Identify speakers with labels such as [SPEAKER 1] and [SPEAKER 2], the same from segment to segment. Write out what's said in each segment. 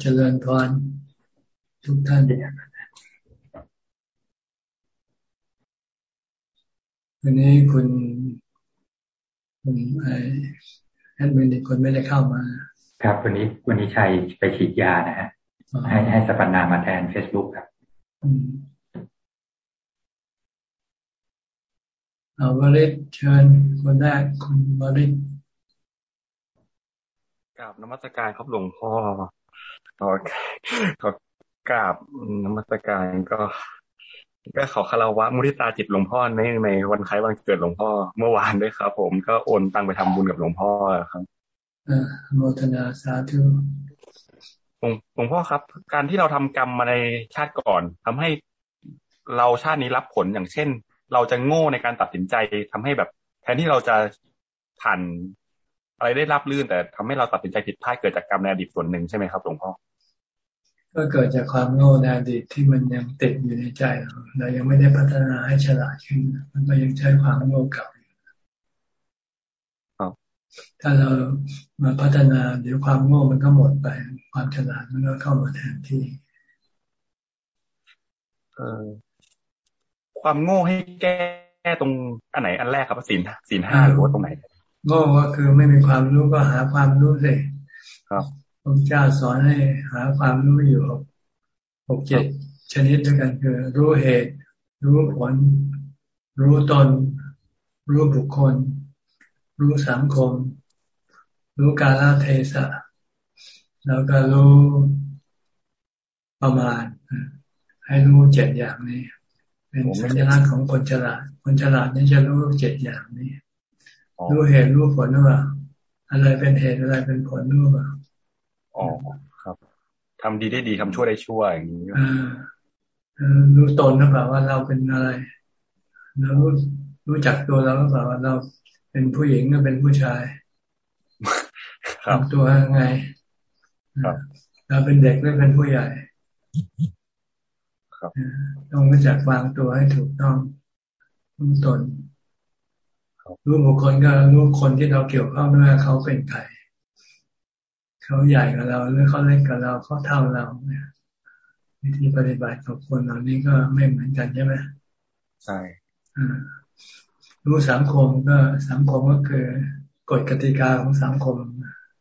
[SPEAKER 1] เจริญพรทุกท่านวันนี้คุณคุณไอแอดมินอีกคนไม่ได้เข้ามา
[SPEAKER 2] ครับ วันนี้วันนี้ชัยไปฉีดยานะฮะให้ให้สปันนามาแทนเฟซบุ๊กครับ
[SPEAKER 1] เอาวริศเชิญคนแรกคุณวริศ
[SPEAKER 3] กราบนมัสการครับหลวงพ่อ ขอขอกราบนมัสการก็ก็ขอคารวะมุทิตาจิตหลวงพ่อในในวันคล้ายวันเกิดหลวงพ่อเมื่อวานด้วยครับ ผมก็โอนตังไปทำบุญกับหลวงพ่อครับ
[SPEAKER 1] โมทนาสาธุ
[SPEAKER 3] หลวงพ่อครับ การที่เราทำกรรมมาในชาติก่อนทำให้เราชาตินี้รับผลอย่างเช่น เราจะโง่ในการตัดสินใจทำให้แบบแทนที่เราจะผ่านอะไรได้รับลื่นแต่ทำให้เราตัดสินใจผิดพลาดเกิดจากกรรมในอดีตส่วนหนึ่งใช่ไหมครับหลวงพ่อ
[SPEAKER 1] ก็เกิดจากความโง่ในอดีตที่มันยังติดอยู่ในใจเราเรายังไม่ได้พัฒนาให้ฉลาดขึ้น มันก็ยังใช้ความโง่เก่าถ้าเรามาพัฒนาเดี๋ยวความโง่มันก็หมดไป ความฉลาดมันก็เข้ามาแทนที่
[SPEAKER 3] เออความโง่ให้แก้ตรงอันไหนอันแรกครับศีลศีลห้าหรือว่าตรงไหน
[SPEAKER 1] โง่ก็คือไม่มีความรู้ก็หาความรู้สิ
[SPEAKER 3] ครับ
[SPEAKER 1] พ ระเจ้าสอนให้หาความรู้อยู่หกเจ็ดชนิดด้วยกันคือ รู้เหตุ รู้ผล รู้ตน รู้บุคคล รู้สังคม รู้กาลเทศะ แล้วก็รู้ประมาณ ให้รู้เจ็ดอย่างนี้ เป็นสัญลักษณ์ของคนฉลาดคนฉลาดนี่จะรู้เจ็ดอย่างนี้ รู้เหตุรู้ผลหรือเปล่าอะไรเป็นเหตุอะไรเป็นผลรู้เปล่า
[SPEAKER 3] อ๋อครับทำดีได้ดีทำชั่วได้ชั่วอย่างนี้
[SPEAKER 1] รู้ตนหรือเปล่าว่าเราเป็นอะไรเรารู้รู้จักตัวเราหรือเปล่าว่าเราเป็นผู้หญิงหรือเป็นผู้ชายทำตัวยังไงเราเป็นเด็กหรือเป็นผู้ใหญ่ต้องรู้จักวางตัวให้ถูกต้องรู้ตนรู้บุคคลก็รู้คนที่เราเกี่ยวข้องด้วยเขาเป็นใคร เขาใหญ่กับเราหรือเขาเล็กกับเราเขาเท่าเราเนี่ยวิธีปฏิบัติกับคนเหล่านี้ก็ไม่เหมือนกันใช่ไหม
[SPEAKER 3] ใช่
[SPEAKER 1] รู้สังคมก็สังคมก็คือกฎกติกาของสังคม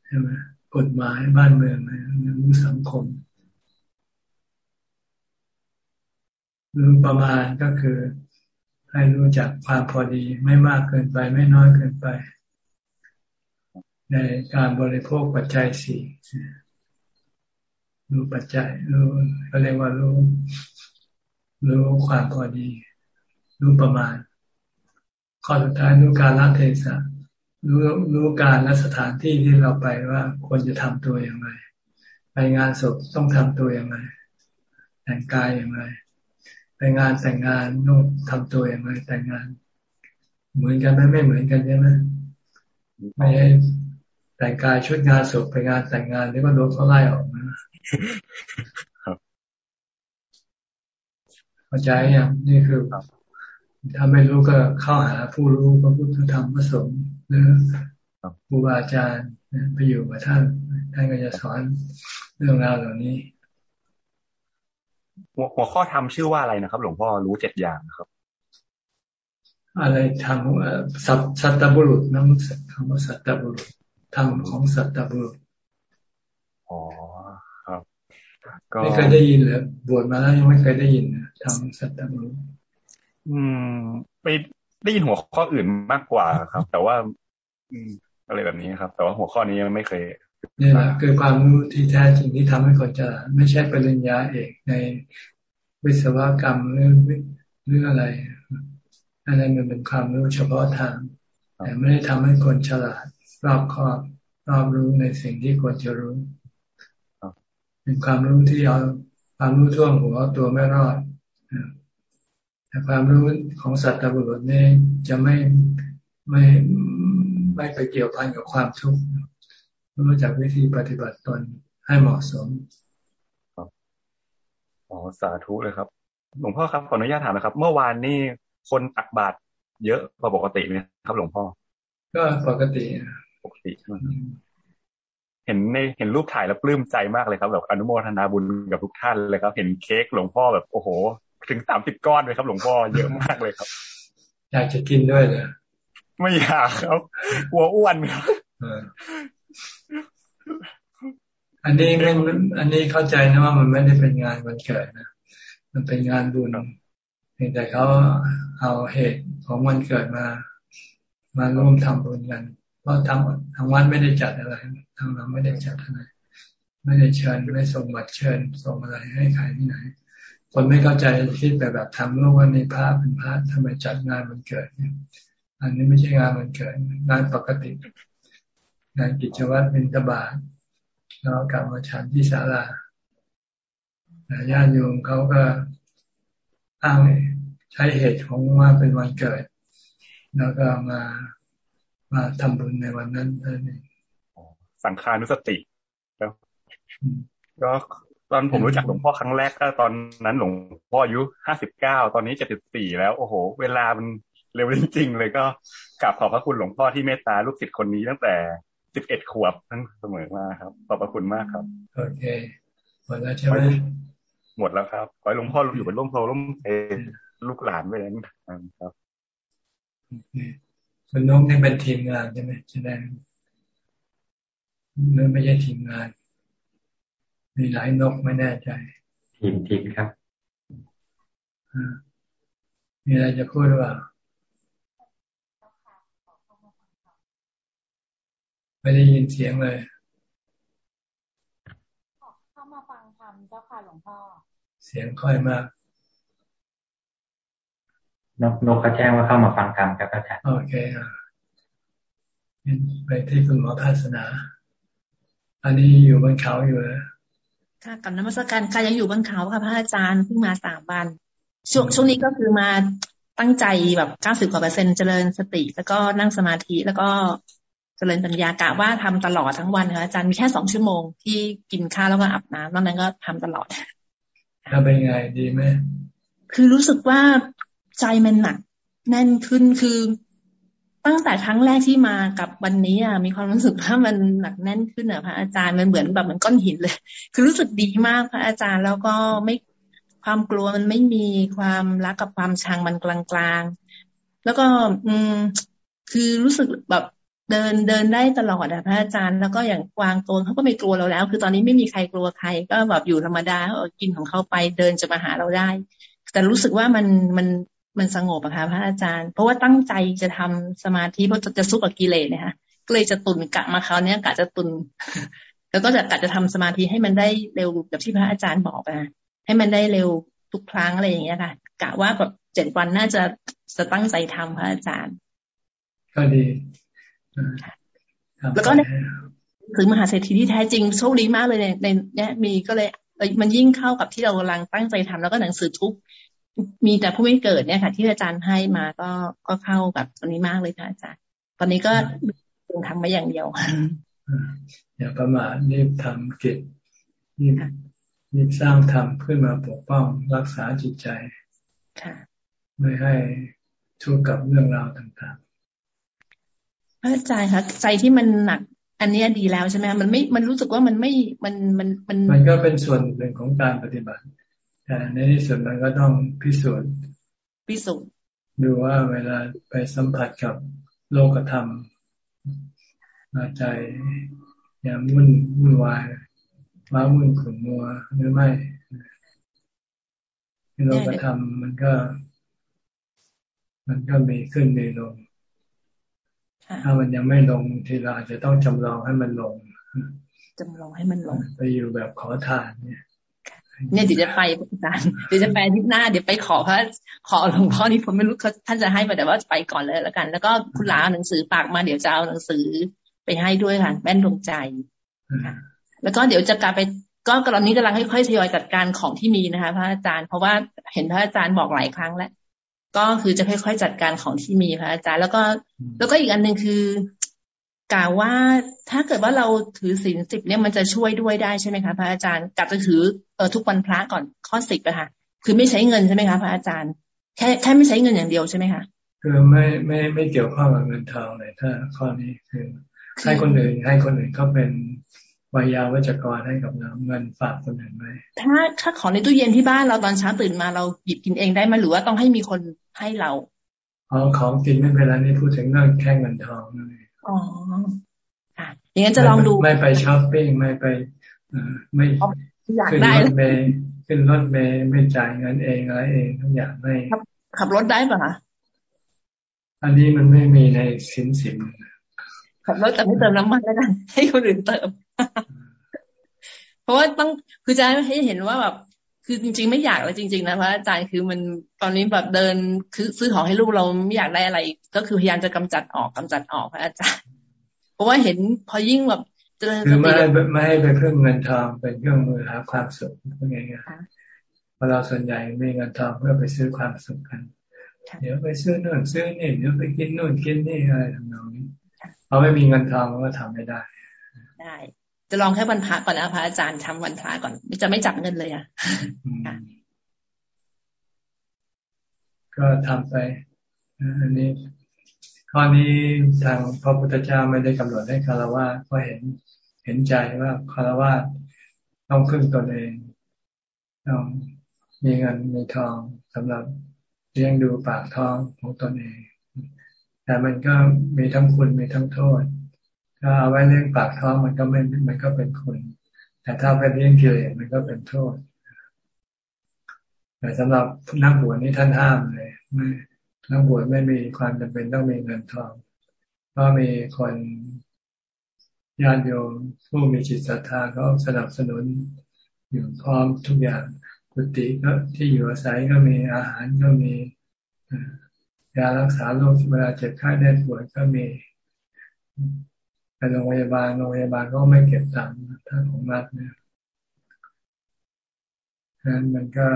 [SPEAKER 1] ใช่ไหมกฎหมายบ้านเมืองรู้สังคมรู้ประมาณก็คือ ให้รู้จักความพอดีไม่มากเกินไป ไม่น้อยเกินไป ในการบริโภคปัจจัยสี่รู้ปัจจัยรู้ก็เรียกว่ารู้รู้ความพอดีรู้ประมาณ ข้อสุดท้ายรู้การละเทศะรู้รู้การและสถานที่ที่เราไปว่าควรจะทำตัวอย่างไรไปงานศพต้องทำตัวอย่างไรแต่งกายอย่างไรไปงานแต่งงานต้องทำตัวอย่างไรแต่งงาน เหมือนกันไหมไม่เหมือนกันใช่ไหมไม่ให้ แต่งกายชุดงานศพไปงานแต่งงานนี่ก็โดนเขาไล่ออกนะครับเข้าใจยังนี่คือถ้าไม่รู้ก็เข้าหาผู้รู้พระพุทธธรรมพระสงฆ์หรือครูบาอาจารย์ไปอยู่กับท่านท่านก็จะสอนเรื่องราวเหล่านี้
[SPEAKER 3] หัวหัวข้อธรรมชื่อว่าอะไรนะครับ หลวงพ่อรู้เจ็ดอย่างนะครับ
[SPEAKER 1] อะไรทำสัตสัตบุรุษนะคำว่าสัตบุรุษ ธรรมของสัตบุรุษ
[SPEAKER 3] อ๋อครับ
[SPEAKER 1] ไม่เคยได้ยินเลยบวชมาแล้วยังไม่เคยได้ยินทำสัตบุรุษ
[SPEAKER 3] อืม ไปได้ยินหัวข้ออื่นมากกว่าครับ แต่ว่าอืมอะไรแบบนี้ครับ แต่ว่าหัวข้อนี้ยังไม่เคย
[SPEAKER 1] นี่แหละคือความรู้ที่แท้จริงที่ทำให้คนจะไม่ใช่ปริญญาเอกในวิศวกรรมหรือหรืออะไรอะไรมันเป็นความรู้เฉพาะทาง แต่ไม่ได้ทำให้คนฉลาด รอบคอบรอบรู้ในสิ่งที่ควรจะรู้เป็นความรู้ที่เอาความรู้ท่วงหัวตัวไม่รอดแต่ความรู้ของสัตว์ตบุรุษนี่จะไม่ไม่ไม่ไปเกี่ยวพันกับความทุกข์รู้จักวิธีปฏิบัติตนให้เหมาะสม
[SPEAKER 3] อ๋อสาธุเลยครับ หลวงพ่อครับขออนุญาตถามนะครับ เมื่อวานนี่คนตักบาตรเยอะกว่าปกติไหมครับ หลวงพ่อ
[SPEAKER 1] ก็ปกติ
[SPEAKER 3] ปก ติใช่ไหมเห็นในเห็นรูปถ่ายแล้วปลื้มใจมากเลยครับแบบอนุโมทนาบุญกับทุกท่านเลยครับ เห็นเค้กหลวงพ่อแบบโอ้โห ถึงสามสิบก้อนเลยครับ หลวงพ่อเยอะมากเลยครับ
[SPEAKER 1] อยากจะกินด้วยเลย
[SPEAKER 3] ไม่อยากครับกลัวอ้วนครับ
[SPEAKER 1] อันนี้ไม่อันนี้เข้าใจนะว่ามันไม่ได้เป็นงานวันเกิดนะมันเป็นงานบุญเพียงแต่เขาเอาเหตุของวันเกิดมา มาร่วมทำบุญกัน เพราะทางทางวัดไม่ได้จัดอะไร ทางเราไม่ได้จัดอะไร ไม่ได้เชิญไม่ส่งบัตรเชิญส่งอะไรให้ใครที่ไหน คนไม่เข้าใจคิดแบบแบบทำโลกว่าในพระเป็นพระทำไมจัดงานวันเกิดเนี่ยอันนี้ไม่ใช่งานวันเกิดงานปกติงานกิจวัตรเป็นตบาทแล้วกลับมาฉันที่ศาลาญาติโยมเขาก็อ้างใช้เหตุของว่าเป็นวันเกิด แล้วก็มา มาทำบุญในวันนั้นนั่นเอง
[SPEAKER 3] สังขานุสติแล้วก็ตอนผมรู้จักหลวงพ่อครั้งแรกก็ตอนนั้นหลวงพ่ออายุห้าสิบเก้าตอนนี้เจ็ดสิบสี่แล้ว โอ้โห เวลามันเร็วจริงๆเลยก็กราบขอบพระคุณหลวงพ่อที่เมตตาลูกศิษย์คนนี้ตั้งแต่สิบเอ็ดขวบทั้งเสมอมาครับ ขอบพระคุณมากครับ
[SPEAKER 1] โอเคหมดแล้วใช่ไหม
[SPEAKER 3] หมดแล้วครับ ขอให้หลวงพ่ออยู่เป็นร่มโพร่มเอลูกหลานไปนั้นครับ
[SPEAKER 1] คุณน้องนี่เป็นทีมงานใช่ไหมแสดงหรือไม่ใช่ทีมงาน มีหลายนกไม่แน่ใจ
[SPEAKER 2] ทีมทีมครับ
[SPEAKER 1] มีอะไรจะพูดหรือเปล่าไม่ได้ยินเสียงเลย
[SPEAKER 4] เข้ามาฟังธรรมเจ้าค่ะหลวงพ่อ
[SPEAKER 1] เสียงค่อยมาก
[SPEAKER 2] นกนกเขาแจ้งว่าเข้ามาฟังธรรมครับอาจารย์
[SPEAKER 1] โอเคอะไปที่คุณหมอภาสนา อันนี้อยู่บนเขาอยู่เลย
[SPEAKER 4] ค่ะกับน้ำมัสการค่ะยังอยู่บนเขาค่ะพระอาจารย์เพิ่งมาสามวันช่วงช่วงนี้ก็คือมาตั้งใจแบบเก้าสิบกว่าเปอร์เซ็นต์เจริญสติ แล้วก็นั่งสมาธิแล้วก็เจริญปัญญากะว่าทำตลอดทั้งวันค่ะอาจารย์มีแค่สองชั่วโมงที่กินข้าวแล้วก็อาบน้ำนอกนั้นก็ทำตลอด
[SPEAKER 1] ทำเป็นไงดีไหม
[SPEAKER 4] คือรู้สึกว่า ใจมันหนัก แน่นขึ้นคือตั้งแต่ครั้งแรกที่มากับวันนี้อะมีความรู้สึกว่ามันหนักแน่นขึ้นอะพระอาจารย์มันเหมือนแบบเหมือนก้อนหินเลย คือรู้สึกดีมากพระอาจารย์แล้วก็ไม่ความกลัวมันไม่มีความรักกับความชังมันกลางๆ แล้วก็อืมคือรู้สึกแบบเดินเดินได้ตลอดอะพระอาจารย์แล้วก็อย่างวางตัวเขาก็ไม่กลัวเราแล้ว คือตอนนี้ไม่มีใครกลัวใคร ก็แบบอยู่ธรรมดากินของเขาไปเดินจะมาหาเราได้ แต่รู้สึกว่ามันมัน มันสงบอะค่ะพระอาจารย์ เพราะว่าตั้งใจจะทำสมาธิเพราะจะสู้กับกิเลสนะคะก็เลยจะตุนกะมาคราวนี้กะจะตุน แล้วก็จะกะจะทำสมาธิให้มันได้เร็วแบบที่พระอาจารย์บอกอะให้มันได้เร็วทุกครั้งอะไรอย่างเงี้ยค่ะกะว่าแบบเจ็ดวันน่าจะจะตั้งใจทำพระอาจารย์
[SPEAKER 1] ก็ดี
[SPEAKER 4] แล้วก็ถึงมหาเศรษฐีที่แท้จริงโชคดีมากเลยในในนี้มีก็เลยมันยิ่งเข้ากับที่เรากำลังตั้งใจทำแล้วก็หนังสือทุก มีแต่ผู้ไม่เกิดเนี่ยค่ะ ที่อาจารย์ให้มาก็ก็เข้ากับตรงนี้มากเลยค่ะอาจารย์ ตอนนี้ก็ลงทำมาอย่างเดียว
[SPEAKER 1] อย่าประมาทรีบทำกิจรีบรีบสร้างธรรมขึ้นมาปกป้องรักษาจิตใจ
[SPEAKER 4] ค่ะ
[SPEAKER 1] ไม่ให้ทุกข์กับเรื่องราวต่าง
[SPEAKER 4] พระอาจารย์คะใจที่มันหนักอันนี้ดีแล้วใช่ไหมมันไม่มันรู้สึกว่ามันไม่มันมันมัน
[SPEAKER 1] มันก็เป็นส่วนหนึ่งของการปฏิบัติ แต่ในที่สุดมันก็ต้องพิสูจน์
[SPEAKER 4] พิสูจน์
[SPEAKER 1] ดูว่าเวลาไปสัมผัสกับโลกธรรมใจอย่างมุ่นวุ่นวายว้าวุ่นขุ่นมัวหรือไม่โลกธรรมมันก็ มันก็มีขึ้นมีลงถ้ามันยังไม่ลงทีเราอาจจะต้องจำลองให้มันลง
[SPEAKER 4] จำลองให้มันลง
[SPEAKER 1] ไปอยู่แบบขอทานเนี่ย
[SPEAKER 4] เนี่ยเดี๋ยวจะไปอาจารย์เดี๋ยวจะไปที่หน้าเดี๋ยวไปขอพระขอหลวงพ่อนี่ผมไม่รู้เขาท่านจะให้ไปแต่ว่าไปก่อนเลยแล้วกัน แล้วก็คุณหลาหนังสือปากมาเดี๋ยวจะเอาหนังสือไปให้ด้วยค่ะแม่นดวงใจแล้วก็เดี๋ยวจะกลับไปก็กรณีกำลังค่อยๆทยอยจัดการของที่มีนะคะ พระอาจารย์เพราะว่าเห็นพระอาจารย์บอกหลายครั้งแล้วก็คือจะค่อยๆจัดการของที่มีพระอาจารย์ แล้วก็ แล้วก็อีกอันหนึ่งคือ กล่าวว่าถ้าเกิดว่าเราถือศีลสิบเนี่ยมันจะช่วยด้วยได้ใช่ไหมคะพระอาจารย์กลับจะถือเออทุกวันพระก่อนข้อสิบอะค่ะ คือไม่ใช้เงินใช่ไหมคะพระอาจารย์แค่แค่ไม่ใช้เงินอย่างเดียวใช่ไหมคะ
[SPEAKER 1] คือไม่ไม่ไม่เกี่ยวข้องกับเงินทองเลยถ้าข้อนี้คือให้คนอื่นให้คนอื่นเขาเป็นวายาวัจกรให้กับเราเงินฝากคนอื่นไหม
[SPEAKER 4] ถ้าถ้าของในตู้เย็นที่บ้านเราตอนเช้าตื่นมาเราหยิบกินเองได้ไหมหรือว่าต้องให้มีคนให้เรา
[SPEAKER 1] อ๋อของกินไม่เป็นไรนี่พูดถึงเรื่องแค่เงินทองนั่นเอง
[SPEAKER 4] อ๋อค่ะอย่างนั้นจะลองดู
[SPEAKER 1] ไม่ไปช้อปปิ้งไม่ไปไม่ขึ้นรถเมย์ขึ้นรถเมย์ไม่จ่ายเงินเองอะไรเองทุกอย่างไม่
[SPEAKER 4] ขับรถได้ปะคะ
[SPEAKER 1] อันนี้มันไม่มีในสินสิน
[SPEAKER 4] ขับรถแต่ไม่เติมน้ำมันแล้วกันให้คนอื่นเติม เพราะว่าต้องคือจะให้เห็นว่าแบบ คือจริง ๆ ไม่อยากแล้วจริง ๆ นะพระอาจารย์คือมันตอนนี้แบบเดินคือซื้อของให้ลูกเราไม่อยากได้อะไร ก็คือพยายามจะกำจัดออกกำจัดออกพระอาจารย์ เพราะว่าเห็นพอยิ่งแบบ
[SPEAKER 1] เจริญคือไม่ให้ไม่ให้ไปเพิ่มเงินทองเป็นเครื่องมือหาความสุขพวกนี้เพราะเราส่วนใหญ่มีเงินทองเพื่อไปซื้อความสุขกันเดี๋ยวไปซื้อนู่นซื้อนี่เดี๋ยวไปกินนู่นกินนี่อะไรทำนองนี้เพราะไม่มีเงินทองก็ทำไม่ได้
[SPEAKER 4] ได้ จะลองแค่วันพระก่อนนะพระอาจารย์ทำวันพระก่อนจะไม่จับเงินเลยอะ
[SPEAKER 1] ก็ทำไปอันนี้ข้อนี้ทางพระพุทธเจ้าไม่ได้กำหนดให้คารวะก็เห็นเห็นใจว่าคารวะต้องพึ่งตนเองต้องมีเงินมีทองสำหรับเลี้ยงดูปากท้องของตนเอง แต่มันก็มีทั้งคุณมีทั้งโทษ ถ้าเอาไว้เลี้ยงปากท้องมันก็ไม่มันก็เป็นคุณ แต่ถ้าไปเลี้ยงกิเลสมันก็เป็นโทษแต่สำหรับนักบวชนี่ท่านห้ามเลยไม่นักบวชไม่มีความจำเป็นต้องมีเงินทองก็มีคนญาติโยมผู้มีจิตศรัทธาเขาสนับสนุนอยู่พร้อมทุกอย่างกุฏิก็ที่อยู่อาศัยก็มีอาหารก็มียารักษาโรคเวลาเจ็บไข้ได้ป่วยก็มี ไปโรงพยาบาลโรงพยาบาลก็ไม่เก็บตังค์ท่านของรัฐเนี่ยนั้นมันก็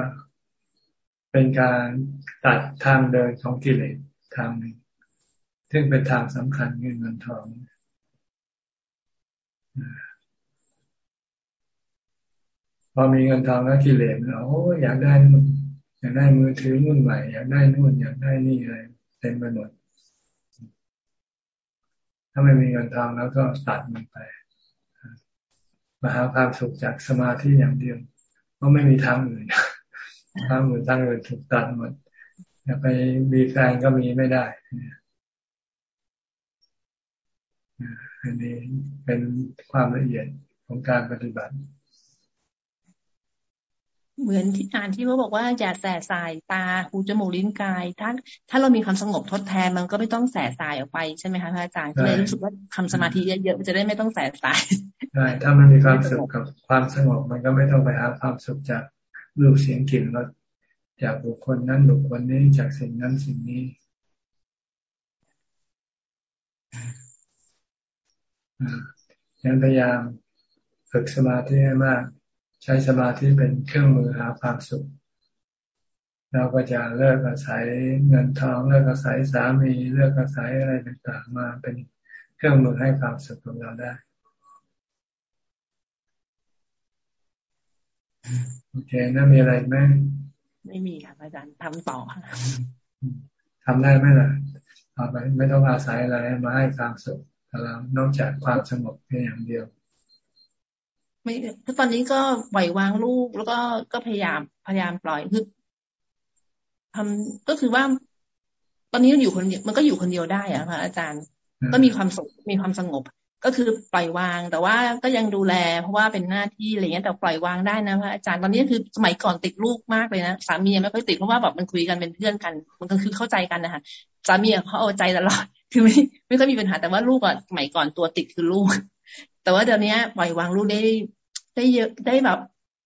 [SPEAKER 1] เป็นการตัดทางเดินของกิเลสทางหนึ่งซึ่งเป็นทางสำคัญเงินเงินทองพอมีเงินทองแล้วกิเลสเราอยากได้นู่นอยากได้มือถือรุ่นใหม่อยากได้นู่นอยากได้นี่อะไรเต็มไปหมด ถ้าไม่มีเงินทองแล้วก็ตัดมันไปมาหาความสุขจากสมาธิอย่างเดียวก็ไม่มีทางอื่นทางอื่นทางอื่นถูกตัดหมดอยากไปมีแฟนก็มีไม่ได้อันนี้เป็นความละเอียดของการปฏิบัติ
[SPEAKER 4] เหมือนที่อ่านที่เขาบอกว่าอย่าแสสายตาหูจมูกลิ้นกาย ถ้าถ้าเรามีความสงบทดแทนมันก็ไม่ต้องแสสายออกไปใช่ไหมคะพระอาจารย์ก็เลยรู้สึกว่าทำสมาธิเยอะๆจะได้ไม่ต้องแสสาย
[SPEAKER 1] ใช่ถ้ามันมีความสุขกับความสงบมันก็ไม่ต้องไปหาความสุขจากรูปเสียงกลิ่นรสจากบุคคลนั้นบุคคลนี้จากสิ่งนั้นสิ่งนี้ยังพยายามฝึกสมาธิให้มาก ใช้สมาธิเป็นเครื่องมือหาความสุข เราก็จะเลิกอาศัยเงินทองเลิกอาศัยสามีเลิกอาศัยอะไรต่างๆ มาเป็นเครื่องมือให้ความสุขของเราได้โอเคน่ามีอะไรไหม
[SPEAKER 4] ไม่มีค่ะอาจารย์ทำต่อ
[SPEAKER 1] ทำได้ไหมล่ะต่อไปไม่ต้องอาศัยอะไรมาให้ความสุขเรานอกจากความสงบเพียงอย่างเดียว
[SPEAKER 4] ไม่ตอนนี้ก็ปล่อยวางลูก แล้วก็ก็พยายามพยายามปล่อยคือทำก็คือว่า ตอนนี้อยู่คนเดียวมันก็อยู่คนเดียวได้อะพระอาจารย์ ก็มีความสุขมีความสงบ ก็คือปล่อยวาง แต่ว่าก็ยังดูแล เพราะว่าเป็นหน้าที่อะไรเงี้ยแต่ปล่อยวางได้นะพระอาจารย์ตอนนี้คือสมัยก่อนติดลูกมากเลยนะสามีไม่ค่อยติดเพราะว่าแบบมันคุยกันเป็นเพื่อนกัน มันก็คือเข้าใจกันนะคะสามีเขาเอาใจตลอด คือไม่ไม่ค่อยมีปัญหาแต่ว่าลูกอะสมัยก่อนตัวติดคือลูก แต่ว่าเดี๋ยวนี้ปล่อยวางลูกได้ได้เยอะได้แบบ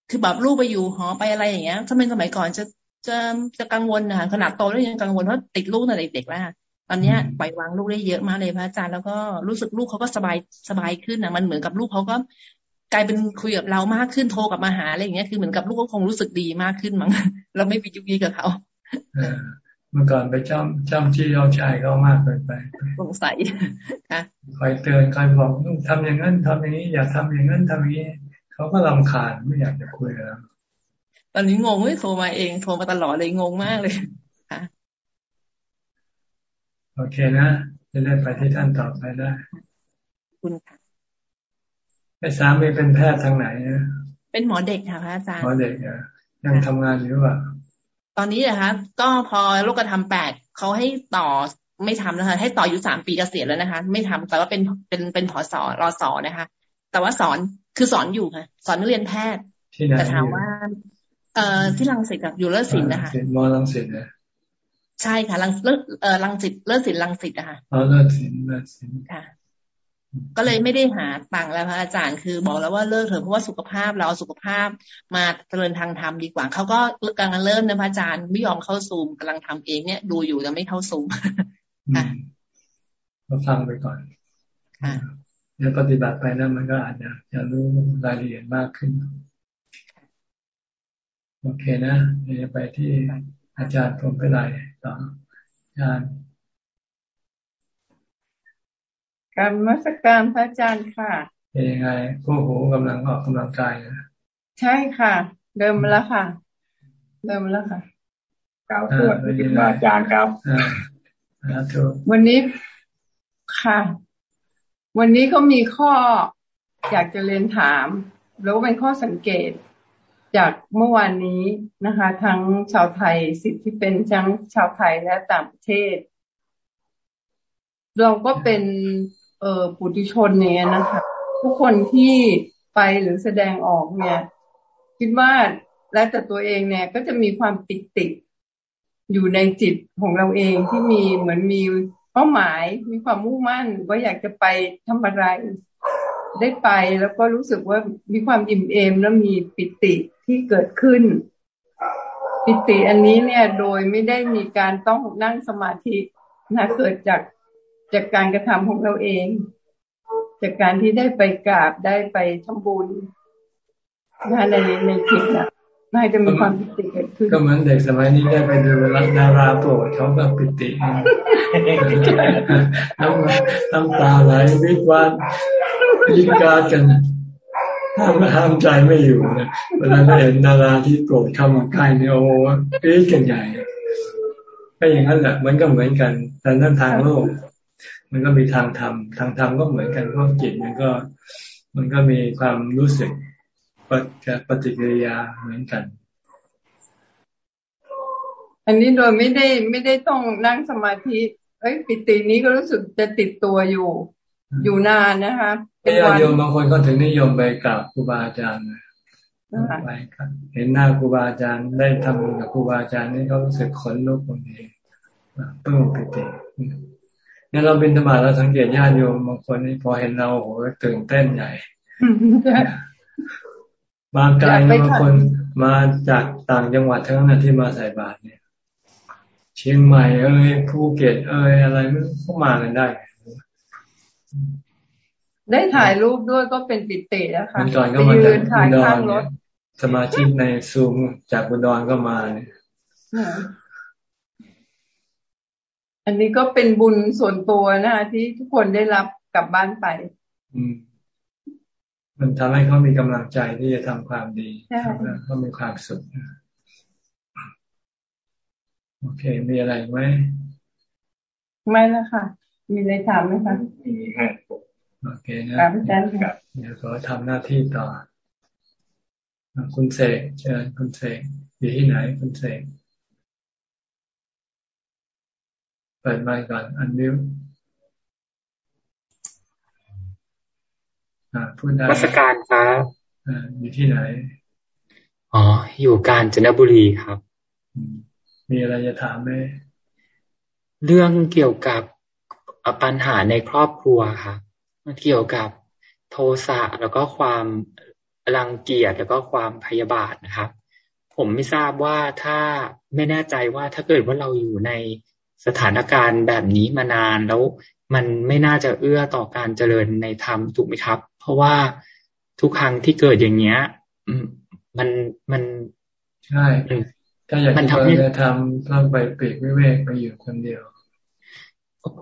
[SPEAKER 4] คือแบบลูกไปอยู่หอไปอะไรอย่างเงี้ย ถ้าเป็นสมัยก่อนจะจะจะกังวลนะคะขนาดโตแล้วยังกังวลเพราะติดลูกตั้งแต่เด็กๆแล้วตอนเนี้ยปล่อยวางลูกได้เยอะมากเลยพระอาจารย์แล้วก็รู้สึกลูกเขาก็สบายสบายขึ้นนะมันเหมือนกับลูกเขาก็กลายเป็นคุยกับเรามากขึ้นโทรกับมาหาอะไรอย่างเงี้ยคือเหมือนกับลูกก็คงรู้สึกดีมากขึ้นมั้งเราไม่ไปยุกยีกับเขา
[SPEAKER 1] เมื่อก่อนไปจ้ำจ้ำที่เอาชายเขามากเกินไป
[SPEAKER 4] สงสัยค่ะ
[SPEAKER 1] คอยเตือนคอยบอกทำอย่างนั้นทำอย่างนี้ อย่าทำอย่างนั้นทำอย่างนี้เขาก็ลำคาญไม่อยากจะคุยแล้ว
[SPEAKER 4] ตอนนี้งงไม่โทรมาเองโทรมาตลอดเลยงงมากเลยค่ะ
[SPEAKER 1] โอเคนะจะได้ไปที่ท่านต่อไปได้
[SPEAKER 4] คุณค่ะ
[SPEAKER 1] ไปอ้สามีเป็นแพทย์ทางไหนนะ
[SPEAKER 4] เป็นหมอเด็กค่ะพระอาจารย์
[SPEAKER 1] หมอเด็กอะยังทำงานอยู่ป่ะ
[SPEAKER 4] ตอนนี้นะคะก็พอโลกธรรมแปดเขาให้ต่อไม่ทำนะคะ ให้ต่ออยู่สามปีเกษียณแล้วนะคะ ไม่ทำแต่ว่าเป็นเป็นเป็นผอสอรอสอนะคะ แต่ว่าสอนคือสอนอยู่ค่ะ สอนนักเรียนแพทย์แต่ถามว่า เอ่อที่รังสิตอยู่เลิศศิลป์นะคะ
[SPEAKER 1] มอรังสิตนะ
[SPEAKER 4] ใช่ค่ะรังเลิศเอ่อรังสิตเลิศศิลป์รังสิตอะค่ะ
[SPEAKER 1] อ๋อเลิศศิลป์เลิศศิลป์
[SPEAKER 4] ค่ะ ก็เลยไม่ได้หาตังค์แล้วพระอาจารย์คือบอกแล้วว่าเลิกเถอะเพราะว่าสุขภาพเราสุขภาพมาเจริญทางธรรมดีกว่าเขาก็กำลังเริ่มนะพระอาจารย์ไม่ยอมเข้าซูมกำลังทำเองเนี่ย ดูอยู่แต่ไม่เข้าซูมค่ะ
[SPEAKER 1] ก็ฟังไปก่อนค่ะแล้วปฏิบัติไปนั้นมันก็อาจจะจะรู้รายละเอียดมากขึ้น โอเคนะเดี๋ยวไปที่อาจารย์ผมไปไล่ต่ออาจารย์
[SPEAKER 5] การมัสการพระอาจารย์ค่ะ
[SPEAKER 1] เป็นยังไงผู้หูกำลังออกกำลังกายนะ
[SPEAKER 5] ใช่ค่ะ เดิมแล้วค่ะ เดิมแล้วค่ะ
[SPEAKER 3] กล่าวตรวจอาจารย์ครับ
[SPEAKER 5] วันนี้ค่ะ วันนี้เขามีข้ออยากจะเรียนถามแล้วเป็นข้อสังเกตจากเมื่อวานนี้นะคะ ทั้งชาวไทยสิทธิเป็นทั้งชาวไทยและต่างประเทศ เราก็เป็น เออปุถุชนเนี่ยนะคะ ทุกคนที่ไปหรือแสดงออกเนี่ย คิดว่าและแต่ตัวเองเนี่ย ก็จะมีความติดติดอยู่ในจิตของเราเองที่มีเหมือนมีเป้าหมายมีความมุ่งมั่นว่าอยากจะไปทำอะไร ได้ไปแล้วก็รู้สึกว่ามีความอิ่มเอมแล้วมีปิติที่เกิดขึ้น ปิติอันนี้เนี่ยโดยไม่ได้มีการต้องนั่งสมาธินะเกิดจาก จากการกระทำของเราเอง จากการที่ได้ไปกราบได้ไปทำบุญนะในในจิตนะน่าจะมีความปิติเกิดขึ้น
[SPEAKER 1] ก็เหมือนเด็กสมัยนี้ได้ไปดูรักดาราโปรดเขาก็ปิติน้ำน้ำตาไหลวิกวันยิงการกันห้ามห้ามใจไม่อยู่นะเวลาเห็นดาราที่โปรดเข้ามาใกล้เนี่ยโอ้กรี๊ดกันใหญ่ก็อย่างนั้นแหละมันก็เหมือนกันแต่นั่นทางโลก มันก็มีทางธรรมทางธรรมก็เหมือนกันเพราะจิตมันก็ มันก็มีความรู้สึกปฏิกิริยาเหมือนกัน
[SPEAKER 5] อันนี้โดยไม่ได้ไม่ได้ต้องนั่งสมาธิ เอ้ยปิตินี้ก็รู้สึกจะติดตัวอยู่ อยู่นานนะคะ
[SPEAKER 1] เป็นวันโยมบางคนก็ถึงนิยมไปกราบครูบาอาจารย์ไปครับเห็นหน้าครูบาอาจารย์ได้ทำบุญกับครูบาอาจารย์นี่เขารู้สึกขนลุกตรงนี้ปลื้มปิติ นี่เราบินธบาตเราสังเกตญาติโยมบางคนนี่พอเห็นเราโอ้โหตื่นเต้นใหญ่มาไกลบางคนมาจากต่างจังหวัดทั้งนั้นที่มาใส่บาตรเนี่ย เชียงใหม่เอ้ยภูเก็ตเอ้ยอะไรก็มากันได้
[SPEAKER 5] ได้ถ่ายรูปด้วยก็เป็นปิติแล้วค่ะ
[SPEAKER 1] ก่อนก็มาจากถ่ายข้างรถสมาชิกในซูมจากบุดรก็มาเนี่ย
[SPEAKER 5] อันนี้ก็เป็นบุญส่วนตัวนะคะที่ทุกคนได้รับกลับบ้านไป
[SPEAKER 1] อืม มันทำให้เขามีกำลังใจที่จะทำความดีแล้วเขามีความสุขโอเค มีอะไรไหม
[SPEAKER 5] ไม่แล้วค่ะ มีอะไรถามไหมคะ
[SPEAKER 3] มีค่ะ
[SPEAKER 1] โอเคนะครับอาจารย์ครับเดี๋ยวขอทำหน้าที่ต่อ คุณเสกเชิญคุณเสกอยู่ที่ไหน คุณเสกเปิดไมค์ก่อนอันนี้พูดได้
[SPEAKER 6] มาสการครับ
[SPEAKER 1] อยู่ที่ไหน
[SPEAKER 6] อ๋อ อยู่กาญจนบุรีครับ
[SPEAKER 1] มีอะไรจะถามไหม
[SPEAKER 6] เรื่องเกี่ยวกับปัญหาในครอบครัวครับเกี่ยวกับโทสะแล้วก็ความรังเกียจแล้วก็ความพยาบาทนะครับ ผมไม่ทราบว่าถ้าไม่แน่ใจว่าถ้าเกิดว่าเราอยู่ใน สถานการณ์แบบนี้มานานแล้วมันไม่น่าจะเอื้อต่อการเจริญในธรรมถูกไหมครับ เพราะว่าทุกครั้งที่เกิดอย่างเงี้ยมันมัน
[SPEAKER 1] ใช่ถ้าอยากจะเจริญธรรมต้องไปปีกวิเวกไปอยู่คนเดียว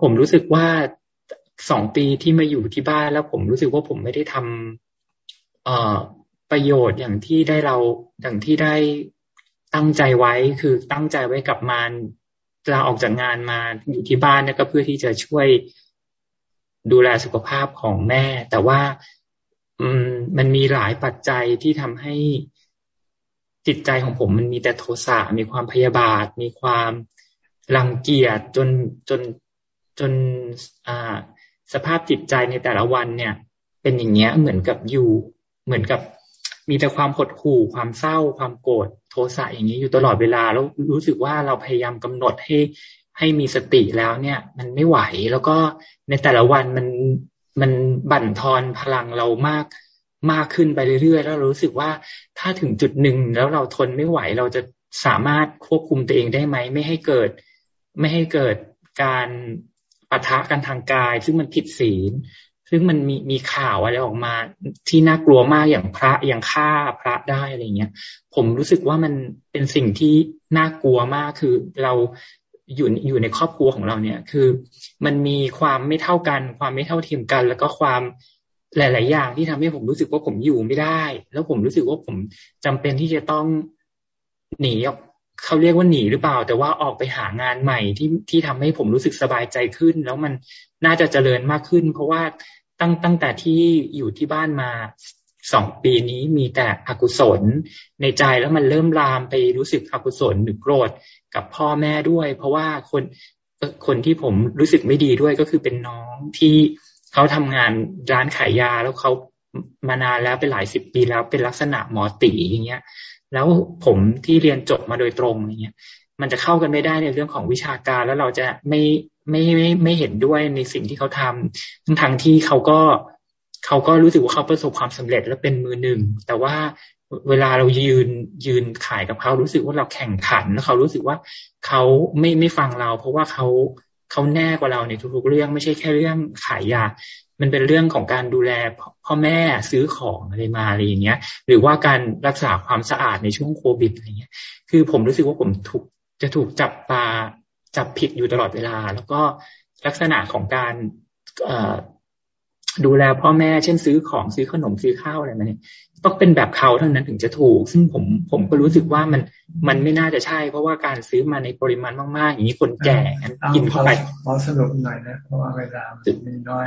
[SPEAKER 6] ผมรู้สึกว่าสองปีที่มาอยู่ที่บ้านแล้วผมรู้สึกว่าผมไม่ได้ทำเอ่อประโยชน์อย่างที่ได้เราอย่างที่ได้ตั้งใจไว้คือตั้งใจไว้กับมาร ลาออกจากงานมาอยู่ที่บ้านเนี่ยก็เพื่อที่จะช่วยดูแลสุขภาพของแม่ แต่ว่าอืมมันมีหลายปัจจัยที่ทำให้จิตใจของผมมันมีแต่โทสะมีความพยาบาท มีความรังเกียจจนจนจนอ่าสภาพจิตใจในแต่ละวันเนี่ย เป็นอย่างเงี้ยเหมือนกับอยู่ เหมือนกับมีแต่ความหดหู่ความเศร้าความโกรธ โทสะอย่างนี้อยู่ตลอดเวลาแล้วรู้สึกว่าเราพยายามกำหนดให้ให้มีสติแล้วเนี่ย มันไม่ไหวแล้วก็ในแต่ละวันมันมันบั่นทอนพลังเรามากมากขึ้นไปเรื่อยๆ แล้วรู้สึกว่าถ้าถึงจุดหนึ่งแล้วเราทนไม่ไหว เราจะสามารถควบคุมตัวเองได้ไหม ไม่ให้เกิด ไม่ให้เกิดการปะทะกันทางกาย ซึ่งมันผิดศีล ซึ่งมันมีมีข่าวอะไรออกมา ที่น่ากลัวมากอย่างพระอย่างฆ่าพระได้อะไรเงี้ย ผมรู้สึกว่ามันเป็นสิ่งที่น่ากลัวมากคือเราอยู่อยู่ในครอบครัวของเราเนี่ย คือมันมีความไม่เท่ากัน ความไม่เท่าเทียมกัน แล้วก็ความหลาย ๆ อย่างที่ทำให้ผมรู้สึกว่าผมอยู่ไม่ได้ แล้วผมรู้สึกว่าผมจำเป็นที่จะต้องหนีออก เขาเรียกว่าหนีหรือเปล่า แต่ว่าออกไปหางานใหม่ที่ที่ทำให้ผมรู้สึกสบายใจขึ้น แล้วมันน่าจะเจริญมากขึ้น เพราะว่าตั้งตั้งแต่ที่อยู่ที่บ้านมาสองปีนี้มีแต่อกุศลในใจแล้วมันเริ่มลามไปรู้สึกอกุศลหรือโกรธกับพ่อแม่ด้วย เพราะว่าคนคนที่ผมรู้สึกไม่ดีด้วยก็คือเป็นน้องที่เขาทำงานร้านขายยาแล้วเขามานานแล้วเป็นหลายสิบปีแล้วเป็นลักษณะหมอตีอย่างเงี้ย แล้วผมที่เรียนจบมาโดยตรงเงี้ยมันจะเข้ากันไม่ได้ในเรื่องของวิชาการแล้วเราจะไม่ไม่ไม่ไม่เห็นด้วยในสิ่งที่เขาทำทั้งทางที่เขาก็เขาก็รู้สึกว่าเขาประสบความสำเร็จและเป็นมือหนึ่ง แต่ว่าเวลาเรายืนยืนขายกับเขารู้สึกว่าเราแข่งขันแล้วเขารู้สึกว่าเขาไม่ไม่ฟังเรา เพราะว่าเขาเขาแน่กว่าเราในทุกๆเรื่องไม่ใช่แค่เรื่องขายยา มันเป็นเรื่องของการดูแลพ่อแม่ซื้อของอะไรมาอะไรอย่างเงี้ย หรือว่าการรักษาความสะอาดในช่วงโควิดอะไรเงี้ย คือผมรู้สึกว่าผมถูกจะถูกจับตาจับผิดอยู่ตลอดเวลา แล้วก็ลักษณะของการดูแลพ่อแม่ เช่นซื้อของซื้อขนมซื้อข้าวอะไรมาเนี่ยต้องเป็นแบบเขาเท่านั้นถึงจะถูก ซึ่งผมผมก็รู้สึกว่ามันมันไม่น่าจะใช่ เพราะว่าการซื้อมาในปริมาณมากๆ อย่างนี้คนแก่กินเข้าไป
[SPEAKER 1] ขอสรุปหน่อยนะเพราะว่าเวลามีน้อย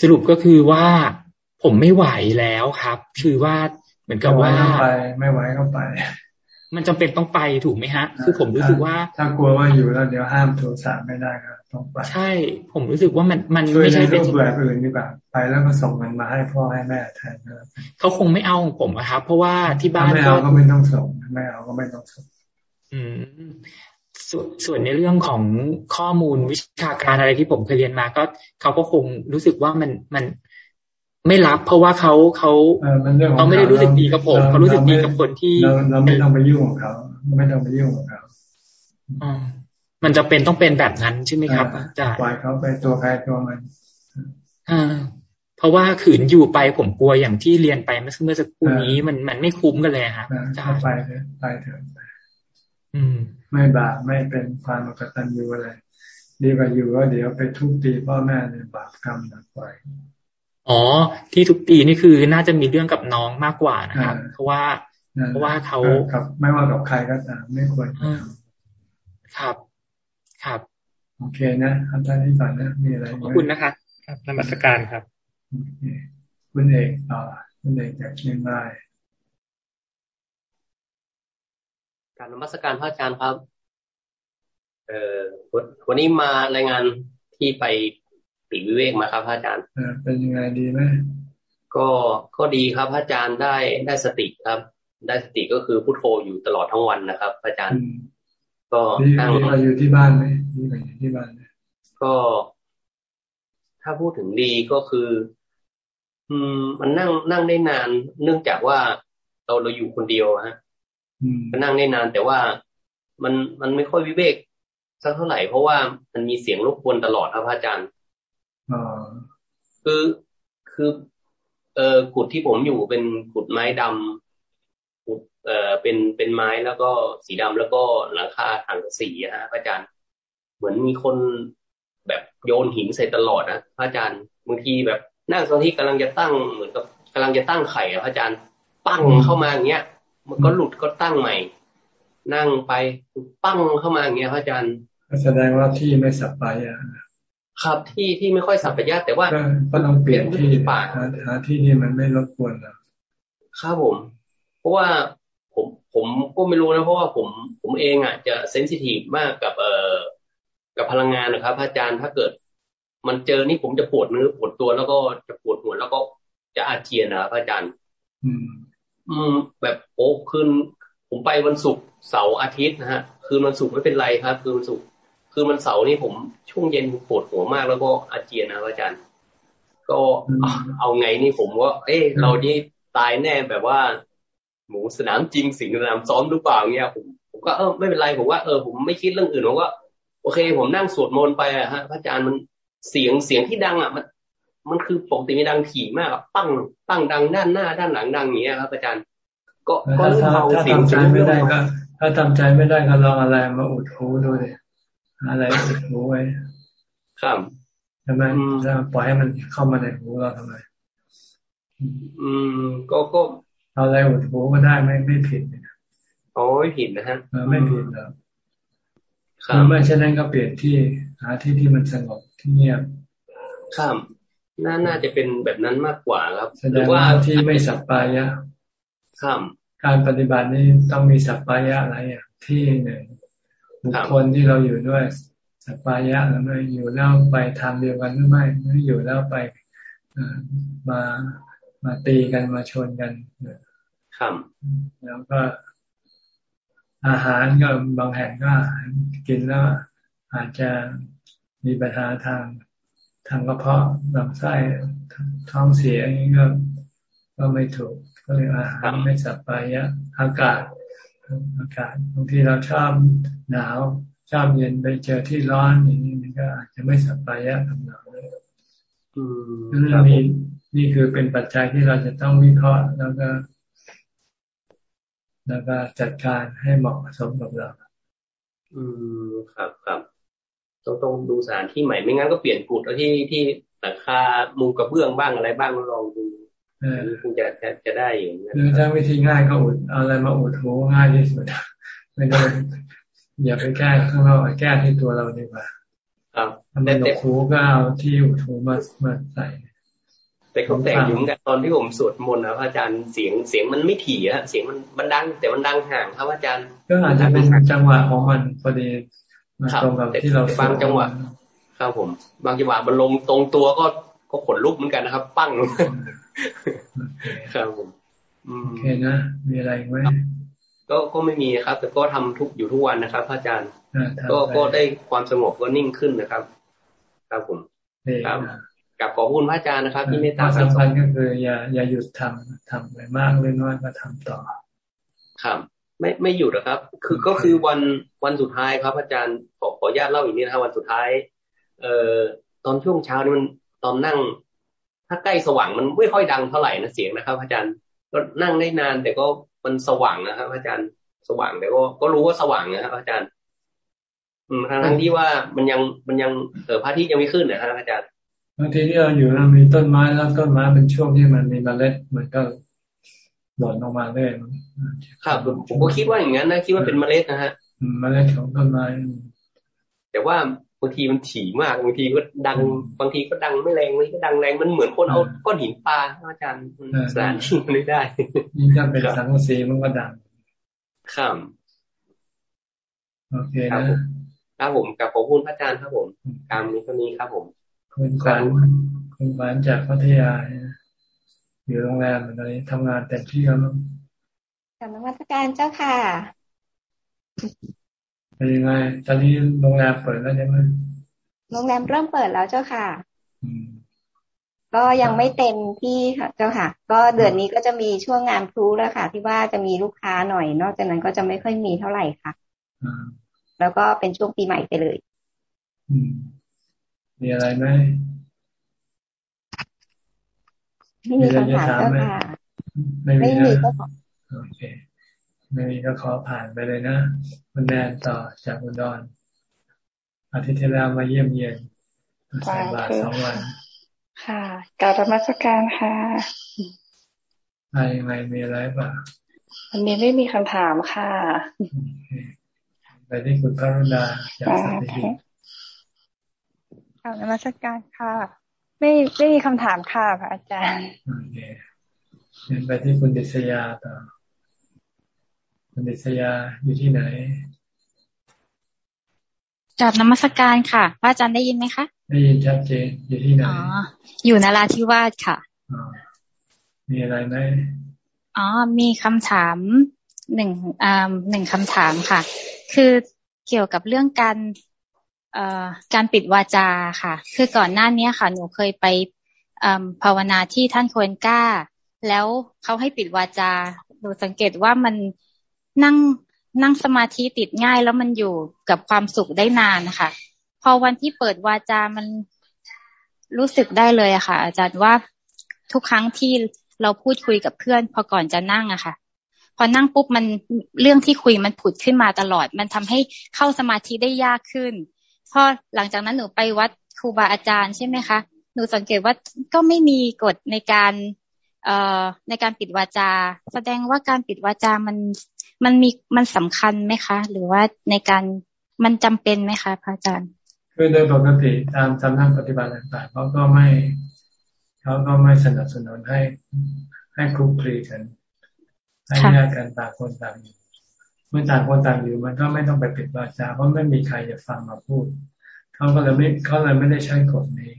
[SPEAKER 6] สรุปก็คือว่าผมไม่ไหวแล้วครับ คือว่าเหมือนกับว่า
[SPEAKER 1] ไปไม่ไหวก็ไป
[SPEAKER 6] มันจำเป็นต้องไปถูกไหมฮะ คือผมรู้สึกว่า
[SPEAKER 1] ถ้ากลัวว่าอยู่แล้วเดี๋ยวห้ามโทรศัพท์ไม่ได้ครับต้องไป
[SPEAKER 6] ใช่ ผมรู้สึกว่ามันมันไม่ใช่
[SPEAKER 1] เป็นแบบอื่นดีกว่าไปแล้วก็ส่งมันมาให้พ่อให้แม่แทน
[SPEAKER 6] เขาคงไม่เอาผมครับ เพราะว่าที่บ้าน
[SPEAKER 1] ไม่เอาก็ไม่ต้องส่งไม่เอาก็ไม่ต้องส่ง
[SPEAKER 6] อืม ส่วนส่วนในเรื่องของข้อมูลวิชาการอะไรที่ผมเคยเรียนมาก็เขาก็คงรู้สึกว่ามันมันไม่รับ เพราะว่าเขาเขาเขาไม่ได้รู้สึกดีกับผมเขารู้สึกดีกับคนที่
[SPEAKER 1] เราไม่ต้องไปยุ่งกับเขาไม่ต้องไปยุ่งกับเขา
[SPEAKER 6] อมันจะเป็นต้องเป็นแบบนั้นใช่ไหมครับอาจารย์
[SPEAKER 1] ปล่อยเขาไปตัวใครตัวมัน
[SPEAKER 6] อ่าเพราะว่าขืนอยู่ไปผมกลัวอย่างที่เรียนไปเมื่อเมื่อสักครู่นี้มันมันไม่คุ้มกันเลยครับ
[SPEAKER 1] จะไปเลยไปเถอะอืม ไม่บาปไม่เป็นความกตัญญูอะไรดีกว่าอยู่ว่าเดี๋ยวไปทุบตีพ่อแม่ในบาปกรรมหนักไป
[SPEAKER 6] อ๋อ ที่ทุกปีนี่คือน่าจะมีเรื่องกับน้องมากกว่านะครับ เพราะว่า เพราะว่าเขา
[SPEAKER 1] ครับ ไม่ว่ากับใครก็ตามไม่ควร
[SPEAKER 6] ครับ ครับ
[SPEAKER 1] โอเคนะอันนี้ก่อนนะมีอะไร
[SPEAKER 6] ขอบคุณนะครับครับนมัสการครับ
[SPEAKER 1] คุณเอกต่อคุณเอกจากเชียงราย
[SPEAKER 7] การนมัสการพระอาจารย์ครับ เอ่อวันนี้มารายงานที่ไปปีวิเวกมาครับพระอาจารย์
[SPEAKER 1] เป็นยังไงดีไหม
[SPEAKER 7] ก็ก็ดีครับพระอาจารย์ได้ได้สติครับ ได้สติก็คือพุทโธอยู่ตลอดทั้งวันนะครับพระอาจารย์ ก็
[SPEAKER 1] นั่งอยู่ที่บ้านไหมนี่ไปอยู่ที่บ้าน
[SPEAKER 7] ก็ถ้าพูดถึงดีก็คือ อืม มันนั่งนั่งได้นาน เนื่องจากว่าเราเราอยู่คนเดียวฮะมั นนั่งได้นาน แต่ว่ามันมันไม่ค่อยวิเวกสักเท่าไหร่เพราะว่ามันมีเสียงรบกวนตลอดครับพระอาจารย์คือคือเอ่อกุดที่ผมอยู่เป็นกุดไม้ดำกุดเอ่อเป็นเป็นไม้แล้วก็สีดำแล้วก็หลังคาถังสีฮะพระอาจารย์ เหมือนมีคนแบบโยนหินใส่ตลอดนะพระอาจารย์บางทีแบบนั่งตอนที่กำลังจะตั้งเหมือนกับกำลังจะตั้งไข่อะพระอาจารย์ปั้งเข้ามาอย่างเงี้ย มันก็หลุดก็ตั้งใหม่ นั่งไปปั้งเข้ามาอย่างเงี้ยพระอาจารย์
[SPEAKER 1] แสดงว่าที่ไม่สับไปอะ
[SPEAKER 7] ครับที่ที่ไม่ค่อยสัพยะแต่ว่า
[SPEAKER 1] ก็ต้องเปลี่ยนที่ป่าหาที่ที่มันไม่รบกวนเรา
[SPEAKER 7] ครับผม เพราะว่าผมผมก็ไม่รู้นะเพราะว่าผมผมเองอะจะเซนซิทีฟมากกับเอ่อกับพลังงานนะครับอาจารย์ถ้าเกิด มันเจอนี่ผมจะปวดเนื้อปวดตัวแล้วก็จะปวดหัวแล้วก็จะอาเจียนนะครับอาจารย์
[SPEAKER 1] อืม
[SPEAKER 7] อืม แบบโอ้คืนผมไปวันศุกร์เสาร์อาทิตย์นะฮะ คืนวันศุกร์ไม่เป็นไรครับ คืนวันศุกร์คืนวันเสาร์นี่ผมช่วงเย็นปวดหัวมากแล้วก็อาเจียนนะอาจารย์ ก็เอาไงนี่ผมว่าเอ้เรานี่ตายแน่แบบว่า หมูสนามจริงสิงสนามซ้อมหรือเปล่าเงี้ยผมผมก็เออไม่เป็นไรผมว่าเออผมไม่คิดเรื่องอื่นผมว่าโอเค ผมนั่งสวดมนต์ไปอะฮะพระอาจารย์มันเสียงเสียงที่ดังอะมัน มันคือปกติมันดังถี่มากปั้งปั้งดังด้านหน้าด้านหลังดังอย่างเงี้ยครับอาจารย์ ก็ก็
[SPEAKER 1] เบาเสียงใจไม่ได้ก็ถ้าทำใจไม่ได้ก็ลองอะไรมาอุดหูดูเลยอะไรอุดหูไว้
[SPEAKER 7] ครับ
[SPEAKER 1] ทำไมจะปล่อยให้มันเข้ามาในหูเราทำไม
[SPEAKER 7] อืม ก็ก็
[SPEAKER 1] เอาอะไรอุดหูก็ได้ไม่ไม่ผิด
[SPEAKER 7] โอ้ยผิดนะฮะ
[SPEAKER 1] ไม่ผิดหรอกคือไม่เช่นนั้นก็เปลี่ยนที่หาที่ที่มันสงบที่เงียบ
[SPEAKER 7] ครับ น่าน่าจะเป็นแบบนั้นมากกว่าครับ
[SPEAKER 1] แสดงว่าที่ไม่สัปปายะ
[SPEAKER 7] ครับ
[SPEAKER 1] การปฏิบัตินี้ต้องมีสัปปายะอะไรอย่างที่หนึ่งบุคคลที่เราอยู่ด้วยสัปปายะหรือไม่อยู่แล้วไปทางเดียวกันหรือไม่ไม่อยู่แล้วไปมามาตีกันมาชนกัน
[SPEAKER 7] ครับ
[SPEAKER 1] แล้วก็ อาหารก็บางแห่งก็กินแล้วอาจจะมีปัญหาทาง ทางกระเพาะลำไส้ท้องเสียอย่างนี้ก็ก็ไม่ถูกก็เลยอาหารไม่สับไปยะอากาศอากาศบางทีเราชอบหนาวชอบเย็นไปเจอที่ร้อนอย่างนี้มันก็อาจจะไม่สับไปยะกับหนาวเลยนั่นมีนี่คือเป็นปัจจัยที่เราจะต้องวิเคราะห์แล้วก็ แล้วก็จัดการให้เหมาะสมกับเรา
[SPEAKER 7] อืมครับครับ ต้องต้องดูสถานที่ใหม่ไม่งั้นก็เปลี่ยนกุดเอาที่ที่ราคามุงกระเบื้องบ้างอะไรบ้างลองดูคงจะจะจะได้อย่างนี้
[SPEAKER 1] ถ้าวิธีง่ายก็อุดเอาอะไรมาอุดหูง่ายที่สุดไม่ต้องอย่าไปแก้ข้างนอกแก้ที่ตัวเราดีกว่า
[SPEAKER 7] ครับ
[SPEAKER 1] แต่แต่หูก็เอาที่อุดหูมามาใส่
[SPEAKER 7] แต่เขาแต่งยุ่งกันตอนที่ผมสวดมนต์นะพระอาจารย์เสียงเสียงมันไม่ถี่อะเสียงมันมันดังแต่มันดังห่างครับอาจารย์
[SPEAKER 1] ก็อาจจะเป็นจังหวะของมันพอดี มาตรงกับที่เรา
[SPEAKER 7] บางจังหวะครับผม บางจังหวะมันลงตรงตัวก็ก็ขนลุกเหมือนกันนะครับ ปั้งครับผม
[SPEAKER 1] โอเคนะมีอะไรไหม
[SPEAKER 7] ก็ก็ไม่มีครับ แต่ก็ทำทุกอยู่ทุกวันนะครับพระอาจารย์ก็ก็ได้ความสงบก็นิ่งขึ้นนะครับ ครับผมครับกับขอบคุณพระอาจารย์นะครับ ที่เมตตา
[SPEAKER 1] สำคัญก็คืออย่าอย่าหยุดทำทำไปมากเลยน้อยก็ทำต่อ
[SPEAKER 7] ครับ ไม่ไม่หยุดนะครับ คือก็คือวันวันสุดท้ายครับ อาจารย์ขอขอญาตเล่าอีกนิดนะครับวันสุดท้าย เอ่อตอนช่วงเช้านี่มันตอนนั่ง ถ้าใกล้สว่างมันไม่ค่อยดังเท่าไหร่นะเสียงนะครับ อาจารย์ก็นั่งได้นานแต่ก็มันสว่างนะครับ อาจารย์สว่างแต่ก็ก็รู้ว่าสว่างนะครับ อาจารย์ทั้งที่ว่ามันยังมันยังเออพระทิตย์ยังไม่ขึ้นนะครับอาจารย์
[SPEAKER 1] บางทีที่เราอยู่เรามีต้นไม้แล้วต้นไม้เป็นช่วงที่มันมีเมล็ดมันก็ หล่นออกมาเรื่อย
[SPEAKER 7] ครับผมก็คิดว่าอย่างนั้นนะคิดว่าเป็นเมล็ดนะฮะ
[SPEAKER 1] เมล็ดของต้นไม้
[SPEAKER 7] แต่ว่าบางทีมันถี่มากบางทีก็ดังบางทีก็ดังไม่แรงบางทีก็ดังแรงมันเหมือนคนเอาก้อนหินปลาอาจารย์สารที่ไม่ได้
[SPEAKER 1] ยิ่งถ้าเป็นสังกะสีมันก็ดัง
[SPEAKER 7] ครับ
[SPEAKER 1] โอเคนะครับ
[SPEAKER 7] ผมกับขอบคุณพระอาจารย์ครับผมกรรมนี้เท่านี้ครับผม
[SPEAKER 1] คุณขวัญคุณขวัญจากพัทยา อยู่โรงแรมอะไรทำงานเต็มที่แล้ว
[SPEAKER 8] กับนวัตการเจ้าค่ะ
[SPEAKER 1] เป็นยังไงตอนนี้โรงแรมเปิดแล้วใช่ไหม
[SPEAKER 8] โรงแรมเริ่มเปิดแล้วเจ้าค่ะก็ยังไม่เต็มที่ค่ะเจ้าค่ะ ก็เดือนนี้ก็จะมีช่วงงานพลุแล้วค่ะ ที่ว่าจะมีลูกค้าหน่อย นอกจากนั้นก็จะไม่ค่อยมีเท่าไหร่ค่ะแล้วก็เป็นช่วงปีใหม่ไปเลย
[SPEAKER 1] อืมมีอะไรไหม
[SPEAKER 8] ไม่มีคำถามเจ้าค่ะไม่มีก็ขอ
[SPEAKER 1] โอเค ไม่มีก็ขอผ่านไปเลยนะคุณแนนต่อจากอุดรอาทิตย์ที่แล้วมาเยี่ยมเยียนใส่บาทสองวัน
[SPEAKER 9] ค่ะกาบรมสการค่ะ
[SPEAKER 1] อะไรยังไงมีอะไรบ้าง
[SPEAKER 9] วันนี้ไม่มีคำถามค่ะ
[SPEAKER 1] ไปที่คุณพระรุดาจากสัตหีบ
[SPEAKER 9] ค่ะนมัสการค่ะ ไม่ไม่มีคำถามค่ะพระอาจารย์
[SPEAKER 1] โอเคเดินไปที่คุณดิษยาต่อคุณดิษยาอยู่ที่ไหน
[SPEAKER 10] จับนมัสการค่ะ พระอาจารย์ได้ยินไหมคะ
[SPEAKER 1] ได้ยินชัดเจนอยู่ที่ไหนอ๋อ
[SPEAKER 10] อยู่นราธิวาสค่ะ
[SPEAKER 1] อ๋อมีอะไรไหม
[SPEAKER 10] อ๋อ มีคำถามหนึ่งอ่าหนึ่งคำถามค่ะ คือเกี่ยวกับเรื่องการเอ่อ การปิดวาจาค่ะ คือก่อนหน้านี้ค่ะ หนูเคยไปภาวนาที่ท่านควรกล้า แล้วเขาให้ปิดวาจา หนูสังเกตว่ามันนั่งนั่งสมาธิติดง่ายแล้วมันอยู่กับความสุขได้นานนะคะ พอวันที่เปิดวาจามันรู้สึกได้เลยอะค่ะ อาจารย์ว่าทุกครั้งที่เราพูดคุยกับเพื่อน พอก่อนจะนั่งอะค่ะ พอนั่งปุ๊บมันเรื่องที่คุยมันผุดขึ้นมาตลอด มันทำให้เข้าสมาธิได้ยากขึ้น พอหลังจากนั้นหนูไปวัดครูบาอาจารย์ใช่ไหมคะ หนูสังเกตว่าก็ไม่มีกฎในการเอ่อในการปิดวาจา แสดงว่าการปิดวาจามันมันมีมันสำคัญไหมคะ หรือว่าในการมันจำเป็นไหมคะพระอาจารย์
[SPEAKER 1] คือโดยปกติตามสำนักปฏิบัติต่างๆเขาก็ไม่เขาก็ไม่สนับสนุนให้ให้คลุกคลีกันให้แยกกันต่างคนต่างอยู่ เมื่อต่างคนต่างอยู่มันก็ไม่ต้องไปปิดวาจาเพราะไม่มีใครจะฟังมาพูดเขาก็เลยไม่เขาเลยไม่ได้ใช้กฎนี้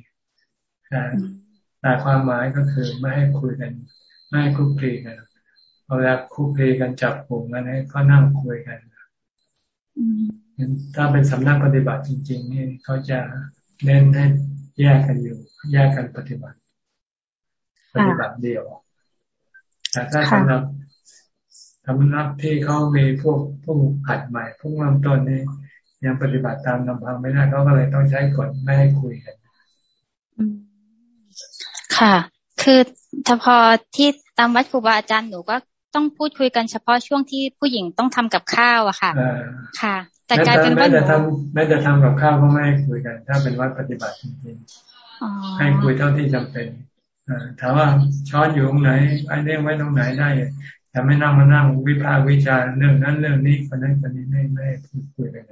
[SPEAKER 1] แต่ความหมายก็คือไม่ให้คุยกัน ไม่ให้คุกคีกันเวลาคุกคีกันจับกลุ่มกันให้ก็นั่งคุยกันถ้าเป็นสำนักปฏิบัติจริง ๆ นี่เขาจะเน้นให้แยกกันอยู่ แยกกันปฏิบัติ ปฏิบัติเดียวแต่ถ้าสำนัก สำนักที่เขามีพวกผู้หัดใหม่พวกเริ่มต้นนี่ยังปฏิบัติตามลำพังไม่ได้เขาก็เลยต้องใช้กฎไม่ให้คุยกัน
[SPEAKER 10] ค่ะ คือถ้าพอที่ตามวัดครูบาอาจารย์หนูก็ต้องพูดคุยกันเฉพาะช่วงที่ผู้หญิงต้องทำกับข้าวอะค่ะ ค่ะ แต่กลายเป็นว่า
[SPEAKER 1] หนูแม้จะทำกับข้าวก็ไม่ให้คุยกัน ถ้าเป็นวัดปฏิบัติจริงๆให้คุยเท่าที่จำเป็นถามว่าช้อนอยู่ตรงไหนไอ้เรื่องไว้ตรงไหนได้ แต่ไม่นั่งมานั่งวิพากษ์วิจารณ์เรื่องนั้นเรื่องนี้คนนั้นคนนี้ไม่ไม่พูดคุยกัน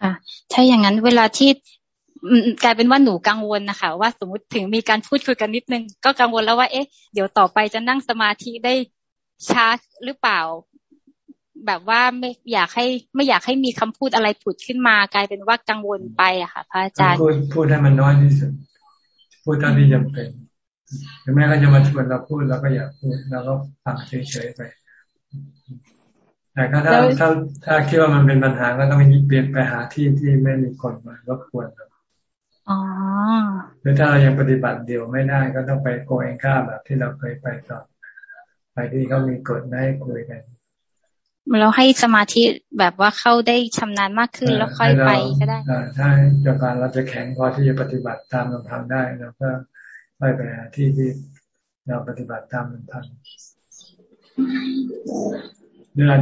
[SPEAKER 10] ค่ะ ถ้าอย่างนั้นเวลาที่กลายเป็นว่าหนูกังวลนะคะว่าสมมติถึงมีการพูดคุยกันนิดนึง ก็กังวลแล้วว่า เอ๊ะเดี๋ยวต่อไปจะนั่งสมาธิได้ช้าหรือเปล่า แบบว่าไม่อยากให้ ไม่อยากให้มีคำพูดอะไรผุดขึ้นมา กลายเป็นว่ากังวลไปอะค่ะ พระอาจารย์
[SPEAKER 1] พูดพูดให้มันน้อยที่สุด พูดเท่าที่จำเป็น ถึงแม้เขาจะมาชวนเราพูดเราก็อยากพูดเราก็ฟังเฉยๆไป แต่ถ้าถ้าถ้าคิดว่ามันเป็นปัญหาก็ต้องเปลี่ยนไปหาที่ที่ไม่มีคนมารบกวนเราอ๋อหรือถ้าเรายังปฏิบัติเดียวไม่ได้ก็ต้องไปโกเองข้าแบบที่เราเคยไปต่อไปที่เขามีกฎให้คุยกัน
[SPEAKER 10] เราให้สมาธิแบบว่าเข้าได้ชำนาญมากขึ้นแล้วค่อยไปก็ได้
[SPEAKER 1] ถ้าจนการเราจะแข็งพอที่จะปฏิบัติตามลำพังได้เราก็ ไปไปหาที่ที่เราปฏิบัติตามลำพังเดือนอา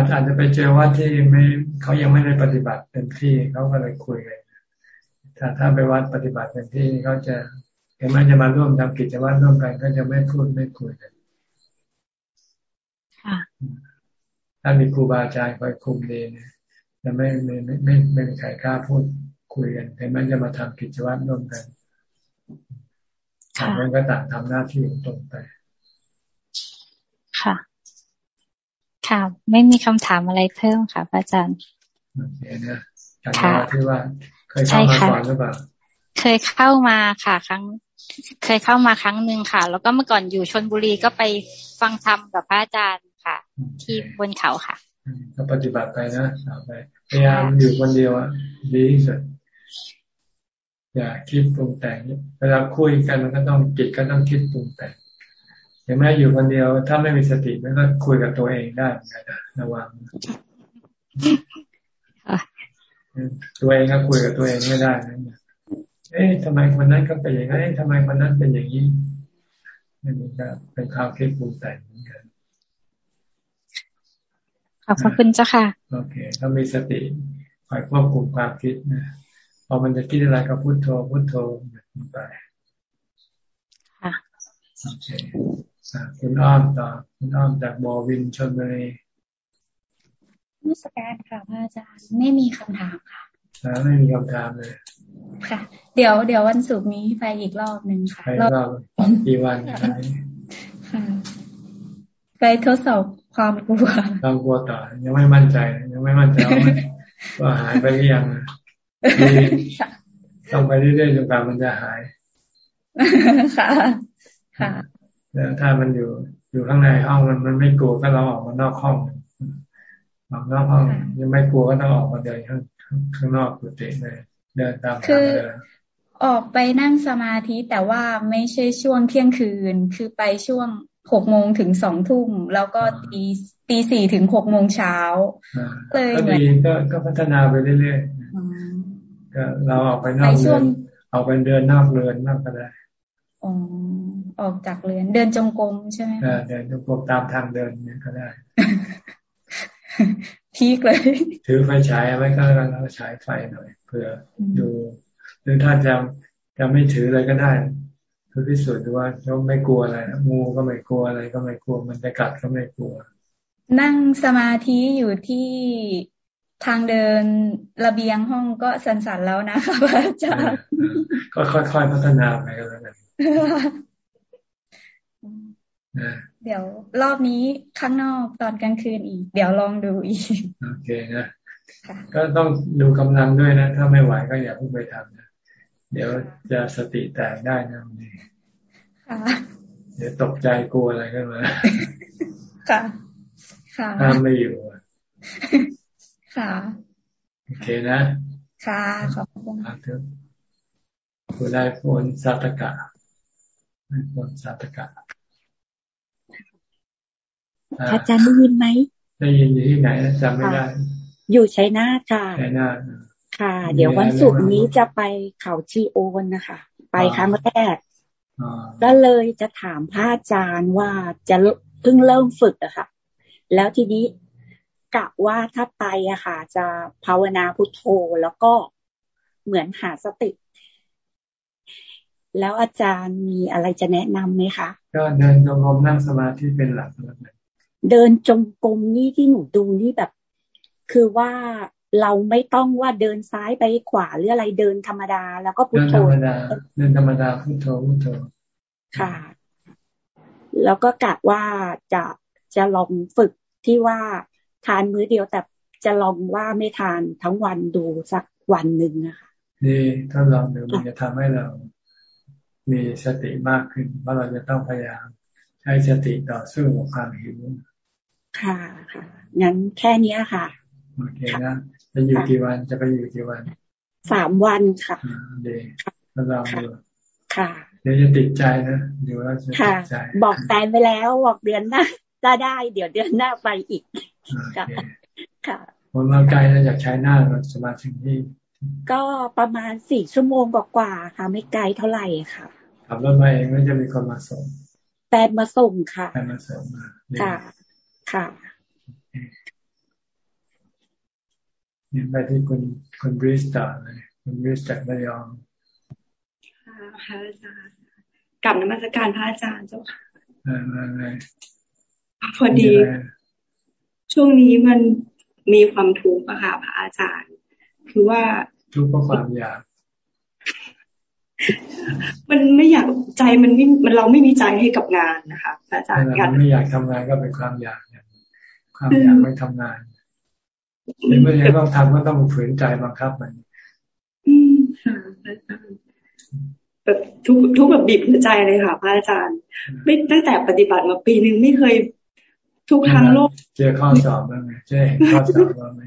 [SPEAKER 1] จอาจจะไปเจอว่าที่ไม่เขายังไม่ได้ปฏิบัติเต็มที่เขาก็เลยคุยกันถ้าถ้าไปวัดปฏิบัติเต็มที่เขาจะเห็นมันจะมาร่วมทำกิจวัตรร่วมกันก็จะไม่พูดไม่คุยกันถ้ามีครูบาอาจารย์คอยคุมดีเนี่ยจะไม่ไม่ไม่ไม่ไม่มีใครกล้าพูดคุยกันเห็นมันจะมาทำกิจวัตรร่วมกัน ต่างคนก็ต่างทำหน้าที่ของตนไป
[SPEAKER 10] ค่ะ ค่ะ ไม่มีคำถามอะไรเพิ่มค่ะพระอาจารย์
[SPEAKER 1] โอเคนะจากที่ว่าเคยเข้ามาก่อนหรือเปล่า
[SPEAKER 10] เคยเข้ามาค่ะ ครั้ง เคยเข้ามาครั้งหนึ่งค่ะ แล้วก็เมื่อก่อนอยู่ชนบุรีก็ไปฟังธรรมกับพระอาจารย์ค่ะ ที่บนเขาค่ะ
[SPEAKER 1] ก็ปฏิบัติไปนะต่อไปพยายามอยู่คนเดียวอะดีที่สุด อย่าคิดปรุงแต่งเวลาคุยกันมันก็ต้องจิตก็ต้องคิดปรุงแต่งอย่างแม้อยู่คนเดียว ถ้าไม่มีสติมันก็คุยกับตัวเองได้นะระวังตัวเองก็คุยกับตัวเองไม่ได้นะเอ๊ะทำไมคนนั้นก็เป็นอย่างนี้ทำไมคนนั้นเป็นอย่างนี้นี่ก็เป็นข่าวคิดปรุงแต่งเหมือนกัน
[SPEAKER 10] ขอบคุณเจ้าค่ะ
[SPEAKER 1] โอเคถ้ามีสติคอยควบคุมความคิดนะ พอมันจะคิดอะไรก็พุโทโธพุโทโธไปค่ะโอเคคุณอ้อมต่อคุณอ้อมจากบอวินชนบุรี
[SPEAKER 11] นมัสการค่ะพระอาจารย์ไม่มีคำถามค่ะ
[SPEAKER 1] ไม่มีคำถามเลย
[SPEAKER 10] ค่ะ เดี๋ยวเดี๋ยววันศุกร์นี้ไปอีกรอบหนึ่งค่ะ
[SPEAKER 1] ไปรอบกี่วัน
[SPEAKER 10] ค่ะไปทดสอบความกลัว
[SPEAKER 1] ความกลัวต่อยังไม่มั่นใจ ยังไม่มั่นใจว่าหายไปหรือยัง ต้องไปเรื่อยๆจนกว่ามันจะหาย
[SPEAKER 10] ค่ะ ค่ะ
[SPEAKER 1] แล้วถ้ามันอยู่อยู่ข้างในห้องมันมันไม่กลัวก็เราออกมานอกห้องออกนอกห้องยังไม่กลัวก็ต้องออกมาเดินข้างข้างนอกกุฏิเลยเดินตามทางเดิน
[SPEAKER 10] ออกไปนั่งสมาธิแต่ว่าไม่ใช่ช่วงเที่ยงคืน คือไปช่วงหกโมงถึงสองทุ่มแล้วก็ตีตีสี่ถึงหกโมงเช้า
[SPEAKER 1] เลยเหมือนก็ก็พัฒนาไปเรื่อยๆก็ เราออกไปนอกเรือนออกไปเดินนอกเรือนนอกก็ได้
[SPEAKER 10] อออกจากเรือนเดินจงกรมใช่ไหม
[SPEAKER 1] เดินจงกรมตามทางเดินเนี่ยก็ได้
[SPEAKER 10] พีกเลย
[SPEAKER 1] ถือไฟฉายไว้ก็แล้วก็ฉายไฟหน่อยเพื่อดูหรือถ้าจะจะไม่ถืออะไรก็ได้เพื่อพิสูจน์ดูว่าเขาไม่กลัวอะไรงูก็ไม่กลัวอะไรก็ไม่กลัวมันจะกัดก็ไม่กลัว
[SPEAKER 10] นั่งสมาธิอยู่ที่ ทางเดินระเบียงห้องก็สันๆแล้วนะคะอาจารย์
[SPEAKER 1] ก็ค่อยๆพัฒนาไปกันแล้วกัน
[SPEAKER 10] เดี๋ยวรอบนี้ข้างนอกตอนกลางคืนอีก เดี๋ยวลองดูอีก
[SPEAKER 1] โอเคนะก็ต้องดูกำลังด้วยนะ ถ้าไม่ไหวก็อย่าเพิ่งไปทำนะเดี๋ยวจะสติแตกได้นะนี่เดี๋ยวตกใจกลัวอะไรขึ้นมา
[SPEAKER 10] ค่ะ ค่ะ
[SPEAKER 1] ห้ามไม่อยู่
[SPEAKER 10] ค่ะ
[SPEAKER 1] โอเคนะ
[SPEAKER 10] ค่ะ ขอบคุณ
[SPEAKER 1] ครับคุณได้พลสัตกะได้พลสัตกะ
[SPEAKER 11] อาจารย์ได้ยินไหม
[SPEAKER 1] ได้ยินอยู่ที่ไหนจำไม่ได้
[SPEAKER 11] อยู่ชัยนาทค่ะ
[SPEAKER 1] ชัยนาท
[SPEAKER 11] ค่ะ เดี๋ยววันศุกร์นี้จะไปเขาชีโอนนะคะ ไปครั้งแรกก็เลยจะถามพระอาจารย์ว่าจะเพิ่งเริ่มฝึกอะค่ะ แล้วทีนี้ กะว่าถ้าไปอะค่ะ จะภาวนาพุทโธแล้วก็เหมือนหาสติ แล้วอาจารย์มีอะไรจะแนะนำไหมคะ
[SPEAKER 1] ก็เดินจงกรมนั่งสมาธิเป็นหลัก
[SPEAKER 11] เดินจงกรมนี่ที่หนูดูนี่แบบ คือว่าเราไม่ต้องว่าเดินซ้ายไปขวาหรืออะไรเดินธรรมดา แล้วก็พุทโธ
[SPEAKER 1] เดินธรรมดาเดินธรรมดาพุทโธพุทโธ
[SPEAKER 11] ค่ะ แล้วก็กะว่าจะจะลองฝึกที่ว่า ทานมื้อเดียวแต่จะลองว่าไม่ทานทั้งวันดูสักวันหนึ่งนะคะ
[SPEAKER 1] นี่ถ้าลองดูมันจะทำให้เรา มีสติมากขึ้นว่าเราจะต้องพยายามใช้สติต่อสู้กับความหิว
[SPEAKER 11] ค่ะค่ะงั้นแค่นี้ค่ะ
[SPEAKER 1] โอเคนะจะอยู่กี่วันจะไปอยู่กี่วัน
[SPEAKER 11] สามวันค่ะ
[SPEAKER 1] เดี๋ยวเราดู
[SPEAKER 11] ค่ะ
[SPEAKER 1] เดี๋ยวจะติดใจนะเดี๋ยวเราจะติดใจ
[SPEAKER 11] บอกแฟนไปแล้วบอกเดือนหน้า จะได้เดี๋ยวเดือนหน้าไปอีกค่ะค่ะ
[SPEAKER 1] ผมมาไกลนะจากใช้หน้าสมาธิที่
[SPEAKER 11] ก็ประมาณสี่ชั่วโมงกว่าค่ะ ไม่ไกลเท่าไหร่ค่ะ
[SPEAKER 1] ขับรถมาเองก็จะมีคนมาส่ง
[SPEAKER 11] แฟนมาส่งค่ะ
[SPEAKER 1] แฟนมาส่ง
[SPEAKER 11] ค่ะ ค่ะ
[SPEAKER 1] นี่ไปที่คุณคุณบริสตาเลยคุณบริสจากระยอง
[SPEAKER 12] ค่ะพระอาจารย์กลับนมัสการพระอาจารย์เจ้าค่ะ
[SPEAKER 1] อะไร
[SPEAKER 12] พอดี ช่วงนี้มันมีความทุกข์อะค่ะพระอาจารย์ คือว่า
[SPEAKER 1] ทุกข์เพราะความอยาก
[SPEAKER 12] มันไม่อยากใจมันไม่มันเราไม่มีใจให้กับงานนะคะอาจารย์
[SPEAKER 1] งานไม่อยากทำงานก็เป็นความอยากความอยากไม่ทำงานเมื่อยังต้องทำก็ต้องฝืนใจบังคับมัน
[SPEAKER 12] อืมค่ะอาจารย์แบบทุกทุกแบบบีบหัวใจเลยค่ะพระอาจารย์ ไม่ตั้งแต่ปฏิบัติมาปีหนึ่งไม่เคย ทุกทางโลก
[SPEAKER 1] เจอข้อสอบบ้างไหมเจอข้อสอบบ้างไหม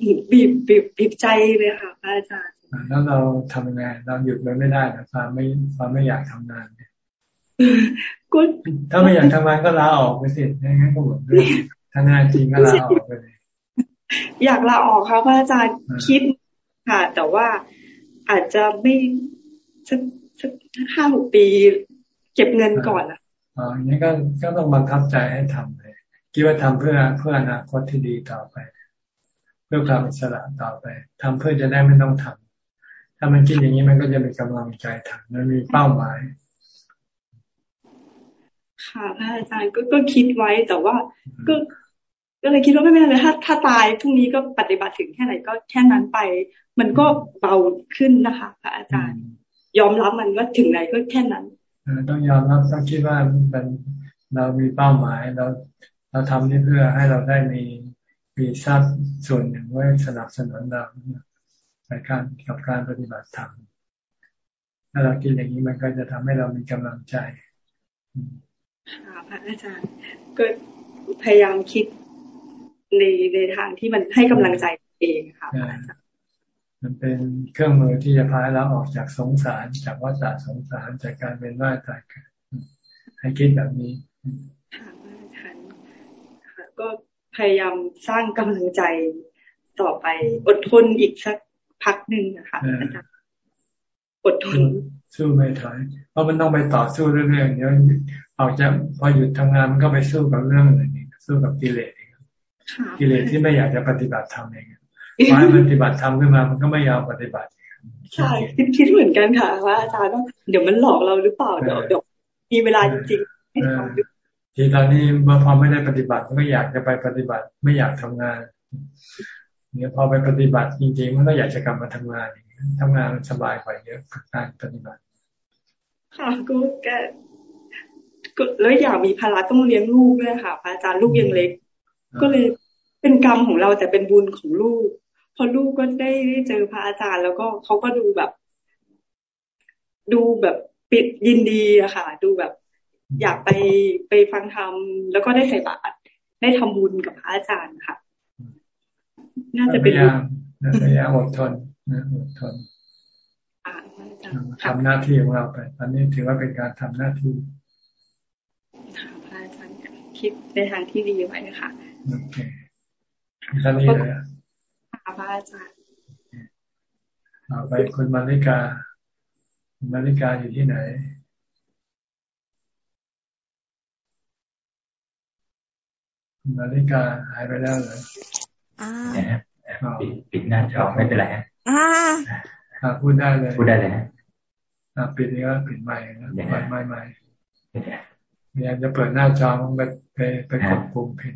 [SPEAKER 12] บีบบีบบีบใจเลยค่ะพระอาจารย์
[SPEAKER 1] แล้วเราทำงานเราหยุดมันไม่ได้นะความไม่ความไม่อยากทำงานเนี่ยถ้าไม่อยากทำงานก็ลาออกไปสิงั้นก็หมดเรื่องถ้างานจริงก็ลาออกไปเลย
[SPEAKER 12] อยากลาออกค่ะพระอาจารย์คิดค่ะ แต่ว่าอาจจะไม่สักสักห้าหกปี เก็บเงินก่อนอะ
[SPEAKER 1] อ๋ออย่างนี้ก็ก็ต้องบังคับใจให้ทำเลยคิดว่าทำเพื่อเพื่ออนาคตที่ดีต่อไป เพื่อความอิสระต่อไปทำเพื่อจะได้ไม่ต้องทำถ้ามันคิดอย่างนี้มันก็จะมีกำลังใจทำมันมีเป้าหมาย
[SPEAKER 12] ค่ะพระอาจารย์ก็ก็คิดไว้แต่ว่าก็ก็เลยคิดว่าไม่เป็นไรถ้าถ้าตายพรุ่งนี้ก็ปฏิบัติถึงแค่ไหนก็แค่นั้นไป มันก็เบาขึ้นนะคะพระอาจารย์ ยอมรับมันว่าถึงไหนก็แค่นั้น
[SPEAKER 1] ต้องยอมรับต้องคิดว่ามันเรามีเป้าหมายเราเราทำนี่เพื่อให้เราได้มีมีทรัพย์ส่วนหนึ่งไว้สนับสนุนเราในการกับการปฏิบัติธรรมถ้าเราคิดอย่างนี้มันก็จะทำให้เรามีกำลังใจ
[SPEAKER 12] ค่ะพระอาจารย์ก็พยายามคิดในในทางที่มันให้กำลังใจเองค่ะ
[SPEAKER 1] มันเป็นเครื่องมือที่จะพาเราออกจากสงสาร จากวัฏสงสารจากการเป็นว่ายตายเกิดให้คิดแบบนี้
[SPEAKER 12] ค่ะอาจารย์ก็พยายามสร้างกำลังใจต่อไป อดทนอีกสักพักหนึ่งนะคะอาจารย์อดทน
[SPEAKER 1] สู้ไม่ถอยเพราะมันต้องไปต่อสู้เรื่องๆเดี๋ยวออกจากพอหยุดทำงานมันก็ไปสู้กับเรื่องอะไรนี่สู้กับกิเลสกิเลสที่ไม่อยากจะปฏิบัติธรรมเอง พอให้ปฏิบัติธรรมขึ้นมา มันก็ไม่ยอมปฏิบัติ
[SPEAKER 12] ใช่คิดคิดเหมือนกันค่ะว่าอาจารย์ต้องเดี๋ยวมันหลอกเราหรือเปล่าเดี๋ยวเดี๋ยวมีเวลาจริงๆ
[SPEAKER 1] ทีตอนนี้เมื่อพอไม่ได้ปฏิบัติก็อยากจะไปปฏิบัติ ไม่อยากทำงานเนี่ยพอไปปฏิบัติจริงๆมันก็อยากจะกลับมาทำงานทำงานสบายกว่าเยอะการปฏิบัติ
[SPEAKER 12] ค่ะก็แกแล้วอยากมีภาระต้องเลี้ยงลูกด้วยค่ะพระอาจารย์ลูกยังเล็ก ก็เลยเป็นกรรมของเราแต่เป็นบุญของลูก พอลูกก็ได้ได้เจอพระอาจารย์ แล้วก็เขาก็ดูแบบ ดูแบบปิดยินดีอะค่ะ ดูแบบอยากไปไปฟังธรรมแล้วก็ได้ใส่บาตรได้ทำบุญกับพระอาจารย์ค่ะ น่าจะเป็น
[SPEAKER 1] พยายามอดทนนะอดทนทำหน้าที่ของเราไปตอนนี้ถือว่าเป็นการทำหน้าที่
[SPEAKER 12] พระอาจารย์คิดในทางที่ดีไว้ค่ะ
[SPEAKER 1] โอเคท่านนี้เลย
[SPEAKER 12] พระอาจารย์
[SPEAKER 1] เอาไปคุณมาริกาคุณมาริกาอยู่ที่ไหนคุณมาริกาหายไปแล้วเหรอ
[SPEAKER 2] อ่าปิดหน้าจอไม่เป็นไรฮะ
[SPEAKER 13] อ่า
[SPEAKER 1] พูดได้เลย
[SPEAKER 2] พูดได้เลยฮะ
[SPEAKER 1] ปิดนี้ก็ปิดใหม่นะเปิดใหม่ใหม่พยายามจะเปิดหน้าจอมันไปไปไปกดปุ่มผิด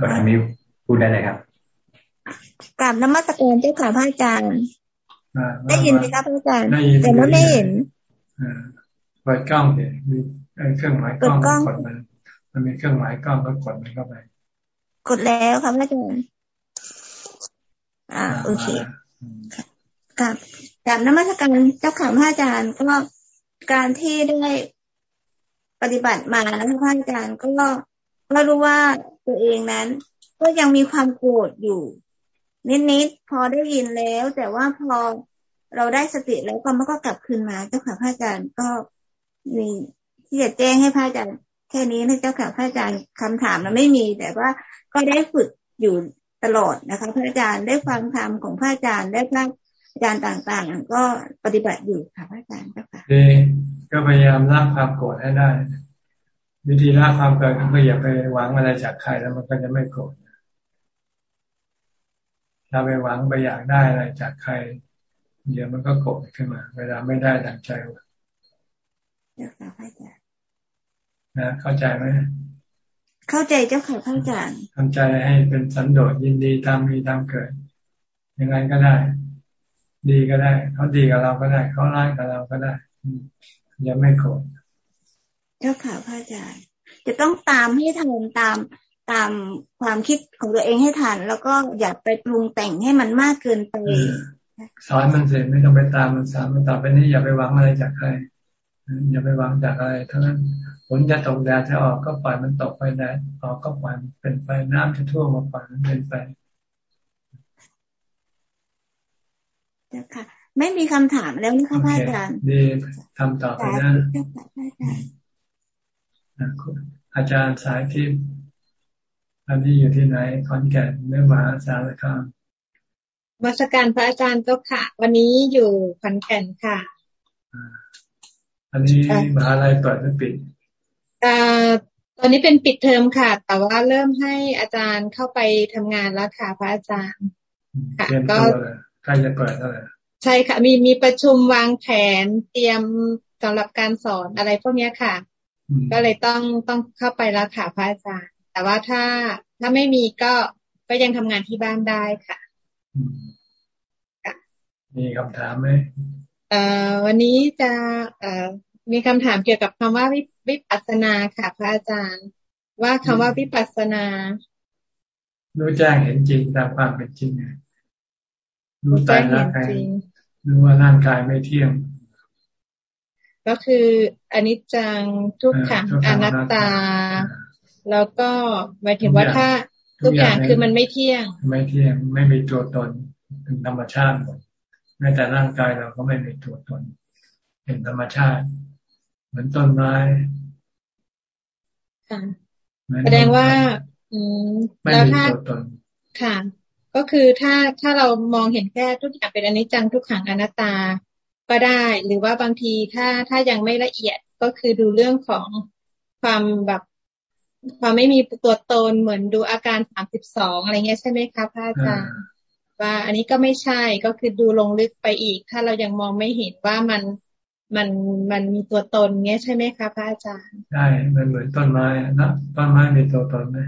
[SPEAKER 2] ก็ทำนี้ พูดได้เลยครับ
[SPEAKER 13] กราบนมัสการเจ้าค่ะพระอาจารย์ได้ยินไหมครับพระอาจารย์แต่ไม่ได้เห็น
[SPEAKER 1] เปิดกล้องเนี่ยมีเครื่องหมายกล้องกดมันมันมีเครื่องหมายกล้องก็กดมันเข้าไป
[SPEAKER 13] กดแล้วครับพระอาจารย์อ่าโอเคกับกับนมัสการเจ้าข่พระอาจารย์ก็การที่ได้ปฏิบัติมาแล้วพระอาจารย์ก็ก็รู้ว่าตัวเองนั้น ก็ยังมีความโกรธอยู่ นิดๆพอได้ยินแล้ว แต่ว่าพอเราได้สติแล้วความมันก็กลับคืนมาเจ้าค่ะพระอาจารย์ก็มีที่จะแจ้งให้พระอาจารย์แค่นี้นะเจ้าค่ะพระอาจารย์คำถามมันไม่มี แต่ว่าก็ได้ฝึกอยู่ตลอดนะคะ พระอาจารย์ได้ฟังธรรมของพระอาจารย์ได้พระอาจารย์ต่างๆ ก็ปฏิบัติอยู่ค่ะพระอาจารย์เจ้าค่ะ
[SPEAKER 1] ดีก็พยายามละความโกรธให้ได้ วิธีละความโกรธก็อย่าไปหวังอะไรจากใครแล้วมันก็จะไม่โกรธ ถ้าไปหวังไปอยากได้อะไรจากใคร เดี๋ยวมันก็โกรธขึ้นมา เวลาไม่ได้ดังใจนะเข้าใจไหม
[SPEAKER 13] เข้าใจเจ้าค่ะพระอาจารย์
[SPEAKER 1] ทำใจให้เป็นสันโดษยินดีตามมีตามเกิด ยังไงก็ได้ ดีก็ได้เขาดีกับเราก็ได้เขาร้ายกับเราก็ได้ยังไม่โกรธ
[SPEAKER 13] เจ้าค่ะพระอาจารย์จะต้องตามให้ทันตาม ตามความคิดของตัวเองให้ทันแล้วก็อย่าไปปรุงแต่งให้มันมากเกินไป
[SPEAKER 1] สอนมันเสร็จไม่ต้องไปตามมันสามมันต่อไปนี้อย่าไปหวังอะไรจากใครอย่าไปหวังจากอะไรเท่านั้นฝนจะตกแดดจะออกก็ปล่อยมันตกไปแดดออกก็ปล่อยเป็นไปน้ำจะท่วมมาปล่อยมันเป็นไป
[SPEAKER 13] เจ้าค่ะ ไม่มีคำถามแล้วนะคะพระอาจารย์
[SPEAKER 1] ดีทำต่อไปนะอาจารย์สายทิพย์ อันนี้อยู่ที่ไหนขอนแก่นเมื่อมาสารคาม
[SPEAKER 14] มาสการพระอาจารย์ก็ค่ะ วันนี้อยู่ขอนแก่นค่ะ
[SPEAKER 1] อันนี้มหาลัยเปิดหรือปิด
[SPEAKER 14] ตอนนี้เป็นปิดเทอมค่ะ แต่ว่าเริ่มให้อาจารย์เข้าไปทำงานแล้วค่ะพระอาจารย์
[SPEAKER 1] ค่ะ ก็ใกล้จะเปิดแล้ว
[SPEAKER 14] ใช่ค่ะ มีมีประชุมวางแผนเตรียมสำหรับการสอนอะไรพวกนี้ค่ะ ก็เลยต้องต้องเข้าไปแล้วค่ะพระอาจารย์ แต่แต่ว่าถ้าถ้าไม่มีก็ก็ยังทำงานที่บ้านได้ค่ะ
[SPEAKER 1] มีคำถามไหม
[SPEAKER 14] เอ่อวันนี้จะเอ่อมีคำถามเกี่ยวกับคำว่าวิวิปัสนาค่ะ พระอาจารย์ ว่าคำว่าวิปัสนา
[SPEAKER 1] รู้แจ้งเห็นจริงตามความเป็นจริงไงรู้ใจร่างกายรู้ว่าร่างกายไม่เที่ยง
[SPEAKER 14] ก็คืออนิจจังทุกขังอนัตตา แล้วก็หมายถึงว่าถ้าทุกอย่างคือมันไม่เที่ยง
[SPEAKER 1] ไม่เที่ยงไม่มีตัวตนเป็นธรรมชาติหมดแม้แต่ร่างกายเราก็ไม่มีตัวตน เป็นธรรมชาติ เหมือนต้นไม้
[SPEAKER 14] ค่ะแสดงว่า อืมแล้วถ้าค่ะ ก็คือถ้าถ้าเรามองเห็นแค่ทุกอย่างเป็นอนิจจังทุกขังอนัตตาก็ได้ หรือว่าบางทีถ้าถ้ายังไม่ละเอียดก็คือดูเรื่องของความแบบ ความไม่มีตัวตนเหมือนดูอาการสามสิบสองอะไรเงี้ยใช่ไหมคะพระอาจารย์ว่า อันนี้ก็ไม่ใช่ก็คือดูลงลึกไปอีก ถ้าเรายังมองไม่เห็นว่ามันมันมันมีตัวตนเงี้ยใช่ไหมคะพระอาจารย์
[SPEAKER 1] ใช่มันเหมือนต้นไม้นะต้นไม้มีตัวตนไหม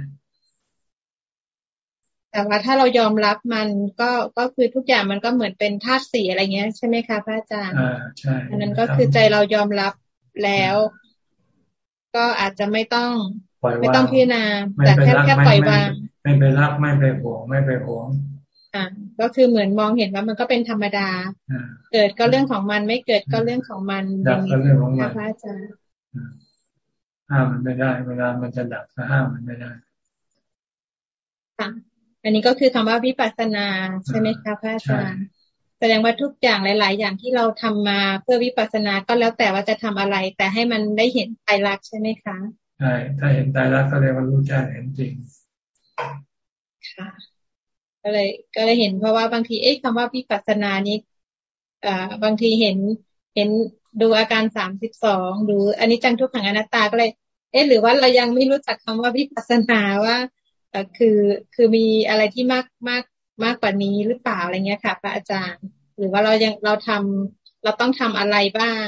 [SPEAKER 14] แต่ว่าถ้าเรายอมรับมันก็ก็คือทุกอย่างมันก็เหมือนเป็นธาตุสีอะไรเงี้ยใช่ไหมคะพระอาจารย์
[SPEAKER 1] อ่าใช่
[SPEAKER 14] อันนั้นก็คือใจเรายอมรับแล้ว ก็อาจจะไม่ต้อง ไม่ต้องพิจารณาแต่แค่แค่ปล่อยวาง
[SPEAKER 1] ไม่ไปรักไม่ไปหวงไม่ไปหวง
[SPEAKER 14] อ่าก็คือเหมือนมองเห็นว่ามันก็เป็นธรรมดา เกิดก็เรื่องของมันไม่เกิดก็เรื่องของมัน
[SPEAKER 1] ดับก็เรื่องของมัน
[SPEAKER 14] พระอาจารย์
[SPEAKER 1] ห้ามมันไม่ได้ เวลามันจะดับก็ห้ามมันไม่ได้
[SPEAKER 14] ค่ะอันนี้ก็คือคำว่าวิปัสสนาใช่ไหมคะพระอาจารย์แสดงว่าทุกอย่างหลาย ๆ อย่างที่เราทำมาเพื่อวิปัสสนาก็แล้วแต่ว่าจะทำอะไร แต่ให้มันได้เห็นไตรลักษณ์ใช่ไหมคะ
[SPEAKER 1] ใช่ถ้าเห็นไตรลักก็เรียกว่ารู้แจ้งเห็นจริง
[SPEAKER 14] ค่ะก็เลย ก็เลยเห็นเพราะว่าบางทีเอ๊ะคำว่าวิปัสสนานี้อ่าบางทีเห็นเห็นดูอาการสามสิบสองหรืออันนี้จังทุกขังอนัตตาก็เลย เอ๊ะหรือว่าเรายังไม่รู้จักคำว่าวิปัสสนาว่าคือคือมีอะไรที่มากมากมากกว่านี้หรือเปล่าอะไรเงี้ยค่ะพระอาจารย์ หรือว่าเรายังเราทำเราต้องทำอะไรบ้าง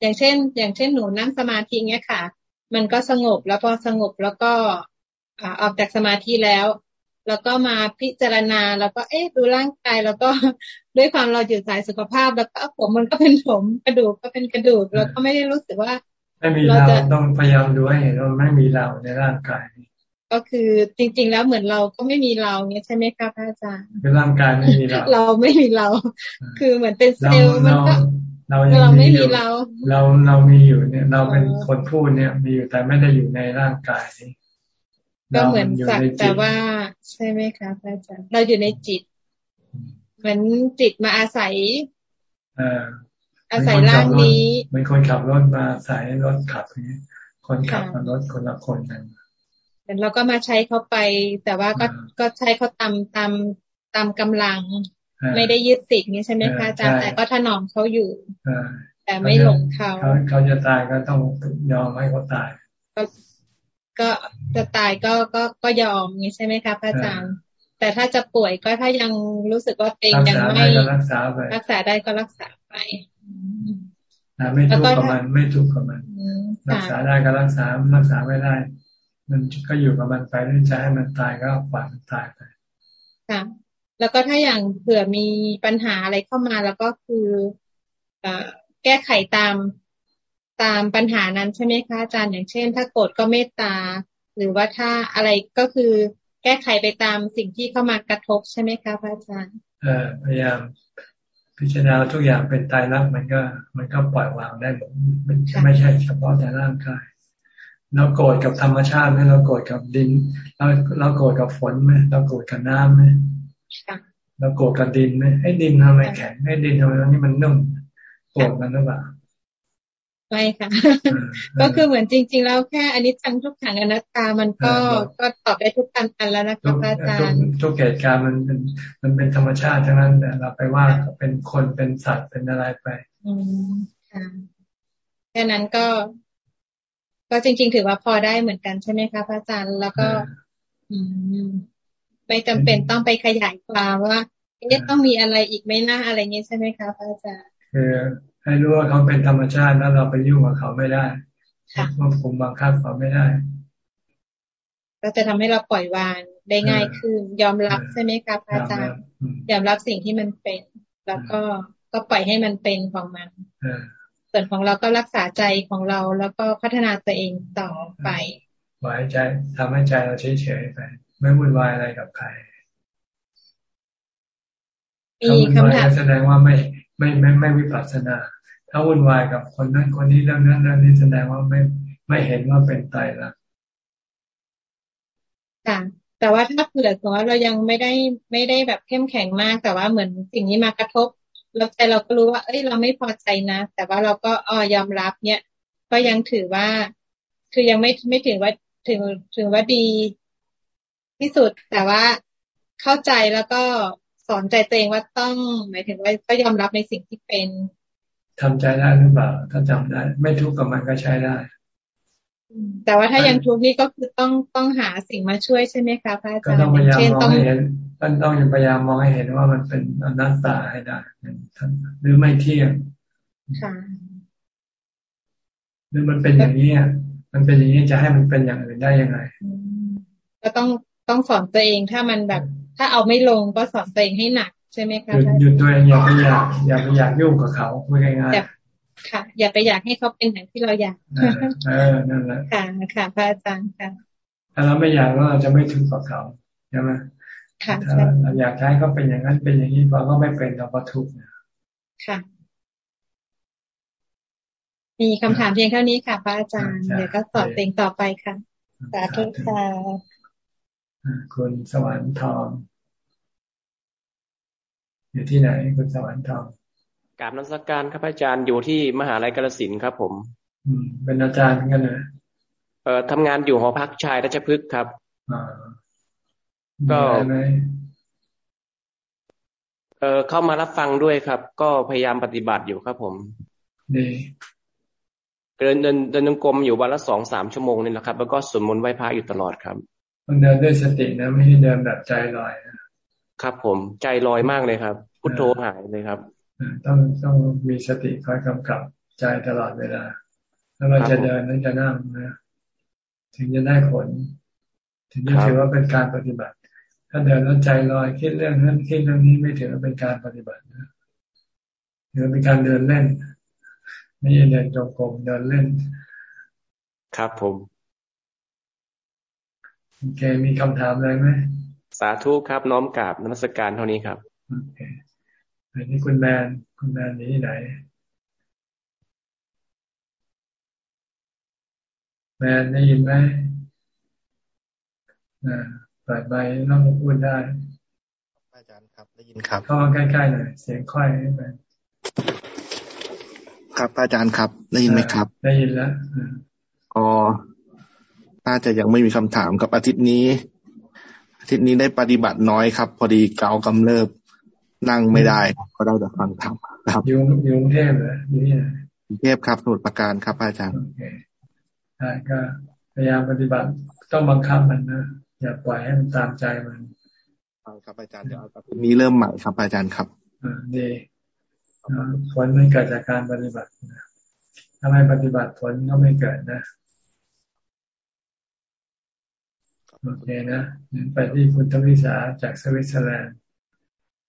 [SPEAKER 14] อย่างเช่น อย่างเช่นหนูนั่งสมาธิเงี้ยค่ะ มันก็สงบแล้วพอสงบแล้วก็ออกจากสมาธิแล้ว แล้วก็มาพิจารณาแล้วก็เอ๊ะดูร่างกายแล้วก็ด้วยความเราอยู่สายสุขภาพ แล้วก็ผมมันก็เป็นผมกระดูกก็เป็นกระดูกแล้วก็ไม่ได้รู้สึกว่า
[SPEAKER 1] ไม่มีเราต้องพยายามดูให้เห็นว่าไม่มีเราในร่างกาย
[SPEAKER 14] ก็คือจริง ๆ แล้วเหมือนเราก็ไม่มีเราเนี่ยใช่ไหมคะพระอาจารย์
[SPEAKER 1] เป็นร่างกายไม่มีเรา
[SPEAKER 14] เราไม่มีเรา คือเหมือนเป็นเซลล์มันก็ เราเราไม่มีเรา
[SPEAKER 1] เราเรามีอยู่เนี่ย เราเป็นคนพูดเนี่ย มีอยู่แต่ไม่ได้อยู่ในร่างกายนี้
[SPEAKER 14] ก็เหมือนสักแต่ว่า ใช่ไหมคะพระอาจารย์เราอยู่ในจิต เหมือนจิตมาอาศัยอาศัยร่างนี้
[SPEAKER 1] เหมือนคนขับรถมาอาศัยรถขับนี้คนขับมารถคนละคนกัน
[SPEAKER 14] เราก็มาใช้เขาไป แต่ว่าก็ก็ใช้เขาตามตามตามกำลัง ไม่ได้ยึดติดนี้ใช่ไหมคะอาจารย์แต่ก็ถนอมเขาอยู่แต่ไม่หลงเขา
[SPEAKER 1] เขาจะตายก็ต้องยอมให้เขาตาย
[SPEAKER 14] ก็จะตายก็ก็ก็ยอมงี้ใช่ไหมคะพระอาจารย์แต่ถ้าจะป่วยก็ถ้ายังรู้สึกว่าเองยังไม่
[SPEAKER 1] รักษาไป
[SPEAKER 14] รักษาได้ก็รักษาไป
[SPEAKER 1] ไม่ทุกข์กับมันไม่ทุกข์กับมัน รักษาได้ก็รักษารักษาไม่ได้ มันก็อยู่กับมันไปเรื่อยๆให้มันตายก็ปล่อยมันตายไป
[SPEAKER 14] ค่ะ แล้วก็ถ้าอย่างเผื่อมีปัญหาอะไรเข้ามาแล้วก็คือแก้ไขตามตามปัญหานั้นใช่ไหมคะอาจารย์อย่างเช่น ถ้าโกรธก็เมตตา หรือว่าถ้าอะไรก็คือแก้ไขไปตามสิ่งที่เข้ามากระทบใช่ไหมคะพระอาจารย์
[SPEAKER 1] เออพยายามพิจารณาทุกอย่างเป็นตายรักมันก็ มันก็ปล่อยวางได้หมดมันไม่ใช่เฉพาะแต่ร่างกายเราโกรธกับธรรมชาติไหมเราโกรธกับดินเราเราโกรธกับฝนไหมเราโกรธกับน้ำไหม เราโกรธกับดินไหมให้ดินทำไมแข็งให้ดินทำไมนี่มันนุ่มโกรธมันหรือเปล่า
[SPEAKER 14] ไม่ค่ะ ก็คือเหมือนจริง ๆ แล้วแค่อันนี้จังทุกขังอนัตตามันก็ก็ตอบได้ทุกการอันแล้วนะคะอาจารย์
[SPEAKER 1] ทุกเหตุการณ์มันเป็นมันเป็นธรรมชาติทั้งนั้นแต่เราไปว่าเป็นคนเป็นสัตว์เป็นอะไรไป
[SPEAKER 14] อืมค่ะแค่นั้นก็ ก็จริง ๆ ถือว่าพอได้เหมือนกันใช่ไหมคะพระอาจารย์แล้วก็ อืม ไม่จำเป็นต้องไปขยายความว่าเอ๊ะต้องมีอะไรอีกไหมนะอะไรเงี้ยใช่ไหมคะพระอาจารย์
[SPEAKER 1] คือให้รู้ว่าเขาเป็นธรรมชาติแล้วเราไปยุ่งกับเขาไม่ได้ควบคุมบังคับเขาไม่ได้
[SPEAKER 14] ก็จะทำให้เราปล่อยวางได้ง่ายขึ้นยอมรับใช่ไหมคะอาจารย์ยอมรับสิ่งที่มันเป็น แล้วก็ก็ปล่อยให้มันเป็นของมันส่วนของเราก็รักษาใจของเราแล้วก็พัฒนาตัวเองต่อไป
[SPEAKER 1] ไว้ใจทำให้ใจเราเฉยๆไป ไม่วุ่นวายอะไรกับใครมีคำถามแสดงว่าไม่ไม่ไม่ไม่วิปัสสนา ถ้าวุ่นวายกับคนนั้นคนนี้เรื่องนั้นเรื่องนี้แสดงว่าไม่ไม่เห็นว่าเป็นไตรลักษณ์
[SPEAKER 14] ค่ะแต่ว่าถ้าเผื่อสมมติเรายังไม่ได้ไม่ได้แบบเข้มแข็งมาก แต่ว่าเหมือนสิ่งนี้มากระทบแล้วใจเราก็รู้ว่า เอ้ย เราไม่พอใจนะ แต่ว่าเราก็อ๋อยอมรับเนี่ย ก็ยังถือว่า คือยังไม่ไม่ถึงว่าถึงถึงว่าดี ที่สุดแต่ว่าเข้าใจแล้วก็สอนใจตัวเองว่าต้องหมายถึงว่าก็ยอมรับในสิ่งที่เป็น
[SPEAKER 1] ทำใจได้หรือเปล่า ถ้าจำได้ ไม่ทุกข์กับมันก็ใช้ได้
[SPEAKER 14] แต่ว่าถ้ายังทุกข์นี่ก็คือต้องต้องหาสิ่งมาช่วยใช่ไหมคะพระอาจารย์
[SPEAKER 1] ก็ต้องพยายามมองให้เห็นต้องต้องพยายามมองให้เห็นว่ามันเป็นอนัตตาให้ได้หรือไม่เที่ยงค่ะหรือมันเป็นอย่างนี้มันเป็นอย่างนี้จะให้มันเป็นอย่างอื่นได้ยังไง
[SPEAKER 14] ก็ต้อง ต้องสอนตัวเองถ้ามันแบบ ถ้าเอาไม่ลงก็สอนตัวเองให้หนักใช่ไหมคะ
[SPEAKER 1] หยุดตัวเองอย่าไปอยากอย่าไปอยากยุ่งกับเขาพูดง่าย
[SPEAKER 14] ๆค่ะ อย่าไปอยากให้เขาเป็นอย่างที่เราอยาก
[SPEAKER 1] เออนั่นแหละ
[SPEAKER 14] ค่ะค่ะพระอาจารย์ค่ะ
[SPEAKER 1] ถ้าเราไม่อยากเราจะไม่ถึงกับเขาใช่ไหมค่ะถ้าเราอยากให้เขาเป็นอย่างนั้นเป็นอย่างนี้พอเขาไม่เป็นเราก็ทุกข์
[SPEAKER 14] ค่ะมีคำถามเพียงเท่านี้ค่ะ พระอาจารย์ เดี๋ยวก็สอบเองต่อไปค่ะ สาธุค่ะ
[SPEAKER 1] คุณสวรรค์ทองอยู่ที่ไหนคุณสวรรค์ทอง
[SPEAKER 15] กราบนักสการครับอาจารย์อยู่ที่มหาลัยกาฬสินครับ ผม
[SPEAKER 1] อืม เป็นอาจารย์กันเลย
[SPEAKER 15] เอ่อทำงานอยู่หอพักชายราชพฤกษ์ครับก็เออเข้ามารับฟังด้วยครับ ก็พยายามปฏิบัติอยู่ครับ ผม
[SPEAKER 1] ดี
[SPEAKER 15] เดินเดินเดินจงกรมอยู่วันละสองสามชั่วโมงนี่แหละครับ แล้วก็สวดมนต์ไหว้พระอยู่ตลอดครับ
[SPEAKER 1] มันเดินด้วยสตินะไม่ใช่เดินแบบใจลอย
[SPEAKER 15] ครับผมใจลอยมากเลยครับ พุทโธหายเลยครับ
[SPEAKER 1] ต้องต้องมีสติคอยกำกับใจตลอดเวลาแล้วเราจะเดินนั้นจะนั่งนะถึงจะได้ผล ถึงจะถือว่าเป็นการปฏิบัติ ถ้าเดินแล้วใจลอยคิดเรื่องนั้นคิดเรื่องนี้ไม่ถือว่าเป็นการปฏิบัตินะถือเป็นการเดินเล่นไม่ใช่เดินจงกรมเดินเล่น
[SPEAKER 15] ครับผม
[SPEAKER 1] โอเค มีคำถามอะไรไหม
[SPEAKER 15] สาธุครับ น้อมกราบนมัสการเท่านี้ครับ โอเค
[SPEAKER 1] อันนี้คุณแมน คุณแมนนี้ไหน แมนได้ยินไหมอ่าเปิดไมค์น้องพูดได้
[SPEAKER 16] อาจารย์ครับ ได้ยินครับ
[SPEAKER 1] เข้ามาใกล้ๆหน่อย เสียงค่อยไป
[SPEAKER 16] ครับอาจารย์ครับ ได้ยินไหมครับ
[SPEAKER 1] ได้ยินแล้ว
[SPEAKER 16] อ๋อ น่าจะยังไม่มีคำถามกับอาทิตย์นี้ อาทิตย์นี้ได้ปฏิบัติน้อยครับ พอดีเกากำเริบนั่งไม่ได้ก็ได้แต่ฟังธรรมครับ
[SPEAKER 1] อยู่อยู่กรุงเทพเหรออยู่นี่
[SPEAKER 16] กรุงเทพครับสมุทรปราการครับอาจารย์โอเค
[SPEAKER 1] ก็พยายามปฏิบัติต้องบังคับมันนะอย่าปล่อยให้มันตามใจมัน
[SPEAKER 16] ครับอาจารย์เดี๋ยวอาทิตย์นี้เริ่มใหม่ครับอาจารย์ครับ
[SPEAKER 1] อ่าดีผลมันเกิดจากการปฏิบัติถ้าไม่ปฏิบัติผลก็ไม่เกิดนะ โอเคนะไปที่คุณทวิสาจากสวิตเซอร์แลนด์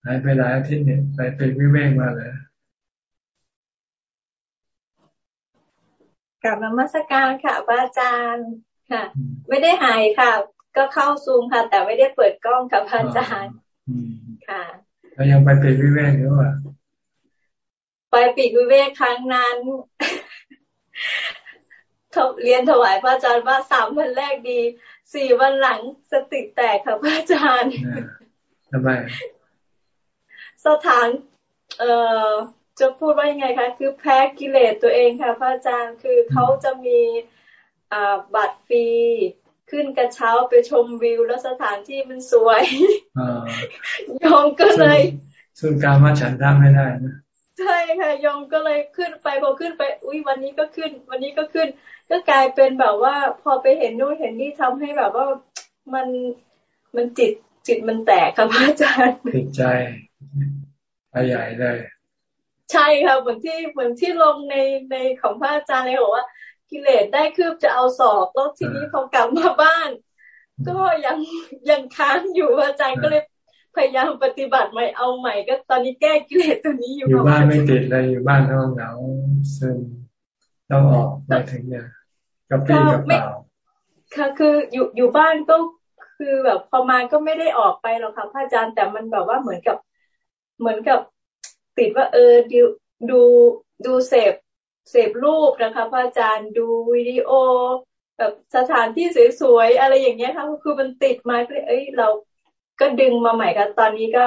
[SPEAKER 1] หายไปหลายอาทิตย์เนี่ยไปเป็นวิเวกมาเลย
[SPEAKER 17] กลับมามัสการค่ะพระอาจารย์ค่ะ ไม่ได้หายค่ะ ก็เข้าซูมค่ะ แต่ไม่ได้เปิดกล้องกับพระอาจารย์ค่ะ
[SPEAKER 1] แล้วยังไปเป็นวิเวกหรือเปล่า
[SPEAKER 17] ไปปีกวิเวกครั้งนั้นเรียนถวายพระอาจารย์ว่าสามวันแรกดี สี่วันหลังสติแตกค่ะพระอาจารย์
[SPEAKER 1] ทำไม
[SPEAKER 17] สถาน เอ่อจะพูดว่ายังไงคะ คือแพ้กิเลสตัวเองค่ะพระอาจารย์คือเขาจะมีอ่าบัตรฟรีขึ้นกระเช้าไปชมวิว แล้วสถานที่มันสวยยอมก็เลย
[SPEAKER 1] ซึ่งการมาฉันทำไม่ได้นะ
[SPEAKER 17] ใช่ค่ะยอมก็เลยขึ้นไปพอขึ้นไป อุ้ยวันนี้ก็ขึ้น วันนี้ก็ขึ้น ก็กลายเป็นแบบว่า พอไปเห็นนู่นเห็นนี่ทำให้แบบว่ามันมันจิตจิตมันแตกค่ะพระอาจารย์
[SPEAKER 1] ติดใจไปใหญ่เลย
[SPEAKER 17] ใช่ค่ะเหมือนที่เหมือนที่ลงในในของพระอาจารย์เลยบอกว่า กิเลสได้คืบจะเอาสอบแล้วทีนี้พอกลับมาบ้าน ก็ยังยังค้างอยู่อาจารย์ก็เลยพยายามปฏิบัติใหม่เอาใหม่ก็ตอนนี้แก้กิเลสตัวนี้อยู่
[SPEAKER 1] อยู่บ้านไม่ติดเลยอยู่บ้านต้องเหงาซึมต้องออกไปถึงเนี่ย กระปี้กระเป๋า
[SPEAKER 17] ค่ะ คืออยู่อยู่บ้านก็คือแบบพอมาก็ไม่ได้ออกไปหรอกค่ะพระอาจารย์แต่มันแบบว่าเหมือนกับเหมือนกับติดว่าเออดูดูดูเสพเสพรูปนะคะพระอาจารย์ดูวิดีโอแบบสถานที่สวยๆอะไรอย่างเงี้ยค่ะคือมันติดมาก็เลยเอ้ยเราก็ดึงมาใหม่กันตอนนี้ก็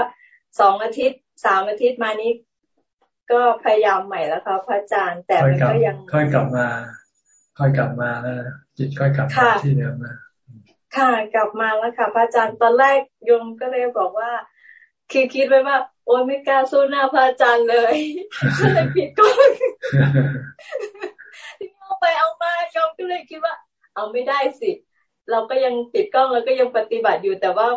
[SPEAKER 17] สองอาทิตย์สามอาทิตย์มานี้ ก็พยายามใหม่แล้วค่ะพระอาจารย์ แต่มันก็ยัง
[SPEAKER 1] ค่อยกลับมา ค่อยกลับมาแล้วจิตค่อยกลับมาที่เดิมมา
[SPEAKER 17] ค่ะกลับมาแล้วค่ะพระอาจารย์ตอนแรกยมก็เลยบอกว่าคิดคิดไว้ว่า โอ้ยไม่กล้าสู้หน้าพระอาจารย์เลยก็เลยผิดก็ที่เอาไปเอามายมก็เลยคิดว่า เอาไม่ได้สิ เราก็ยังปิดกล้องแล้วก็ยังปฏิบัติอยู่แต่ว่า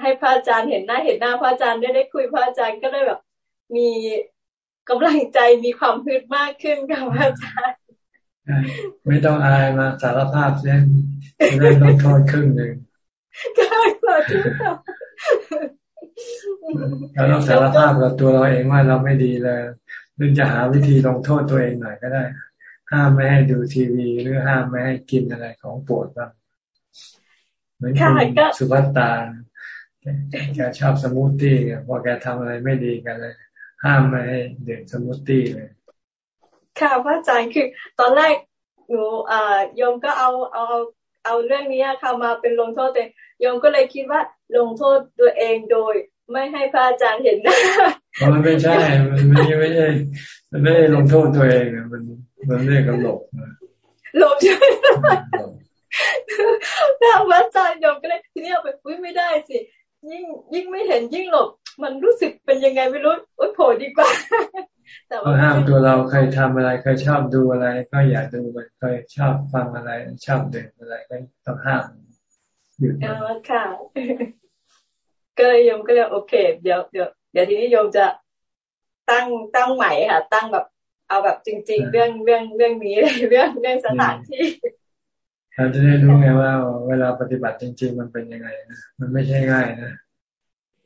[SPEAKER 17] ให้พระอาจารย์เห็นหน้าเห็นหน้าพระอาจารย์ได้ได้คุยพระอาจารย์ก็เลยแบบ มีกำลังใจมีความพึดมากขึ้นกับพระอาจารย์
[SPEAKER 1] ไม่ต้องอายมาสารภาพเส้นจะได้ลดโทษครึ่งหนึ่ง
[SPEAKER 17] ก็ขอทุก
[SPEAKER 1] เราต้องสารภาพกับตัวเราเองว่าเราไม่ดีเลยหรือจะหาวิธีลงโทษตัวเองหน่อยก็ได้ ห้ามไม่ให้ดูทีวี หรือห้ามไม่ให้กินอะไรของโปรดบ้างเหมือนคุณสุภัตตาแกชอบสมูทตี้พอแกทำอะไรไม่ดีกันเลย ห้ามไม่ให้ดื่มูทตี้เลย
[SPEAKER 17] ค่ะพระอาจารย์คือ ตอนแรกหนูอ่าโยมก็เอาเอาเอาเรื่องนี้ค่ะมาเป็นลงโทษแต่โยมก็เลยคิดว่าลงโทษตัวเองโดย ไม่ให้พระอาจารย์เห็นหน้า
[SPEAKER 1] มันไม่ใช่ มันไม่ไม่ใช่มันไม่ได้ลงโทษตัวเองมันมันเรียกกันหลบ
[SPEAKER 17] หลบใช่ไหมถ้าพระอาจารย์ยมก็เลยทีนี้เอาไปอุ้ยไม่ได้สิยิ่งยิ่งไม่เห็นยิ่งหลบ มันรู้สึกเป็นยังไงไม่รู้โอ๊ยโผล่ดีกว่า
[SPEAKER 1] แต่ว่าห้ามตัวเราเคยทำอะไรเคยชอบดูอะไร ก็อย่าดูมันเคยชอบฟังอะไร ชอบเดินอะไรก็ต้องห้าม
[SPEAKER 17] หยุดอ๋อค่ะก็เลยยมก็เลยโอเค เดี๋ยวเดี๋ยวเดี๋ยวทีนี้โยมจะตั้งตั้งใหม่ค่ะ ตั้งแบบเอาแบบจริง ๆ เรื่องเรื่องเรื่องนี้เรื่องเรื่องสถานที่
[SPEAKER 1] เราจะได้รู้ไงว่า เวลาปฏิบัติจริง ๆ มันเป็นยังไงนะมันไม่ใช่ง่ายนะ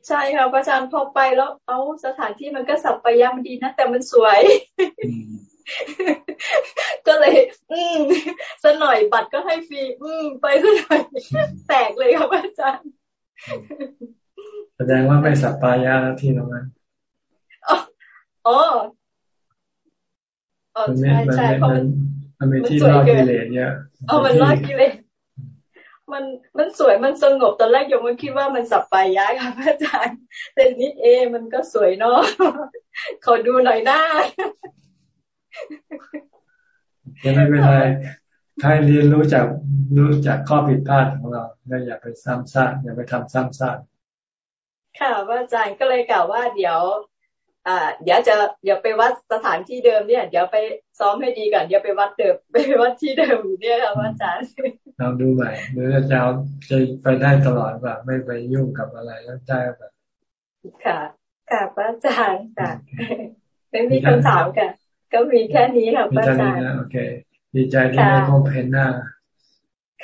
[SPEAKER 17] ใช่ค่ะอาจารย์พอไปแล้ว เอาสถานที่มันก็สับไปยามดีนะแต่มันสวย ก็เลย อืมสหน่อยบัตรก็ให้ฟรีอืมไปสหน่อยแตกเลยค่ะอาจารย์
[SPEAKER 1] แสดงว่าไม่สับปายาที่ตรงนั้น
[SPEAKER 17] อ๋ออ๋อใช่ใช่เพราะมัน
[SPEAKER 1] มันมีที่ล่อกิเลสเยอะ
[SPEAKER 17] อ๋อมันล่อกิเลส มันมันสวยมันสงบตอนแรกโยมมันคิดว่ามันสับไปย้ายค่ะพระอาจารย์แต่นี้เอ มันก็สวยเนาะขอดูหน่อยหน้า
[SPEAKER 1] ไม่เป็นไรถ้าเรียนรู้จากรู้จากข้อผิดพลาดของเราเราอย่าไปซ้ำซากอย่าไปทำซ้ำซาก
[SPEAKER 17] ค่ะพระอาจารย์ก็เลยกล่าวว่าเดี๋ยวอ่าเดี๋ยวจะเดี๋ยวไปวัดสถานที่เดิมเนี่ย เดี๋ยวไปซ้อมให้ดีก่อนเดี๋ยวไปวัดเดิมไปวัดที่เดิมเนี่ยค่ะอาจารย์
[SPEAKER 1] เราดูใหม่หรือจะเอาจะไปได้ตลอดแบบไม่ไปยุ่งกับอะไรแล้วได้แบบ
[SPEAKER 17] ค่ะค่ะพระอาจารย์ค่ะไม่มีคำถามค่ะ ก็มีแค่นี้ค่ะพระอาจารย์
[SPEAKER 1] โอเคดีใจที่ได้พบเห็นหน้า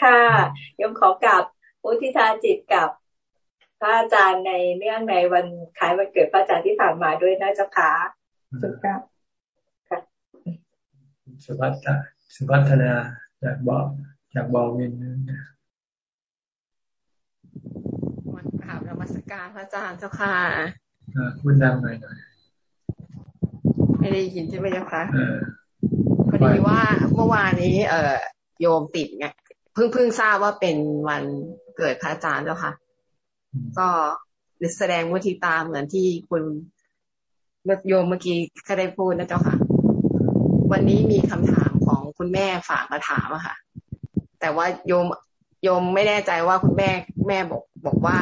[SPEAKER 17] ค่ะยมขอกลับอุทิศาจิตกับพระอาจารย์ในเนื่องในวันคล้ายวันเกิดพระอาจารย์ที่ผ่านมาด้วยนะเจ้าค่ะสุดครับค่ะ
[SPEAKER 1] สุภัฒนาสุภัฒนาจากบอก จากบอกมินนะ
[SPEAKER 18] วันกราบนมัสการพระอาจารย์เจ้าค่ะ
[SPEAKER 1] พูดดังหน่อยหน่อย
[SPEAKER 18] ไม่ได้ยินใช่ไหมเจ้าค่ะพอดีว่าเมื่อวานนี้ เอ่อโยมติดไงเพิ่งเพิ่งทราบว่าเป็นวันเกิดพระอาจารย์เจ้าค่ะ ก็แสดงวุฒิตาเหมือนที่คุณโยมเมื่อกี้ก็ได้พูดนะเจ้าค่ะ วันนี้มีคำถามของคุณแม่ฝากมาถามอะค่ะ แต่ว่าโยมโยมไม่แน่ใจว่าคุณแม่แม่บอกบอกว่า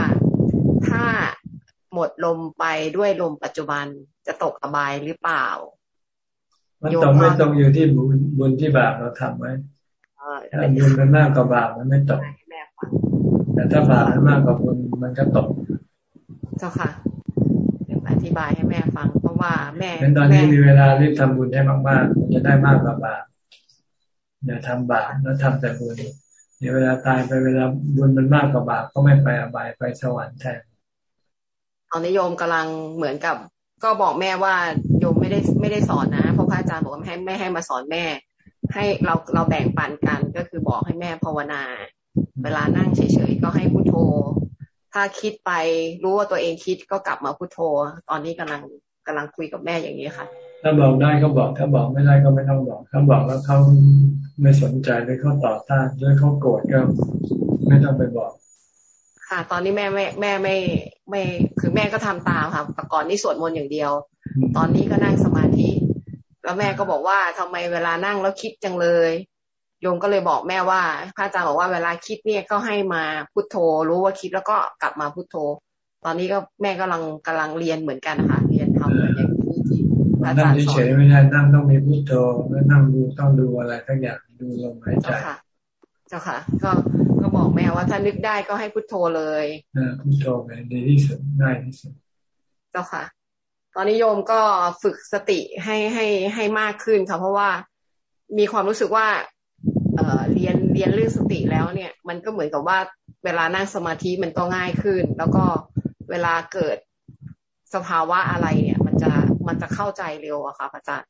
[SPEAKER 18] ถ้าหมดลมไปด้วยลมปัจจุบันจะตกอบายหรือเปล่า
[SPEAKER 1] มันต้องไม่ต้องอยู่ที่บุญบุญที่บาปเราทำไว้ถ้าบุญมันมากกว่าบาปมันไม่ตกแต่ถ้าบาปมันมากกว่าบุญมันก็ตก
[SPEAKER 18] เจ้าค่ะเดี๋ยวอธิบายให้แม่ฟังเพราะว่าแม่
[SPEAKER 1] ตอนนี้มีเวลารีบทำบุญให้มากๆมันจะได้มากกว่าบาป อย่าทำบาปแล้วทำแต่บุญเดี๋ยวเวลาตายไปเวลาบุญมันมากกว่าบาปก็ไม่ไปอบายไปสวรรค์แทน
[SPEAKER 18] ตอนนี้โยมกำลังเหมือนกับ ก็บอกแม่ว่าโยมไม่ได้ไม่ได้สอนนะเพราะพระอาจารย์บอกว่าให้ไม่ให้มาสอนแม่ ให้เราเราแบ่งปันกันก็คือบอกให้แม่ภาวนา เวลานั่งเฉยๆก็ให้พุโทโธ ถ้าคิดไปรู้ว่าตัวเองคิดก็กลับมาพุโทโธ ตอนนี้กำลังกำลังคุยกับแม่อย่างนี้ค่ะ
[SPEAKER 1] ถ้าบอกได้ก็บอก ถ้าบอกไม่ได้ก็ไม่ต้องบอก ถ้าบอกแล้วเขาไม่สนใจหรือเขาต่อต้านหรือเขาโกรธก็ไม่ต้องไปบอก
[SPEAKER 18] ค่ะ ตอนนี้แม่ไม่แม่ไม่ไม่คือแม่ก็ทำตามค่ะแต่ก่อนนี่สวดมนต์อย่างเดียว ตอนนี้ก็นั่งสมาธิ แล้วแม่ก็บอกว่าทำไมเวลานั่งแล้วคิดจังเลยโยมก็เลยบอกแม่ว่าพระอาจารย์บอกว่าเวลาคิดเนี่ยก็ให้มาพุทโธ รู้ว่าคิดแล้วก็กลับมาพุทโธ ตอนนี้ก็แม่กำลังกำลังเรียนเหมือนกันนะคะเรียนทำเหมือนอย่างที่ที่
[SPEAKER 1] พระอาจารย์สอนเฉยไม่ได้นั่งต้องมีพุทโธแล้วนั่งดูต้องดูอะไรทั้งอย่างดูลมหายใจ
[SPEAKER 18] เจ้าค่ะ ก็ก็บอกแม่ว่าถ้านึกได้ก็ให้พุทโธเลย
[SPEAKER 1] อพุทโธไปดีที่สุดง่ายที่สุด
[SPEAKER 18] เจ้าค่ะ ตอนนี้โยมก็ฝึกสติให้ให้ให้มากขึ้นค่ะเพราะว่ามีความรู้สึกว่าเอ่อเรียนเรียนเรื่องสติแล้วเนี่ย มันก็เหมือนกับว่าเวลานั่งสมาธิมันก็ง่ายขึ้น แล้วก็เวลาเกิดสภาวะอะไรเนี่ย มันจะมันจะเข้าใจเร็วอะค่ะพระอาจารย์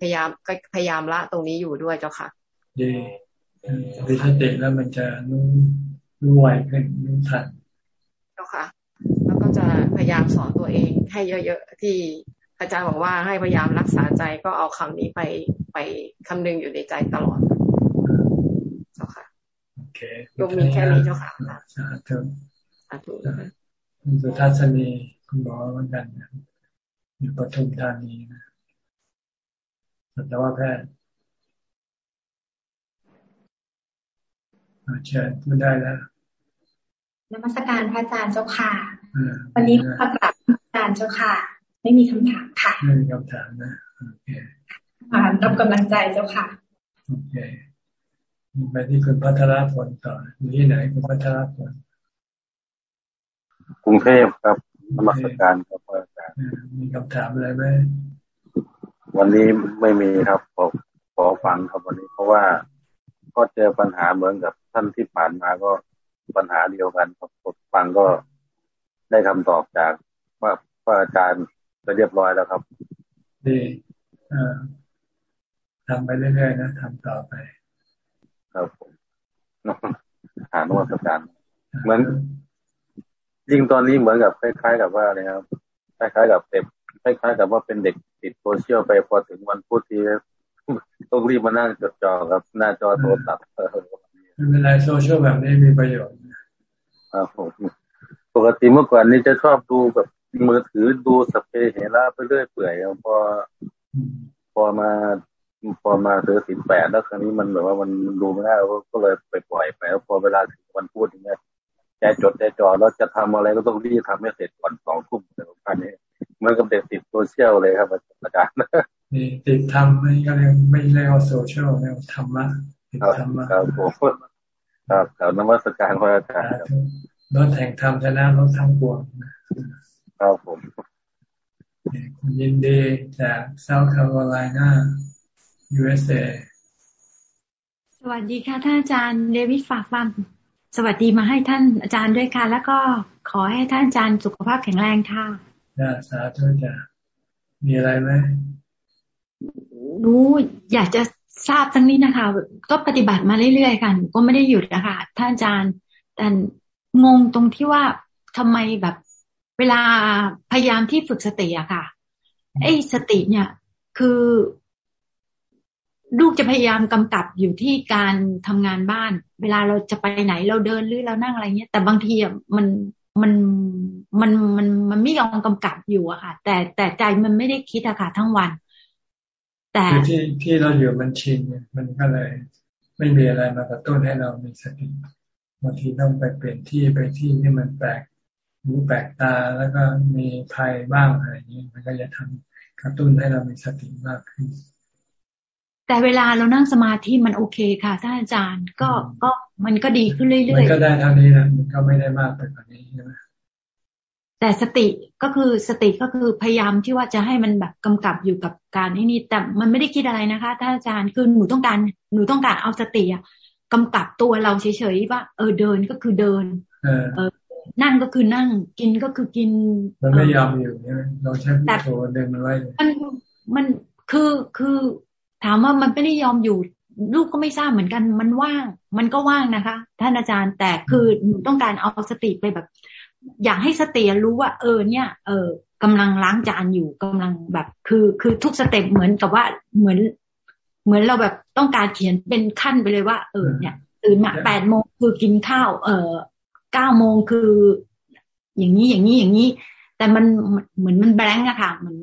[SPEAKER 18] พยายามพยายามละตรงนี้อยู่ด้วยเจ้าค่ะ
[SPEAKER 1] ดีมีสติแล้วมันจะรู้รู้ไวขึ้นรู้ทัน
[SPEAKER 18] เจ้าค่ะ แล้วก็จะพยายามสอนตัวเองให้เยอะๆที่อาจารย์บอกว่าให้พยายามรักษาใจก็เอาคำนี้ไปไปคำนึงอยู่ในใจตลอดเจ้าค่ะ
[SPEAKER 1] โอเค
[SPEAKER 18] ยกมีแค่นี้เจ้าค่ะ
[SPEAKER 1] สาธุ
[SPEAKER 18] สาธุ
[SPEAKER 1] คุณสุทัศนีคุณหมอเหมือนกัน อยู่ปทุมธานีนะสัตวแพทย์เชิญพูดได้แล้ว
[SPEAKER 19] นมัสการพระอาจารย์เจ้าค่ะ วันนี้พระกราบพระอาจารย์เจ้าค่ะ ไม่มีคำถามค่ะ
[SPEAKER 1] ไม่มีคำถามนะ โอเค
[SPEAKER 19] มารับกำลังใจเจ้าค่ะ
[SPEAKER 1] โอเคไปที่คุณพัทรพลต่ออยู่ที่ไหนคุณพัทรพล
[SPEAKER 3] กรุงเทพครับนมัสการครับอาจารย์
[SPEAKER 1] มีคำถามอะไรไหม
[SPEAKER 3] วันนี้ไม่มีครับขอขอฟังครับวันนี้เพราะว่าก็เจอปัญหาเหมือนกับท่านที่ผ่านมาก็ปัญหาเดียวกันครับฟังก็ได้คำตอบจากว่าว่าอาจารย์ไปเรียบร้อยแล้วครับ
[SPEAKER 1] ดีทำไปเรื่อยๆนะทำต่อไป
[SPEAKER 3] ครับผมหานวัตการเหมือนยิ่งตอนนี้เหมือนกับคล้าย ๆ กับว่าอะไรครับ คล้ายๆกับเด็กคล้ายๆกับว่าเป็นเด็กติดโซเชียลไปพอถึงวันพุธที่ต้องรีบมานั่งจดจ่อครับ หน้าจอโทรศัพท์
[SPEAKER 1] ไม่เป็นไร soci al แบบนี้มีประโยชน์
[SPEAKER 3] ครับผมปกติเมื่อก่อนนี้จะชอบดูแบบมือถือดูสเปรย์เฮล่าไปเรื่อยเปื่อยพอ พอมาพอมาเจอศีลแปดแล้วครั้งนี้มันแบบว่ามันดูไม่ได้ก็เลยไปปล่อยไปแล้วพอเวลาถึงวันพุธอย่างเงี้ย ใจจดใจจ่อแล้วจะทำอะไรก็ต้องรีบทำให้เสร็จก่อนสองทุ่มอะไรประมาณนี้เหมือนกับเด็กติดโซเชียลเลยครับอาจารย์
[SPEAKER 1] นี่ติดธรรมไม่ก็เลยไม่เรียกว่าโซเชียลเรียกธรรมะติดธรรมะ
[SPEAKER 3] ครับผมครับแถวนมัสการพระอาจารย์
[SPEAKER 1] รถแห่งธรรมชนะรถทั้งปวง
[SPEAKER 3] ครับผม
[SPEAKER 1] คุณยินดีจากเซาท์แคโรไลนา USA
[SPEAKER 19] สวัสดีค่ะท่านอาจารย์เดวิดฝากฟัง สวัสดีมาให้ท่านอาจารย์ด้วยค่ะ แล้วก็ขอให้ท่านอาจารย์สุขภาพแข็งแรงค่ะ
[SPEAKER 1] สาธุจ้ะมีอะไรไหม
[SPEAKER 19] รู้อยากจะทราบทั้งนี้นะคะ ก็ปฏิบัติมาเรื่อยๆกันก็ไม่ได้หยุดนะคะท่านอาจารย์ แต่งงตรงที่ว่าทำไมแบบ เวลาพยายามที่ฝึกสติอะค่ะไอ้สติเนี่ย คือ ลูกจะพยายามกำกับอยู่ที่การทำงานบ้าน เวลาเราจะไปไหนเราเดินหรือเรานั่งอะไรเงี้ย แต่บางทีอะมันมันมันมันมันไม่ยอมกำกับอยู่อะค่ะ แต่แต่ใจมันไม่ได้คิดอะค่ะทั้งวัน
[SPEAKER 1] แต่ที่ที่เราอยู่มันชินมันก็เลย ไม่มีอะไรมากระตุ้นให้เรามีสติบางทีต้องไปเปลี่ยนที่ไปที่ที่มันแปลกหูแปลกตาแล้วก็มีภัยบ้างอะไรอย่างนี้มันก็จะทำกระตุ้นให้เรามีสติมากขึ้น
[SPEAKER 19] แต่เวลาเรานั่งสมาธิมันโอเคค่ะท่านอาจารย์ก็ก็มันก็ดีขึ้นเรื่อยๆ
[SPEAKER 1] มันก็ได้เท่านี้นะมันก็ไม่ได้มากไปกว่านี้ใช่ไหม
[SPEAKER 19] แต่สติก็คือสติก็คือพยายามที่ว่าจะให้มันแบบกำกับอยู่กับการนี่นี่แต่มันไม่ได้คิดอะไรนะคะท่านอาจารย์คือหนูต้องการหนูต้องการเอาสติอะกำกับตัวเราเฉยๆว่า เออเดินก็คือเดิน เออนั่งก็คือนั่งกินก็คือกิน
[SPEAKER 1] มันไม่ยอมอยู่ใช่ไหมเราใช้พุทโธเดินมันไว้
[SPEAKER 19] มันมันคือคือ ถามว่ามันไม่ได้ยอมอยู่ลูกก็ไม่ทราบเหมือนกัน มันว่าง มันก็ว่างนะคะ ท่านอาจารย์แต่คือหนูต้องการเอาสติไปแบบ อยากให้สติรู้ว่า เออ เนี่ย เออกำลังล้างจานอยู่กำลังแบบ คือคือทุกสเต็ปเหมือนกับว่าเหมือน เหมือนเราแบบต้องการเขียนเป็นขั้นไปเลยว่า เออ เนี่ยตื่นมาแปดโมงคือกินข้าว เออเก้าโมงคือ อย่างนี้อย่างนี้อย่างนี้ แต่มันเหมือนมันแบงค์อะค่ะ มัน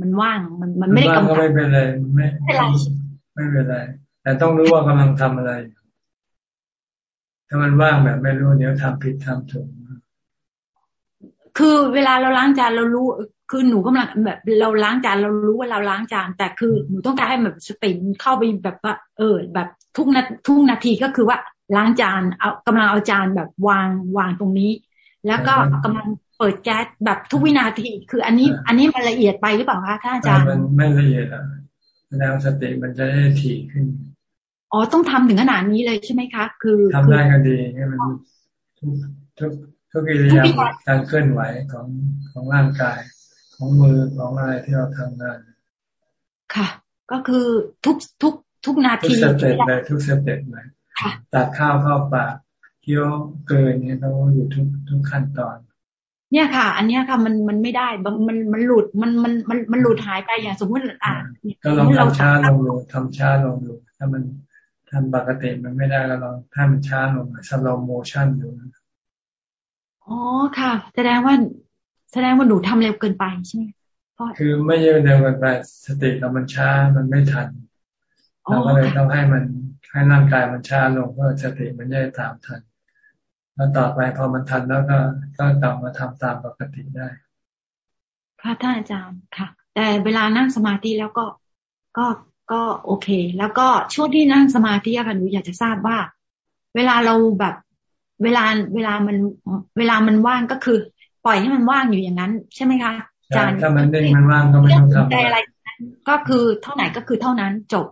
[SPEAKER 19] มันว่างมันมันไม่ได้กำกับ
[SPEAKER 1] ไม่เป็นไรไม่ไม่เป็นไรไม่เป็นไรแต่ต้องรู้ว่ากำลังทำอะไร ถ้ามันว่างแบบไม่รู้เดี๋ยวทำผิดทำถูก
[SPEAKER 19] คือเวลาเราล้างจานเรารู้คือหนูกำลังแบบเราล้างจานเรารู้ว่าเราล้างจาน แต่คือหนูต้องการให้แบบสติเข้าไปแบบว่า เออ แบบทุกนาทุกนาทีก็คือว่าล้างจานเอากำลังเอาจานแบบวางวางตรงนี้ แล้วก็กำลัง เปิดแก๊สแบบทุกวินาที คืออันนี้อันนี้มันละเอียดไปหรือเปล่าคะท่านอาจารย์
[SPEAKER 1] มันไม่ละเอียดอะแล้วสติมันจะได้ถี่ขึ้น
[SPEAKER 19] อ๋อต้องทำถึงขนาดนี้เลยใช่ไหมคะ คือ
[SPEAKER 1] ทำได้ก็ดีให้มันทุกทุกทุกอิริยาบถการเคลื่อนไหวของของร่างกาย ของมือของอะไรที่เราทำงาน
[SPEAKER 19] ค่ะ ก็คือทุกทุกทุกนาที
[SPEAKER 1] ทุก stepเลยทุก step เลยตักข้าวเข้าปากเคี้ยวกลืนเนี่ยต้องอยู่ทุกทุกขั้นตอน
[SPEAKER 19] เนี่ยค่ะ อันเนี้ยค่ะมันมันไม่ได้มันมันหลุดมันมันมันมันหลุดหายไปอย่างสมมติอ่า
[SPEAKER 1] ก็ลองทำช้าลงดูทำช้าลงดูถ้ามันทำปกติมันไม่ได้ก็ลองถ้ามันช้าลง slow motion ดู
[SPEAKER 19] อ๋อค่ะ แสดงว่าแสดงว่าหนูทำเร็วเกินไปใช่ไหม
[SPEAKER 1] คือไม่ใช่เร็วเกินไปสติเรามันช้ามันไม่ทันเราก็เลยต้องให้มันให้ร่างกายมันช้าลงเพื่อสติมันจะตามทัน แล้วต่อไปพอมันทันแล้วก็ก็กลับมาทำตามปกติได้
[SPEAKER 19] ค่ะท่านอาจารย์ค่ะ แต่เวลานั่งสมาธิแล้วก็ก็ก็โอเค แล้วก็ช่วงที่นั่งสมาธิค่ะหนูอยากจะทราบว่า เวลาเราแบบเวลาเวลามันเวลามันว่างก็คือ ปล่อยให้มันว่างอยู่อย่างนั้น ใช่ไหมคะ
[SPEAKER 1] อาจารย์ถ้ามันเด้งมันว่างก็ไม่ต้องทำ
[SPEAKER 19] อะไร ก็คือเท่าไหร่ก็คือเท่านั้นจบ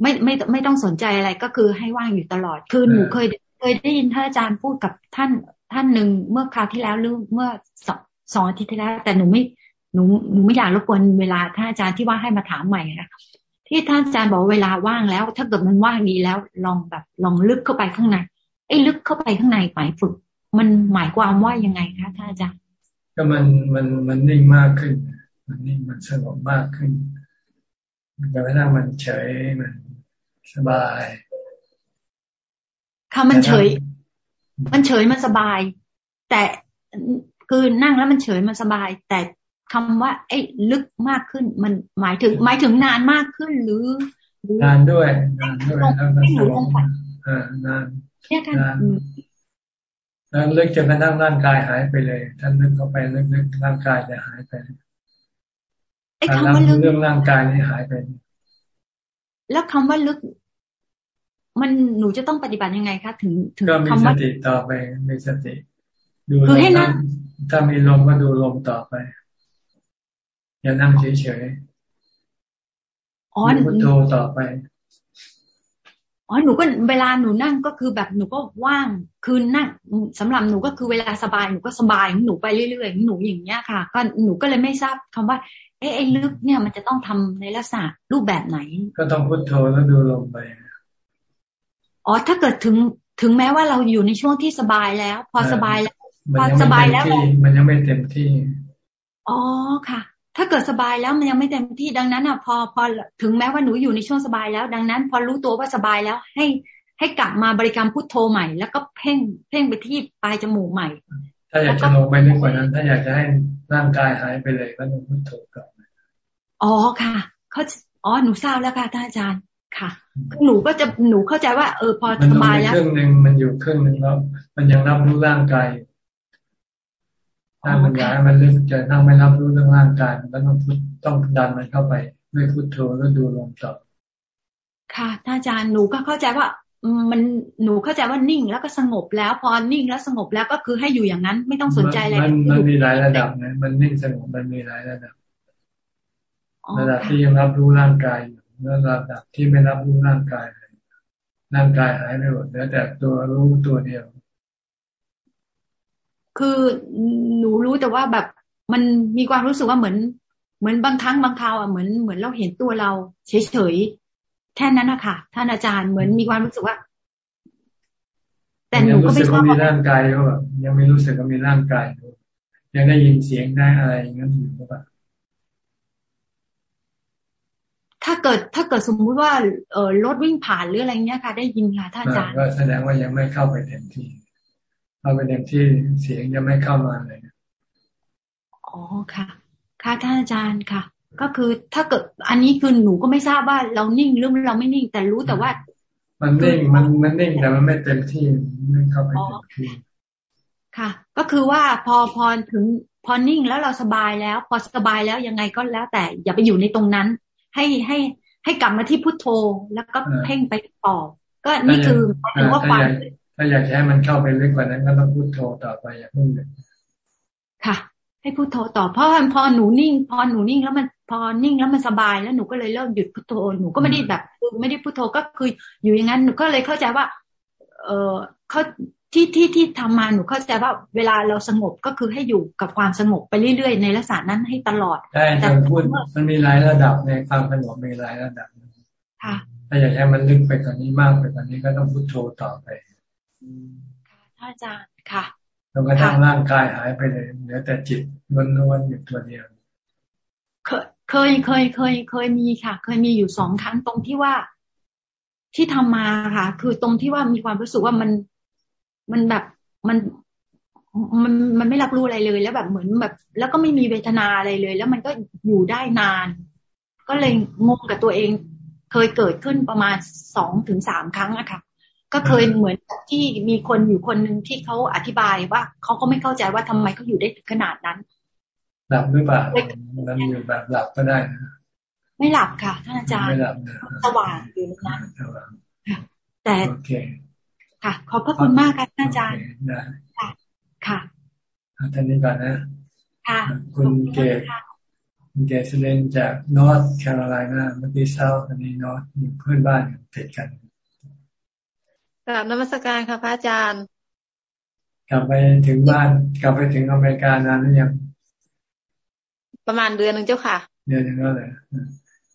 [SPEAKER 19] ไม่ไม่ไม่ต้องสนใจอะไรก็คือให้ว่างอยู่ตลอดคือหนูเคย เคยได้ยินท่านอาจารย์พูดกับท่านท่านหนึ่งเมื่อคราวที่แล้วหรือเมื่อสองสองอาทิตย์ที่แล้ว แต่หนูไม่หนูหนูไม่อยากรบกวนเวลาท่านอาจารย์ที่ว่าให้มาถามใหม่นะที่ท่านอาจารย์บอกเวลาว่างแล้ว ถ้าเกิดมันว่างดีแล้ว ลองแบบลองลึกเข้าไปข้างในไอ้ลึกเข้าไปข้างในหมายฝึก มันหมายความว่ายังไงคะท่านอาจารย์
[SPEAKER 1] ก็มันมันมันนิ่งมากขึ้น มันนิ่งมันสงบมากขึ้นจนกระทั่งมันเฉยมันสบาย
[SPEAKER 19] ค่ะมันเฉย มันเฉยมันสบาย แต่คือนั่งแล้วมันเฉยมันสบาย แต่คำว่าไอ้ลึกมากขึ้นมันหมายถึง หมายถึงนานมากขึ้นหรือ
[SPEAKER 1] นานด้วยนานด้วยแล้วก็สงบนาน
[SPEAKER 19] เนี่ยกัน
[SPEAKER 1] แล้วลึกจนกระทั่งร่างกายหายไปเลยท่านลึกเข้าไปลึกๆร่างกายจะหายไปการรับเรื่องร่างกายนี่หายไป
[SPEAKER 19] แล้วคำว่าลึก มันหนูจะต้องปฏิบัติยังไงคะถึงถึง
[SPEAKER 1] คำว่าสติต่อไปมีสติ ดูลมถ้ามีลมก็ดูลมต่อไป อย่านั่งเฉยๆอ๋อพุทโธต่อไป
[SPEAKER 19] อ๋อหนูก็เวลาหนูนั่งก็คือแบบหนูก็ว่างคือนั่งสำหรับหนูก็คือเวลาสบายหนูก็สบายหนูไปเรื่อยๆหนูอย่างเงี้ยค่ะ ก็หนูก็เลยไม่ทราบคำว่า เอ้ไอ้ลึกเนี่ยมันจะต้องทำในลักษณะรูปแบบไหน
[SPEAKER 1] ก็ต้องพุทโธแล้วดูลงไป
[SPEAKER 19] อ๋อ ถ้าเกิดถึงถึงแม้ว่าเราอยู่ในช่วงที่สบายแล้ว พอสบายแล้ว พอสบายแล้ว
[SPEAKER 1] มันยังไม่เต็มที่
[SPEAKER 19] อ๋อค่ะ ถ้าเกิดสบายแล้วมันยังไม่เต็มที่ดังนั้นอะ พอพอถึงแม้ว่าหนูอยู่ในช่วงสบายแล้ว ดังนั้น พอรู้ตัวว่าสบายแล้วให้ให้กลับมาบริกรรมพุทโธใหม่ แล้วก็เพ่งเพ่งไปที่ปลายจมูกใหม่
[SPEAKER 1] ถ้าอยากจะลงไปลึกกว่านั้น ถ้าอยากจะให้ร่างกายหายไปเลยก็ต้องพุทโธก่อน
[SPEAKER 19] อ๋อค่ะเขาอ๋อหนูทราบแล้วค่ะท่านอาจารย์ ค่ะหนูก็จะหนูเข้าใจว่า เออพอสบายแล้ว
[SPEAKER 1] ครึ่งหนึ่งมันอยู่ครึ่งหนึ่งแล้ว มันยังรับรู้ร่างกายถ้ามันย้ายมันเล่นจะนั่งไม่รับรู้เรื่องร่างกายมันต้องพุทต้องดันมันเข้าไปด้วยพุทโธแล้วดูลมต่อ
[SPEAKER 19] ค่ะท่านอาจารย์หนูก็เข้าใจว่ามันหนูเข้าใจว่านิ่งแล้วก็สงบแล้วพอนิ่งแล้วสงบแล้วก็คือให้อยู่อย่างนั้น ไม่ต้องสนใจอะไร
[SPEAKER 1] มันมันมีหลายระดับนะมันนิ่งสงบมันมีหลายระดับระดับที่ยังรับรู้ร่างกายอยู่ ระดับที่ไม่รับรู้ร่างกายเลยร่างกายหายไปหมดแล้วแต่ตัวรู้ตัวเดียว
[SPEAKER 19] คือหนูรู้แต่ว่าแบบมันมีความรู้สึกว่าเหมือน เหมือนบางครั้งบางคราวอะเหมือนเหมือนเราเห็นตัวเราเฉยๆแค่นั้นนะคะท่านอาจารย์เหมือนมีความรู้สึกว่า แต่หนูก็ไม่ชอบ
[SPEAKER 1] มีร่างกายก็แบบยังไม่รู้สึกว่ามีร่างกายยังได้ยินเสียงได้อะไรอย่างนั้นอยู่หรือเปล่า
[SPEAKER 19] ถ้าเกิดถ้าเกิดสมมุติว่าเออรถวิ่งผ่านหรืออะไรเงี้ยค่ะ ได้ยินค่ะท่านอาจารย์
[SPEAKER 1] ก็แสดงว่ายังไม่เข้าไปเต็มที่ เข้าไปเต็มที่เสียงยังไม่เข้ามาเลย
[SPEAKER 19] อ๋อค่ะ ค่ะท่านอาจารย์ค่ะ ก็คือถ้าเกิดอันนี้คือหนูก็ไม่ทราบว่าเรานิ่งหรือเราไม่นิ่ง แต่รู้แต่ว่า
[SPEAKER 1] มันนิ่งมันมันนิ่งแต่มันไม่เต็มที่ไม่เข้าไปเต็มที่
[SPEAKER 19] ค่ะ ก็คือว่าพอพอถึงพอนิ่งแล้วเราสบายแล้ว พอสบายแล้วยังไงก็แล้วแต่อย่าไปอยู่ในตรงนั้น ให้ให้ให้กลับมาที่พุทโธแล้วก็เพ่งไปต่อ ก็นี่คือหมายถึงว่าความ
[SPEAKER 1] ถ้าอยากให้มันเข้าไปลึกกว่านั้นก็ต้องพุทโธต่อไปอย่าเพิ่ง
[SPEAKER 19] ค่ะ ให้พุทโธต่อเพราะพอหนูนิ่ง พอหนูนิ่งแล้วมันพอนิ่งแล้วมันสบายแล้วหนูก็เลยเริ่มหยุดพุทโธหนูก็ไม่ได้แบบไม่ได้พุทโธก็คืออยู่อย่างนั้นหนูก็เลยเข้าใจว่า เออเขา ที่ที่ที่ทำมาหนูเข้าใจว่าเวลาเราสงบก็คือให้อยู่กับความสงบไปเรื่อยๆ ในลักษณะนั้นให้ตลอด
[SPEAKER 1] ใช่แต่พูดมันมีหลายระดับในความสงบมีหลายระดับ
[SPEAKER 19] ค่ะ
[SPEAKER 1] ถ้าอยากให้มันลึกไปกว่านี้มากไปกว่านี้ก็ต้องพุทโธต่อไป
[SPEAKER 19] ค่ะอาจารย์ค่ะ
[SPEAKER 1] แล้วก็ทั้งร่างกายหายไปเลยเหลือแต่จิตล้วนๆอยู่ตัวเดียว
[SPEAKER 19] เคยเคยเคยเคยเคยมีค่ะ เคยมีอยู่สองครั้งตรงที่ว่าที่ทำมาค่ะ คือตรงที่ว่ามีความรู้สึกว่ามัน มันแบบมันมันมันไม่รับรู้อะไรเลย แล้วแบบเหมือนแบบ แล้วก็ไม่มีเวทนาอะไรเลย แล้วมันก็อยู่ได้นาน ก็เลยงงกับตัวเอง เคยเกิดขึ้นประมาณสองถึงสามครั้งอะค่ะก็เคยเหมือนที่มีคนอยู่คนหนึ่งที่เขาอธิบายว่าเขาก็ไม่เข้าใจว่าทำไมเขาอยู่ได้ถึงขนาดนั้น
[SPEAKER 1] หลับหรือเปล่ามันอยู่แบบหลับก็ได้นะ
[SPEAKER 19] ไม่หลับค่ะท่านอาจารย์สว่างอยู่นั้นแต่ ค่ะ ขอบพระคุณมากค่ะอาจารย์ค่ะค่ะ
[SPEAKER 1] ท่านนี้ก่อนนะ
[SPEAKER 19] ค่ะ
[SPEAKER 1] คุณเกศคุณเกศเลนจาก North Carolina เมื่อกี้ South อันนี้ North อยู่เพื่อนบ้านติดกัน
[SPEAKER 20] กราบนมัสการค่ะพระอาจารย์
[SPEAKER 1] กลับไปถึงบ้าน กลับไปถึงอเมริกานานหรือยัง
[SPEAKER 20] ประมาณเดือนหนึ่งเจ้าค่ะ
[SPEAKER 1] เดือนหนึ่งก็เลย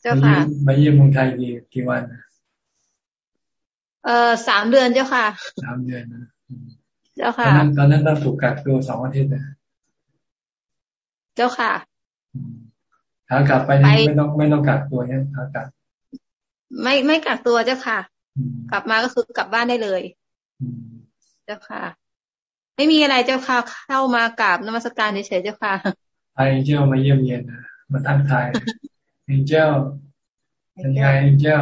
[SPEAKER 20] เจ้าค่ะ
[SPEAKER 1] มาเยี่ยมเมืองไทยกี่กี่วัน
[SPEAKER 20] เออสามเดือนเจ้าค่ะ
[SPEAKER 1] สามเดือนนะ
[SPEAKER 20] เจ้าค่ะ
[SPEAKER 1] ตอนนั้นตอนนั้นต้องถูกกักตัวสองอาทิตย์นะ
[SPEAKER 20] เจ้าค่ะ
[SPEAKER 1] ขากลับไปไม่ต้องไม่ต้องกักตัวเนี่ยขากลับ
[SPEAKER 20] ไม่ไม่กักตัวเจ้าค่ะ กลับมาก็คือกลับบ้านได้เลยเจ้าค่ะ ไม่มีอะไรเจ้าค่ะ เข้ามากราบนมัสการเฉยๆเจ้าค่ะ
[SPEAKER 1] ไอเจ้ามาเยี่ยมเยียนนะมาตั้งทายเอ็นเจ้าเป็นไงเอ็นเจ้า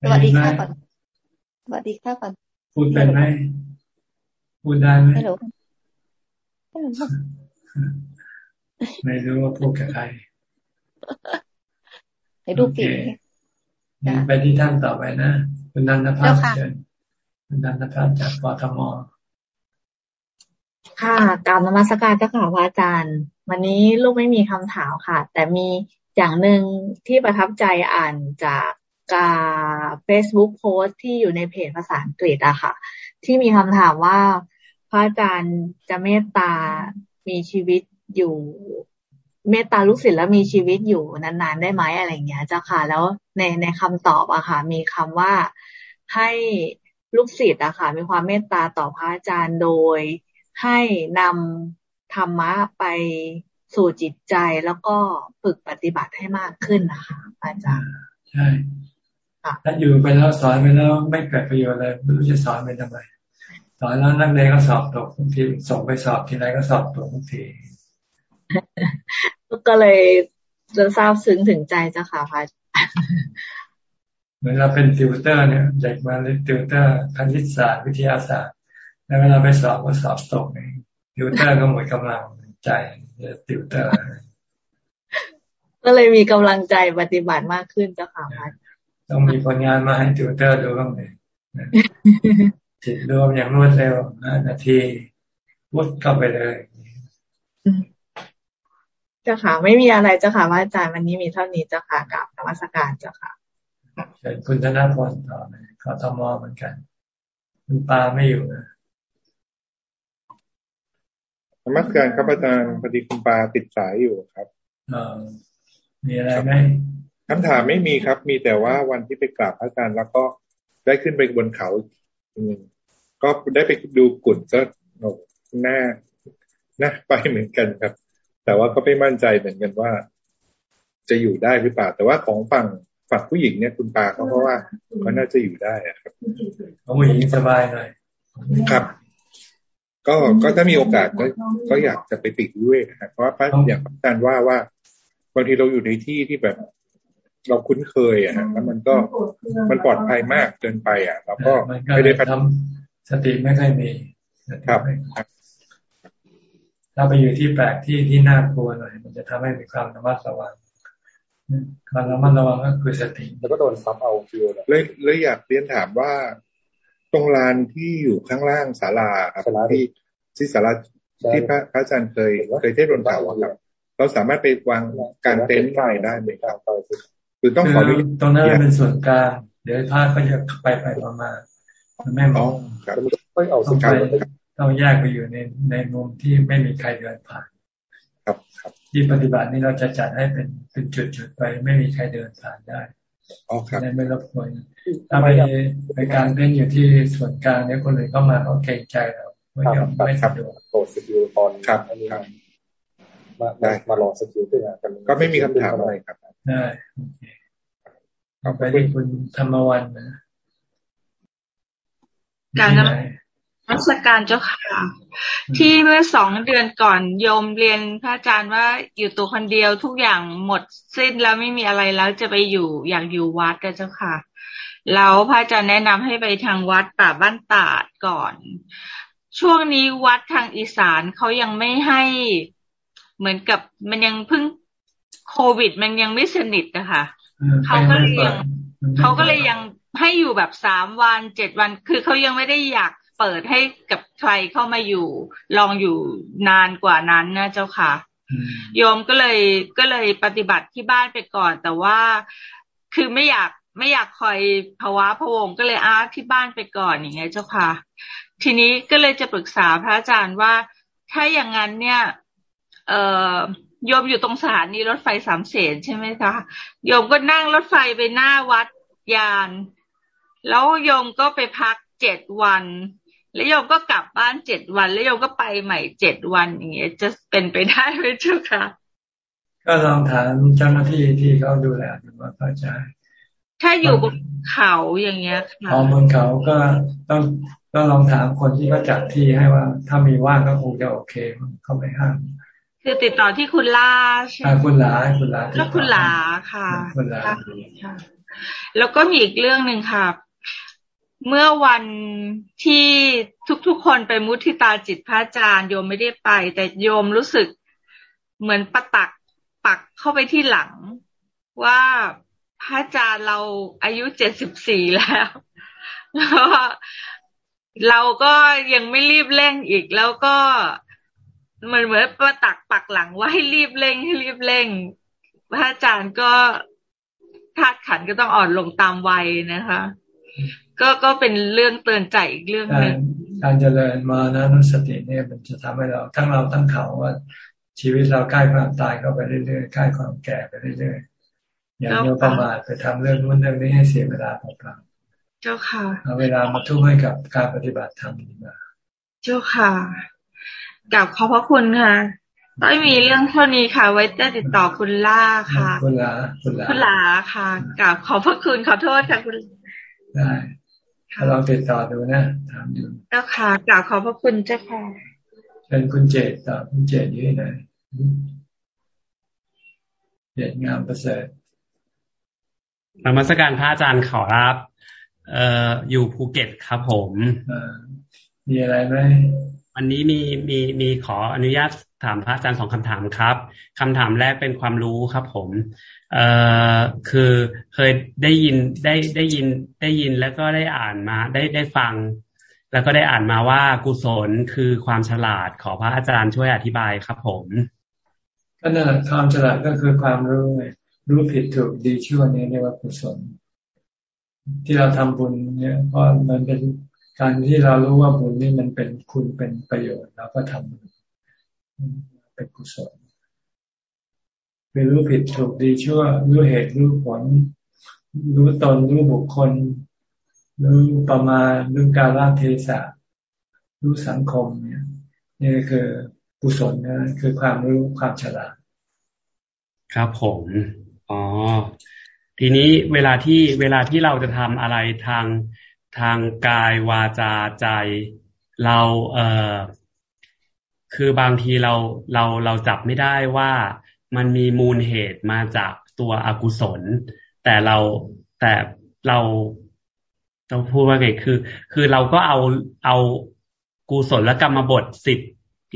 [SPEAKER 20] สวัสดีค่ะก่อน สวัสดีค่ะก่อน
[SPEAKER 1] พูดเป็นไหมพูดได้ไหมไม่รู้ไม่รู้ว่าพูดกับใคร
[SPEAKER 20] ให้ดูปี
[SPEAKER 1] ไปที่ท่านต่อไปนะคุณนันทพัฒน์เชิญคุณนันทพัฒน์จากกทม
[SPEAKER 21] ค่ะกราบนมัสการเจ้าค่ะพระอาจารย์ วันนี้ลูกไม่มีคำถามค่ะ แต่มีอย่างหนึ่งที่ประทับใจอ่านจาก กับ Facebook โพสที่อยู่ในเพจภาษาอังกฤษอะค่ะ ที่มีคำถามว่าพระอาจารย์จะเมตตามีชีวิตอยู่ เมตตาลูกศิษย์แล้วมีชีวิตอยู่นานๆ ได้ไหมอะไรอย่างเงี้ยเจ้าค่ะ แล้วในในคำตอบอะค่ะ มีคำว่าให้ลูกศิษย์อะค่ะ มีความเมตตาต่อพระอาจารย์โดยให้นำธรรมะไปสู่จิตใจแล้วก็ฝึกปฏิบัติให้มากขึ้นนะคะอาจารย์
[SPEAKER 1] ใช่ ถ้าอยู่ไปแล้วสอนไปแล้วไม่เกิดประโยชน์เลยไม่รู้จะสอนไปทำไมสอนแล้วนักเรียนก็สอบตกทุกทีส่งไปสอบทีไรก็สอบตกทุกที
[SPEAKER 21] ก็เลยจะทราบซึ้งถึงใจเจ้าค่ะพระ
[SPEAKER 1] เหมือนเราเป็นติวเตอร์เนี่ยเด็กมาเรียนติวเตอร์คณิตศาสตร์วิทยาศาสตร์ แล้วเวลาไปสอบก็สอบตกเองติวเตอร์ก็หมดกำลังใจติวเตอร์
[SPEAKER 21] ก็เลยมีกำลังใจปฏิบัติมากขึ้นเจ้าค่ะพระ
[SPEAKER 1] ต้องมีผลงานมาให้ติวเตอร์ดูบ้างเลยจิตรวมอย่างรวดเร็วนาทีวุดเข้าไปเลย
[SPEAKER 21] เจ้าค่ะ ไม่มีอะไรเจ้าค่ะว่าอาจารย์วันนี้มีเท่านี้เจ้าค่ะกับธรรมสการเจ้าค่ะ
[SPEAKER 1] เชิญคุณธนพรต่อเลยขอทมเหมือนกันคุณปาไม่อยู่นะ
[SPEAKER 22] นมัสการครับอาจารย์พอดีคุณปาติดสายอยู่ครับ
[SPEAKER 1] มีอะไรไหม
[SPEAKER 22] คำถามไม่มีครับ มีแต่ว่าวันที่ไปกราบอาจารย์แล้วก็ได้ขึ้นไปบนเขาก็ได้ไปดูกุดก็หน้าหน้าไปเหมือนกันครับ แต่ว่าก็ไม่มั่นใจเหมือนกันว่า จะอยู่ได้หรือเปล่า แต่ว่าของฝั่งฝั่งผู้หญิงเนี่ยคุณปาเขาเพราะว่าเขาน่าจะอยู่ได้อะครับ
[SPEAKER 1] ผู้หญิงสบายหน่อย
[SPEAKER 22] ครับ ก็ก็ถ้ามีโอกาสก็ก็อยากจะไปติดด้วยครับเพราะว่าพระอย่างอาจารย์ว่าว่าบางทีเราอยู่ในที่ที่แบบ เราคุ้นเคยอะแล้วมันก็มันปลอดภัยมากเกินไป อะเราก็ไม่ได้
[SPEAKER 1] ทำสติไม่ค่อยมี
[SPEAKER 22] ครับ
[SPEAKER 1] ถ้าไปอยู่ที่แปลกที่ที่น่ากลัวหน่อยมันจะทำให้มีความระมัดระวังความระมัดระวังก็คือสติ
[SPEAKER 22] แล้วก็โดนซับเอาฟิวเลยเลยอยากเรียนถามว่า ตรงลานที่อยู่ข้างล่างศาลาครับที่ที่ศาลาที่พระพระอาจารย์เคยเคยเทศบนเขาครับเราสามารถไปวางการเต็นท์ได้ได้ไหมครับ คือต้องขอ
[SPEAKER 1] ตรงนั้นเป็นส่วนกลางเดี๋ยวพระก็จะไปไปประมาณมันไม่มอง
[SPEAKER 22] ครับต้อง
[SPEAKER 1] ไปต้องแยกไปอยู่ในในมุมที่ไม่มีใครเดินผ่าน
[SPEAKER 22] ครับครับ
[SPEAKER 1] ที่ปฏิบัตินี้เราจะจัดให้เป็นเป็นจุดๆไป ไม่มีใครเดินผ่านได้
[SPEAKER 22] อ๋อครับ
[SPEAKER 1] ไม่รบกวนถ้าไปไปการเล่นอยู่ที่ส่วนกลางเนี่ยคนอื่นเข้ามาเขาเกรงใจเราไม่ยอมไม่สะดวก
[SPEAKER 22] โหลดสกิลตอนครับครับ มาได้มาลองสกิลด้วยกันก็ไม่มีคำถามอะไรครับ
[SPEAKER 1] ได้โอเคเอาไปที่คุณธรรมวันนะ
[SPEAKER 23] การนมัสการเจ้าค่ะ ที่เมื่อสองเดือนก่อนโยมเรียนพระอาจารย์ว่าอยู่ตัวคนเดียวทุกอย่างหมดสิ้นแล้วไม่มีอะไรแล้วจะไปอยู่อยากอยู่วัดกันเจ้าค่ะ แล้วพระอาจารย์แนะนำให้ไปทางวัดป่าบ้านตาดก่อน ช่วงนี้วัดทางอีสานเขายังไม่ให้ เหมือนกับมันยังเพิ่งโควิด มันยังไม่สนิทนะคะเขาก็เลยยังเขาก็เลยยังให้อยู่แบบสามวันเจ็ดวัน คือเขายังไม่ได้อยากเปิดให้กับใครเข้ามาอยู่ ลองอยู่นานกว่านั้นนะเจ้าค่ะ โยมก็เลยก็เลยปฏิบัติที่บ้านไปก่อน แต่ว่าคือไม่อยากไม่อยากคอยภาวะพะวงก็เลยอาที่บ้านไปก่อนอย่างเงี้ยเจ้าค่ะ ทีนี้ก็เลยจะปรึกษาพระอาจารย์ว่า ถ้าอย่างนั้นเนี่ย เอ่อโยมอยู่ตรงสถานีรถไฟสามเสนใช่ไหมคะโยมก็นั่งรถไฟไปหน้าวัดยาน แล้วโยมก็ไปพักเจ็ดวัน แล้วโยมก็กลับบ้านเจ็ดวัน แล้วโยมก็ไปใหม่เจ็ดวันอย่างเงี้ย จะเป็นไปได้ไหมเจ้าค่ะ
[SPEAKER 1] ก็ลองถามเจ้าหน้าที่ที่เขาดูแลดูว่าเขาจะ
[SPEAKER 23] ถ้าอยู่บนเขาอย่างเงี้ยค่ะ
[SPEAKER 1] อ๋อบนเขาก็ต้องต้องลองถามคนที่เขาจัดที่ให้ว่าถ้ามีว่างก็คงจะโอเคเขาไม่ห้าม
[SPEAKER 23] คือติดต่อที่คุณลา
[SPEAKER 1] ใช่ไหมคุณลาคุณลา
[SPEAKER 23] ก็คุณลาค่ะคุณลาค่ะ แล้วก็มีอีกเรื่องหนึ่งค่ะ เมื่อวันที่ทุกๆคนไปมุทิตาจิตพระอาจารย์โยมไม่ได้ไป แต่โยมรู้สึกเหมือนประตักปักเข้าไปที่หลัง ว่าพระอาจารย์เราอายุเจ็ดสิบสี่แล้วแล้วเราก็ยังไม่รีบเร่งอีกแล้วก็ มันเหมือนประตักปักหลังว่าให้รีบเร่งให้รีบเร่งพระอาจารย์ก็ธาตุขันก็ต้องอ่อนลงตามวัยนะคะ ก็ก็เป็นเรื่องเตือนใจอีกเรื่องหนึ่ง
[SPEAKER 1] การเจริญมานะนุสติเนี่ยมันจะทำให้เราทั้งเราทั้งเขาว่าชีวิตเราใกล้ความตายเข้าไปเรื่อยๆใกล้ความแก่ไปเรื่อยๆอย่างเดียวประมาทไปทำเรื่องนู้นเรื่องนี้ให้เสียเวลาเปล่า
[SPEAKER 23] ๆเจ้าค่ะ
[SPEAKER 1] เอาเวลามาทุ่มให้กับการปฏิบัติธรรมดีกว่า
[SPEAKER 23] เจ้าค่ะ กับขอบพระคุณค่ะไม่มีเรื่องเท่านี้ค่ะ ไว้จะติดต่อคุณล่าค่ะ
[SPEAKER 1] คุณลาคุณลา
[SPEAKER 23] คุณลาค่ะกับขอบพระคุณขอโทษค่ะคุณ
[SPEAKER 1] ได้ถ้าลองติดต่อดูนะถามดู
[SPEAKER 23] เจ้าค่ะกล่าวขอบพระคุณเจ้าค่ะ
[SPEAKER 1] เป็นคุณเจตต่อคุณเจตอยู่ที่ไหนเจตงามประเสริฐ
[SPEAKER 24] นมัสการพระอาจารย์ขอรับ เอ่ออยู่ภูเก็ตครับผม
[SPEAKER 1] มีอะไรไหม
[SPEAKER 24] วันนี้มีมีมีขออนุญาตถามพระอาจารย์สองคำถามครับคำถามแรกเป็นความรู้ครับผม เอ่อคือเคยได้ยินได้ได้ยินได้ยินแล้วก็ได้อ่านมาได้ได้ฟัง แล้วก็ได้อ่านมาว่ากุศลคือความฉลาดขอพระอาจารย์ช่วยอธิบายครับผม
[SPEAKER 1] ก็นั่นความฉลาดก็คือความรู้ไงรู้ผิดถูกดีชั่วนี่เรียกว่ากุศลที่เราทำบุญเนี่ยเพราะมันเป็น การที่เรารู้ว่าบุญนี่มันเป็นคุณเป็นประโยชน์เราก็ทำบุญเป็นกุศลเป็นรู้ผิดถูกดีชั่วรู้เหตุรู้ผล รู้ตนรู้บุคคล รู้ประมาณรู้การละเทศะรู้สังคมเนี่ยนี่คือกุศลนะคือความรู้ความฉลาด
[SPEAKER 24] ครับผมอ๋อทีนี้เวลาที่เวลาที่เราจะทำอะไรทาง ทางกายวาจาใจ เราเอ่อคือบางทีเราเราเราจับไม่ได้ว่ามันมีมูลเหตุมาจากตัวอกุศล แต่เราแต่เราต้องพูดว่าไงคือ คือเราก็เอาเอากุศลกรรมบทสิบ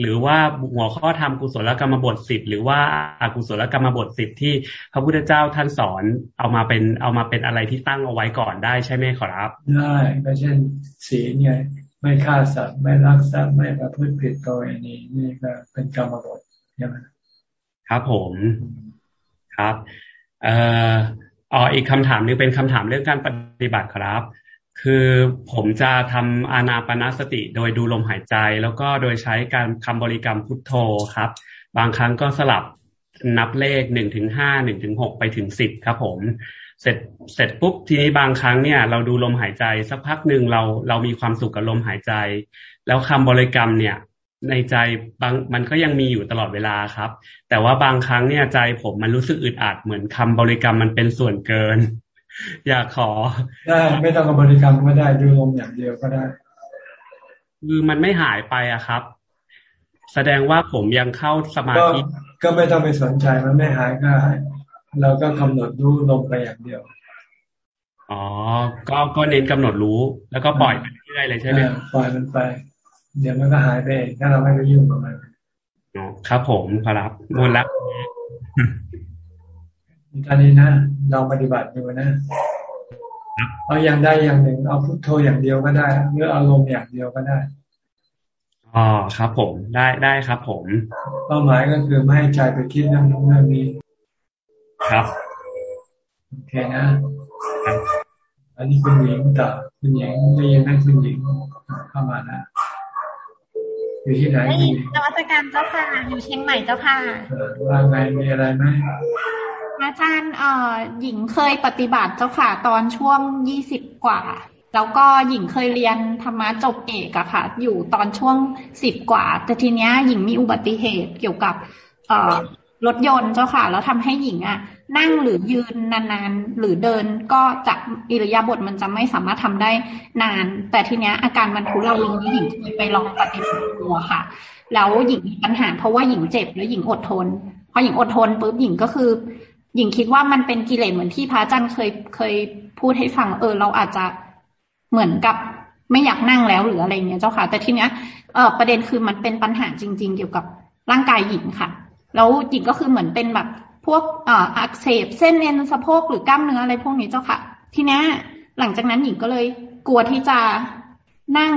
[SPEAKER 24] หรือว่าหัวข้อธรรมกุศลกรรมบทสิบหรือว่าอากุศลกรรมบทสิบที่พระพุทธเจ้าท่านสอนเอามาเป็นเอามาเป็นอะไรที่ตั้งเอาไว้ก่อนได้ใช่ไหมครับ
[SPEAKER 1] ได้ก็เช่นศีลไงไม่ฆ่าสัตว์ไม่รักทรัพย์ไม่ประพฤติผิดตัวนี้นี่ก็เป็นกรรมบทใช่ไหม
[SPEAKER 24] ครับผมครับ เอ่ออ๋ออีกคำถามนึงเป็นคำถามเรื่องการปฏิบัติครับ คือผมจะทำอานาปนาสติ โดยดูลมหายใจ แล้วก็โดยใช้การคำบริกรรมพุทโธครับ บางครั้งก็สลับนับเลขหนึ่งถึงห้าหนึ่งถึงหกไปถึงสิบครับ ผม เสร็จเสร็จปุ๊บทีนี้บางครั้งเนี่ย เราดูลมหายใจสักพักหนึ่งเราเรามีความสุขกับลมหายใจ แล้วคำบริกรรมเนี่ย ในใจบางมันก็ยังมีอยู่ตลอดเวลาครับ แต่ว่าบางครั้งเนี่ยใจผมมันรู้สึกอึดอัดเหมือนคำบริกรรมมันเป็นส่วนเกิน อยากขอ
[SPEAKER 1] ได้ไม่ต้องบริกรรมก็ได้ดูลมอย่างเดียวก็ได้
[SPEAKER 24] คือมันไม่หายไปอะครับ แสดงว่าผมยังเข้าสมาธิ
[SPEAKER 1] ก็ไม่ต้องไปสนใจมันไม่หายก็เราก็กำหนดรู้ลมไปอย่างเดียว
[SPEAKER 24] อ๋อ ก็ก็เน้นกำหนดรู้ แล้วก็ปล่อยไปเรื่อยเลยใช่ไหม
[SPEAKER 1] ปล่อยมันไป เดี๋ยวมันก็หายไปถ้าเราไม่ไปยุ่งกับมัน
[SPEAKER 24] อ๋อครับผมครับมวลละ
[SPEAKER 1] ตอนนี้นะลองปฏิบัติดูนะเอาอย่างได้อย่างหนึ่งเอาพุทโธอย่างเดียวก็ได้หรืออารมณ์อย่างเดียวก็ได้
[SPEAKER 24] อ๋อครับผมได้ได้ครับผม
[SPEAKER 1] เป้าหมายก็คือไม่ให้ใจไปคิดเรื่องนู้นเรื่องนี้
[SPEAKER 24] ครับ
[SPEAKER 1] โอเคนะอันนี้คุณหญิงต่อคุณหญิงได้ยินไหมคุณหญิงเข้ามานะอยู่ที่ไหน
[SPEAKER 25] นวัตกรรมเจ้าค่ะอยู่เชียงใหม่เจ้าค่ะ
[SPEAKER 1] ว่าไงมีอะไรไหม
[SPEAKER 25] อาจารย์เอ่อหญิงเคยปฏิบัติเจ้าค่ะตอนช่วงยี่สิบกว่า แล้วก็หญิงเคยเรียนธรรมะจบเอกอะค่ะ อยู่ตอนช่วงสิบกว่า แต่ทีเนี้ยหญิงมีอุบัติเหตุเกี่ยวกับ เอ่อรถยนต์เจ้าค่ะ แล้วทำให้หญิงอะนั่งหรือยืนนานๆ หรือเดินก็จะอิริยาบถมันจะไม่สามารถทำได้นาน แต่ทีเนี้ยอาการมันทุเลาลงหญิงเคยไปลองปฏิบัติตัวค่ะ แล้วหญิงมีปัญหาเพราะว่าหญิงเจ็บแล้วหญิงอดทนพอหญิงอดทนปุ๊บหญิงก็คือ หญิงคิดว่ามันเป็นกิเลสเหมือนที่พระอาจารย์เคยเคยพูดให้ฟัง เออ เราอาจจะเหมือนกับไม่อยากนั่งแล้วหรืออะไรเงี้ยเจ้าค่ะ แต่ทีเนี้ยเออประเด็นคือมันเป็นปัญหาจริง ๆ เกี่ยวกับร่างกายหญิงค่ะ แล้วหญิงก็คือเหมือนเป็นแบบพวกเอ่ออักเสบเส้นเอ็นสะโพกหรือกล้ามเนื้ออะไรพวกนี้เจ้าค่ะ ทีเนี้ยหลังจากนั้นหญิงก็เลยกลัวที่จะนั่ง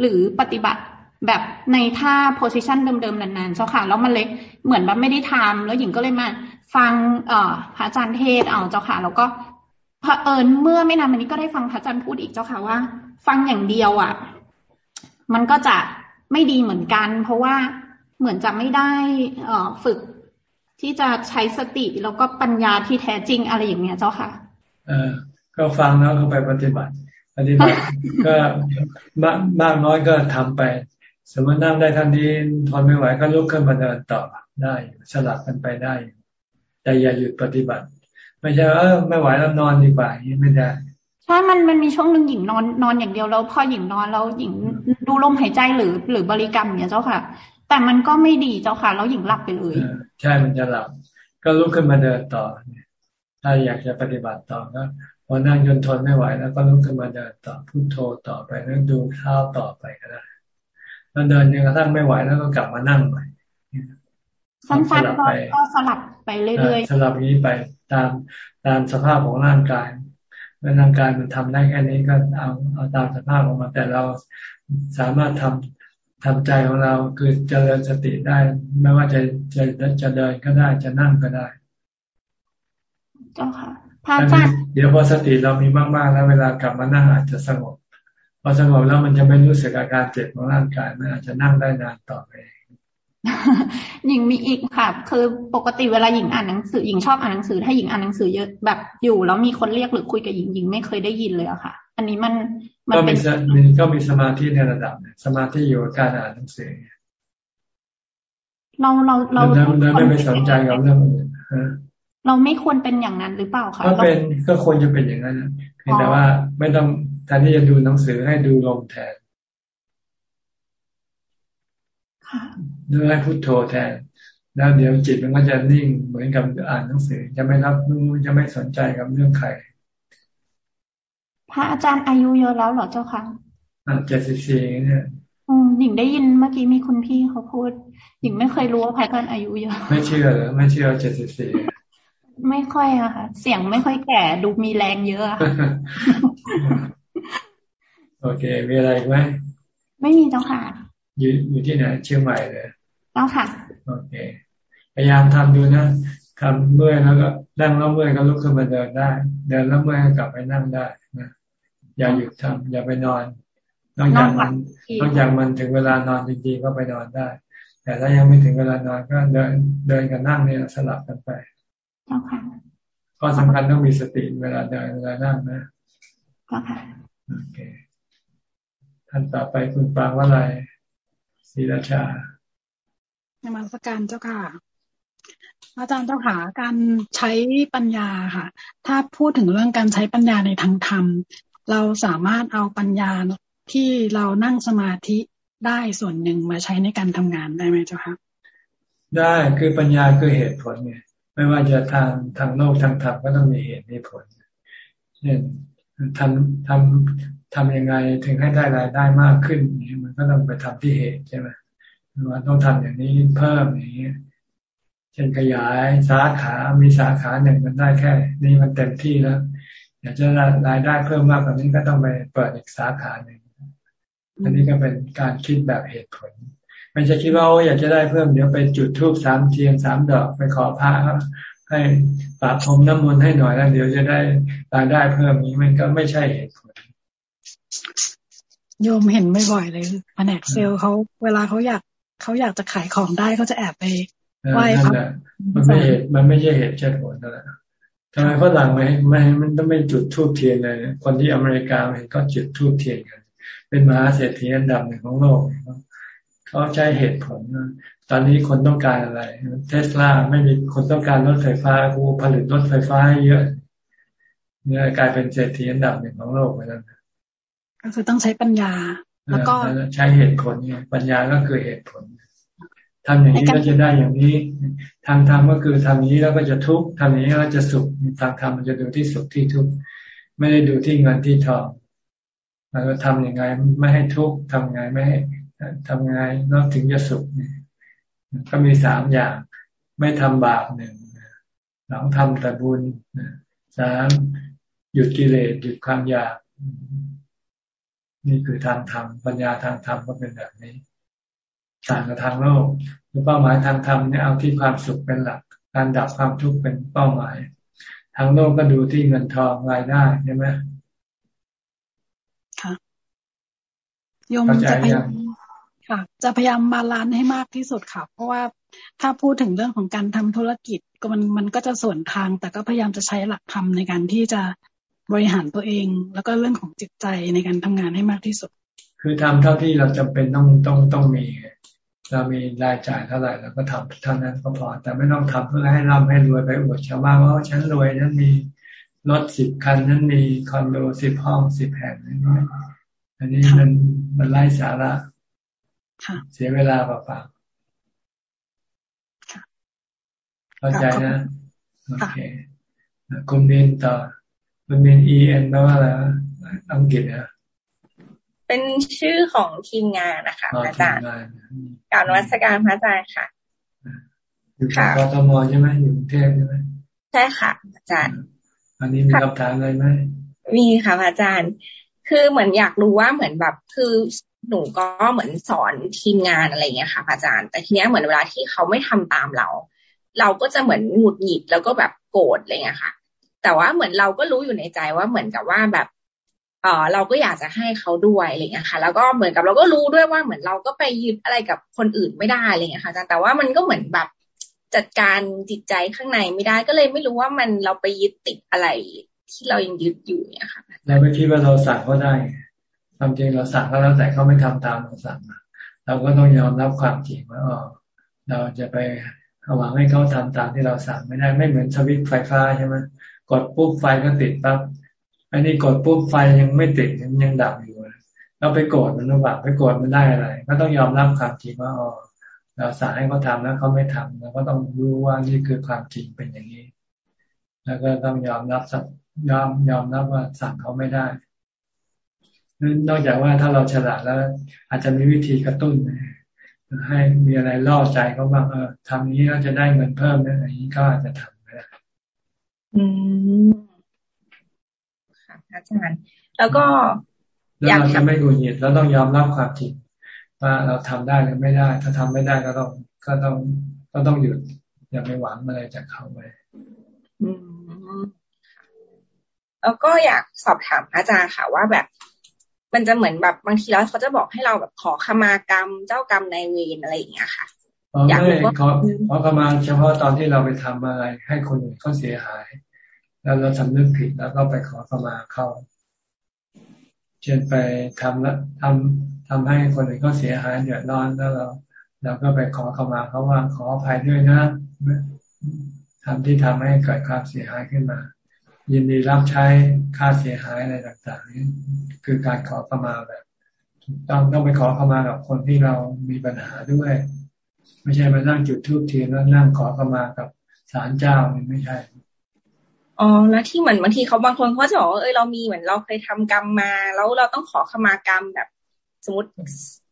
[SPEAKER 25] หรือปฏิบัติแบบในท่าโพสิชันเดิมๆนานๆเจ้าค่ะ แล้วมันเลยเหมือนแบบไม่ได้ทำแล้วหญิงก็เลยมา ฟังเอ่อพระอาจารย์เทศเอาเจ้าค่ะ แล้วก็เผอิญเมื่อไม่นานมานี้ก็ได้ฟังพระอาจารย์พูดอีกเจ้าค่ะว่า ฟังอย่างเดียวอะ มันก็จะไม่ดีเหมือนกัน เพราะว่าเหมือนจะไม่ได้เอ่อฝึกที่จะใช้สติแล้วก็ปัญญาที่แท้จริงอะไรอย่างเงี้ยเจ้าค่ะ
[SPEAKER 1] เออก็ฟังแล้วก็ไปปฏิบัติ ปฏิบัติก็มากมากน้อยก็ทำไป สมมตินั่งได้ทันนี้ทนไม่ไหวก็ลุกขึ้นมาเดินต่อได้สลับกันไปได้ แต่อย่าหยุดปฏิบัติ ไม่ใช่เออไม่ไหวแล้วนอนดีกว่าอย่างนี้ไม่ได้
[SPEAKER 25] ใช่มันมันมีช่วงหนึ่งหญิงนอนนอนอย่างเดียวแล้วพอหญิงนอนแล้วหญิงดูลมหายใจหรือหรือบริกรรมเนี่ยเจ้าค่ะ แต่มันก็ไม่ดีเจ้าค่ะ แล้วหญิงหลับไปเลย
[SPEAKER 1] ใช่มันจะหลับ ก็ลุกขึ้นมาเดินต่อถ้าอยากจะปฏิบัติต่อก็พอนั่งจนทนไม่ไหวแล้วก็ลุกขึ้นมาเดินต่อพุโทโธต่อไปแล้วดูเท้าต่อไปก็ได้แล้วเดินจนกระทั่งไม่ไหวแล้วก็กลับมานั่งใหม่
[SPEAKER 25] สั้นๆก็สลับ ไปเรื่อย
[SPEAKER 1] ๆสลับนี้ไปตามตามสภาพของร่างกายเมื่อร่างกายมันทำได้แค่นี้ก็เอาเอาตามสภาพออกมาแต่เราสามารถทำทำใจของเราคือเจริญสติได้ ไม่ว่าจะจะจะเดินก็ได้จะนั่งก็ได้
[SPEAKER 25] เจ้าค่ะพระอาจารย์
[SPEAKER 1] เดี๋ยวพอสติเรามีมากๆแล้วเวลากลับมานั่งอาจจะสงบพอสงบแล้วมันจะไม่รู้สึกอาการเจ็บของร่างกายมันอาจจะนั่งได้นานต่อไป
[SPEAKER 25] หญิงมีอีกค่ะ คือปกติเวลาหญิงอ่านหนังสือหญิงชอบอ่านหนังสือ ถ้าหญิงอ่านหนังสือเยอะแบบอยู่แล้วมีคนเรียกหรือคุยกับหญิงหญิงไม่เคยได้ยินเลยอะค่ะ อันนี้มัน
[SPEAKER 1] มันเป็นก็มีสมาธิในระดับสมาธิอยู่กับการอ่านหนังสือ
[SPEAKER 25] เราเราเรา
[SPEAKER 1] เราไม่ไปสนใจกับเรื่องอื่น
[SPEAKER 25] เราไม่ควรเป็นอย่างนั้นหรือเปล่าคะ
[SPEAKER 1] ก็เป็นก็ควรจะเป็นอย่างนั้นเพียงแต่ว่าไม่ต้องแทนที่จะดูหนังสือให้ดูลมแทน หรือให้พุโทโธแทน แล้วเดี๋ยวจิตมันก็จะนิ่งเหมือนกับอ่านหนังสือจะไม่รับรู้จะไม่สนใจกับเรื่องใคร
[SPEAKER 25] พระอาจารย์อายุเยอะแล้วเหรอเจ้าคะ
[SPEAKER 1] อ่าเจ็ดสิบสี่เนี่ย
[SPEAKER 25] อืมหญิงได้ยินเมื่อกี้มีคุณพี่เขาพูดหญิงไม่เคยรู้ว่าพระอาจารย์อายุเยอะ
[SPEAKER 1] ไม่เชื่อเหรอไม่เชื่อเจ็ดสิบสี่
[SPEAKER 25] ไม่ค่อยอะค่ะ เสียงไม่ค่อยแก่ดูมีแรงเยอะ
[SPEAKER 1] โอเค มีอะไรไหม
[SPEAKER 25] ไม่มีเจ้าค่ะ
[SPEAKER 1] อยู่อยู่ที่ไหนเชียงใหม่เลย
[SPEAKER 25] เจ้าค่ะ
[SPEAKER 1] โอเคพยายามทำดูนะทำเมื่อยแล้วก็นั่งแล้วเมื่อยก็ลุกขึ้นมาเดินได้ เดินแล้วเมื่อยก็กลับไปนั่งได้นะอย่าหยุดทำอย่าไปนอนนอกจากมันนอกจากมันถึงเวลานอนจริงๆก็ไปนอนได้ แต่ถ้ายังไม่ถึงเวลานอนก็เดินเดินกับนั่งเนี่ยสลับกันไปก็สำคัญต้องมีสติเวลาเดินเวลานั่งนะโอเคท่านต่อไปคุณปางว่าอะไร ศิราชา
[SPEAKER 26] ในมาสการเจ้าค่ะ อาจารย์เจ้าค่ะการใช้ปัญญาค่ะ ถ้าพูดถึงเรื่องการใช้ปัญญาในทางธรรม เราสามารถเอาปัญญาที่เรานั่งสมาธิได้ส่วนหนึ่งมาใช้ในการทำงานได้ไหมเจ้าค่ะ
[SPEAKER 1] ได้คือปัญญาคือเหตุผลเนี่ยไม่ว่าจะทางทางโลกทางธรรมก็ต้องมีเหตุมีผลเช่นทำทำ ทำยังไงถึงให้ได้รายได้มากขึ้นนี่มันก็ต้องไปทำที่เหตุใช่ไหมว่าต้องทำอย่างนี้เพิ่มอย่างนี้เช่นขยายสาขามีสาขาหนึ่งมันได้แค่ นี้มันเต็มที่แล้ว อยากจะรายได้เพิ่มมากกว่านี้ก็ต้องไปเปิดอีกสาขาหนึ่งอันนี้ก็เป็นการคิดแบบเหตุผลไม่ใช่คิดว่าอยากจะได้เพิ่มเดี๋ยวไปจุดทูบสามเทียนสามดอกไปขอพระให้ปาพรมน้ำมนต์ให้หน่อยแล้วเดี๋ยวจะได้รายได้เพิ่มนี้มันก็ไม่ใช่เหตุผล
[SPEAKER 26] โยมเห็นไม่บ่อยเลยแผนกเซลเขาเวลาเขาอยากเขาอยากจะขายของได้เขาจะแอบไปไหว้พระ
[SPEAKER 1] มันไม่เหตุมันไม่ใช่เหตุใช่ผลนั่นแหละทำไมฝรั่งไม่ไม่มันต้องไม่จุดธูปเทียนเลยคนที่อเมริกาเห็นก็จุดธูปเทียนกัน เป็นมหาเศรษฐีอันดับหนึ่งของโลกเขาใช้เหตุผลตอนนี้คนต้องการอะไร เทสลาไม่มีคนต้องการรถไฟฟ้ากูผลิตรถไฟฟ้าให้เยอะเนี่ยกลายเป็นเศรษฐีอันดับหนึ่งของโลกไปแล้ว
[SPEAKER 26] ก็คือต้องใช้ปัญญา แล้วก็
[SPEAKER 1] ใช้เหตุผลเนี่ยปัญญาก็คือเหตุผลทำอย่างนี้ก็จะได้อย่างนี้ ทางธรรมก็คือทำอย่างนี้แล้วก็จะทุกข์ทำอย่างนี้แล้วจะสุขทางธรรมมันจะดูที่สุขที่ทุกข์ไม่ได้ดูที่เงินที่ทองเราทำยังไงไม่ให้ทุกข์ทำยังไงไม่ให้ทำไงแล้วถึงจะสุขเนี่ยก็มีสามอย่าง ไม่ทำบาปหนึ่งสองทำแต่บุญสามหยุดกิเลสหยุดความอยาก นี่คือทางธรรมปัญญาทางธรรมก็เป็นแบบนี้ ต่างกับทางโลกเป้าหมายทางธรรมเนี่ยเอาที่ความสุขเป็นหลัก การดับความทุกข์เป็นเป้าหมาย ทางโลกก็ดูที่เงินทองรายได้ใช่ไหม
[SPEAKER 26] ค่ะโยมจะพยายามค่ะ จะพยายาม balance ให้มากที่สุดค่ะ เพราะว่าถ้าพูดถึงเรื่องของการทำธุรกิจก็มันมันก็จะสวนทาง แต่ก็พยายามจะใช้หลักธรรมในการที่จะ บริหารตัวเอง แล้วก็เรื่องของจิตใจในการทำงานให้มากที่สุด
[SPEAKER 1] คือทำเท่าที่เราจำเป็นต้องต้องต้องมี เรามีรายจ่ายเท่าไหร่เราก็ทำเท่านั้นก็พอ แต่ไม่ต้องทำเพื่อให้ร่ำให้รวยไปอวดชาวบ้านว่าฉันรวยฉันมีรถสิบคันฉันมีคอนโดสิบห้องสิบแห่งอันนี้มันมันไร้สาระเสียเวลาเปล่าๆเข้าใจนะ โอเค คุณมินต่อคุณ มินเอ็นแปลว่าอะไรอังกฤษนะ
[SPEAKER 27] เป็นชื่อของทีมงานนะคะอาจารย์การวัชการพระอาจารย์ค่ะ
[SPEAKER 1] อยู่กทมใช่ไหมอยู่กรุงเทพใช่ไหม
[SPEAKER 27] ใช่ค่ะ อาจารย์
[SPEAKER 1] อันนี้มีคำถามอะไรไหม
[SPEAKER 27] มีค่ะอาจารย์ คือเหมือนอยากรู้ว่าเหมือนแบบคือหนูก็เหมือนสอนทีมงานอะไรเงี้ยค่ะอาจารย์ แต่ทีเนี้ยเหมือนเวลาที่เขาไม่ทำตามเรา เราก็จะเหมือนหงุดหงิดแล้วก็แบบโกรธอะไรเงี้ยค่ะ
[SPEAKER 4] แต่ว่าเหมือนเราก็รู้อยู่ในใจว่าเหมือนกับว่าแบบเออเราก็อยากจะให้เขาด้วยอะไรเงี้ยค่ะ แล้วก็เหมือนกับเราก็รู้ด้วยว่าเหมือนเราก็ไปยึดอะไรกับคนอื่นไม่ได้อะไรเงี้ยค่ะอาจารย์แต่ว่ามันก็เหมือนแบบจัดการจิตใจข้างในไม่ได้ก็เลยไม่รู้ว่ามันเราไปยึดติดอะไรที่เรายังยึดอยู่เนี่ยค่ะ
[SPEAKER 1] เราไม่คิดว่าเราสั่งเขาได้ความจริงเราสั่งเขาแล้วแต่เขาไม่ทำตามเราสั่งเราก็ต้องยอมรับความจริงว่าเราจะไปหวังให้เขาทำตามที่เราสั่งไม่ได้ไม่เหมือนสวิตไฟฟ้าใช่ไหม กดปุ๊บไฟก็ติดปั๊บอันนี้กดปุ๊บไฟยังไม่ติดยังยังดับอยู่เราไปโกรธมันรู้ป่ะไปโกรธมันได้อะไร ก็ต้องยอมรับความจริงว่าอ๋อเราสั่งให้เขาทาแล้วเขาไม่ทำเราก็ต้องรู้ว่านี่คือความจริงเป็นอย่างนี้ แล้วก็ต้องยอมรับยอมยอมรับว่าสั่งเขาไม่ได้นอกจากว่าถ้าเราฉลาดแล้ว อาจจะมีวิธีกระตุ้นให้มีอะไรล่อใจเขาบ้างเออทำนี้เราจะได้เงินเพิ่มนะอย่างนี้ก็อาจจะทำ
[SPEAKER 4] อืมค่ะอาจารย์ แล้วก็
[SPEAKER 1] อยากจะไม่ดูเหยียดแล้วต้องยอมรับความจริงว่าเราทำได้หรือไม่ได้ ถ้าทำไม่ได้ก็ต้องก็ต้องก็ต้องหยุดอย่าไปหวังอะไรจากเขาไป
[SPEAKER 4] แล้วก็อยากสอบถามอาจารย์ค่ะว่าแบบ มันจะเหมือนแบบบางทีแล้วเขาจะบอกให้เราแบบขอขมากรรมเจ้ากรรมในเวรอะไรอย่างเงี้ยค่ะ
[SPEAKER 1] อยากรู้ว่าขอขอขมาเฉพาะตอนที่เราไปทำอะไร ให้คนอื่นเขาเสียหาย แล้วเราทำเรื่องผิดแล้วก็ไปขอขมาเขาเช่นไปทำแล้วทำทำให้คนอื่นเขาเสียหายเดือดร้อนแล้วเราเราก็ไปขอขมาเขาว่าขออภัยด้วยนะทำที่ทำให้เกิดความเสียหายขึ้นมา ยินดีรับใช้ค่าเสียหายอะไรต่างๆนี่คือการขอขมาแบบถูกต้องต้องไปขอขมากับคนที่เรามีปัญหาด้วย ไม่ใช่มานั่งจุดทูบเทียนแล้วนั่งขอขมากับศาลเจ้านี่ไม่ใช่
[SPEAKER 4] อ๋อแล้วที่เหมือนบางทีเขาบางคนเขาจะบอกว่าเออเรามีเหมือนเราเคยทำกรรมมา แล้วเราต้องขอขมากรรมแบบ สมมติ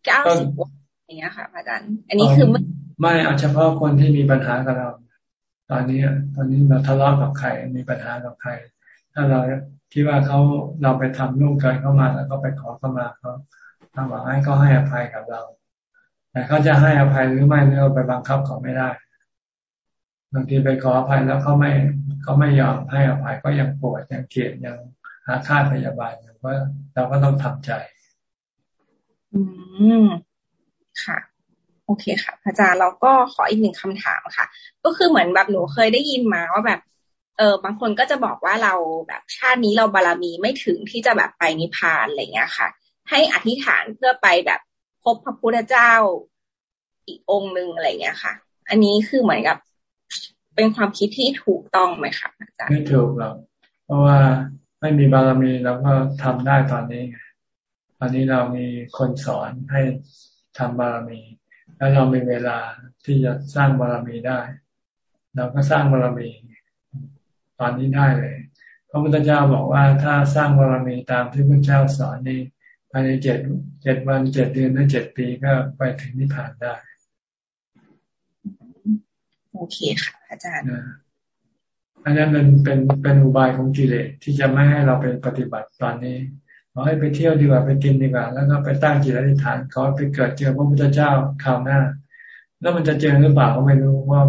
[SPEAKER 4] เก้าสิบวันอย่างเงี้ยค่ะอาจารย์ อันนี้คือ
[SPEAKER 1] ไม่เอาเฉพาะคนที่มีปัญหากับเรา ตอนนี้ตอนนี้เราทะเลาะกับใครมีปัญหากับใคร ถ้าเราคิดว่าเขาเราไปทำร่วมกันเข้ามาแล้วก็ไปขอเข้ามาเขาทำหวังให้เขาให้อภัยกับเรา แต่เขาจะให้อภัยหรือไม่เราไปบังคับเขาไม่ได้บางทีไปขออภัยแล้วเขาไม่เขาไม่ยอมให้อภัยก็ยังปวดยังเกลียดยังหาค่าพยาบาลอยู่ว่าเราก็ต้องทำใจ
[SPEAKER 4] อืมค่ะ โอเคค่ะ อาจารย์เราก็ขออีกหนึ่งคำถามค่ะ ก็คือเหมือนแบบหนูเคยได้ยินมาว่าแบบเออบางคนก็จะบอกว่าเราแบบชาตินี้เราบารรมีไม่ถึงที่จะแบบไปนิพพานอะไรเงี้ยค่ะ ให้อธิษฐานเพื่อไปแบบ พบพระพุทธเจ้าอีกองค์หนึ่งอะไรเงี้ยค่ะ อันนี้คือเหมือนกับเป็นความคิดที่ถูกต้องไหมคะอาจารย์
[SPEAKER 1] ไม่ถูกหรอกเพราะว่าไม่มีบารมีเราก็ทำได้ตอนนี้ตอนนี้เรามีคนสอนให้ทำบารมี แล้วเรามีเวลาที่จะสร้างบารมีได้ เราก็สร้างบารมีตอนนี้ได้เลยพระพุทธเจ้าบอกว่าถ้าสร้างบารมีตามที่พระเจ้าสอนนี่ ภายในเจ็ดเจ็ดวันเจ็ดเดือนหรือเจ็ดปีก็ไปถึงนิพพานได้
[SPEAKER 4] โอเคค่ะ อาจารย์
[SPEAKER 1] อันนั้นเป็นเป็นเป็นอุบายของกิเลสที่จะไม่ให้เราเป็นปฏิบัติตอนนี้ขอให้ไปเที่ยวดีกว่าไปกินดีกว่า แล้วก็ไปตั้งจิตอธิษฐานขอไปเกิดเจอพระพุทธเจ้าคราวหน้า แล้วมันจะเจอหรือเปล่าก็ไม่รู้ว่า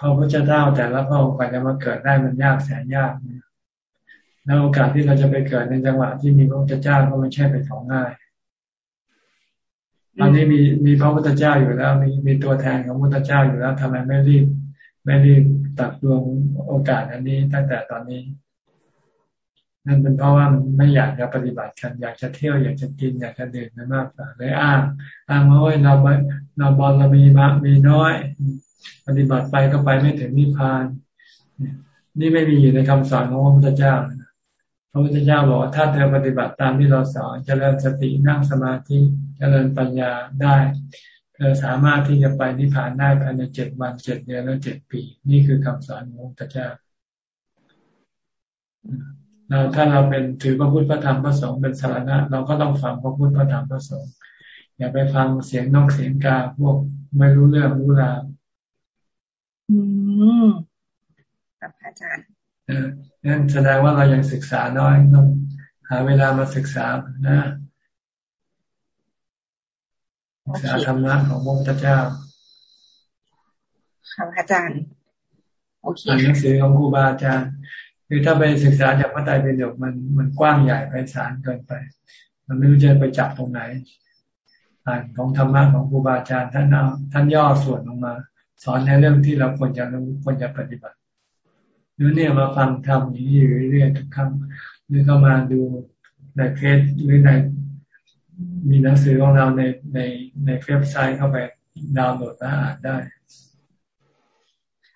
[SPEAKER 1] พระพุทธเจ้าแต่ละพระองค์กว่าจะมาเกิดได้มันยากแสนยาก แล้วโอกาสที่เราจะไปเกิดในจังหวะที่มีพระพุทธเจ้าก็ไม่ใช่เป็นของง่ายตอนนี้มีมีพระพุทธเจ้าอยู่แล้ว มีมีตัวแทนของพระพุทธเจ้าอยู่แล้วทำไมไม่รีบ ไม่รีบตักดวงโอกาสอันนี้ตั้งแต่ตอนนี้ นั่นเป็นเพราะว่าไม่อยากจะปฏิบัติกันอยากจะเที่ยวอยากจะกินอยากจะดื่มมากกว่าเลยอ้างอ้างว่าเราเราบอลเรามีมากมีน้อย ปฏิบัติไปก็ไปไม่ถึงนิพพาน นี่ไม่มีอยู่ในคำสอนของพระพุทธเจ้า พระพุทธเจ้าบอกว่าถ้าเธอปฏิบัติตามที่เราสอนเจริญสตินั่งสมาธิเจริญปัญญาได้ เธอสามารถที่จะไปนิพพานได้ภายในเจ็ดวันเจ็ดเดือนและเจ็ดปี นี่คือคำสอนของพระพุทธเจ้าเราถ้าเราเป็นถือพระพุทธพระธรรมพระสงฆ์เป็นสารณะ เราก็ต้องฟังพระพุทธพระธรรมพระสงฆ์อย่าไปฟังเสียงนอกเสียงกาพวกไม่รู้เรื่องรู้ราว
[SPEAKER 4] อืมครับอาจารย์
[SPEAKER 1] นั่นแสดงว่าเรายังศึกษาน้อยต้องหาเวลามาศึกษานะศึกษาธรรมะของพระพุทธเจ้า
[SPEAKER 4] ครับอาจารย์โอเค
[SPEAKER 1] อ่านหนังสือของครูบาอาจารย์คือถ้าไปศึกษาจากพระไตรปิฎกมันมันกว้างใหญ่ไพศาลเกินไป มันไม่รู้จะไปจับตรงไหน อ่านของธรรมะของครูบาอาจารย์ท่านเอาท่านย่อส่วนลงมา สอนในเรื่องที่เราควรจะรู้ควรจะปฏิบัติ หรือเนี่ยมาฟังทำอย่างนี้อยู่เรื่อยๆทุกครั้งหรือก็มาดูในเพจหรือในมีหนังสือของเราในในในเว็บไซต์เข้าไปดาวน์โหลดและอ่านได้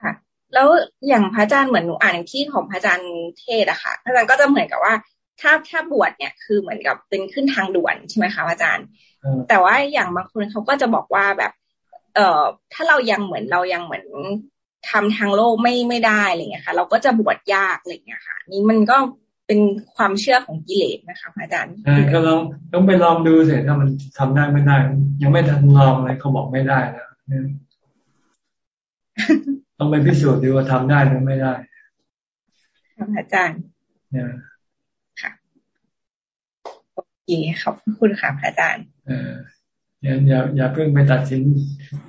[SPEAKER 27] ค่ะแล้วอย่างพระอาจารย์เหมือนหนูอ่านที่ของพระอาจารย์เทศอะค่ะพระอาจารย์ก็จะเหมือนกับว่าถ้าถ้าบวชเนี่ยคือเหมือนกับเป็นขึ้นทางด่วนใช่ไหมคะพระอาจารย์ แต่ว่าอย่างบางคนเขาก็จะบอกว่าแบบ เอ่อถ้าเรายังเหมือนเรายังเหมือน ทำทางโลกไม่ไม่ได้อะไรเงี้ยค่ะ เราก็จะบวชยากอะไรเงี้ยค่ะ นี่มันก็เป็นความเชื่อของกิเลสนะคะอาจารย์
[SPEAKER 1] ใช่ก็ลองต้องไปลองดูสิถ้ามันทำได้ไม่ได้ ยังไม่ทันลองเลยเขาบอกไม่ได้แล้วต้องไปพิสูจน์ดูว่าทำได้หรือไม่ได้
[SPEAKER 27] อาจารย์เนี่ยค่ะโอเคขอบคุณค่ะอาจารย์
[SPEAKER 1] เออ อย่าอย่าอย่าเพิ่งไปตัดสิน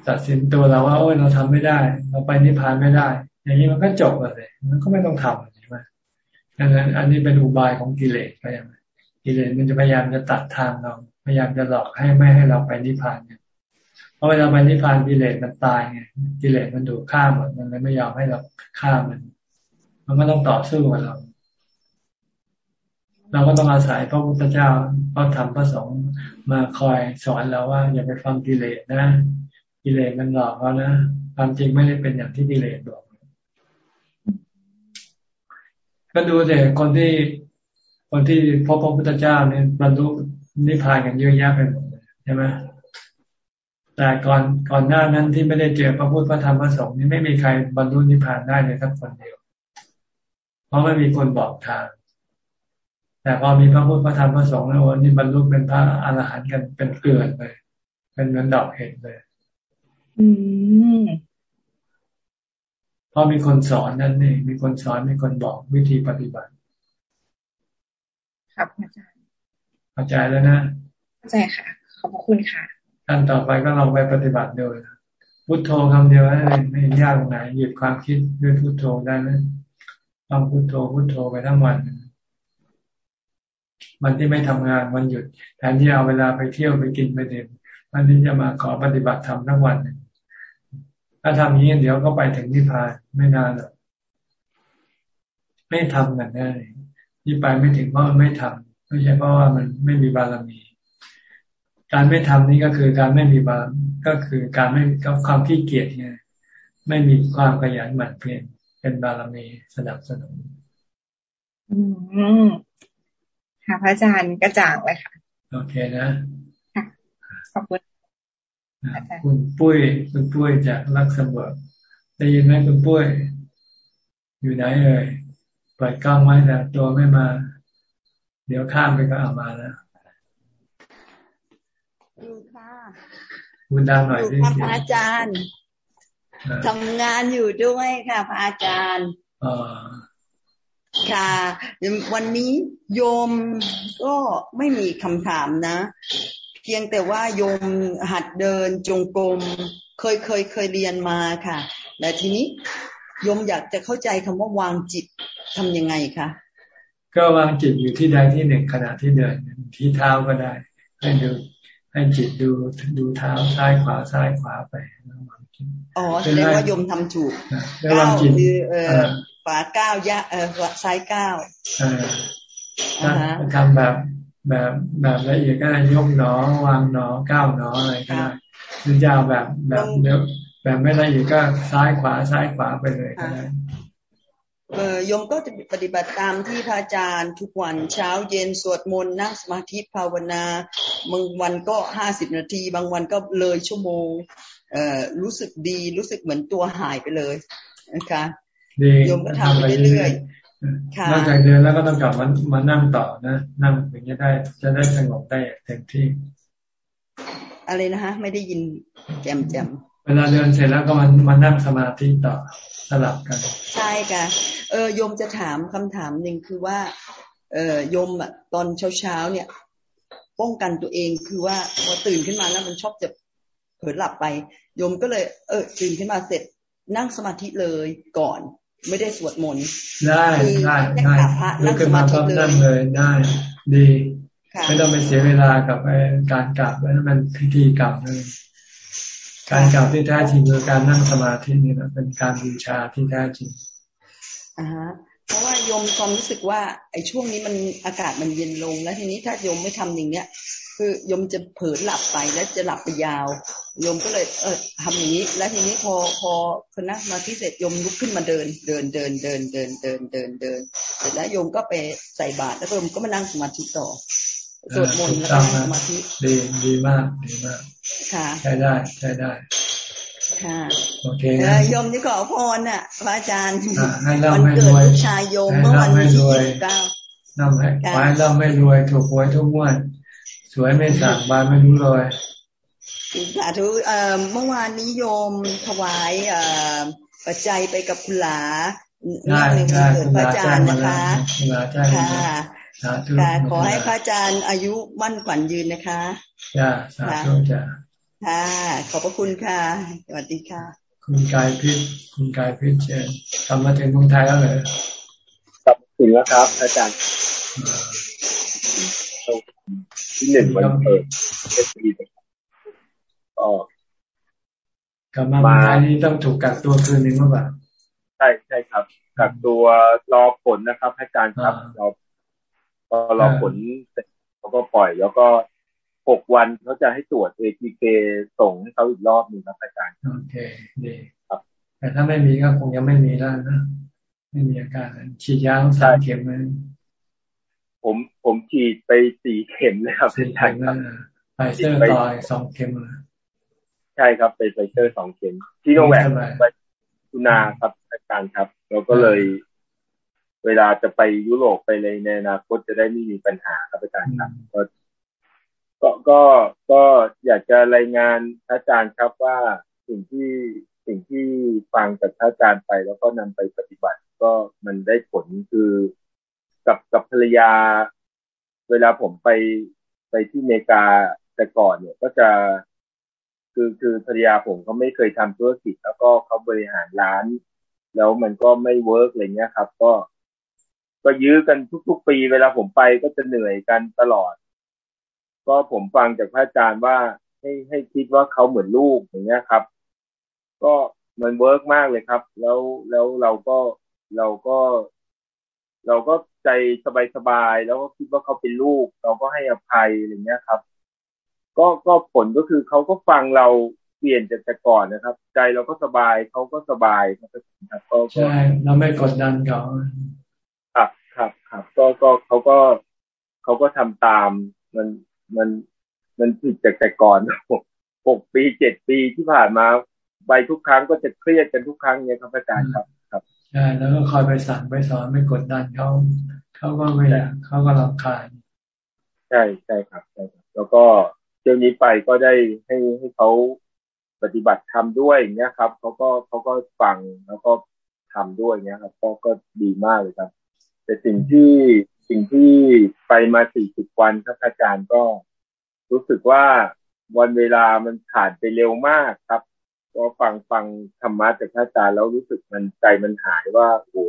[SPEAKER 1] ตัดสินตัวเราว่าโอ้ยเราทำไม่ได้ เราไปนิพพานไม่ได้ อย่างนี้มันก็จบเลยมันก็ไม่ต้องทำใช่ไหมดังนั้น อันนี้เป็นอุบายของกิเลสไปยังกิเลสมันจะพยายามจะตัดทางเรา พยายามจะหลอกให้ไม่ให้เราไปนิพพานเนี่ยเพราะเวลาไปนิพพานกิเลสมันตายไงกิเลสมันถูกฆ่าหมดมันเลยไม่ยอมให้เราฆ่ามัน มันก็ต้องต่อสู้กับเรา เราก็ต้องอาศัยพระพุทธเจ้าพระธรรมพระสงฆ์มาคอยสอนเราว่า อย่าไปฟังกิเลสนะกิเลสมันหลอกเรานะความจริงไม่ได้เป็นอย่างที่กิเลสบอกก็ดูแต่คนที่คนที่พบพระพุทธเจ้าเนี่ยบรรลุนิพพานกันเยอะแยะไปหมดใช่ไหมแต่ก่อนก่อนหน้านั้นที่ไม่ได้เจอพระพุทธพระธรรมพระสงฆ์นี่ไม่มีใครบรรลุนิพพานได้เลยสักคนเดียว เพราะไม่มีคนบอกทาง แต่พอมีพระพุทธพระธรรมพระสงฆ์แล้ววันนี้บรรลุเป็นพระอรหันต์กันเป็นเกลือนเลย เป็นเหมือนดอกเห็ดเลย อืมพราะมีคนสอนนั่นเองมีคนสอนมีคนบอกวิธีปฏิบัติ
[SPEAKER 27] ครับอาจารย์
[SPEAKER 1] เข้าใจแล้วนะ
[SPEAKER 27] เข้าใจค่ะ ขอบคุณค่ะ
[SPEAKER 1] ขั้นต่อไปก็ลองไปปฏิบัติดูพุทโธคำเดียวนั่นเองไม่ยากไหนหยุดความคิดด้วยพุทโธได้ไหมต้องพุทโธพุทโธไปทั้งวัน มันที่ไม่ทำงานมันหยุดแทนที่เอาเวลาไปเที่ยวไปกินไปดื่มมันที่จะมาขอปฏิบัติธรรมทั้งวัน ถ้าทำงนี้เดี๋ยวก็ไปถึงนิพพานไม่นานหรอกไม่ทำกันได้ที่ไปไม่ถึงเพราะไม่ทำไม่ใช่เพราะว่ามันไม่มีบารมี การไม่ทำนี่ก็คือการไม่มีบารก็คือการไม่ก็ความขี้เกียจไงไม่มีความขยันหมั่นเพียรเป็นบารมีสนับสนุน
[SPEAKER 27] อืม ค่ะพระอาจารย์กระจ่างเลยค่ะ
[SPEAKER 1] โอเคนะ
[SPEAKER 27] ค่ะขอบคุณ
[SPEAKER 1] คุณปุ้ยคุณปุ้ยจากลักเซมเบิร์กได้ยินไหมคุณปุ้ย อยู่ไหนเอ่ยเปิดกล้องไว้แต่ตัวไม่มา เดี๋ยวข้ามไปก็เอามาแล้ว
[SPEAKER 28] อยู่ค่ะ
[SPEAKER 1] คุณดังหน่อย
[SPEAKER 28] สิพระอาจารย์ทำงานอยู่ด้วยค่ะพระอาจารย์ ค่ะ วันนี้โยมก็ไม่มีคำถามนะ เพียงแต่ว่าโยมหัดเดินจงกรมเคยเคยเคยเรียนมาค่ะแต่ทีนี้โยมอยากจะเข้าใจคำว่าวางจิตทํำยังไงคะ
[SPEAKER 1] ก็วางจิตอยู่ที่ใดที่หนึ่งขณะที่เดินที่เท้าก็ได้ ให้ดูให้จิตดูดูเท้าซ้ายขวาซ้ายขวาไป
[SPEAKER 28] อ๋อแสดงว่าโยมทำถูกก้าวคือเออ ขวาก้าวยะเออซ้ายก้าว
[SPEAKER 1] ทำแบบแบบแบบละเอียดก็ได้ยกหนอวางหนอก้าวหนออะไรก็ได้หรือจะเอาแบบแบบเนี้ยแบบไม่ละเอียดก็ซ้ายขวาซ้ายขวาไปเลยก็ได้
[SPEAKER 28] เออยมก็จะปฏิบัติตามที่พระอาจารย์ทุกวันเช้าเย็นสวดมนต์นั่งสมาธิภาวนาบางวันก็ห้าสิบนาที บางวันก็เลยชั่วโมง เอ่อรู้สึกดีรู้สึกเหมือนตัวหายไปเลยนะคะ โยมก็ทำไปเรื่อย
[SPEAKER 1] นอกจากเดินแล้วก็ต้องกลับมามานั่งต่อนะนั่งถึงจะได้ จะได้สงบได้เต็มที่
[SPEAKER 28] อะไรนะคะไม่ได้ยินแจมแจม
[SPEAKER 1] เวลาเดินเสร็จแล้วก็มันมานั่งสมาธิต่อสลับกัน
[SPEAKER 28] ใช่ค่ะเออโยมจะถามคำถามหนึ่งคือว่า เออโยมอะตอนเช้าเช้าเนี่ย ป้องกันตัวเองคือว่าพอตื่นขึ้นมาแล้วมันชอบจะเผลอหลับไป โยมก็เลย เออตื่นขึ้นมาเสร็จนั่งสมาธิเลยก่อน ไม่ได้สวดมนต์
[SPEAKER 1] ได้ได้ได้ลุกขึ้นมาก็นั่งเลยได้ ดีไม่ต้องไปเสียเวลากับการกราบแล้วมันพิธีกรรมเลยการกราบที่แท้จริงคือการนั่งสมาธินี่นะเป็นการบูชาที่แท้จริง
[SPEAKER 28] อ่าฮะเพราะว่าโยมความรู้สึกว่าไอ้ช่วงนี้มันอากาศมันเย็นลง แล้วทีนี้ถ้าโยมไม่ทำอย่างเนี้ย คือโยมจะเผลอหลับไปแล้วจะหลับไปยาวโยมก็เลย เออทำอย่างนี้ แล้วทีนี้พอพอคณะมาที่เสร็จโยมลุกขึ้นมาเดิน เดินเดินเดินเดินเดินเดินเดินเสร็จแล้วโยมก็ไปใส่บาตรแล้วโยมก็มานั่งสมาธิต่อสวดมนต์แล้วก็นั่งสมาธิ
[SPEAKER 1] ดีดีมากดีมาก
[SPEAKER 28] ค่ะ
[SPEAKER 1] ใช้ได้ใช้ได้
[SPEAKER 28] ค่ะ
[SPEAKER 1] โอเค
[SPEAKER 28] โยมนี่ขอพรน่ะ พระอาจารย์
[SPEAKER 1] ให้ร่ำให้รวย
[SPEAKER 28] ลูกชายโยมเมื่อวันที่ยี่สิบเก้า
[SPEAKER 1] ร่ำให้ขอให้ร่ำให้รวยถูกหวยทุกงวด สวยไม่สั่งบานไม่รู้เลย
[SPEAKER 28] สาธุเมื่อวานนี้โยมถวายปัจจัยไปกับคุณหลา
[SPEAKER 1] ได้ได้
[SPEAKER 28] คุณพระอาจารย์นะคะ
[SPEAKER 1] ค่ะ
[SPEAKER 28] ค่ะขอให้พระอาจารย์อายุมั่นขวัญยืนนะคะ
[SPEAKER 1] จ้าสาธุจ้า
[SPEAKER 28] ค่ะขอบพระคุณค่ะ สวัสดีค่ะ
[SPEAKER 1] คุณกายพิษคุณกายพิษเชนกลับมาถึงเมืองไทยแล้วเหร
[SPEAKER 29] อกลับถึงแล้วครับ อาจารย์ ที่หนึ่งวันเปิดเอสพีก็
[SPEAKER 1] กลับมาเมืองไทยนี่ต้องถูกกักตัวคืนนึงหรือเปล่า
[SPEAKER 29] ใช่ใช่ครับกักตัวรอผลนะครับอาจารย์ครับเราพอรอผลเสร็จเขาก็ปล่อย แล้วก็หกวันเขาจะให้ตรวจ ATK ส่งให้เขาอีกรอบหนึ่งครับอาจารย์
[SPEAKER 1] โอเคดีครับ แต่ถ้าไม่มีก็คงยังไม่มีแล้วนะ ไม่มีอาการฉีดยาต้องสามเข็มไหม
[SPEAKER 29] ผมผมฉีดไปสี่เข็มแล้วครับ
[SPEAKER 1] อาจารย์ครับไฟเซอร์ต่อยสองเข็ม
[SPEAKER 29] ใช่ครับไปไฟเซอร์สองเข็มที่โรงแรมไปตุนาครับอาจารย์ครับ เราก็เลย เวลาจะไปยุโรปไปเลยในอนาคตจะได้ไม่มีปัญหาครับอาจารย์ครับก็ก็ก็ก็อยากจะรายงานอาจารย์ครับว่าสิ่งที่สิ่งที่ฟังจากอาจารย์ไปแล้วก็นำไปปฏิบัติ ก็มันได้ผลคือ กับกับภรรยา เวลาผมไปไปที่อเมริกาแต่ก่อนเนี่ยก็จะคือคือภรรยาผมเขาไม่เคยทำธุรกิจ แล้วก็เขาบริหารร้าน แล้วมันก็ไม่เวิร์กอะไรเงี้ยครับ ก็ ก็ยื้อกันทุก ๆ ปี เวลาผมไปก็จะเหนื่อยกันตลอด ก็ผมฟังจากพระอาจารย์ว่าให้ให้คิดว่าเขาเหมือนลูกอย่างเงี้ยครับ ก็มัน work มากเลยครับ แล้วแล้วเราก็เราก็ เราก็ใจสบายๆแล้วก็คิดว่าเขาเป็นลูก เราก็ให้อภัยอะไรเงี้ยครับ ก็ก็ผลก็คือเขาก็ฟังเราเปลี่ยนจากแต่ก่อนนะครับ ใจเราก็สบายเขาก็สบายครับ
[SPEAKER 1] ก็ใช่เราไม่กดดันเขา
[SPEAKER 29] ครับครับครับก็ก็เขาก็เขาก็ทำตามมันมันมันผิดจากแต่ก่อนหกปีเจ็ดปีที่ผ่านมาไปทุกครั้งก็จะเครียดกันทุกครั้งเนี่ยครับอาจารย์ครับครับ
[SPEAKER 1] ใช่แล้วก็คอยไปสั่งไปสอนไม่กดดันเขาเขาก็ไม่อยากเขาก็รำคาญ
[SPEAKER 29] ใช่ใช่ครับใช่ครับ แล้วก็เที่ยวนี้ไปก็ได้ให้ให้เขาปฏิบัติทำด้วยเนี้ยครับเขาก็เขาก็ฟังแล้วก็ทำด้วยเนี้ยครับก็ก็ดีมากเลยครับ แต่สิ่งที่สิ่งที่ไปมาสี่สิบวันครับอาจารย์ก็รู้สึกว่าวันเวลามันผ่านไปเร็วมากครับ ก็ฟังฟังธรรมะจากพระอาจารย์แล้วรู้สึกมันใจมันหายว่าโอ้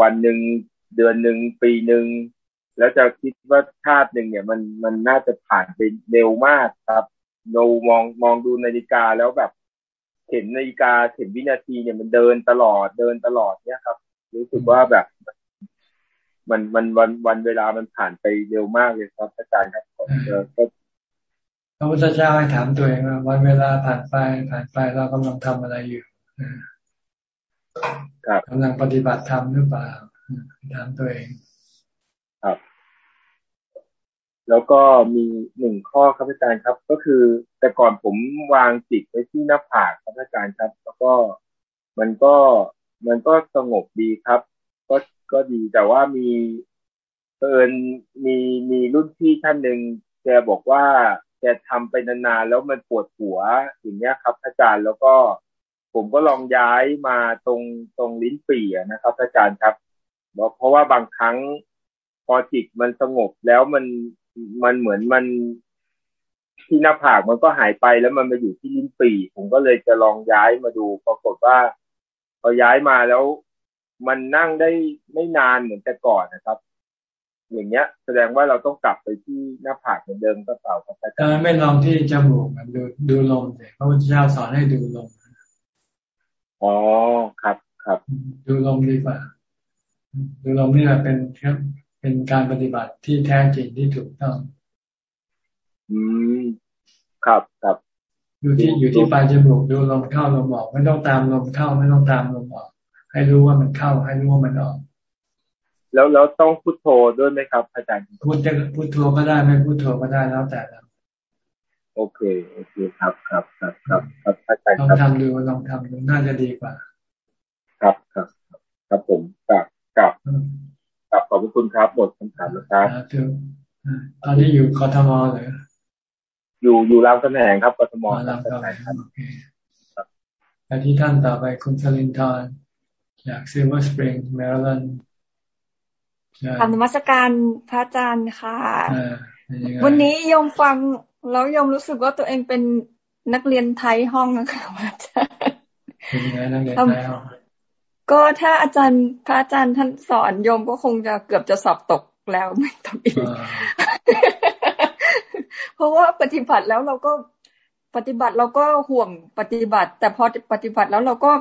[SPEAKER 29] วันหนึ่งเดือนหนึ่งปีหนึ่งแล้วจะคิดว่าชาติหนึ่งเนี่ย มันมันน่าจะผ่านไปเร็วมากครับเรามองมองดูนาฬิกาแล้วแบบเห็นนาฬิกาเห็นวินาทีเนี่ยมันเดินตลอดเดินตลอดเนี่ยครับ รู้สึกว่าแบบ มันมันวันวันเวลามันผ่านไปเร็วมากเลยครับอาจารย์ครับก็
[SPEAKER 1] พ ระพุทธเจ้าให้ถามตัวเองว่าวันเวลาผ่านไปผ่านไปเรากำลังทำอะไรอยู่กำลังปฏิบัติธรรมหรือเปล่าถามตัวเอง
[SPEAKER 29] ครับ แล้วก็มีหนึ่งข้อครับอาจารย์ครับ ก็คือ แต่ก่อนผมวางจิตไว้ที่หน้าผากครับอาจารย์ครับ แล้วก็มันก็มันก็สงบดีครับ ก็ก็ดีแต่ว่ามีเอิญมีมีรุ่นพี่ท่านหนึ่งแกบอกว่า แกทำไปนานๆแล้วมันปวดหัวอย่างเงี้ยครับ อาจารย์แล้วก็ผมก็ลองย้ายมาตรงตรงลิ้นปี่นะครับ อาจารย์ครับเพราะว่าบางครั้งพอจิตมันสงบแล้วมันมันเหมือนมันที่หน้าผากมันก็หายไปแล้วมันมาอยู่ที่ลิ้นปี่ผมก็เลยจะลองย้ายมาดู ปรากฏว่าพอย้ายมาแล้วมันนั่งได้ไม่นานเหมือนแต่ก่อนนะครับ อย่างเงี้ย แสดงว่าเราต้องกลับไปที่หน้าผากเหมือนเดิมก็เปล่าครับอาจารย์
[SPEAKER 1] ไม่ลองที่จมูกดูดูลมเลยพระพุทธเจ้าสอนให้ดูลม
[SPEAKER 29] อ๋อครับครับ
[SPEAKER 1] ดูลมดีกว่า ดูลมนี่แหละเป็นครับเป็นการปฏิบัติที่แท้จริงที่ถูกต้อง
[SPEAKER 29] อืมครับครับ
[SPEAKER 1] อยู่ที่อยู่ที่ปลายจมูกดูลมเข้าลมออก ไม่ต้องตามลมเข้าไม่ต้องตามลมออก ให้รู้ว่ามันเข้า ให้รู้ว่ามันออก
[SPEAKER 29] แล้วแล้วต้องพุทโธด้วยไหมครับ อาจารย์
[SPEAKER 1] พุทจะพุทโธก็ได้ไม่พุทโธก็ได้แล้วแต่เรา
[SPEAKER 29] โอเคโอเคครับครับครับครับครับอาจารย์
[SPEAKER 1] ลองทำดูลองทำดูน่าจะดีกว่า
[SPEAKER 29] ครับครับครับผมกราบกราบกราบขอบคุณครับหมดคำถามแล้วครับ
[SPEAKER 1] ตอนนี้อยู่กทมเลย
[SPEAKER 29] อยู่อยู่รามคำแหงครับกทม
[SPEAKER 1] รามคำแหงครับแลที่ท่านต่อไปคุณสลินทร์จาก Silver Spring Maryland
[SPEAKER 30] ธรนมัสการพระอาจารย์ค่ะ วันนี้ยมฟังแล้วยมรู้สึกว่าตัวเองเป็นนักเรียนไทยห้องนะคะพระอาจารย์
[SPEAKER 1] เป็นไงนักเรียนไทยห้อง
[SPEAKER 30] ก็ถ้าอาจารย์พระอาจารย์ท่านสอนโยมก็คงจะเกือบจะสอบตกแล้วไม่ต้องอีก เพราะว่าปฏิบัติแล้วเราก็ปฏิบัติเราก็ห่วงปฏิบัติ แต่พอปฏิบัติแล้วเราก็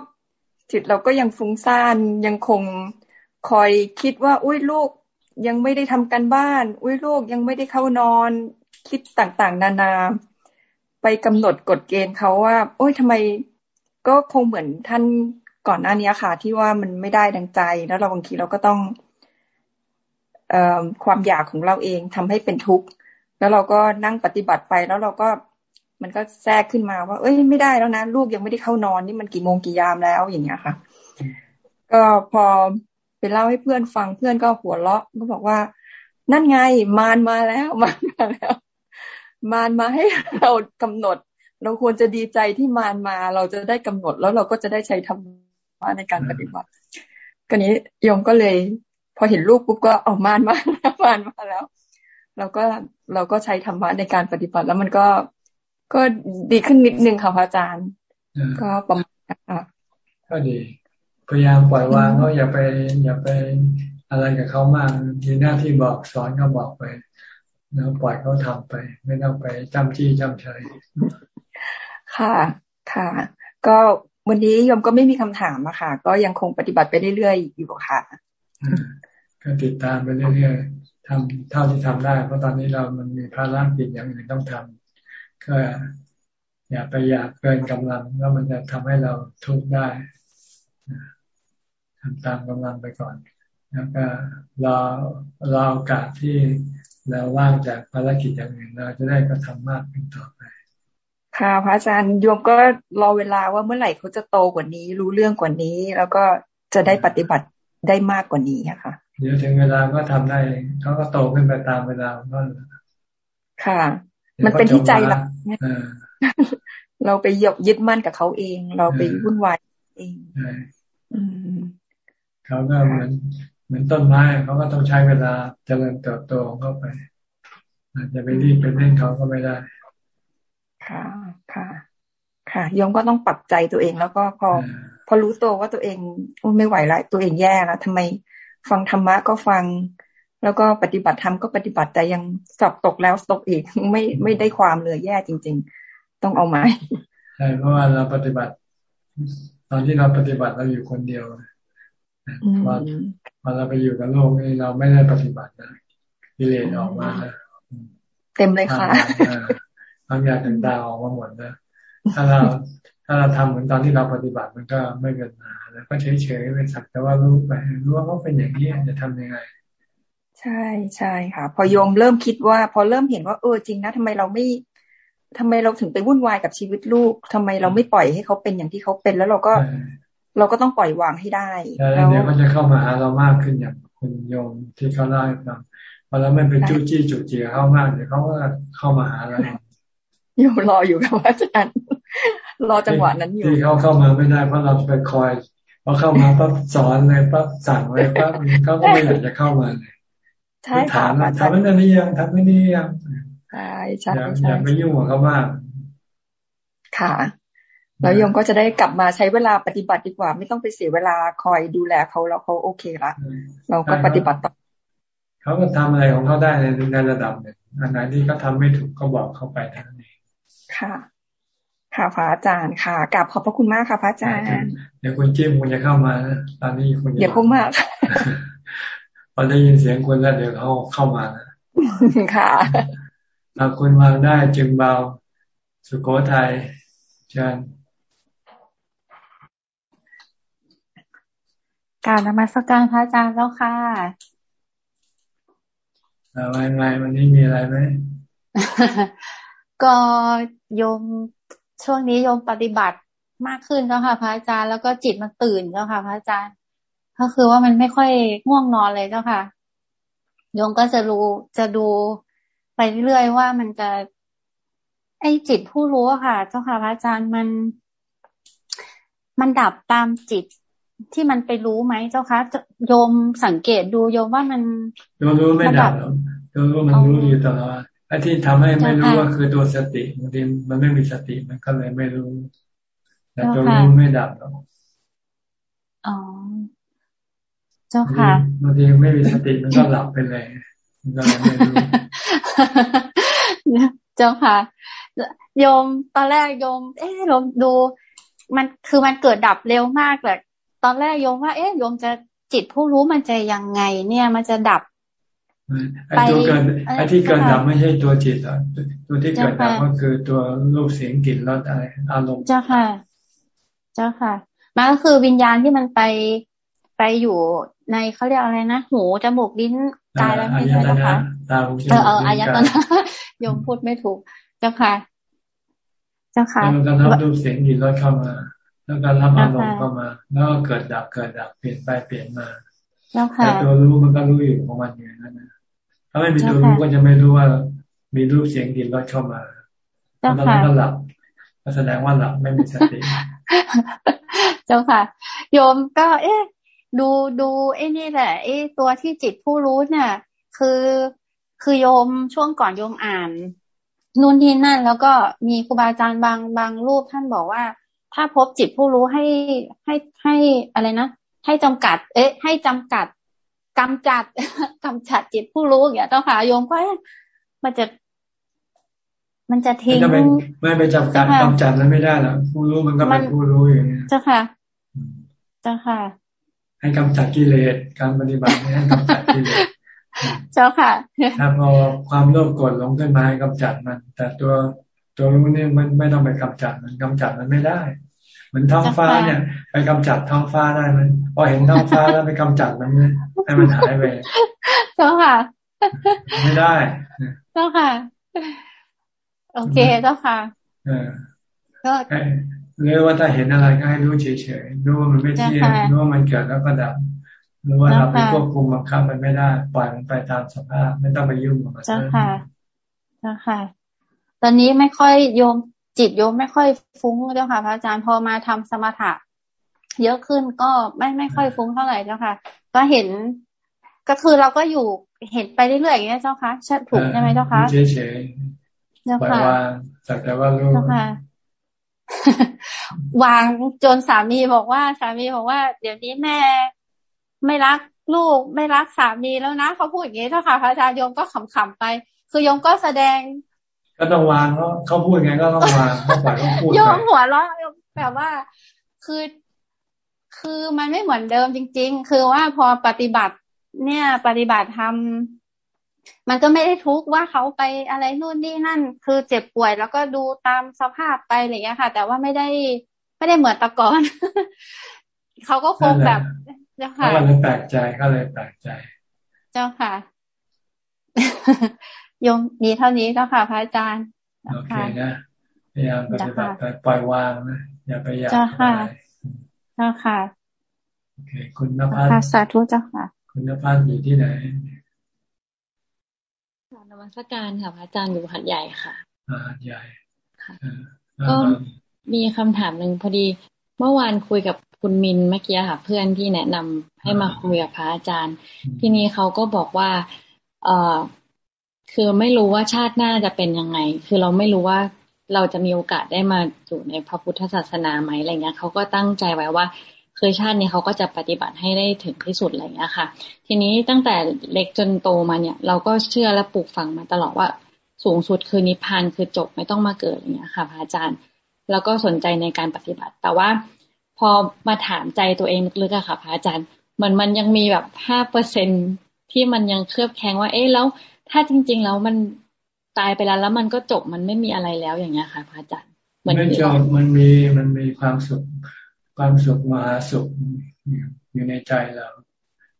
[SPEAKER 30] จิตเราก็ยังฟุ้งซ่านยังคง คอยคิดว่า อุ้ยลูกยังไม่ได้ทำการบ้าน อุ้ยลูกยังไม่ได้เข้านอน คิดต่างๆ นานา ไปกำหนดกฎเกณฑ์เขาว่า โอ้ยทำไมก็คงเหมือนท่านก่อนหน้านี้ค่ะ ที่ว่ามันไม่ได้ดังใจ แล้วเราบางทีเราก็ต้องเออความอยากของเราเองทำให้เป็นทุกข์ แล้วเราก็นั่งปฏิบัติไปแล้วเราก็มันก็แทรกขึ้นมาว่า เอ้ยไม่ได้แล้วนะ ลูกยังไม่ได้เข้านอนนี่มันกี่โมงกี่ยามแล้วอย่างเงี้ยค่ะ ก็พอ ไปเล่าให้เพื่อนฟังเพื่อนก็หัวเราะก็บอกว่า นั่นไงมารมาแล้วมารมาแล้ว มารมาให้เรากำหนด เราควรจะดีใจที่มารมา เราจะได้กำหนดแล้วเราก็จะได้ใช้ธรรมะในการปฏิบัติก็นี้โยมก็เลย พอเห็นลูกปุ๊บก็ออกมารมามารมาแล้ว เราก็เราก็ใช้ธรรมะในการปฏิบัติ แล้วมันก็ก็ดีขึ้นนิดนึงค่ะพระอาจารย์ ก็ประมาณค่ะ
[SPEAKER 1] ก็ดี พยายามปล่อยวางเขาอย่าไป อย่าไปอะไรกับเขามากมีหน้าที่บอกสอนก็บอกไป แล้วปล่อยเขาทำไป ไม่ต้องไปจำจี้จำชัย
[SPEAKER 30] ค่ะค่ะ ก็วันนี้ยมก็ไม่มีคำถามอะค่ะ ก็ยังคงปฏิบัติไปเรื่อยๆอยู่ค่ะ
[SPEAKER 1] ก็ติดตามไปเรื่อยๆทำเท่าที่ทำได้ เพราะตอนนี้เรามันมีภาระกิจอย่างอื่นต้องทำก็อย่าไปอยากเกินกำลังแล้วมันจะทำให้เราทุกข์ได้ ทำตามกำลังไปก่อน แล้วก็รอรอโอกาสที่เราว่างจากภารกิจอย่างอื่นเราจะได้กระทำมากขึ้นต่อไป
[SPEAKER 30] ค่ะพระอาจารย์โยมก็รอเวลาว่าเมื่อไหร่เขาจะโตกว่านี้ รู้เรื่องกว่านี้ แล้วก็จะได้ปฏิบัติได้มากกว่านี้ค่ะ
[SPEAKER 1] เดี๋ยวถึงเวลาก็ทำได้เขาก็โตขึ้นไปตามเวลาก็
[SPEAKER 30] ค่ะ มันเป็นที่ใจเราเราไปยกยึดมั่นกับเขาเอง เราไปวุ่นวายเอง
[SPEAKER 1] เขาก็เหมือนเหมือนต้นไม้เขาก็ต้องใช้เวลาเจริญเติบโตเข้าไป อาจจะไปรีบไปเร่งเขาก็ไม่ได้
[SPEAKER 30] ค่ะค่ะ ค่ะยมก็ต้องปรับใจตัวเองแล้วก็พอ พอรู้ตัวว่าตัวเองไม่ไหวแล้วตัวเองแย่แล้วทำไมฟังธรรมะก็ฟัง แล้วก็ปฏิบัติธรรมก็ปฏิบัติแต่ยังสอบตกแล้วตกอีกไม่ไม่ได้ความเลยแย่จริง ๆ ต้องเอาไม้
[SPEAKER 1] ใช่เพราะว่าเราปฏิบัติ ตอนที่เราปฏิบัติเราอยู่คนเดียว พอพอเราไปอยู่กับโลกนี่เราไม่ได้ปฏิบัตินะกิเลสออกมา
[SPEAKER 30] เต็มเลยค่ะ
[SPEAKER 1] ความอยากต่างๆออกมาหมดนะถ้าเราถ้าเราทำเหมือนตอนที่เราปฏิบัติมันก็ไม่เกิดมาแล้วก็เฉยๆเป็นสักแต่ว่ารู้ไปรู้ว่าเขาเป็นอย่างนี้จะทำยังไง
[SPEAKER 30] ใช่ใช่ค่ะ พอโยมเริ่มคิดว่า พอเริ่มเห็นว่าเออจริงนะทำไมเราไม่ทำไมเราถึงไปวุ่นวายกับชีวิตลูกทำไมเราไม่ปล่อยให้เขาเป็นอย่างที่เขาเป็นแล้วเราก็ เราก็ต้องปล่อยวางให้ได้
[SPEAKER 1] แล้วเดี๋ยวเขาจะเข้ามาหาเรามากขึ้นอย่างคุณโยมที่เขาเล่าให้ฟังพอเราไม่ไปจู้จี้จุกจีเข้ามากเดี๋ยวเขาก็เข้ามาหาเรา
[SPEAKER 30] โยมรออยู่กับอาจารย์รอจังหวะนั้นอยู่
[SPEAKER 1] ที่เขาเข้ามาไม่ได้เพราะเราไปคอยพอเข้ามาปั๊บสอนเลยปั๊บสั่งเลยปั๊บเขาก็ไม่อยากจะเข้ามาเลย
[SPEAKER 30] ใช่
[SPEAKER 1] ถามทำไม่ได้ยังทำไม่ได้ยัง
[SPEAKER 30] ใช่ใช่
[SPEAKER 1] อย่าไปยุ่งกับเขามาก
[SPEAKER 30] ค่ะ แล้วโยมก็จะได้กลับมาใช้เวลาปฏิบัติดีกว่า ไม่ต้องไปเสียเวลาคอยดูแลเขาแล้วเขาโอเคละเราก็ปฏิบัติต่อ
[SPEAKER 1] เขาก็ทำอะไรของเขาได้ในในระดับหนึ่งอันไหนที่เขาทาไม่ถูกก็บอกเขาไปทางนี้
[SPEAKER 30] ค่ะค่ะพระอาจารย์ค่ะกลับขอบพระคุณมากค่ะพระอาจารย์
[SPEAKER 1] เดี๋ยวคุณจิ้มคุณจะเข้ามาตอนนี้คุณ
[SPEAKER 30] เดี๋ยวคงมาก
[SPEAKER 1] พอได้ยินเสียงคุณแล้วเดี๋ยวเขาเข้ามา
[SPEAKER 30] ค่ะ
[SPEAKER 1] ถ้าคุณวางได้จึงเบาสุโขทัยเชิญ
[SPEAKER 31] การนมัสการพระอาจารย์แล้วค่ะ
[SPEAKER 1] อะไรไงวันนี้มีอะไรไหม
[SPEAKER 31] ก็โยมช่วงนี้โยมปฏิบัติมากขึ้นแล้วค่ะ พระอาจารย์แล้วก็จิตมันตื่นแล้วค่ะ พระอาจารย์ ก็คือว่ามันไม่ค่อยง่วงนอนเลยเจ้าค่ะโยมก็จะรู้จะดูไปเรื่อยว่ามันจะ ไอจิตผู้รู้ค่ะ เจ้าค่ะ พระอาจารย์มัน มันดับตามจิต ที่มันไปรู้ไหมเจ้าคะโยมสังเกตดูโยมว่ามัน
[SPEAKER 1] โยมรู้ไม่ดับโยมรู้มันรู้อยู่ตลอดไอ้ที่ทำให้ไม่รู้ว่าคือตัวสติบางทีมันไม่มีสติมันก็เลยไม่รู้แต่ตัวรู้ไม่ดับหรอก
[SPEAKER 31] อ๋อเจ้าค่ะ
[SPEAKER 1] บางทีไม่มีสติมันก็หลับไปเลยมันก็เลยไม่รู้
[SPEAKER 31] เจ้าค่ะโยมตอนแรกโยม เอ๊ะโยมดู มันคือมันเกิดดับเร็วมากเลย ตอนแรกโยมว่า เอ๊ะโยมจะจิตผู้รู้มันจะยังไง เนี่ย มันจะดับ
[SPEAKER 1] ไอ้ตัวเกิดไอ้ที่เกิดดับไม่ใช่ตัวจิตอะตัวที่เกิดดับก็คือตัวรูปเสียงกลิ่นรสอะไรอารมณ์
[SPEAKER 31] เจ้าค่ะ เจ้าค่ะมันก็คือวิญญาณที่มันไปไปอยู่ในเขาเรียกอะไรนะหูจมูกลิ้นกายแล้วไม่ใช่
[SPEAKER 1] นะ
[SPEAKER 31] คะเออเอออายตนะโยมพูดไม่ถูก เจ้าค่ะ เจ้าค่ะ
[SPEAKER 1] มันก็รับรูปเสียงกลิ่นรสเข้ามา แล้วก็รับอารมณ์เข้ามา แล้วก็เกิดดับเกิดดับเปลี่ยนไปเปลี่ยนมาแต่ตัวรู้มันก็รู้อยู่ของมันอยู่นั่นนะถ้าไม่มีตัวรู้ก็จะไม่รู้ว่า มีรูปเสียงกลิ่นรสเข้ามาแล้วก็หลับก็แสดงว่าหลับไม่มีสติ
[SPEAKER 31] เจ้าค่ะ โยมก็ เอ๊ะ ดูดูไอ้นี่แหละไอ้ตัวที่จิตผู้รู้เนี่ยคือคือโยมช่วงก่อนโยมอ่านนู่นนี่นั่น แล้วก็มีครูบาอาจารย์บางบางรูปท่านบอกว่า ถ้าพบจิตผู้รู้ให้ให้ให้อะไรนะให้จำกัด เอ๊ะ ให้จำกัดกำจัดกำจัดจิตผู้รู้อย่างเงี้ยต้องหาโยมก็มันจะมันจะทิ้ง
[SPEAKER 1] ไม่ไปจำกัดกำจัดแล้วไม่ได้หรอกผู้รู้มันก็เป็นผู้รู้อย่างเงี้ย
[SPEAKER 31] เจ้าค่ะ เจ้าค่ะ
[SPEAKER 1] ให้กำจัดกิเลสการปฏิบัติให้กำจัดกิเลส
[SPEAKER 31] เจ้าค่ะ
[SPEAKER 1] ถ้าพอความโลภโกรธลงขึ้นมาให้กำจัดมัน แต่ตัว ตัวรู้นี่มันไม่ต้องไปกำจัดมันกำจัดมันไม่ได้เหมือนท้องฟ้าเนี่ย ไปกำจัดท้องฟ้าได้มันพอเห็นท้องฟ้าแล้วไปกำจัดมันให้มันหายไป
[SPEAKER 31] เจ้าค่ะ
[SPEAKER 1] ไม่ได้
[SPEAKER 31] เจ้าค่ะ โอเคเจ้าค่ะเออก็
[SPEAKER 1] เรียกว่าถ้าเห็นอะไรก็ให้รู้เฉยๆรู้ว่ามันไม่เที่ยงรู้ว่ามันเกิดแล้วก็ดับรู้ว่าเราไปควบคุมบังคับมันไม่ได้ ปล่อยมันไปตามสภาพไม่ต้องไปยุ่งกับมัน
[SPEAKER 31] เจ้าค่ะเจ้าค่ะ ตอนนี้ไม่ค่อยโยมจิตโยมไม่ค่อยฟุ้งเจ้าค่ะ พระอาจารย์พอมาทำสมถะ เยอะขึ้นก็ไม่ไม่ค่อยฟุ้งเท่าไหร่เจ้าค่ะ ก็เห็นก็คือเราก็อยู่เห็นไปเรื่อยๆอย่างนี้เจ้าค่ะชัดถูกใช่ไหมเจ้าค่ะ
[SPEAKER 1] เฉยเฉยเจ้าค่ะสักแต่ว่ารู้เจ้าค่ะ
[SPEAKER 31] วางจนสามีบอกว่า สามีบอกว่า เดี๋ยวนี้แม่ไม่รักลูกไม่รักสามีแล้วนะเขาพูดอย่างนี้เจ้าค่ะพระอาจารย์โยมก็ขำๆไป คือโยมก็แสดง
[SPEAKER 1] ก็ต้องวางเขาเขาพูดไงก็ต้องวางเขาปล่อยเขาพูด
[SPEAKER 31] โยมหัวเราะแบบว่าคือคือมันไม่เหมือนเดิมจริง ๆ คือว่าพอปฏิบัติ เนี่ย ปฏิบัติทำมันก็ไม่ได้ทุกข์ว่าเขาไปอะไรนู่นนี่นั่น คือเจ็บป่วยแล้วก็ดูตามสภาพไปอะไรอย่างเงี้ยค่ะ แต่ว่าไม่ได้ไม่ได้เหมือนตะกอนเขาก็คงแบบ
[SPEAKER 1] เจ้าค่ะเขาเลยแปลกใจก็เลยแปลกใจ
[SPEAKER 31] เจ้าค่ะ ยมมีเท่านี้แล้วค่ะพระอาจารย์
[SPEAKER 1] โอเคนะพยายามปฏิบัติไปปล่อยวางนะอย่าไปอยาก
[SPEAKER 31] อะไรเจ้าค่ะ
[SPEAKER 1] โอเคคุณนภัส
[SPEAKER 31] สาธุเจ้าค่ะ
[SPEAKER 1] คุณนภัสอยู่ที่ไหน
[SPEAKER 19] นมัสการค่ะพระอาจารย์อยู่หัดใหญ่ค่ะ
[SPEAKER 1] หัดใหญ่
[SPEAKER 19] ค่ะก็มีคำถามหนึ่งพอดี เมื่อวานคุยกับคุณมินเมื่อกี้ค่ะ เพื่อนที่แนะนำให้มาคุยกับพระอาจารย์ ทีนี้เขาก็บอกว่า เออ คือไม่รู้ว่าชาติหน้าจะเป็นยังไง คือเราไม่รู้ว่า
[SPEAKER 31] เราจะมีโอกาสได้มาอยู่ในพระพุทธศาสนาไหมอะไรเงี้ยเขาก็ตั้งใจไว้ว่าเคยชาตินี้เขาก็จะปฏิบัติให้ได้ถึงที่สุดอะไรเงี้ยค่ะ ทีนี้ตั้งแต่เล็กจนโตมาเนี่ย เราก็เชื่อและปลูกฝังมาตลอดว่าสูงสุดคือนิพพานคือจบไม่ต้องมาเกิดอย่างเงี้ยค่ะพระอาจารย์ แล้วก็สนใจในการปฏิบัติ แต่ว่าพอมาถามใจตัวเองลึกๆอะค่ะพระอาจารย์มันมันยังมีแบบห้าเปอร์เซ็นที่มันยังเคลือบแคลงว่า เอ๊ะแล้ว ถ้าจริง ๆ แล้วมันตายไปแล้วแล้วมันก็จบมันไม่มีอะไรแล้วอย่างเงี้ยค่ะพระอาจารย์
[SPEAKER 1] มันไม่จบมันมีมันมีความสุข ความสุขมหาสุขอยู่ในใจเรา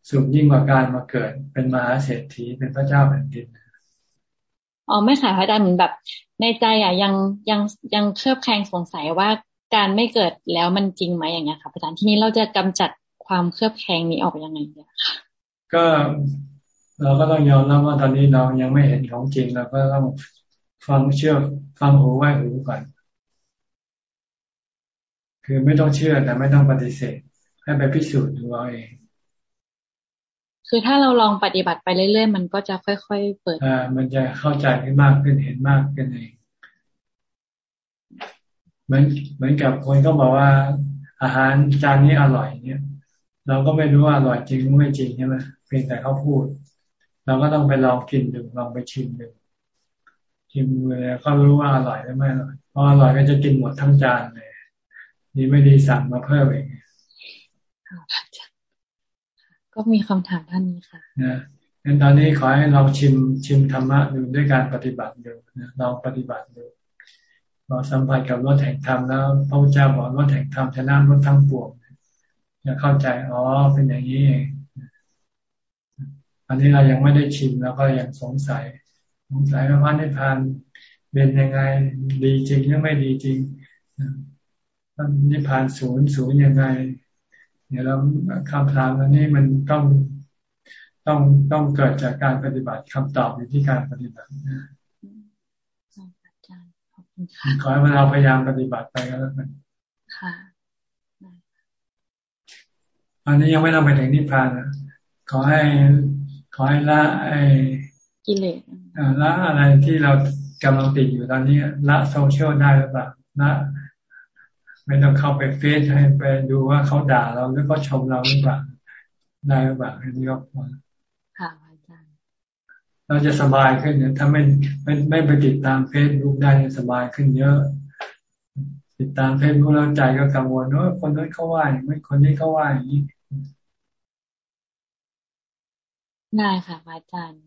[SPEAKER 1] สุขยิ่งกว่าการมาเกิด เป็นมหาเศรษฐีเป็นพระเจ้าแผ่นดิน
[SPEAKER 31] อ๋อไม่ค่ะพระอาจารย์เหมือนแบบ ในใจอะยังยังยังเคลือบแคลงสงสัยว่าการไม่เกิดแล้วมันจริงไหมอย่างเงี้ยค่ะอาจารย์ทีนี้เราจะกำจัดความเคลือบแคลงนี้ออกยังไงเนี่ยค่ะ
[SPEAKER 1] ก็ เราก็ต้องยอมรับว่าตอนนี้เรายังไม่เห็นของจริงเราก็ต้องฟังเชื่อฟังหูไว้หูก่อนคือไม่ต้องเชื่อแต่ไม่ต้องปฏิเสธ ให้ไปพิสูจน์ดูเอาเอง
[SPEAKER 31] คือถ้าเราลองปฏิบัติไปเรื่อยๆ มันก็จะค่อยๆเปิด
[SPEAKER 1] อ่ามันจะเข้าใจขึ้นมากขึ้นเห็นมากขึ้นเองเหมือนเหมือนกับคนก็บอกว่า อาหารจานนี้อร่อยเนี่ย เราก็ไม่รู้ว่าอร่อยจริงหรือไม่จริงใช่ไหมเพียงแต่เขาพูด เราก็ต้องไปลองกินดูลองไปชิมดูชิมเลยก็รู้ว่าอร่อยหรือไม่อร่อยพออร่อยก็จะกินหมดทั้งจานเลยนี่ไม่ดีสั่งมาเพิ่มเอง
[SPEAKER 31] ก็มีคำถามท่านนี้ค่ะ
[SPEAKER 1] นะงั้นตอนนี้ขอให้เราชิมชิมธรรมะดูด้วยการปฏิบัติดูนะลองปฏิบัติดูพอสัมผัสกับรถแห่งธรรมแล้วพระพุทธเจ้าบอกรถแห่งธรรมชนะรถทั้งปวงจะเข้าใจอ๋อเป็นอย่างนี้เอง อันนี้เรายังไม่ได้ชิมแล้วก็ยังสงสัย สงสัยว่าพระนิพพานเป็นยังไงดีจริงหรือไม่ดีจริงนิพพานศูนย์ศูนย์ยังไงเนี่ยเราคำถามอันนี้มันต้องต้องต้องเกิดจากการปฏิบัติคำตอบอยู่ที่การปฏิบัตินะขอให้เราพยายามปฏิบัติไปก็แล้วกันค่ะอันนี้ยังไม่ต้องไปถึงนิพพานนะขอให้ ขอให้ละไอ้
[SPEAKER 31] กิเลส
[SPEAKER 1] ละอะไรที่เรากำลังติดอยู่ตอนนี้ ละโซเชียลได้หรือเปล่าละไม่ต้องเข้าไปเฟซให้ไปดูว่าเขาด่าเราหรือเขาชมเราหรือเปล่าได้หรือเปล่าอันนี้ก็พอ
[SPEAKER 31] ค่ะอาจารย์
[SPEAKER 1] เราจะสบายขึ้นเนี่ย ถ้าไม่ไม่ไม่ไปติดตามเฟซบุ๊กได้สบายขึ้นเยอะ ติดตามเฟซบุ๊กแล้วใจก็กังวลว่าคนนั้นเขาว่าอย่างนี้คนนี้เขาว่าอย่างนี้
[SPEAKER 31] ได้ค่ะอาจารย์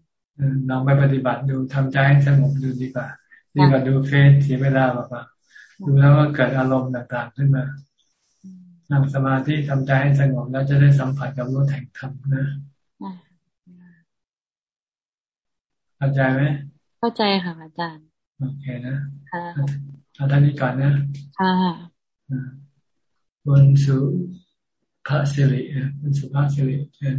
[SPEAKER 1] ลองไปปฏิบัติดูทำใจให้สงบดูดีกว่า ดีกว่าดูเฟซเสียเวลาแบบว่าดูแล้วก็เกิดอารมณ์ต่างๆขึ้นมานั่งสมาธิทำใจให้สงบแล้วจะได้สัมผัสกับรถแห่งธรรมนะเข้าใจไหม
[SPEAKER 31] เข้าใจค่ะอาจารย์
[SPEAKER 1] โอเคนะค่ะเอาท่านนี้ก่อนนะ
[SPEAKER 31] ค่ะ
[SPEAKER 1] บนสุภาสิริบนสุภาสิริเช่น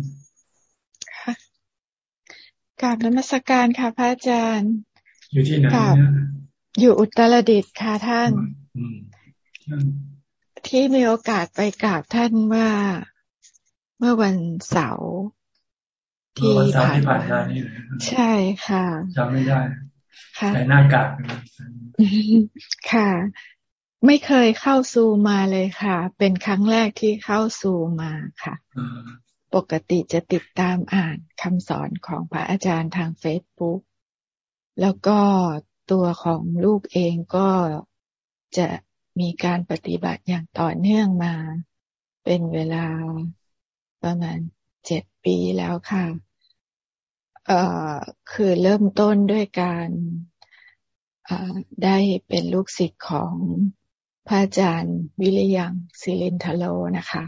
[SPEAKER 32] กราบนมัสการค่ะ พระอาจารย์
[SPEAKER 1] อยู่ที่ไหน
[SPEAKER 32] อยู่อุตรดิตถ์ค่ะท่านที่มีโอกาสไปกราบท่านว่าเมื่อวันเสาร์
[SPEAKER 1] ที่ผ่านมา
[SPEAKER 32] ใช่ค่ะ
[SPEAKER 1] จำไม่ได้ค่ะใส่หน้ากาก
[SPEAKER 32] ค่ะ ไม่เคยเข้าซูมาเลยค่ะ เป็นครั้งแรกที่เข้าซูมาค่ะ ปกติจะติดตามอ่านคำสอนของพระอาจารย์ทางเฟซบุ๊กแล้วก็ตัวของลูกเองก็จะมีการปฏิบัติอย่างต่อเนื่องมา เป็นเวลาประมาณเจ็ดปีแล้วค่ะเอ่อคือเริ่มต้นด้วยการได้เป็นลูกศิษย์ของพระอาจารย์วิริยังศิรินทโลนะคะ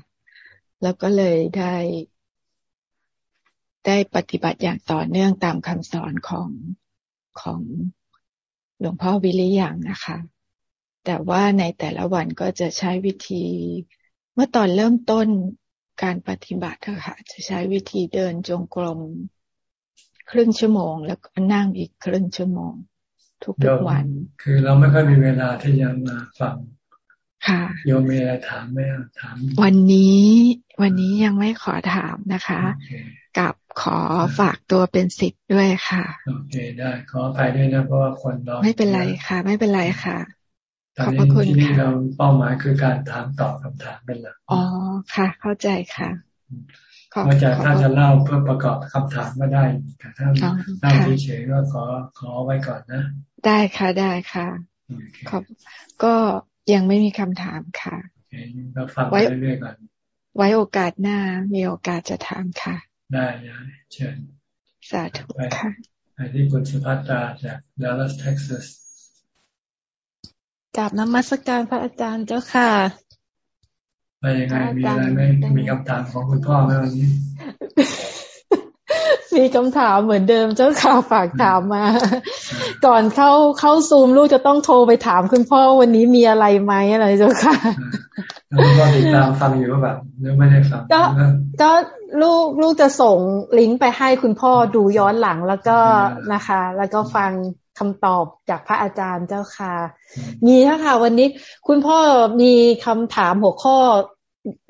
[SPEAKER 32] แล้วก็เลยได้ ได้ปฏิบัติอย่างต่อเนื่องตามคำสอนของของหลวงพ่อวิริยังนะคะ แต่ว่าในแต่ละวันก็จะใช้วิธี เมื่อตอนเริ่มต้นการปฏิบัติค่ะ จะใช้วิธีเดินจงกรมครึ่งชั่วโมง แล้วก็นั่งอีกครึ่งชั่วโมง ทุกทุกวัน
[SPEAKER 1] คือเราไม่ค่อยมีเวลาที่จะมาฟังค่ะโยมมีอะไรถามไหมถาม
[SPEAKER 32] วันนี้ วันนี้ยังไม่ขอถามนะคะ กับ ขอฝากตัวเป็นสิทธิ์ด้วยค่ะ
[SPEAKER 1] โอเคได้ขออภัยด้วยนะเพราะว่าคนรอ
[SPEAKER 32] ไม่เป็นไรค่ะ ไม่เป็นไรค่ะ
[SPEAKER 1] ตอนนี้ที่นี่เราเป้าหมายคือการถามตอบคำถามเป็นหลัก
[SPEAKER 32] อ๋อค่ะ เข้าใจค่ะ
[SPEAKER 1] นอกจากถ้าจะเล่าเพื่อประกอบคำถามก็ได้แต่ถ้าเล่าเฉยๆก็ขอขอไว้ก่อนนะ
[SPEAKER 32] ได้ค่ะได้ค่ะขอบก็ยังไม่มีคำถามค่ะ
[SPEAKER 1] เราฟังไปเรื่อยๆก่อน
[SPEAKER 32] ไว้โอกาสหน้ามีโอกาสจะถามค่ะ
[SPEAKER 1] ได้เชิญ
[SPEAKER 32] สาธุค่ะ
[SPEAKER 1] ไปที่คุณสุภัตราจากดัลลัสเท็กซัส
[SPEAKER 33] กราบนมัสการพระอาจารย์เจ้าค่ะ
[SPEAKER 1] ไปยังไงมีอะไรไหมมีคำถามของคุณพ่อไหมวันนี้
[SPEAKER 33] มีคำถามเหมือนเดิมเจ้าค่ะฝากถามมา ก่อนเข้าเข้าซูมลูกจะต้องโทรไปถามคุณพ่อวันนี้มีอะไรไหมอะไรเจ้าค่ะ
[SPEAKER 1] แล้วก็ติดตามฟังอยู่แบบหรือไม่ได้ฟัง
[SPEAKER 33] ก็ก็ ลูกลูกจะส่งลิงก์ไปให้คุณพ่อดูย้อนหลังแล้วก็นะคะ แล้วก็ฟังคำตอบจากพระอาจารย์เจ้าค่ะ มีค่ะ วันนี้คุณพ่อมีคำถามหัวข้อ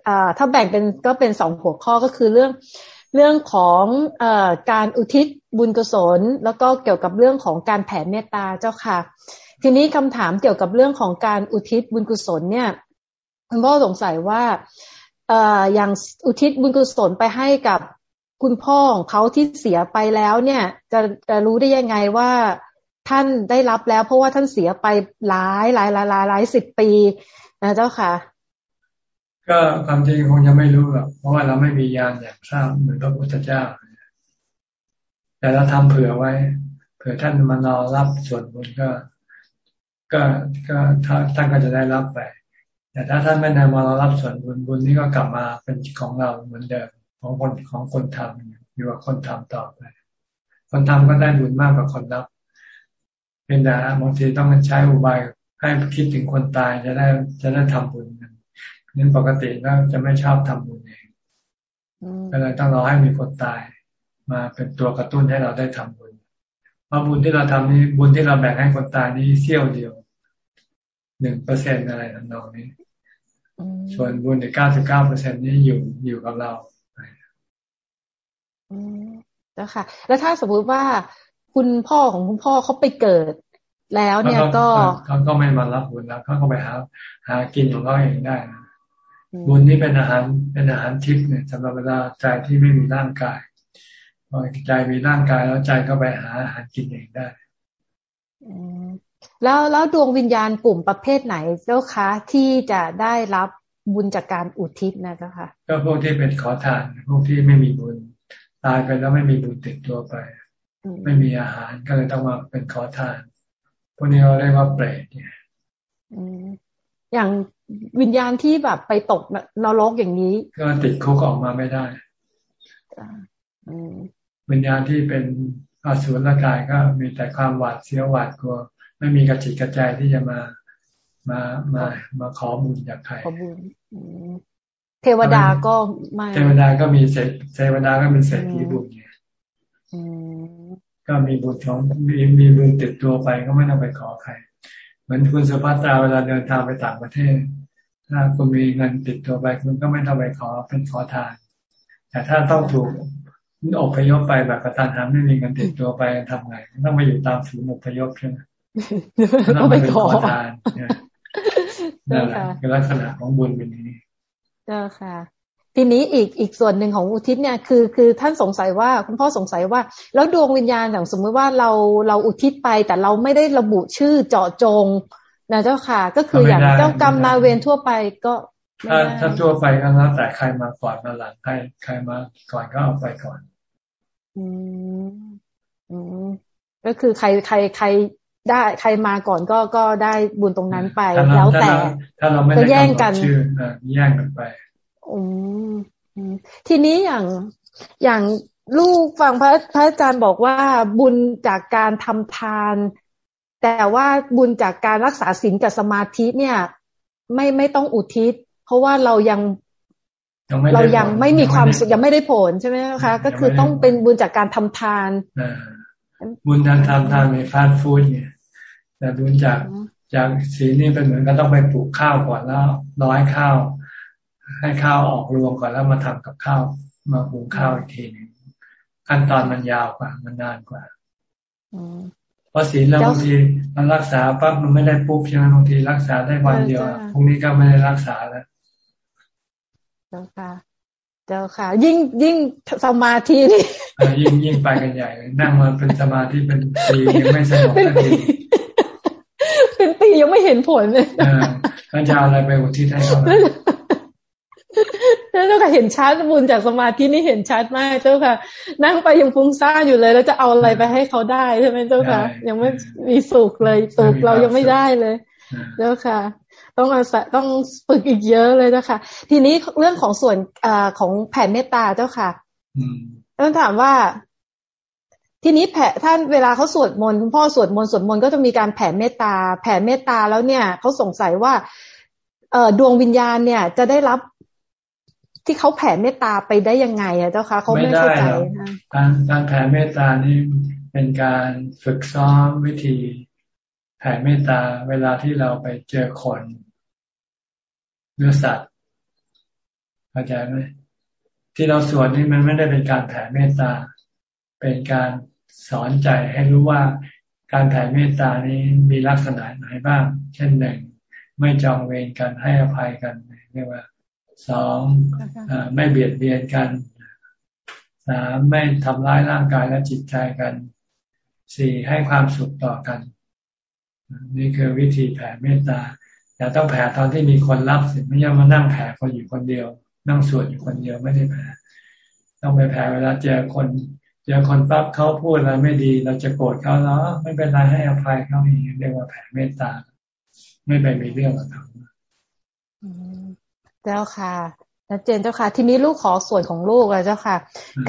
[SPEAKER 33] อถ้าแบ่งเป็นก็เป็นสองหัวข้อก็คือเรื่องเรื่องของอการอุทิศบุญกุศล แล้วก็เกี่ยวกับเรื่องของการแผ่เมตตาเจ้าค่ะ ทีนี้คำถามเกี่ยวกับเรื่องของการอุทิศบุญกุศลเนี่ย คุณพ่อสงสัยว่า เอ่ออย่างอุทิศบุญกุศลไปให้กับคุณพ่อของเขาที่เสียไปแล้วเนี่ย จะจะรู้ได้ยังไงว่าท่านได้รับแล้ว เพราะว่าท่านเสียไปหลายหลายหลายหลายหลายสิบปีนะเจ้าค่ะ
[SPEAKER 1] ก็ความจริงคงจะไม่รู้หรอกเพราะว่าเราไม่มียานอย่างทราบเหมือนพระพุทธเจ้า แต่เราทำเผื่อไว้ เผื่อท่านมานอรับส่วนบุญก็ ก็ก็ท่านก็จะได้รับไป แต่ถ้าท่านไม่นำมาเรารับส่วนบุญบุญนี้ก็กลับมาเป็นของเราเหมือนเดิมของคนของคนทำอยู่กับคนทำต่อไป คนทำก็ได้บุญมากกว่าคนรับ เป็นแต่บางทีต้องใช้อุบายให้คิดถึงคนตายจะได้จะได้ทำบุญนั้นนั้นปกติก็จะไม่ชอบทำบุญเองก็เลยต้องรอให้มีคนตาย มาเป็นตัวกระตุ้นให้เราได้ทำบุญเพราะบุญที่เราทำนี้บุญที่เราแบ่งให้คนตายนี้เสี้ยวเดียวหนึ่งเปอร์เซ็นอะไรทำนองนี้ ส่วนบุญอีกเก้าสิบเก้าเปอร์เซ็นนี้อยู่อยู่กับเรา
[SPEAKER 33] แล้วค่ะ แล้วถ้าสมมุติว่าคุณพ่อของคุณพ่อเขาไปเกิด แล้วเนี่ยก็
[SPEAKER 1] เขาก็ไม่มารับบุญแล้วเขาก็ไปหา หากินของเขาเองได้บุญนี่เป็นอาหารเป็นอาหารทิพย์เนี่ยสำหรับเวลาใจที่ไม่มีร่างกายพอใจมีร่างกายแล้วใจก็ไปหาอาหารกินเองได้
[SPEAKER 33] แล้วแล้วดวงวิญญาณกลุ่มประเภทไหนเจ้าคะที่จะได้รับบุญจากการอุทิศนะเจ้าค่ะ
[SPEAKER 1] ก็พวกที่เป็นขอทานพวกที่ไม่มีบุญตายไปแล้วไม่มีบุญติดตัวไป ไม่มีอาหารก็เลยต้องมาเป็นขอทานพวกนี้เราเรียกว่าเปรตเนี่ย
[SPEAKER 33] อย่างวิญญาณที่แบบไปตกนรกอย่างนี้
[SPEAKER 1] ก็ติดคุกออกมาไม่ได้วิญญาณที่เป็นอสุรกายก็มีแต่ความหวาดเสียวหวาดกลัว ไม่มีกระจิตกระใจที่จะมามามามาขอบุญจากใครขอบุญ
[SPEAKER 33] เทวดาก็ไม่
[SPEAKER 1] เทวดาก็มีเศษเทวดาก็มีเศษทีบุญไงก็มีบุญของมีมีบุญติดตัวไปก็ไม่ต้องไปขอใคร เหมือนคุณสุภัตราเวลาเดินทางไปต่างประเทศ ถ้าคุณมีเงินติดตัวไปคุณก็ไม่ต้องไปขอเป็นขอทาน แต่ถ้าต้องถูกอพยพไปแบบกระตันหันไม่มีเงินติดตัวไปทำไงต้องมาอยู่ตามศูนย์อพยพใช่ไหม
[SPEAKER 33] ต้องไปขอทาน
[SPEAKER 1] นั่นแหละคือลักษณะของบุญเป็นนี้
[SPEAKER 33] เจ้าค่ะ ทีนี้อีกอีกส่วนหนึ่งของอุทิศเนี่ยคือคือท่านสงสัยว่าคุณพ่อสงสัยว่า แล้วดวงวิญญาณอย่างสมมติว่าเราเราอุทิศไป แต่เราไม่ได้ระบุชื่อเจาะจงนะเจ้าค่ะ ก็คืออย่างเจ้ากรรมนาเวรทั่วไปก็
[SPEAKER 1] ถ้าถ้าทั่วไปก็แล้วแต่ใครมาก่อนมาหลังใครใครมาก่อนก็เอาไปก่อน
[SPEAKER 33] อืมอืมก็คือใครใครใคร ได้ใครมาก่อนก็ก็ได้บุญตรงนั้นไปแล้วแต่
[SPEAKER 1] ถ้าเราไม่ได้แย่งกันชื่อแย่งกันไป
[SPEAKER 33] อืมทีนี้อย่างอย่างลูกฟังพระพระอาจารย์บอกว่าบุญจากการทำทาน แต่ว่าบุญจากการรักษาศีลกับสมาธิเนี่ย ไม่ไม่ต้องอุทิศ เพราะว่าเรายังเรายังไม่มีความสุขยังไม่ได้ผลใช่ไหมคะ ก็คือต้องเป็นบุญจากการทำทาน
[SPEAKER 1] บุญการทำทานในฟาสต์ฟู้ดเนี่ย แต่บุญจากจากสีนี่เป็นเหมือนก็ต้องไปปลูกข้าวก่อนแล้วร้อยข้าว ให้ข้าวออกรวงก่อนแล้วมาทำกับข้าวมาปลูกข้าวอีกทีนึงขั้นตอนมันยาวกว่า มันนานกว่าพราะศีลเราบางทีมันรักษาปั๊บมันไม่ได้ปุ๊บใช่ไหมบางทีรักษาได้วันเดียวพรุ่งนี้ก็ไม่ได้รักษาแล้ว
[SPEAKER 33] เจ้าค่ะ เจ้าค่ะ ยิ่งยิ่งสมาธินี่
[SPEAKER 1] ยิ่งยิ่งไปกันใหญ่นั่งมาเป็นสมาธิเป็นปียังไม่สงบสักที
[SPEAKER 33] เป็นปียังไม่เห็นผลเลย
[SPEAKER 1] ท่านจะเอาอะไรไปอุทิศให้เขา
[SPEAKER 33] เจ้าค่ะเห็นชัดบุญจากสมาธินี่เห็นชัดมากเจ้าค่ะ นั่งไปยังฟุ้งซ่านอยู่เลย แล้วจะเอาอะไรไปให้เขาได้ใช่ไหมเจ้าค่ะ ยังไม่มีสุขเลยสุขเรายังไม่ได้เลยเจ้าค่ะ ต้องอาศัยต้องฝึกอีกเยอะเลยเจ้าค่ะทีนี้เรื่องของส่วนอของแผ่เมตตาเจ้าค่ะต้องถามว่า ทีนี้แผ่ท่านเวลาเขาสวดมนต์คุณพ่อสวดมนต์สวดมนต์ก็จะมีการแผ่เมตตา แผ่เมตตาแล้วเนี่ยเขาสงสัยว่า เอดวงวิญญาณเนี่ย จะได้รับที่เขาแผ่เมตตาไปได้ยังไงอะเจ้าคะเขาไม่เข้าใจ
[SPEAKER 1] นะการการแผ่เมตตานี่เป็นการฝึกซ้อมวิธีแผ่เมตตาเวลาที่เราไปเจอคนเนื้อสัตว์เข้าใจไหมที่เราสวดนี่มันไม่ได้เป็นการแผ่เมตตา เป็นการสอนใจให้รู้ว่าการแผ่เมตตานี้มีลักษณะไหนบ้าง เช่นหนึ่ง ไม่จองเวรกันให้อภัยกันเรียกว่าสองไม่เบียดเบียนกันสามไม่ทำร้ายร่างกายและจิตใจกันสี่ให้ความสุขต่อกัน นี่คือวิธีแผ่เมตตาแต่ต้องแผ่ตอนที่มีคนรับสิไม่ใช่มานั่งแผ่คนอยู่คนเดียว นั่งสวดอยู่คนเดียวไม่ได้แผ่ต้องไปแผ่เวลาเจอคน เจอคนปั๊บเขาพูดอะไรไม่ดี เราจะโกรธเขาแล้วไม่เป็นไรให้อภัยเขาอย่างนี้เรียกว่าแผ่เมตตา ไม่ไปมีเรื่องกับเขา
[SPEAKER 33] เจ้าค่ะชัดเจนเจ้าค่ะ ทีนี้ลูกขอส่วนของลูกเลยเจ้าค่ะ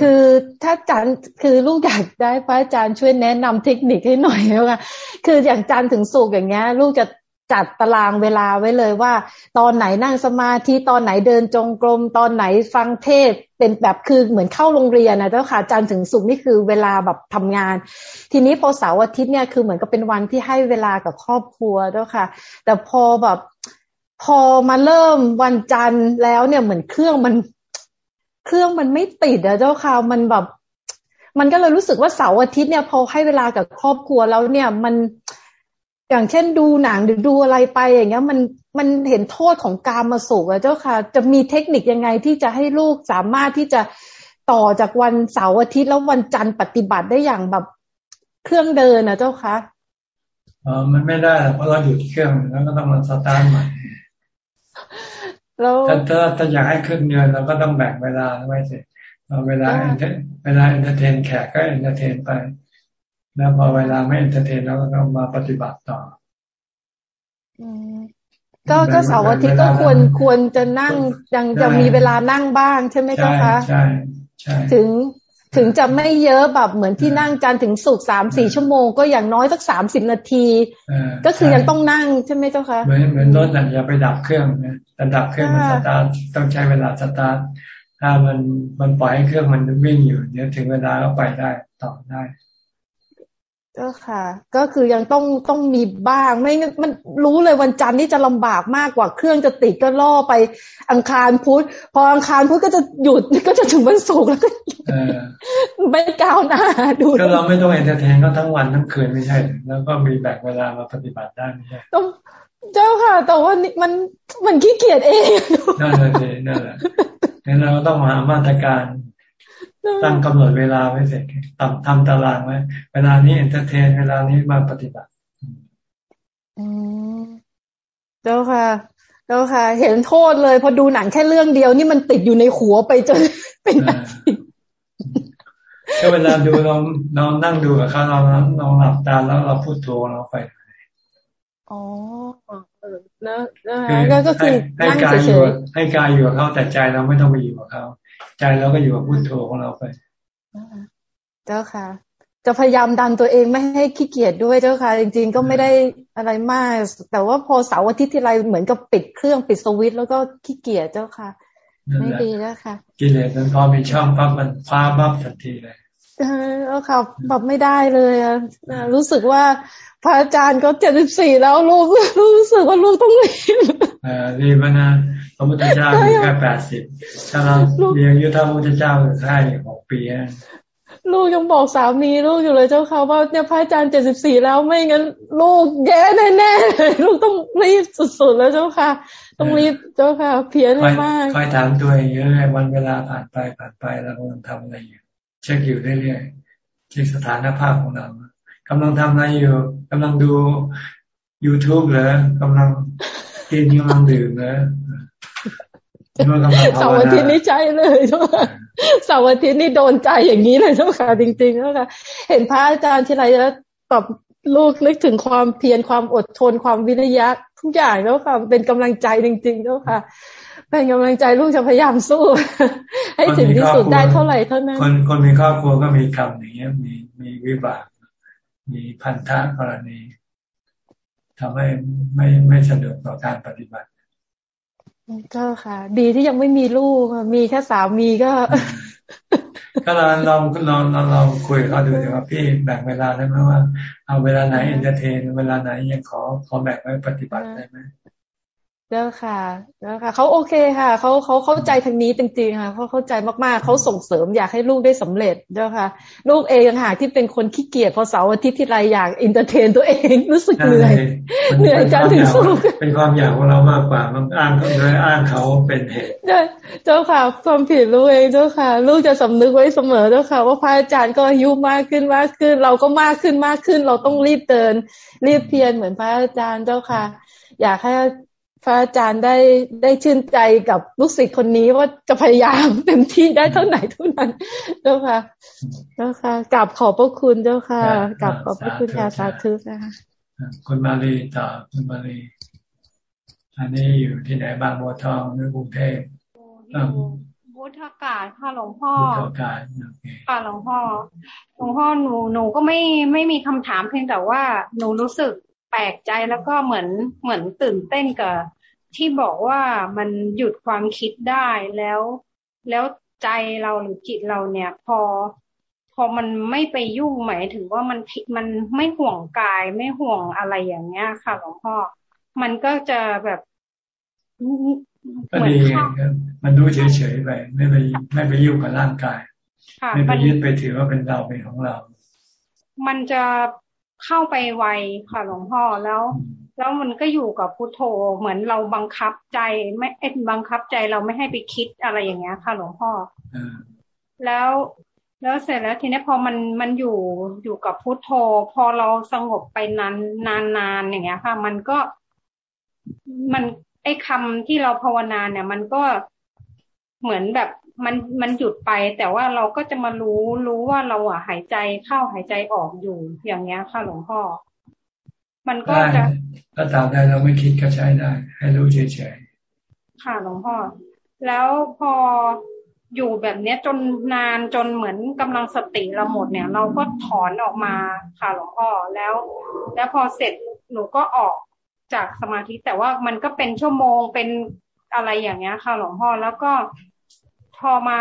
[SPEAKER 33] คือถ้าจันคือลูกอยากได้พระอาจารย์ช่วยแนะนำเทคนิคให้หน่อยแล้วค่ะ คืออย่างจันถึงสุกอย่างเงี้ย ลูกจะ จัดตารางเวลาไว้เลยว่า ตอนไหนนั่งสมาธิตอนไหนเดินจงกรม ตอนไหนฟังเทศเป็นแบบคือเหมือนเข้าโรงเรียนนะเจ้าค่ะจันถึงสุกนี่คือเวลาแบบทำงาน ทีนี้พอเสาร์อาทิตย์เนี่ยคือเหมือนกับเป็นวันที่ให้เวลากับครอบครัวเจ้าค่ะ แต่พอแบบพอมาเริ่มวันจันทร์แล้วเนี่ยเหมือนเครื่องมัน เครื่องมันไม่ติดอะเจ้าค่ะมันแบบ มันก็เลยรู้สึกว่าเสาร์อาทิตย์เนี่ยพอให้เวลากับครอบครัวแล้วเนี่ยมัน อย่างเช่นดูหนังหรือดูอะไรไปอย่างเงี้ย มันมันเห็นโทษของการมาสุกอะเจ้าค่ะ จะมีเทคนิคยังไงที่จะให้ลูกสามารถที่จะต่อจากวันเสาร์อาทิตย์แล้ววันจันทร์ปฏิบัติได้อย่างแบบเครื่องเดินนะเจ้าค่ะ
[SPEAKER 1] อ๋อมันไม่ได้เพราะเราหยุดเครื่องแล้วก็ต้องมาสตาร์ทใหม่แล้วถ้าถ้าถ้าอยากให้ขึ้นเงินเราก็ต้องแบ่งเวลาไว้สิเวลาเวลา entertain แขกก็ entertain ไป แล้วพอเวลาไม่ entertain เราก็ต้องมาปฏิบัติต่อ
[SPEAKER 33] ก็ก็เสาร์อาทิตย์ก็ควรควรจะนั่งยังจะมีเวลานั่งบ้างใช่ไหมเจ้าคะ
[SPEAKER 1] ใช่ใช่
[SPEAKER 33] ถึงถึงจะไม่เยอะแบบเหมือนที่นั่งจันทร์ถึงศุกร์สามสี่ชั่วโมงก็อย่างน้อยสักสามสิบนาที ก็คือยังต้องนั่งใช่ไหมเจ้าคะ
[SPEAKER 1] เหมือนเหมือนรถน่ะอย่าไปดับเครื่องนะแต่ดับเครื่องมันสตาร์ทต้องใช้เวลาสตาร์ทถ้ามันมันปล่อยให้เครื่องมันวิ่งอยู่เนี่ยถึงเวลาก็ไปได้ต่อได้
[SPEAKER 33] ก็ค่ะ ก็คือยังต้องต้องมีบ้าง ไม่มันรู้เลยวันจันทร์นี่จะลำบากมากกว่าเครื่องจะติดก็ล่อไปอังคารพุธพออังคารพุธก็จะหยุดก็จะถึงวันศุกร์แล้วก็ไม่ก้าวหน้าดู
[SPEAKER 1] ก็เราไม่ต้อง entertain ก็ทั้งวันทั้งคืนไม่ใช่ แล้วก็มีแบ่งเวลามาปฏิบัติได้ไม่ใช่
[SPEAKER 33] เจ้าค่ะ แต่ว่ามันมันขี้เกียจเอง
[SPEAKER 1] นั่นแหละนั่นแหละงั้นเราต้องหามาตรการ ตั้งกำหนดเวลาไว้เสร็จทำทำตารางไว้ เวลานี้ entertain เวลานี้มาปฏิบัติ
[SPEAKER 33] เจ้าค่ะเจ้าค่ะ เห็นโทษเลย พอดูหนังแค่เรื่องเดียว นี่มันติดอยู่ในหัวไปจนเป็น
[SPEAKER 1] ก็เวลาดูเราเรานั่งดูกับเขาเราเราหลับตาแล้วเราพูดโทรเราไป
[SPEAKER 33] อ๋อแล้วแล้วก็คือ
[SPEAKER 1] ให้กายอยู่ให้กายอยู่กับเขาแต่ใจเราไม่ต้องไปอยู่กับเขา ใจเราก็อยู่กับพุทโธของเราไป
[SPEAKER 33] เจ้าค่ะ จะพยายามดันตัวเองไม่ให้ขี้เกียจด้วยเจ้าค่ะ จริง ๆ ก็ไม่ได้อะไรมาก แต่ว่าพอเสาร์อาทิตย์ที่ไรเหมือนกับปิดเครื่องปิดสวิตช์แล้วก็ขี้เกียจเจ้าค่ะ ไม่ดีแล้วค่ะ
[SPEAKER 1] กิเลสมันพอมีช่องปั๊บมันคว้าปั๊บทันทีเลย
[SPEAKER 33] เออค่ะแบบไม่ได้เลยอะรู้สึกว่า พระอาจารย์ก็เจ็ดสิบสี่แล้วลูกรู้สึกว่าลูกต้องรีบ
[SPEAKER 1] อ่ารีบนะพระพุทธเจ้าอยู่แค่แปดสิบถ้าเราเรียนยุทธพระพุทธเจ้าแค่หกปี
[SPEAKER 33] ลูกยังบอกสามีลูกอยู่เลยเจ้าค่ะว่าเนี่ยพระอาจารย์เจ็ดสิบสี่แล้วไม่งั้น ลูกแย่แน่ๆลูกต้องรีบสุดๆแล้วเจ้าค่ะ ต้องรีบเจ้าค่ะ เพียรมาก
[SPEAKER 1] คอยถามตัวเองเรื่อยวันเวลาผ่านไปผ่านไปเรากำลังทำอะไรอยู่เช็คอยู่เรื่อยๆเช็คสถานภาพของเรา กำลังทำอะไรอยู่กำลังดู YouTube เหรอกำลังกินกำลังดื่มเหรอ
[SPEAKER 33] เสาร์อาทิตย์นี้ใจเลยเจ้าค่ะเสาร์อาทิตย์นี่โดนใจอย่างนี้เลยเจ้าค่ะจริงๆเจ้าค่ะเห็นพระอาจารย์ที่ไรแล้วตอบลูกนึกถึงความเพียรความอดทนความวิริยะทุกอย่างแล้วค่ะเป็นกำลังใจจริงๆเจ้าค่ะ เป็นกำลังใจลูกจะพยายามสู้ ให้ถึงที่สุดได้เท่าไหร่เท่านั้น
[SPEAKER 1] คนคนมีครอบครัวก็มีกรรมอย่างเงี้ยมีมีวิบาก มีพันธะกรณีทำให้ไม่ไม่สะดวกต่อการปฏิบัติ
[SPEAKER 33] ก็ค่ะ ดีที่ยังไม่มีลูกมีแค่สามีก็
[SPEAKER 1] ก็ลองลองลองลองคุยเขาดูดีว่าพี่แบ่งเวลาได้ไหมว่า เอาเวลาไหน entertain เวลาไหนยังขอขอแบ่งไว้ปฏิบัติได้ไหม
[SPEAKER 33] เจ้าค่ะเจ้าค่ะเขาโอเคค่ะเขาเขาเข้าใจทางนี้จริงๆค่ะเขาเข้าใจมากๆเขาส่งเสริมอยากให้ลูกได้สำเร็จเจ้าค่ะ ลูกเองหากที่เป็นคนขี้เกียจพอเสาร์อาทิตย์ที่ไรอยาก entertain ตัวเองรู้สึกเหนื่อยเหนื่อยจันทร์ถึงศุกร์
[SPEAKER 1] เป็นความอยากของเรามากกว่ามันอ้างเขาเลยอ้างเขาเป็นเหตุ
[SPEAKER 33] เจ้าค่ะความผิดลูกเองเจ้าค่ะ ลูกจะสำนึกไว้เสมอเจ้าค่ะ ว่าพระอาจารย์ก็อายุมากขึ้นมากขึ้น เราก็มากขึ้นมากขึ้น เราต้องรีบเดิน รีบเพียรเหมือนพระอาจารย์เจ้าค่ะ อยากให้ พระอาจารย์ได้ได้ชื่นใจกับลูกศิษย์คนนี้ว่าจะพยายามเต็มที่ได้เท่าไหร่เท่านั้น เจ้าค่ะ เจ้าค่ะกลับขอบพระคุณเจ้าค่ะกลับขอบพระคุณค่ะสาธุนะคะ
[SPEAKER 1] คุณมาลีต่อคุณมาลีอันนี้อยู่ที่ไหนบางบัวทองหรือกรุงเทพ
[SPEAKER 34] บุทกาศค่ะหลวงพ่อ
[SPEAKER 1] บุทกาศ
[SPEAKER 34] ค่ะหลวงพ่อหลวงพ่อหนูหนูก็ไม่ไม่มีคำถามเพียงแต่ว่าหนูรู้สึก แปลกใจแล้วก็เหมือนเหมือนตื่นเต้นกับที่บอกว่ามันหยุดความคิดได้แล้ว แล้วใจเราหรือจิตเราเนี่ย พอ พอมันไม่ไปยุ่งหมายถึงว่ามันมันไม่ห่วงกายไม่ห่วงอะไรอย่างเงี้ยค่ะหลวงพ่อมันก็จะแบบ
[SPEAKER 1] ก็ดีมันดูเฉยๆไปไม่ไปไม่ไปยุ่งกับร่างกาย ไม่ไปยึดไปถือว่าเป็นเราเป็นของเรา
[SPEAKER 34] มันจะ เข้าไปไวค่ะหลวงพ่อแล้ว แล้วมันก็อยู่กับพุทโธเหมือนเราบังคับใจไม่เอ็บังคับใจเราไม่ให้ไปคิดอะไรอย่างเงี้ย ค่ะหลวงพ่อแล้วแล้วเสร็จแล้วทีนี้พอมันมันอยู่อยู่กับพุทโธ พอเราสงบไปนานนานนานอย่างเงี้ยค่ะ มันก็มันไอ้คำที่เราภาวนาเนี่ย มันก็เหมือนแบบ มันมันหยุดไป แต่ว่าเราก็จะมารู้รู้ว่าเราอะหายใจเข้าหายใจออกอยู่อย่างเงี้ยค่ะหลวงพ่อ มันก็จะ
[SPEAKER 1] ถ้าตามได้เราไม่คิดก็ใช้ได้ ให้รู้เฉย
[SPEAKER 34] ๆค่ะหลวงพ่อ แล้วพออยู่แบบเนี้ยจนนานจนเหมือนกำลังสติเราหมดเนี่ย เราก็ถอนออกมาค่ะหลวงพ่อแล้ว แล้วพอเสร็จหนูก็ออกจากสมาธิแต่ว่ามันก็เป็นชั่วโมงเป็นอะไรอย่างเงี้ยค่ะหลวงพ่อแล้วก็ พอมา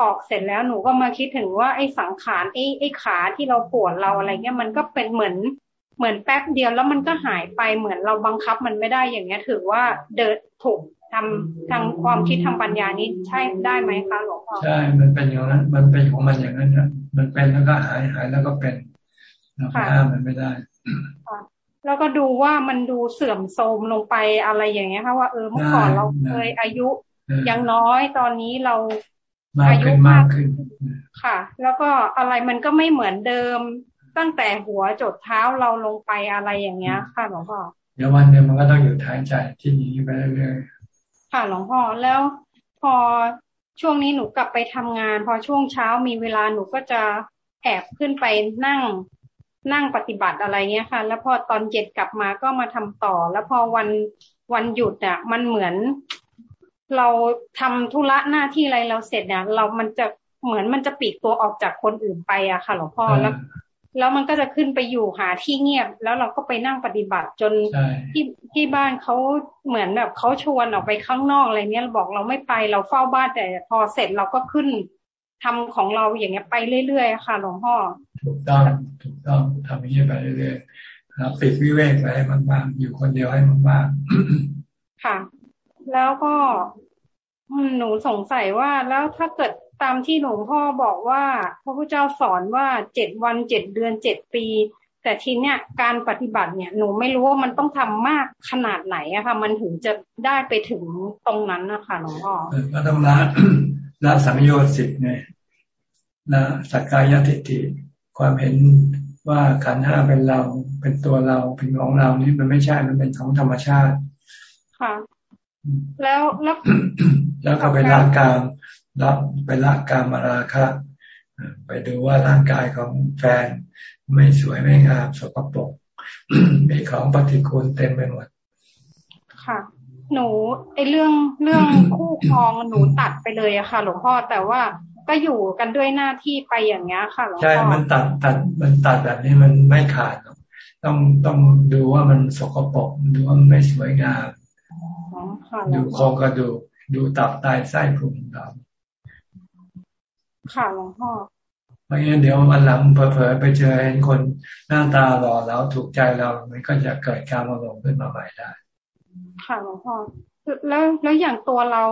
[SPEAKER 34] ออกเสร็จแล้วหนูก็มาคิดถึงว่าไอ้สังขารไอ้ไอ้ขาที่เราปวดเราอะไรเงี้ยมันก็เป็นเหมือนเหมือนแป๊บเดียวแล้วมันก็หายไปเหมือนเราบังคับมันไม่ได้อย่างเงี้ย ถือว่าเดินถูกทำทางความคิดทางปัญญานี้ใช่ได้ไหมคะหลวงพ่อ
[SPEAKER 1] ใช่ มันเป็นอย่างนั้น มันเป็นของมันอย่างนั้นนะมันเป็นแล้วก็หายหายแล้วก็เป็นเราห้ามมันไม่ได้
[SPEAKER 34] แล้วก็ดูว่ามันดูเสื่อมโทรมลงไปอะไรอย่างเงี้ยค่ะว่าเออเมื่อก่อนเราเคยอายุ อย่างน้อยตอนนี้เรา
[SPEAKER 1] อายุมากขึ้น
[SPEAKER 34] ค่ะ แล้วก็อะไรมันก็ไม่เหมือนเดิมตั้งแต่หัวจดเท้าเราลงไปอะไรอย่างเงี้ย ค่ะหลวงพ่อ
[SPEAKER 1] เดี๋ยววันเดียวมันก็ต้องอยู่ท้ายใจที่นี้ไปเรื่อย
[SPEAKER 34] ๆค่ะหลวงพ่อแล้วพอช่วงนี้หนูกลับไปทำงาน พอช่วงเช้ามีเวลาหนูก็จะแอบขึ้นไปนั่งนั่งปฏิบัติอะไรเงี้ยค่ะ แล้วพอตอนเย็นกลับมาก็มาทำต่อ แล้วพอวันวันหยุดอะ มันเหมือน เราทำธุระหน้าที่อะไรเราเสร็จเนี่ย เรามันจะเหมือนมันจะปิดตัวออกจากคนอื่นไปอะค่ะหลวงพ่อแล้วแล้วมันก็จะขึ้นไปอยู่หาที่เงียบ แล้วเราก็ไปนั่งปฏิบัติจนที่ที่บ้านเขาเหมือนแบบเขาชวนออกไปข้างนอกอะไรเนี้ยบอกเราไม่ไปเราเฝ้าบ้านแต่พอเสร็จเราก็ขึ้นทำของเราอย่างเงี้ยไปเรื่อยๆค่ะหลวงพ่อ
[SPEAKER 1] ถูกต้องถูกต้องทำอย่างนี้ไปเรื่อยๆปิดวิเวกไปให้มากๆอยู่คนเดียวให้มาก
[SPEAKER 34] ๆค่ะ แล้วก็หนูสงสัยว่าแล้วถ้าเกิดตามที่หลวงพ่อบอกว่า พระพุทธเจ้าสอนว่าเจ็ดวันเจ็ดเดือนเจ็ดปี แต่ทีเนี้ยการปฏิบัติเนี่ยหนูไม่รู้ว่ามันต้องทำมากขนาดไหนอะค่ะ มันถึงจะได้ไปถึงตรงนั้นนะคะหลวงพ่อ
[SPEAKER 1] ก็ต้องละละสัมโยชน์สิบไงละสักกายทิฏฐิความเห็นว่าขันห้าเป็นเราเป็นตัวเราเป็นของเรานี่มันไม่ใช่มันเป็นของธรรมชาติ
[SPEAKER 34] ค่ะ แล้วแล้ว
[SPEAKER 1] แล้วก็ไปละกามละไปละกามราคะ ไปดูว่าร่างกายของแฟนไม่สวยไม่งามสกปรกมีของปฏิกูลเต็มไปหมด
[SPEAKER 34] ค่ะ หนูไอเรื่องเรื่องคู่ครองหนูตัดไปเลยอะค่ะ หลวงพ่อแต่ว่าก็อยู่กันด้วยหน้าที่ไปอย่างเงี้ยค่ะหลวงพ่อใช่
[SPEAKER 1] มันตัดตัดมันตัดแบบนี้มันไม่ขาดต้องต้องดูว่ามันสกปรกดูว่ามันไม่สวยงาม ดูโครงกระดูกดูตับไตไส้พุงเรา
[SPEAKER 34] ค่ะหลวงพ่อ
[SPEAKER 1] ไม่งั้นเดี๋ยววันหลังเผลอๆไปเจอเห็นคนหน้าตาหล่อแล้วถูกใจเรามันก็จะเกิดการมาลงขึ้นมาใหม่ได้
[SPEAKER 34] ค่ะหลวงพ่อแล้วแล้วอย่างตัวเรา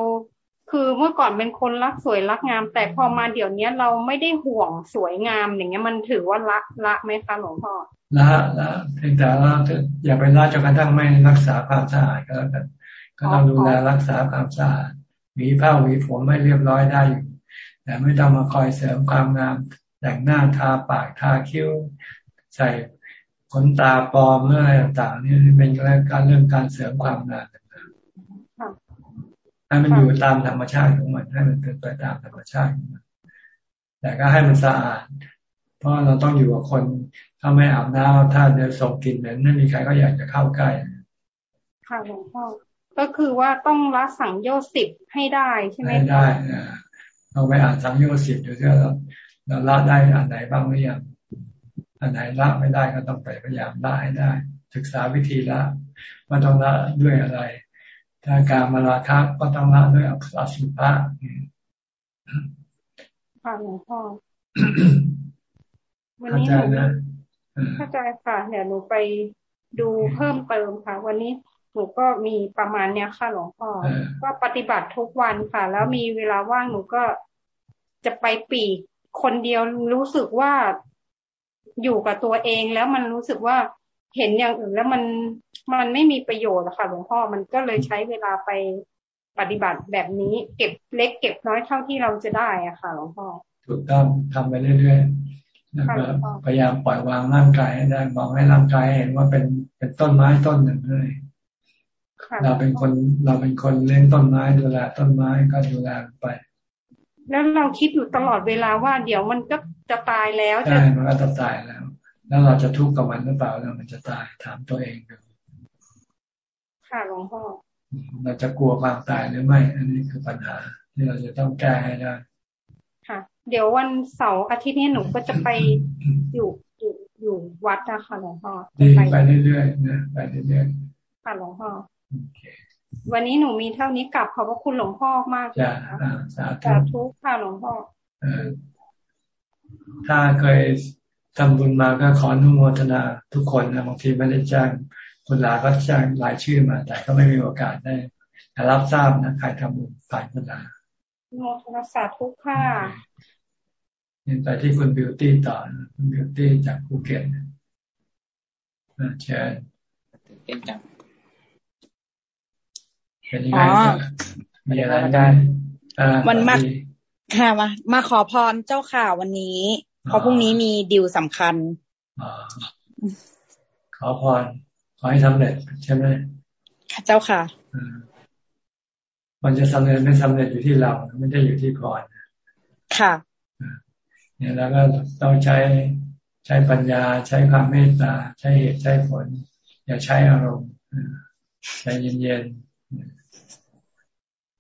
[SPEAKER 34] คือเมื่อก่อนเป็นคนรักสวยรักงาม แต่พอมาเดี๋ยวนี้เราไม่ได้ห่วงสวยงามอย่างเงี้ยมันถือว่าละละไหมคะหลวงพ่อ
[SPEAKER 1] ละละเพียงแต่ว่าอย่าไปละจนกระทั่งไม่รักษาความสะอาดก็แล้วกัน ก็ต้องดูแลรักษาความสะอาดหวีผ้าหวีผมไม่เรียบร้อยได้อยู่แต่ไม่ต้องมาคอยเสริมความงามแต่งหน้าทาปากทาคิ้ว ใส่ขนตาปลอมเรื่องอะไรต่างๆนี่เป็นการเรื่องการเสริมความงามให้มันอยู่ตามธรรมชาติของมันให้มันเป็นไปตามธรรมชาติของมันแต่ก็ให้มันสะอาด เพราะเราต้องอยู่กับคน ถ้าไม่อาบน้ำถ้าจะส่งกลิ่นเหม็นไม่มีใครก็อยากจะเข้าใกล้
[SPEAKER 34] ค่ะหลวงพ่อ ก็คือว่าต้องละสังโยชน์สิบให้ได้ใช่ไหม
[SPEAKER 1] ได้เราไปอ่านสังโยชน์สิบดูที่เราเราละได้อันไหนบ้างหรือยังอันไหนละไม่ได้ก็ต้องไปพยายามละให้ได้ ศึกษาวิธีละว่าต้องละด้วยอะไร ถ้าการมาราคะก็ต้องละด้วยอสุภะ
[SPEAKER 34] ค่ะหลวงพ่อวันนี้หนูเข้าใจค่ะเดี๋ยวหนูไปดูเพิ่มเติมค่ะ วันนี้ หนูก็มีประมาณเนี้ยค่ะหลวงพ่อก็ปฏิบัติทุกวันค่ะ แล้วมีเวลาว่างหนูก็จะไปปีกคนเดียวรู้สึกว่าอยู่กับตัวเองแล้วมันรู้สึกว่าเห็นอย่างอื่นแล้วมันมันไม่มีประโยชน์อะค่ะหลวงพ่อมันก็เลยใช้เวลาไปปฏิบัติแบบนี้ เก็บเล็ก เก็บน้อยเท่าที่เราจะได้อะค่ะหลวงพ่อ
[SPEAKER 1] ถูกต้องทำไปเรื่อยๆแล้วก็พยายามปล่อยวางร่างกายให้ได้มองให้ร่างกายเห็นว่าเป็นเป็นต้นไม้ต้นหนึ่งเลย เราเป็นคนเราเป็นคนเลี้ยงต้นไม้ดูแลต้นไม้ก็ดูแลไป
[SPEAKER 34] แล้วเราคิดอยู่ตลอดเวลาว่าเดี๋ยวมันก็จะตายแล้ว
[SPEAKER 1] ใช่มันก็จะตายแล้ว แล้วเราจะทุกข์กับมันหรือเปล่าแล้วมันจะตายถามตัวเองดู
[SPEAKER 34] ค่ะหลวงพ่อ
[SPEAKER 1] เราจะกลัวความตายหรือไม่ อันนี้คือปัญหาที่เราจะต้องแก้ให้ได้
[SPEAKER 34] ค่ะ เดี๋ยววันเสาร์อาทิตย์นี้หนูก็จะไปอยู่อยู่อยู่วัดนะคะหลวงพ่อ
[SPEAKER 1] ไปเรื่อยๆนะไปเรื่อย
[SPEAKER 34] ๆค่ะหลวงพ่อ วันนี้หนูมีเท่านี้กลับขอบพระคุณหลวงพ่อมาก
[SPEAKER 1] จ้ะ
[SPEAKER 34] สาธุค่ะหลวงพ่อ
[SPEAKER 1] ถ้าเคยทำบุญมาก็ขออนุโมทนาทุกคนนะบางทีไม่ได้แจ้งคนลาก็แจ้งรายชื่อมา แต่ก็ไม่มีโอกาสได้รับทราบนะใครทำบุญผ่านคนลา
[SPEAKER 34] โมทนาสาธุค่ะ
[SPEAKER 1] ยังไปที่คุณบิวตี้ต่อคุณบิวตี้จากภูเก็ตเชิญเป็นจัง เป็นยังไงมีอะไรได้
[SPEAKER 35] มันมากค่ะมามาขอพรเจ้าข่าววันนี้เพราะพรุ่งนี้มีดิวสำคัญ
[SPEAKER 1] ขอพรขอให้สำเร็จใช่ไหม
[SPEAKER 35] เจ้าค่ะ
[SPEAKER 1] มันจะสำเร็จไม่สำเร็จอยู่ที่เราไม่ได้อยู่ที่พร
[SPEAKER 35] ค่ะ
[SPEAKER 1] เนี่ยแล้วก็ต้องใช้ใช้ปัญญาใช้ความเมตตา ใช้เหตุใช้ผล อย่าใช้อารมณ์ใจเย็นๆ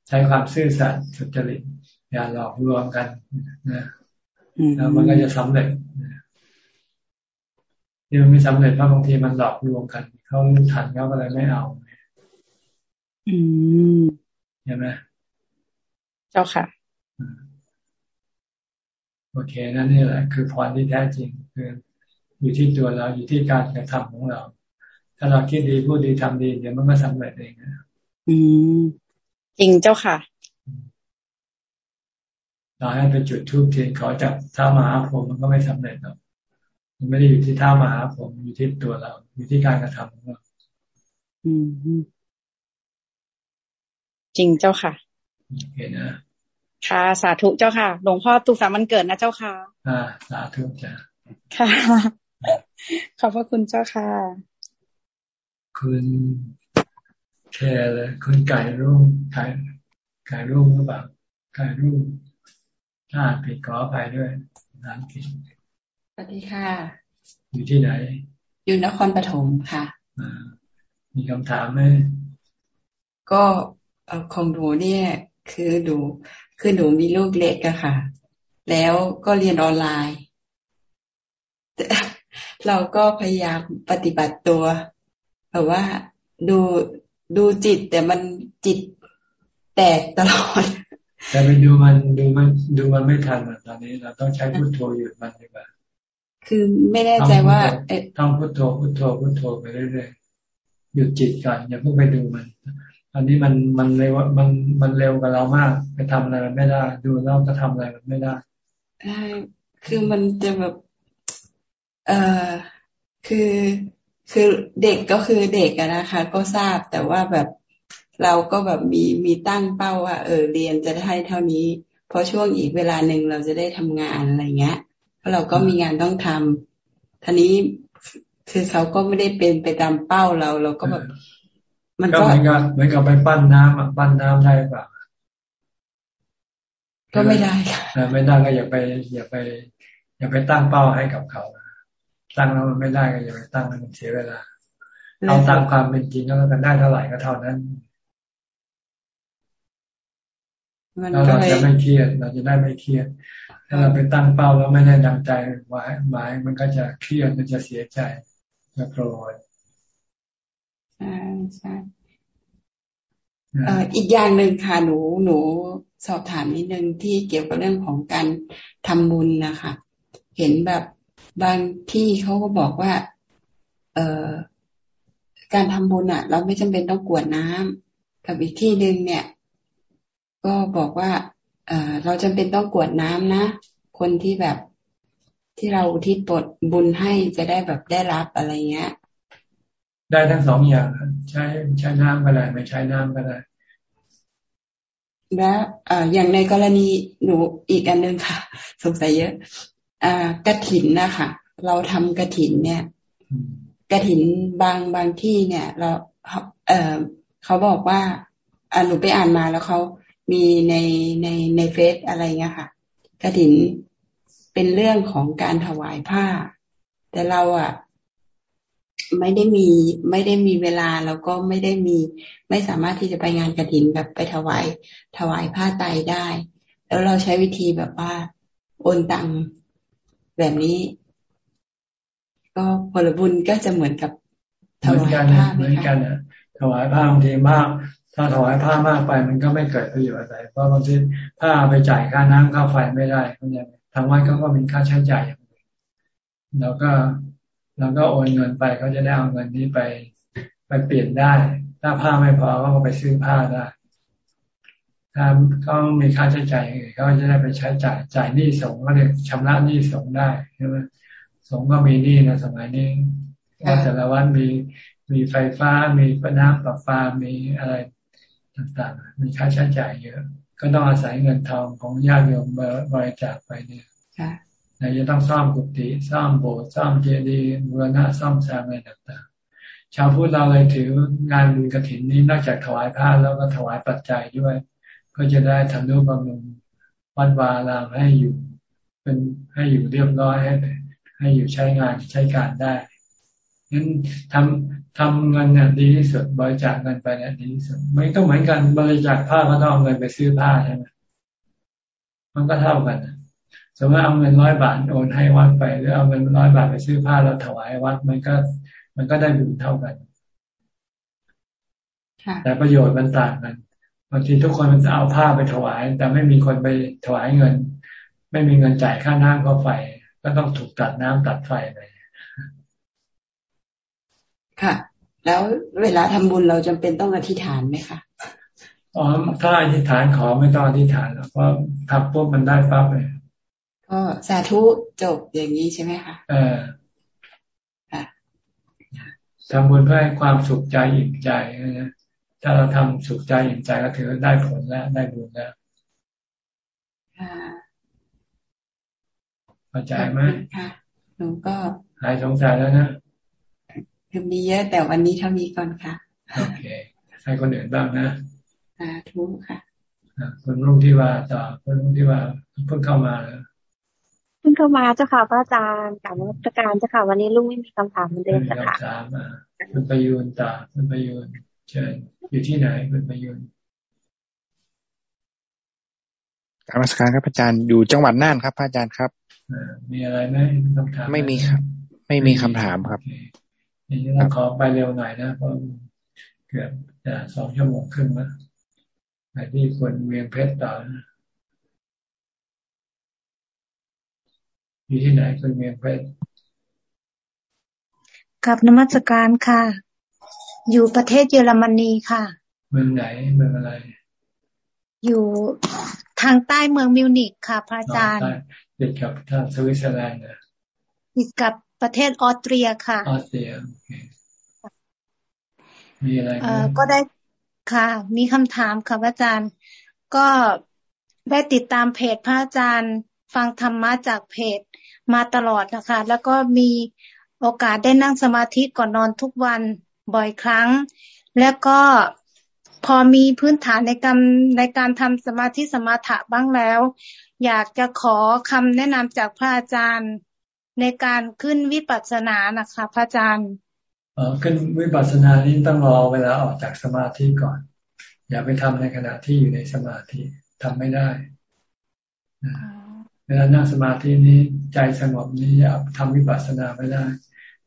[SPEAKER 1] ใช้ความซื่อสัตย์สุจริตอย่าหลอกลวงกันนะแล้วมันก็จะสำเร็จที่มันไม่สำเร็จเพราะบางทีมันหลอกลวงกัน เขาทันเขาก็เลยไม่เอา
[SPEAKER 35] อืม
[SPEAKER 1] ใช่ไหม
[SPEAKER 35] เจ้าค่ะ
[SPEAKER 1] โอเคนั่นนี่แหละ คือพรที่แท้จริงคืออยู่ที่ตัวเราอยู่ที่การกระทำของเรา ถ้าเราคิดดีพูดดีทำดีเดี๋ยวมันก็สำเร็จเองนะ
[SPEAKER 35] อืมจริงเจ้าค่ะ
[SPEAKER 1] เราให้ไปจุดทูบเทียนขอจับท้ามหาพรหมมันก็ไม่สำเร็จหรอกมันไม่ได้อยู่ที่ท้ามหาพรหมอยู่ที่ตัวเรา อยู่ที่การกระทำของเรา
[SPEAKER 35] อืมจริงเจ้าค่ะ
[SPEAKER 1] เห็นนะ
[SPEAKER 35] ค่ะ สาธุเจ้าค่ะ หลวงพ่อตุกสามันเกิดนะเจ้าค่ะ
[SPEAKER 1] อ่า สาธุจ้ะ
[SPEAKER 35] ค่ะ ขอบพระคุณเจ้าค่ะ
[SPEAKER 1] คุณ แคร์เลยคุณไก่รุ่งไก่ไก่รุ่งหรือเปล่าไก่รุ่งถ้าผิดขออภัยด้วยน้ำกิน
[SPEAKER 36] สวัสดีค่ะ
[SPEAKER 1] อยู่ที่ไหน
[SPEAKER 36] อยู่นครปฐมค่ะ
[SPEAKER 1] มีคำถามไหม
[SPEAKER 36] ก็ของหนูเนี่ย คือหนูคือหนูมีลูกเล็กอะค่ะ แล้วก็เรียนออนไลน์เราก็พยายามปฏิบัติตัวแบบว่าดู ดูจิตแต่มันจิตแตกตลอด
[SPEAKER 1] แต่ไปดูมันดูมันดูมันไม่ทันตอนนี้เราต้องใช้พุทโธหยุดมันดีกว่า
[SPEAKER 36] คือไม่แน่ใจว่า
[SPEAKER 1] ต้องพุทโธพุทโธพุทโธไปเรื่อยๆหยุดจิตก่อนอย่าเพิ่งไปดูมันอันนี้มันมันเร็วมันมันเร็วกับเรามาก ไปทำอะไรมันไม่ได้ ดูแล้วก็ทำอะไรมันไม่ได้
[SPEAKER 36] ใช่คือมันจะแบบ เอ่อคือ คือเด็กก็คือเด็กอะนะคะ ก็ทราบแต่ว่าแบบเราก็แบบมีมีตั้งเป้าว่า เออเรียนจะได้เท่านี้เพราะช่วงอีกเวลาหนึ่งเราจะได้ทำงานอะไรเงี้ยเพราะเราก็มีงานต้องทำทีนี้คือเขาก็ไม่ได้เป็นไปตามเป้าเรา เราก็แบบ
[SPEAKER 1] มันก็เหมือนกับเหมือนกับไปปั้นน้ำปั้นน้ำได้ป่ะ
[SPEAKER 36] ก็ไม่ได้ค่ะ
[SPEAKER 1] ไม่ได้ก็อย่าไป อย่าไป อย่าไปตั้งเป้าให้กับเขา ตั้งแล้วมันไม่ได้ก็อย่าไปตั้งมันเสียเวลาเอาตามความเป็นจริงแล้วกันได้เท่าไหร่ก็เท่านั้นแล้วเราจะไม่เครียด เราจะได้ไม่เครียด ถ้าเราไปตั้งเป้าแล้วไม่ได้ดังใจหมายหมายมันก็จะเครียดมันจะเสียใจจะโกรธ
[SPEAKER 36] ใช่ใช่อีกอย่างหนึ่งค่ะหนูหนูสอบถามนิดนึงที่เกี่ยวกับเรื่องของการทำบุญนะคะ เห็นแบบ บางที่เขาก็บอกว่า เอ่อการทำบุญอะ เราไม่จำเป็นต้องกวดน้ำกับอีกที่หนึ่งเนี่ย ก็บอกว่า เอ่อเราจำเป็นต้องกวดน้ำนะ คนที่แบบที่เราอุทิศบทบุญให้จะได้แบบได้รับอะไรเงี้ย
[SPEAKER 1] ได้ทั้งสองอย่างใช้ใช้น้ำก็ได้ไม่ใช้น้ำก็ได้
[SPEAKER 36] และอย่างในกรณีหนูอีกอันนึงค่ะ สงสัยเยอะ กระถินนะคะเราทำกระถินเนี่ยกระถินบางบางที่เนี่ย เราเออเขาบอกว่าอหนูไปอ่านมาแล้วเขามีในในในเฟซอะไรเงี้ยค่ะกระถินเป็นเรื่องของการถวายผ้า แต่เราอะ ไม่ได้มีไม่ได้มีเวลาแล้วก็ไม่ได้มี ไม่สามารถที่จะไปงานกระถินแบบไปถวายถวายผ้าไตได้ แล้วเราใช้วิธีแบบว่าโอนตัง แบบนี้ ก็ผลบุญก็จะเหมือนกับ
[SPEAKER 1] ถวายผ้าเหมือนกันอะถวายผ้าบางทีมาก ถ้าถวายผ้ามากไป มันก็ไม่เกิดประโยชน์อะไร เพราะบางทีผ้าไปจ่ายค่าน้ำค่าไฟไม่ได้เพราะอย่างทางวัดเขาก็มีค่าใช้จ่ายแล้วก็เราก็โอนเงินไปเขาจะได้เอาเงินนี้ไป ไปเปลี่ยนได้ ถ้าผ้าไม่พอก็ไปซื้อผ้าได้ ถ้าเขามีค่าใช้จ่ายอื่นเขาจะได้ไปใช้จ่ายจ่ายหนี้สงก็เรียกชำระหนี้สงได้ใช่ไหมสงก็มีหนี้นะสมัยนี้ว่าแต่ละวันมีมีไฟฟ้ามีปน้ำประปามีอะไรต่างๆ มีค่าใช้จ่ายเยอะ ก็ต้องอาศัยเงินทองของญาติโยมบริจาคไปเนี่ยไหนจะต้องซ่อมกุฏิซ่อมโบสถ์ซ่อมเจดีย์บูรณะซ่อมแซมอะไรต่างๆ ชาวพุทธเราเลยถืองานบุญกระถินนี้นอกจากถวายผ้าแล้วก็ถวายปัจจัยด้วย ก็จะได้ทำนุบำรุงวัดวาลามให้อยู่ เป็นให้อยู่เรียบร้อยให้ให้อยู่ใช้งานใช้การได้นั้นทำทำเงินเนี่ยดีที่สุดบริจาคเงินไปเนี่ยดีที่สุดไม่ต้องเหมือนกันบริจาคผ้าก็ต้องเอาเงินไปซื้อผ้าใช่ไหมมันก็เท่ากันสมมติเอาเงินร้อยบาทโอนให้วัดไปหรือเอาเงินร้อยบาทไปซื้อผ้าแล้วถวายวัดมันก็ มันก็ได้บุญเท่ากันแต่ประโยชน์มันต่างกันบางทีทุกคนมันจะเอาผ้าไปถวาย แต่ไม่มีคนไปถวายเงิน ไม่มีเงินจ่ายค่าน้ำค่าไฟ ก็ต้องถูกตัดน้ำตัดไฟไป
[SPEAKER 36] ค่ะ แล้วเวลาทำบุญเราจำเป็นต้องอธิษฐานไหมคะ
[SPEAKER 1] อ๋อถ้าอธิษฐานขอไม่ต้องอธิษฐานหรอกเพราะทำปุ๊บมันได้ปั๊บเลย
[SPEAKER 36] ก็สาธุจบอย่างนี้ใช่ไหมคะเออ
[SPEAKER 1] ทำบุญเพื่อให้ความสุขใจอิ่มใจนะ ถ้าเราทำสุขใจอิ่มใจก็ถือได้ผลแล้วได้บุญแล้วเข้าใจไหม
[SPEAKER 36] ค่ะหนูก็
[SPEAKER 1] หายสงสัยแล้วนะ
[SPEAKER 36] คือมีเยอะแต่วันนี้เท่านี้ก่อนค่ะ
[SPEAKER 1] โอเคให้คนอื่นบ้างนะ
[SPEAKER 36] สาธุค่ะ
[SPEAKER 1] คุณรุ่งที่ว่าต่อคุณรุ่งที่ว่าเพิ่งเข้ามาแล้ว
[SPEAKER 37] เพิ่งเข้ามาเจ้าค่ะพระอาจารย์กับนักการเจ้าค่ะวันนี้ลุงไม่มีคำถามเหมือนเดิมเจ้าค่ะ
[SPEAKER 1] ถามมาคุณประยูนต่อคุณประยูน เชิญอยู่ที่ไหนคุณประยูน
[SPEAKER 38] กรรมสการครับอาจารย์อยู่จังหวัดน่านครับอาจารย์ครับ
[SPEAKER 1] มีอะไรไหมคำถาม
[SPEAKER 38] ไม่มีครับ ไม่มีคำถามครับ
[SPEAKER 1] นี่เราขอไปเร็วหน่อยนะเพราะเกือบจะสองชั่วโมงครึ่งแล้วไปที่คนเวียงเพชรต่อนะอยู่ที่ไหนคนเวียงเพชร
[SPEAKER 37] กับนมัสการค่ะ อยู่ประเทศเยอรมนีค่ะ
[SPEAKER 1] เมืองไหนเมืองอะไร
[SPEAKER 37] อยู่ทางใต้เมืองมิวนิกค่ะ พระอาจารย์
[SPEAKER 1] ติดกับทางสวิตเซอร์แลนด์นะ
[SPEAKER 37] ติดกับประเทศออสเตรียค่ะ
[SPEAKER 1] ออสเตรียโอเคมีอะไร
[SPEAKER 37] เอ่อก็ได้ค่ะ มีคำถามค่ะพระอาจารย์ ก็ได้ติดตามเพจพระอาจารย์ ฟังธรรมะจากเพจมาตลอดนะคะ แล้วก็มีโอกาสได้นั่งสมาธิก่อนนอนทุกวัน บ่อยครั้ง แล้วก็พอมีพื้นฐานในการในการทำสมาธิสมาถะบ้างแล้ว อยากจะขอคำแนะนำจากพระอาจารย์ในการขึ้นวิปัสสนานะคะ พระอาจารย์
[SPEAKER 1] เออขึ้นวิปัสสนานี้ต้องรอเวลาออกจากสมาธิก่อน อย่าไปทำในขณะที่อยู่ในสมาธิทำไม่ได้เวลานั่งสมาธินี้ใจสงบนี้อย่าทำวิปัสสนาไม่ได้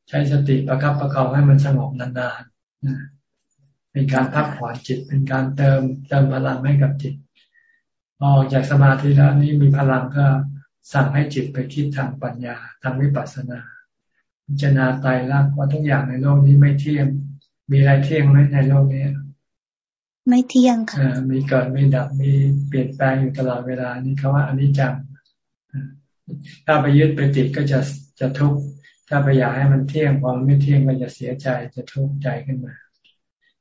[SPEAKER 1] ใช้สติประคับประคองให้มันสงบนานๆเป็นการพักผ่อนจิต เป็นการเติมเติมพลังให้กับจิตออกจากสมาธิแล้วนี้มีพลังก็สั่งให้จิตไปคิดทางปัญญาทางวิปัสสนา พิจารณาตายรักว่าทุกอย่างในโลกนี้ไม่เที่ยง มีอะไรเที่ยงไหมในโลกนี้
[SPEAKER 37] ไม่เที่ยงค่ะ
[SPEAKER 1] มีเกิดมีดับมีเปลี่ยนแปลงอยู่ตลอดเวลานี่คำว่าอนิจจังถ้าไปยึดไปติดก็จะจะทุกข์ ถ้าไปอยากให้มันเที่ยงพอมไม่เที่ยงก็จะเสียใจจะทุกข์ใจขึ้นมา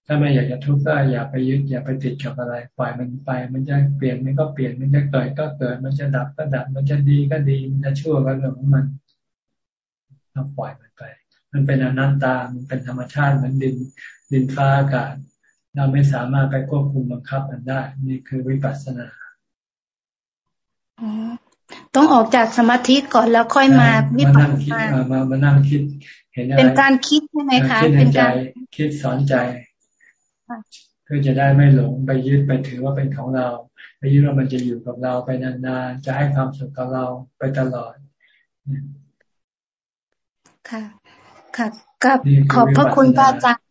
[SPEAKER 1] ถ้าไม่อยากจะทุกข์ก็อย่าไปยึดอย่าไปติดกับอะไรปล่อยมันไป มันจะเปลี่ยนมันก็เปลี่ยนมันจะเกิดก็เกิด มันจะดับก็ดับ มันจะดีก็ดีมันจะชั่วก็เรื่องของมันต้องปล่อยมันไป มันเป็นอนัตตา มันเป็นธรรมชาติเหมือนดินดินฟ้าอากาศ เราไม่สามารถไปควบคุมบังคับมันได้ นี่คือวิปัสสนา
[SPEAKER 37] ต้องออกจากสมาธิก่อนแล้วค่อยมาวิ
[SPEAKER 1] ปัสสนามามานั่งคิด เห็นอะไร
[SPEAKER 37] เป็นการคิดใช่ไหมคะ
[SPEAKER 1] เป็นการคิดสอนใจเพื่อจะได้ไม่หลงไปยึดไปถือว่าเป็นของเรา ไปยึดว่ามันจะอยู่กับเราไปนานๆจะให้ความสุขกับเราไปตลอด
[SPEAKER 37] ค่ะ ค่ะกับขอบพระคุณพระอาจารย์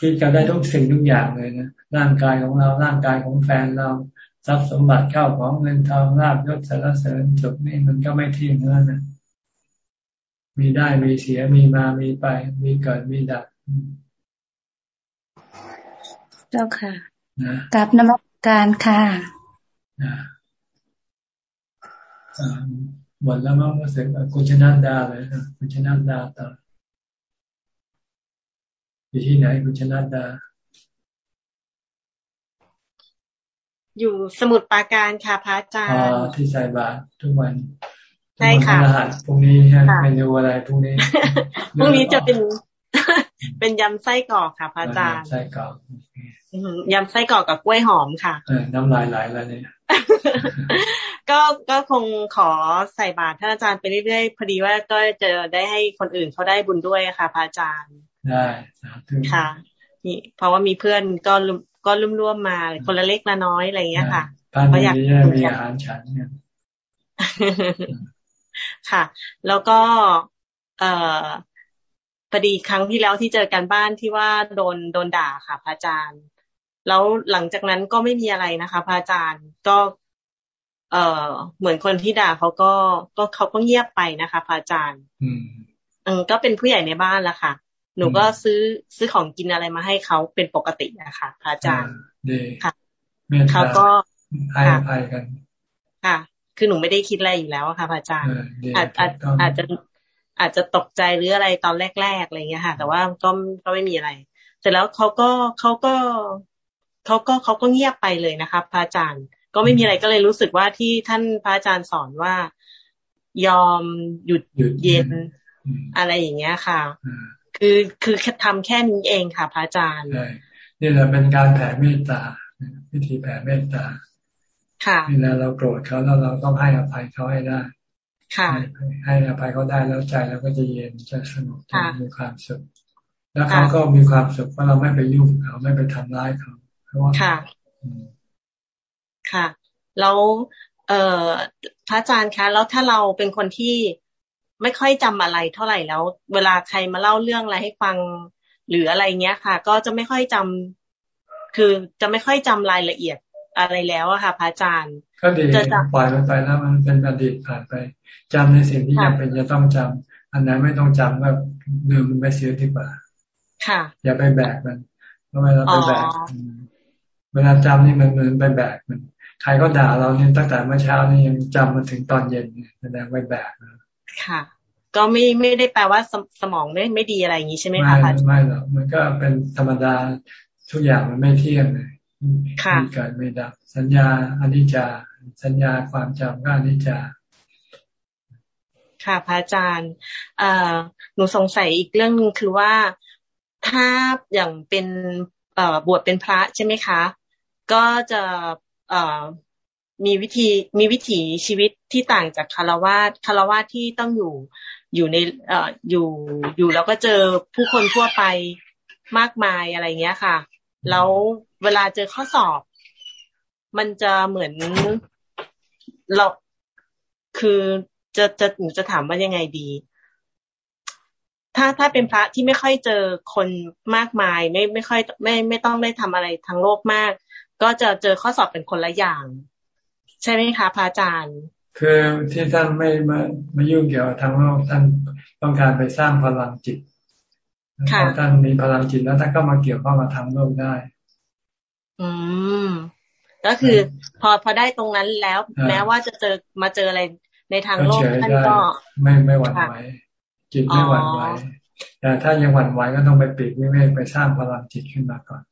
[SPEAKER 1] คิดกันได้ทุกสิ่งทุกอย่างเลยนะร่างกายของเราร่างกายของแฟนเรา ทรัพย์สมบัติเข้าของเงินทองลาบยศสารเสริญสุขนี่มันก็ไม่เที่ยงนั่นนะมีได้มีเสียมีมามีไป มีเกิดมีดับ
[SPEAKER 37] เจ้าค่ะกับนมัสการค่ะ
[SPEAKER 1] หมดแล้วมั้งรู้สึกคุณชนะดาเลยคุณชนะดาต่ออยู่ที่ไหนคุณชนะดา
[SPEAKER 39] อยู่สมุดปาการค่ะพระอาจารย์อ๋
[SPEAKER 1] อที่ใส่บาตรทุกวัน
[SPEAKER 39] ใช่ค่ะ
[SPEAKER 1] รหัสพรุ่งนี้ฮะเมนูอะไรพรุ่งนี้
[SPEAKER 39] พรุ่งนี้จะเป็น เป็นยำไส้กรอกค่ะพระอาจารย์
[SPEAKER 1] ไส้กรอก
[SPEAKER 39] ยำไส้กรอกกับกล้วยหอมค่ะ
[SPEAKER 1] น้ำลายไหลแล้วเนี่ย
[SPEAKER 39] ก็ก็คงขอใส่บาตรท่านอาจารย์ไปเรื่อยๆพอดีว่าก็จะได้ให้คนอื่นเขาได้บุญด้วยค่ะพระอาจารย์
[SPEAKER 1] ได้
[SPEAKER 39] ค่ะ นี่เพราะว่ามีเพื่อนก็ ก็ร่วมร่วมมาคนละเล็กละน้อยอะไรอย่างเงี้ยค่ะ
[SPEAKER 1] ก็อยากมีอาหารฉันเนี่ย
[SPEAKER 39] ค่ะ แล้วก็ เอ่อพอดีครั้งที่แล้วที่เจอกันบ้านที่ว่าโดนโดนด่าค่ะพระอาจารย์ แล้วหลังจากนั้นก็ไม่มีอะไรนะคะพระอาจารย์ก็ เอ่อ เหมือนคนที่ด่าเขาก็ก็เขาก็เงียบไปนะคะพระอาจารย์
[SPEAKER 1] อื
[SPEAKER 39] มก็เป็นผู้ใหญ่ในบ้านแล้วค่ะ หนูก็ซื้อซื้อของกินอะไรมาให้เขาเป็นปกตินะคะพระอาจารย์ค่ะเขาก็
[SPEAKER 1] ให้อภัยกัน
[SPEAKER 39] ค่ะ คือหนูไม่ได้คิดอะไรอยู่แล้วค่ะพระอาจารย์ อาจอาจอาจจะอาจจะตกใจหรืออะไรตอนแรกๆอะไรเงี้ยค่ะ แต่ว่าก็ก็ไม่มีอะไร เสร็จแล้วเขาก็เขาก็เขาก็เขาก็เงียบไปเลยนะคะพระอาจารย์ ก็ไม่มีอะไรก็เลยรู้สึกว่าที่ท่านพระอาจารย์สอนว่า ยอมหยุดเย็นอะไรอย่างเงี้ยค่ะ คือคือทำแค่นี้เองค่ะพระอาจารย์
[SPEAKER 1] นี่แหละเป็นการแผ่เมตตาวิธีแผ่เมตตา
[SPEAKER 39] ค่ะ
[SPEAKER 1] เวลาเราโกรธเขาแล้วเราต้องให้อภัยเขาให้ได้
[SPEAKER 39] ค่ะ
[SPEAKER 1] ให้อภัยเขาได้แล้วใจเราก็จะเย็นจะสงบจะมีความสุขแล้วเขาก็มีความสุขเพราะเราไม่ไปยุ่งเขาไม่ไปทำร้ายเขาเพราะว่า
[SPEAKER 39] ค่ะค่ะแล้วเอ่อพระอาจารย์คะ แล้วถ้าเราเป็นคนที่ ไม่ค่อยจำอะไรเท่าไหร่แล้ว เวลาใครมาเล่าเรื่องอะไรให้ฟัง หรืออะไรเงี้ยค่ะ ก็จะไม่ค่อยจำคือจะไม่ค่อยจำรายละเอียดอะไรแล้วอะค่ะพระอาจารย์
[SPEAKER 1] ก็ดีปล่อยมันไปแล้วมันเป็นอดีตผ่านไปจำในสิ่งที่จำเป็นจะต้องจำอันไหนไม่ต้องจำก็ลืมมันไปเสียดีกว่า
[SPEAKER 39] ค่ะ
[SPEAKER 1] อย่าไปแบกมันเพราะเวลาไปแบกเวลาจำนี่มันเหมือนไปแบกมัน ใครก็ด่าเราเนี่ยตั้งแต่เมื่อเช้านี่ยังจำมาถึงตอนเย็นแสดงไปแบก
[SPEAKER 39] ค่ะ ก็ไม่ไม่ได้แปลว่าสสมองไม่ไม่ดีอะไรอย่างนี้ใช่ไหมคะ
[SPEAKER 1] ไม่ไม่หรอกมันก็เป็นธรรมดาทุกอย่างมันไม่เที่ยงเลยมีเกิดไม่ดับ สัญญาอนิจจา สัญญาความจำก็อนิจจา
[SPEAKER 39] ค่ะพระอาจารย์เอ่อหนูสงสัยอีกเรื่องหนึ่งคือว่าถ้าอย่างเป็นเอ่อบวชเป็นพระใช่ไหมคะ ก็จะเอ่อ มีวิธีมีวิถีชีวิตที่ต่างจากคารวาสคารวาสที่ต้องอยู่อยู่ในเอ่ออยู่อยู่แล้วก็เจอผู้คนทั่วไปมากมายอะไรเงี้ยค่ะ แล้วเวลาเจอข้อสอบ มันจะเหมือนเราคือจะจะหนูจะถามว่ายังไงดี ถ้าถ้าเป็นพระที่ไม่ค่อยเจอคนมากมาย ไม่ไม่ค่อยไม่ไม่ต้องได้ทำอะไรทางโลกมาก ก็จะเจอข้อสอบเป็นคนละอย่าง ใช่ไหมคะพระอาจารย์
[SPEAKER 1] คือที่ท่านไม่มามายุ่งเกี่ยวทางโลกท่านต้องการไปสร้างพลังจิตพอท่านมีพลังจิตแล้วท่านก็มาเกี่ยวข้องกับทางโลกได้
[SPEAKER 39] อืมก็คือพอพอได้ตรงนั้นแล้ว แม้ว่าจะเจอมาเจออะไรในทางโลกท่านก็
[SPEAKER 1] ไม่ไม่หวั่นไหวจิตไม่หวั่นไหวแต่ถ้ายังหวั่นไหวก็ต้องไปปิดวิเวกไปสร้างพลังจิตขึ้นมาก่อน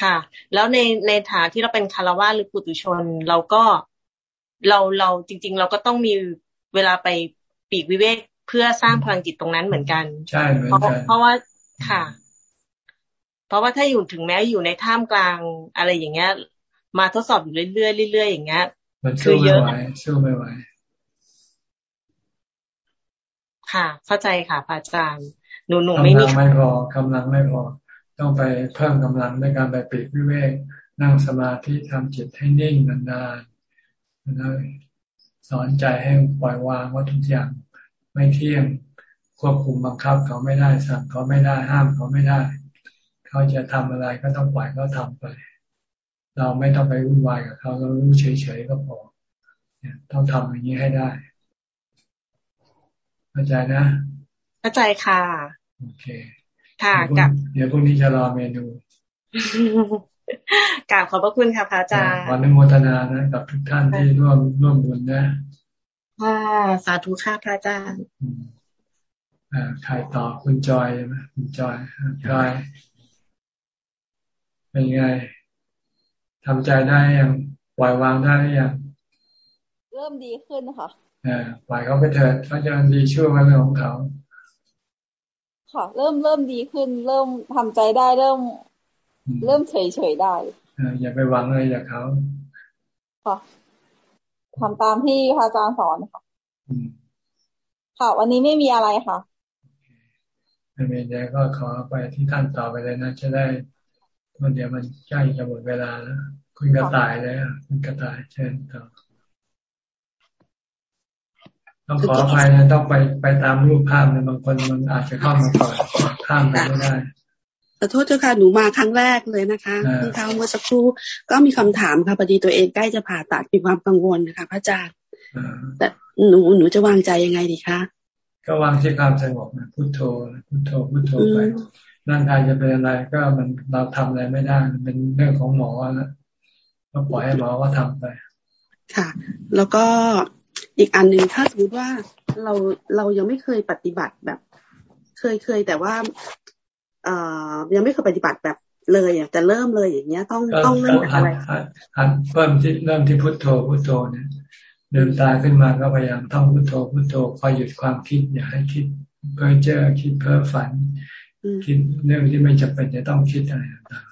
[SPEAKER 39] ค่ะ แล้วในในฐานที่เราเป็นคารวะหรือปุตุชน เราก็เราเราจริง ๆ เราก็ต้องมีเวลาไปปีกวิเวกเพื่อสร้างพลังจิตตรงนั้นเหมือนกัน
[SPEAKER 1] ใช่
[SPEAKER 39] เพราะเพราะว่าค่ะ เพราะว่าถ้าอยู่ถึงแม้อยู่ในท่ามกลางอะไรอย่างเงี้ย มาทดสอบอยู่เรื่อยๆเรื่อยๆอย่างเงี้ย
[SPEAKER 1] มันสู้ไม่ไหวสู้ไม่ไหว
[SPEAKER 39] ค่ะ เข้าใจค่ะพระอาจารย์หนูหนูไม่มี
[SPEAKER 1] ไม่พอกำลังไม่พอ ต้องไปเพิ่มกำลังในการไปปีกวิเวกนั่งสมาธิทำจิตให้นิ่งนานนะสอนใจให้ปล่อยวางว่าทุกอย่างไม่เที่ยงควบคุมบังคับเขาไม่ได้สั่งเขาไม่ได้ห้ามเขาไม่ได้ เขาจะทำอะไรก็ต้องปล่อยเขาทาไป เราไม่ต้องไปวุ่นวายกับเขาเรารู้เฉยๆก็พอต้องทำอย่างนี้ให้ได้เข้าใจนะ
[SPEAKER 39] เข้าใจค่ะ
[SPEAKER 1] โอเค
[SPEAKER 39] ค่ะกับ
[SPEAKER 1] เดี๋ยวพรุ่งนี้จะรอเมนู
[SPEAKER 39] กราบขอบพระคุณค่ะพระอาจารย์
[SPEAKER 1] วันนโมทนานะกับทุกท่านที่ร่วมร่วมบุญนะ
[SPEAKER 39] ค่ะสาธุค่ะพระอาจารย์
[SPEAKER 1] อ่าใครต่อคุณจอยไหมคุณจอยจอยเป็นไงทำใจได้ยังปล่อยวางได้ยัง
[SPEAKER 40] เริ่มดีขึ้นค่ะ
[SPEAKER 1] อ่าปล่อยเขาไปเถิดเขาจะดีช่วยกันเรื่องของเขา
[SPEAKER 40] ค่ะ เริ่มเริ่มดีขึ้น เริ่มทำใจได้เริ่ม เริ่มเฉยเฉยได้
[SPEAKER 1] อย่าไปหวังเลยจากเขา
[SPEAKER 40] ค่ะทำตามที่พระอาจารย์สอนค่ะค่ะ วันนี้ไม่มีอะไรค่ะ
[SPEAKER 1] ไม่มีแล้วก็ขอไปที่ท่านต่อไปเลยนะจะได้วันเดียวมันใกล้จะหมดเวลาแล้วคุณกระต่ายเลยคุณกระต่ายเชิญต่อ ต้องขออภัยนะต้องไปไปตามรูปภาพนะบางคนมันอาจจะเข้ามาก่อนข้ามไปไม่ได้
[SPEAKER 41] ขอโทษเจ้าค่ะหนูมาครั้งแรกเลยนะคะเพิ่งเข้าเมื่อสักครู่ก็มีคำถามค่ะพอดีตัวเองใกล้จะผ่าตัดมีความกังวลนะคะพระอาจารย์แต่หนูหนูจะวางใจยังไงดีคะ
[SPEAKER 1] ก็วางที่ความสงบนะพุทโธพุทโธพุทโธไปร่างกายจะเป็นอะไรก็มันเราทำอะไรไม่ได้เป็นเรื่องของหมอแล้วก็ปล่อยให้หมอก็ทำไป
[SPEAKER 42] ค่ะ แล้วก็ อีกอันหนึ่งถ้าสมมติว่าเราเรายังไม่เคยปฏิบัติแบบ เคยเคยแต่ว่าเอ่อยังไม่เคยปฏิบัติแบบเลยอะจะเริ่มเลยอย่างเงี้ย ต้องต้องเริ่มจากอะไร
[SPEAKER 1] หันเพิ่มที่เริ่มที่พุทโธพุทโธเนี่ยเดินตาขึ้นมาก็พยายามท่องพุทโธพุทโธคอยหยุดความคิดอย่าให้คิดเพ้อเจ้อคิดเพ้อฝัน คิดเรื่องที่ไม่จำเป็นจะต้องคิดอะไรต่าง
[SPEAKER 42] ๆ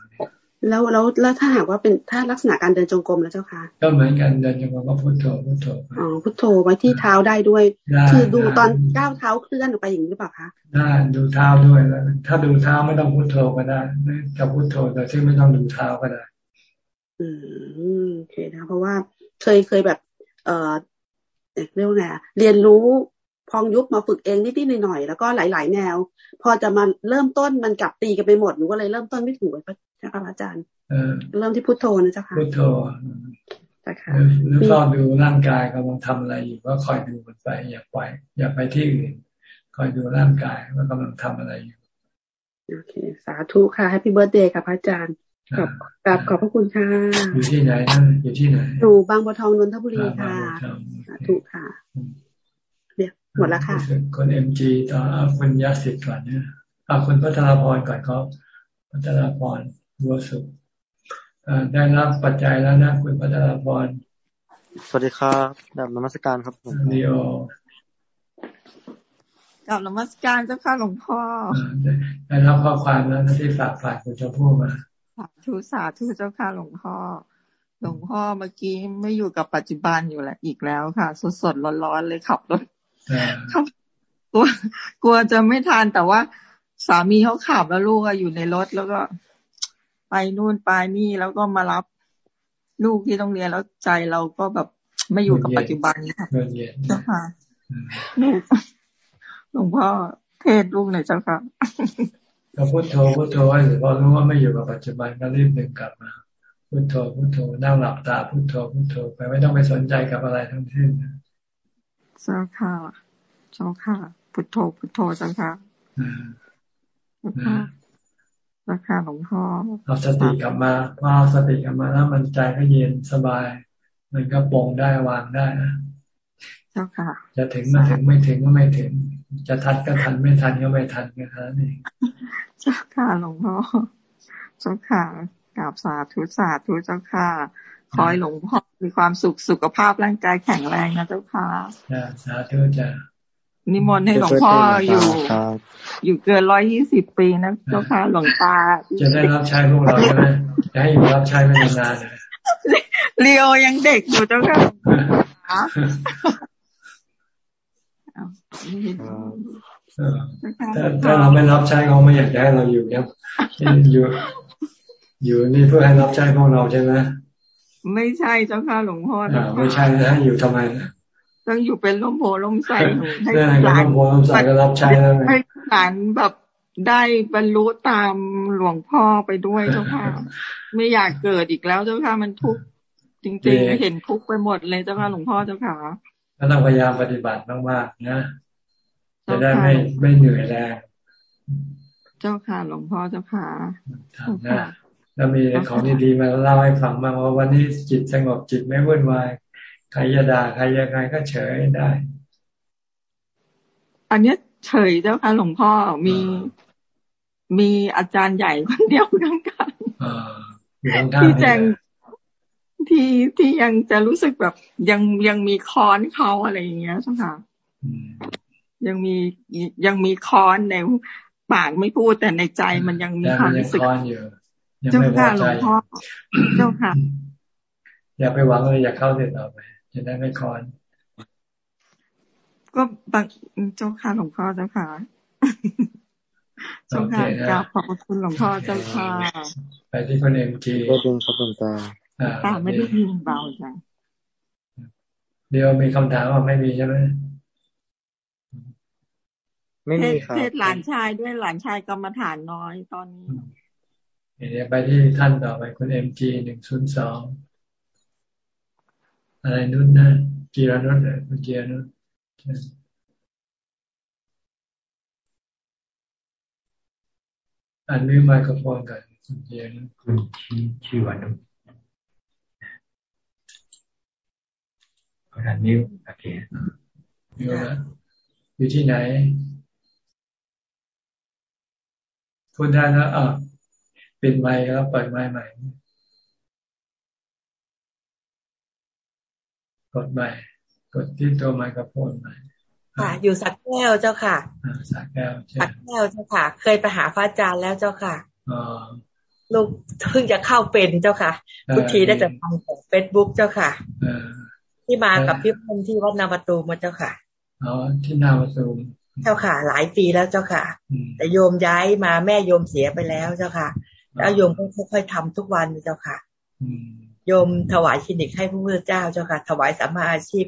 [SPEAKER 42] แล้วแล้วแล้วถ้าหากว่าเป็นถ้าลักษณะการเดินจงกรมแล้วเจ้าค่ะ
[SPEAKER 1] ก็เหมือนกันเดินจงกรมก็พุทโธพุทโธ
[SPEAKER 42] อ๋อพุทโธไว้ที่เท้าได้ด้วย คือดูตอนก้าวเท้าเคลื่อนออกไปอย่างนี้หรือเปล่าคะ
[SPEAKER 1] ได้ดูเท้าด้วยแล้วถ้าดูเท้าไม่ต้องพุทโธก็ได้จะพุทโธแต่ที่ไม่ต้องดูเท้าก็ได้
[SPEAKER 42] อืมโอเคนะเพราะว่าเคยเคยแบบ เอ่อเรียกว่าไงเรียนรู้พองยุบมาฝึกเองนิดๆหน่อยๆแล้วก็หลาย ๆ แนว พอจะมาเริ่มต้นมันกลับตีกันไปหมดหนูก็เลยเริ่มต้นไม่ถูก เลยพระอาจารย์เริ่มที่พุทโธนะเจ้าค่ะ
[SPEAKER 1] พุทโธหรือเฝ้าดูร่างกายกำลังทำอะไรอยู่ก็คอยดูมันไป อย่าปล่อยอย่าไปที่อื่นคอยดูร่างกายว่ากำลังทำอะไรอยู่
[SPEAKER 42] โอเค สาธุค่ะแฮปปี้เบิร์ดเดย์ค่ะพระอาจารย์ขอบกราบขอบพระคุณค่ะ
[SPEAKER 1] อยู่ที่ไหนนั่นอยู่ที่ไหน
[SPEAKER 42] อยู่บางบัวทองนนทบุรีค่ะสาธุค่ะหมดแล้วค่ะ
[SPEAKER 1] คนเอ็มจีต่อคุณยาสิทธิ์ก่อนเนี่ยเอาคุณพัทรพรก่อนเขาพัทรพร บัวสุขได้รับปัจจัยแล้วนะคุณพัทรพร
[SPEAKER 43] สวัสดีครับดับนมัสการครับผม
[SPEAKER 1] นีโอ
[SPEAKER 44] กับนมัสการเจ้าค่ะหลวงพ่อ
[SPEAKER 1] ได้รับข้อความแล้วที่ฝากฝากคุณเจ้าพูดมา
[SPEAKER 44] สาธุสาธุเจ้าค่ะหลวงพ่อ หลวงพ่อเมื่อกี้ไม่อยู่กับปัจจุบันอยู่แล้วอีกแล้วค่ะ สดสดร้อนๆเลยขับรถครับกลัวกลัวจะไม่ทันแต่ว่าสามีเขาขับแล้วลูกอยู่ในรถแล้วก็ ไปนู่นไปนี่แล้วก็มารับลูกที่ต้องเรียนแล้วใจเราก็แบบไม่อยู่กับปัจจุบันค่ะเจ้าค่ะลูกหลวงพ่อเทศลูกหน่อยเจ้าค่ะ
[SPEAKER 1] ก็พุทโธพุทโธให้พอรู้ว่าไม่อยู่กับปัจจุบันก็รีบดึงกลับมาพุทโธพุทโธนั่งหลับตาพุทโธพุทโธไปไม่ต้องไปสนใจกับอะไรทั้งสิ้น
[SPEAKER 44] เจ้าค่ะเจ้าค่ะ พุทโธพุทโธเจ้าค่ะ เจ้าค่ะเจ้าค่ะหลวงพ่อ
[SPEAKER 1] เอาสติกลับมาพอเอาสติกลับมาแล้วมันใจก็เย็นสบาย มันก็ปลงได้วางได้นะ
[SPEAKER 44] เจ้าค่ะ
[SPEAKER 1] จะถึงมาถึงไม่ถึงก็ไม่ถึง จะทันก็ทันไม่ทันก็ไม่ทันก็เท่านั้นเอง
[SPEAKER 44] เจ้าค่ะหลวงพ่อเจ้าค่ะกราบสาธุสาธุเจ้าค่ะขอให้หลวงพ่อมีความสุขสุขภาพร่างกายแข็งแรงนะเจ้าค่ะ
[SPEAKER 1] สาธุจ้ะ
[SPEAKER 44] นิมนต์ให้หลวงพ่ออยู่ อยู่เกินร้อยยี่สิบปีนะเจ้าค่ะหลวงตา
[SPEAKER 1] จะได้รับใช้พวกเราใช่ไหมจะให้อยู่รับใช้ไม่นานเลย
[SPEAKER 44] เลียวยังเด็กอยู่เจ้าค่ะ
[SPEAKER 1] ถ้าถ้าเราไม่รับใช้เขาไม่อยากให้เราอยู่เนี่ยอยู่ อยู่นี่เพื่อให้รับใช้พวกเราใช่ไหม
[SPEAKER 44] ไม่ใช่เจ้าค่ะหลวงพ่อ
[SPEAKER 1] ไม่ใช่นะอยู่ทำไม
[SPEAKER 44] ต้องอยู่เป็นล้มโพล้มใส่
[SPEAKER 1] ให้หลานก็รับใช้
[SPEAKER 44] ให้หลานแบบได้บรรลุตามหลวงพ่อไปด้วยเจ้าค่ะ ไม่อยากเกิดอีกแล้วเจ้าค่ะมันทุกข์จริงๆเห็นทุกข์ไปหมดเลยเจ้าค่ะหลวงพ่อเจ้าค่ะ
[SPEAKER 1] ก็ต้องพยายามปฏิบัติมากๆนะจะได้ไม่ไม่เหนื่อยแรง
[SPEAKER 44] เจ้าค่ะหลวงพ่อเจ้าค่ะ
[SPEAKER 1] นะแล้วมีของดีๆมาเล่าให้ฟังมาว่าวันนี้จิตสงบจิตไม่วุ่นวาย ใครจะด่าใครยังไงก็เฉยได้
[SPEAKER 44] อันนี้เฉยเจ้าค่ะหลวงพ่อมีมีอาจารย์ใหญ่คนเดียวทั้งกันที่แจงที่ที่ยังจะรู้สึกแบบยังยังมีค้อนเขาอะไรอย่างเงี้ยใช่ไหมยังมียังมีค้อนในปากไม่พูดแต่ในใจมันยังมีความรู้สึกเจ้าค่ะหลวงพ่อเจ้าค่ะ
[SPEAKER 1] อย่าไปหวังเลยอย่าเข้าเด็ดต่อไป จะได้ไม่คอน
[SPEAKER 44] ก็บางเจ้าค่ะหลวงพ่อเจ้าค่ะเจ้าค่ะกราบขอบคุณหลวงพ่อเจ้าค่ะ
[SPEAKER 1] ไปที่คนเอ็มจี
[SPEAKER 43] ก็เป็นครับหลวงตา
[SPEAKER 44] ตาไม่ได้ยินเบาจัง
[SPEAKER 1] เดี๋ยวมีคำถามว่าไม่มีใช่ไหม
[SPEAKER 43] ไม่มีครับเท
[SPEAKER 44] ศหลานชายด้วยหลานชายกรรมฐานน้อยตอนนี้
[SPEAKER 1] เดี๋ยวไปที่ท่านต่อไปคุณเอ็มจีหนึ่งศูนย์สอง อะไรนุ่นนะจีรานุนเลยคุณจีรานุนอันนี้ไมโครโฟนกันคุณจีรานุน
[SPEAKER 6] คุณชื่อวันนุ
[SPEAKER 1] ประธานนิ้วโอเคนิ้วนะอยู่ที่ไหนพูดได้นะอะปิดไมค์แล้วเปิดไมค์ใหม่ กดใหม่ กดที่ตัวไมโครโฟนใหม่
[SPEAKER 45] ค่ะ อยู่สักแก้วเจ้าค่ะ
[SPEAKER 1] สักแก้ว
[SPEAKER 45] สักแก้วเจ้าค่ะ เคยไปหาพระอาจารย์แล้วเจ้าค่ะ
[SPEAKER 1] อ๋อ
[SPEAKER 45] ลูกเพิ่งจะเข้าเป็นเจ้าค่ะทุกทีได้แต่ฟังของเฟซบุ๊กเจ้าค่ะที่มากับพี่พนที่วัดนาประตูมาเจ้าค่ะ
[SPEAKER 1] อ๋อที่นาประตู
[SPEAKER 45] เจ้าค่ะ หลายปีแล้วเจ้าค่ะ แต่โยมย้ายมาแม่โยมเสียไปแล้วเจ้าค่ะ แล้วโยมก็ค่อยๆทำทุกวันเจ้าค่ะ โยมถวายคลินิกให้พระพุทธเจ้าเจ้าค่ะ ถวายสัมมาอาชีพ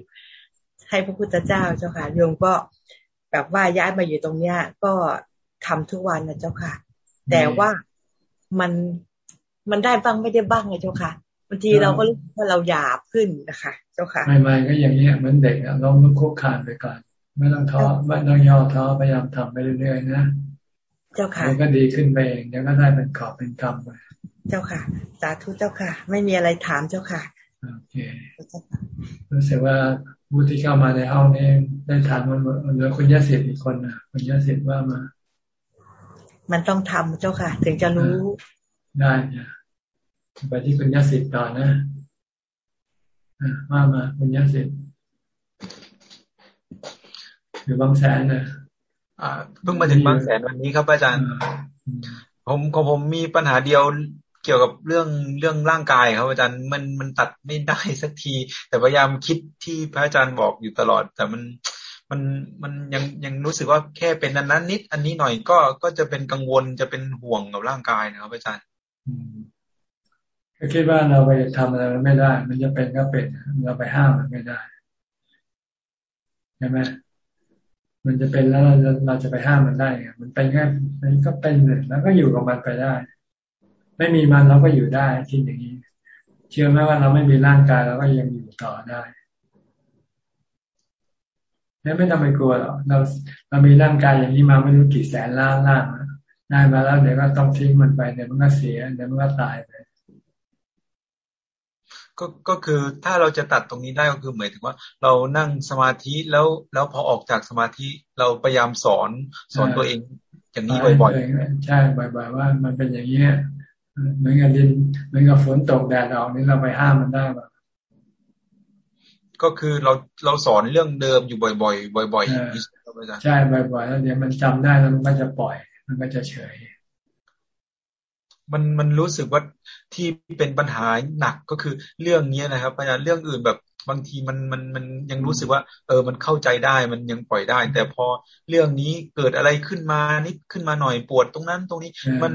[SPEAKER 45] ให้พระพุทธเจ้าเจ้าค่ะ โยมก็แบบว่าย้ายมาอยู่ตรงเนี้ย ก็ทำทุกวันนะเจ้าค่ะ แต่ว่ามันมันได้บ้างไม่ได้บ้างไงเจ้าค่ะบางทีเราก็รู้ว่าเราหยาบขึ้นนะคะ เจ้าค่ะ
[SPEAKER 1] ใหม่ๆก็อย่างเงี้ยเหมือนเด็กอะลองคุกคานไปก่อนไม่ต้องท้อไม่ต้องย่อท้อพยายามทำไปเรื่อยๆนะ
[SPEAKER 45] เจ้าค่ะ
[SPEAKER 1] เดี๋ยวก็ดีขึ้นไปเองเดี๋ยวก็ได้เป็นขอบเป็นกรรมไป
[SPEAKER 45] เจ้าค่ะ สาธุเจ้าค่ะ ไม่มีอะไรถามเจ้าค่ะ
[SPEAKER 1] โอเครู้สึกว่าบุตรที่เข้ามาในห้องนี้ได้ถามมันเหลือคุณยาสิทธิ์อีกคนนะคุณยาสิทธิ์ว่ามา
[SPEAKER 45] มันต้องทำเจ้าค่ะ ถึงจะรู้
[SPEAKER 1] ได้เนี่ยไปที่คุณยาสิทธิ์ต่อนะว่ามาคุณยาสิทธิ์อยู่บางแสนนะ
[SPEAKER 42] อ่าเพิ่งมาถึงบางแสนวันนี้ครับอาจารย์ผมของผมมีปัญหาเดียว เกี่ยวกับเรื่องเรื่องร่างกายครับ อาจารย์มันมันตัดไม่ได้สักที แต่พยายามคิดที่พระอาจารย์บอกอยู่ตลอด แต่มันมันมันยังยังรู้สึกว่าแค่เป็นอันนั้นนิด อันนี้หน่อยก็ก็จะเป็นกังวลจะเป็นห่วงกับร่างกายนะครับอาจารย์
[SPEAKER 1] ก็คิดว่าเราไปทำอะไรไม่ได้ มันจะเป็นก็เป็นเราไปห้ามมันไม่ได้ใช่ไหมมันจะเป็นแล้วเราเราจะไปห้ามมันได้ไงมันเป็นแค่มันก็เป็นเลยแล้วก็อยู่กับมันไปได้ ไม่มีมันเราก็อยู่ได้คิดอย่างนี้ เชื่อไหมว่าเราไม่มีร่างกายเราก็ยังอยู่ต่อได้นี่ไม่ต้องไปกลัวหรอกเราเรามีร่างกายอย่างนี้มาไม่รู้กี่แสนล้านล้านได้มาแล้วเดี๋ยวก็ต้องทิ้งมันไปเดี๋ยวมันก็เสียเดี๋ยวมันก็ตายไป
[SPEAKER 42] ก็ก็คือถ้าเราจะตัดตรงนี้ได้ก็คือหมายถึงว่า เรานั่งสมาธิแล้วแล้วพอออกจากสมาธิเราพยายามสอนสอนตัวเองอย่างนี้บ่อย
[SPEAKER 1] ๆใช่บ่อยๆว่ามันเป็นอย่างนี้ เหมือนกับดินเหมือนกับฝนตกแดดออกนี่เราไปห้ามมันได้ป่ะ
[SPEAKER 42] ก็คือเราเราสอนเรื่องเดิมอยู่บ่อย ๆ บ่อยๆอย่างนี้
[SPEAKER 1] ใช่บ่อยๆแล้วเดี๋ยวมันจำได้แล้วมันก็จะปล่อย มันก็จะเฉย
[SPEAKER 42] มันมันรู้สึกว่าที่เป็นปัญหาหนักก็คือเรื่องนี้นะครับอาจารย์เรื่องอื่นแบบบางทีมันมันมันยังรู้สึกว่า เออมันเข้าใจได้มันยังปล่อยได้ แต่พอเรื่องนี้เกิดอะไรขึ้นมานิดขึ้นมาหน่อยปวดตรงนั้นตรงนี้ มัน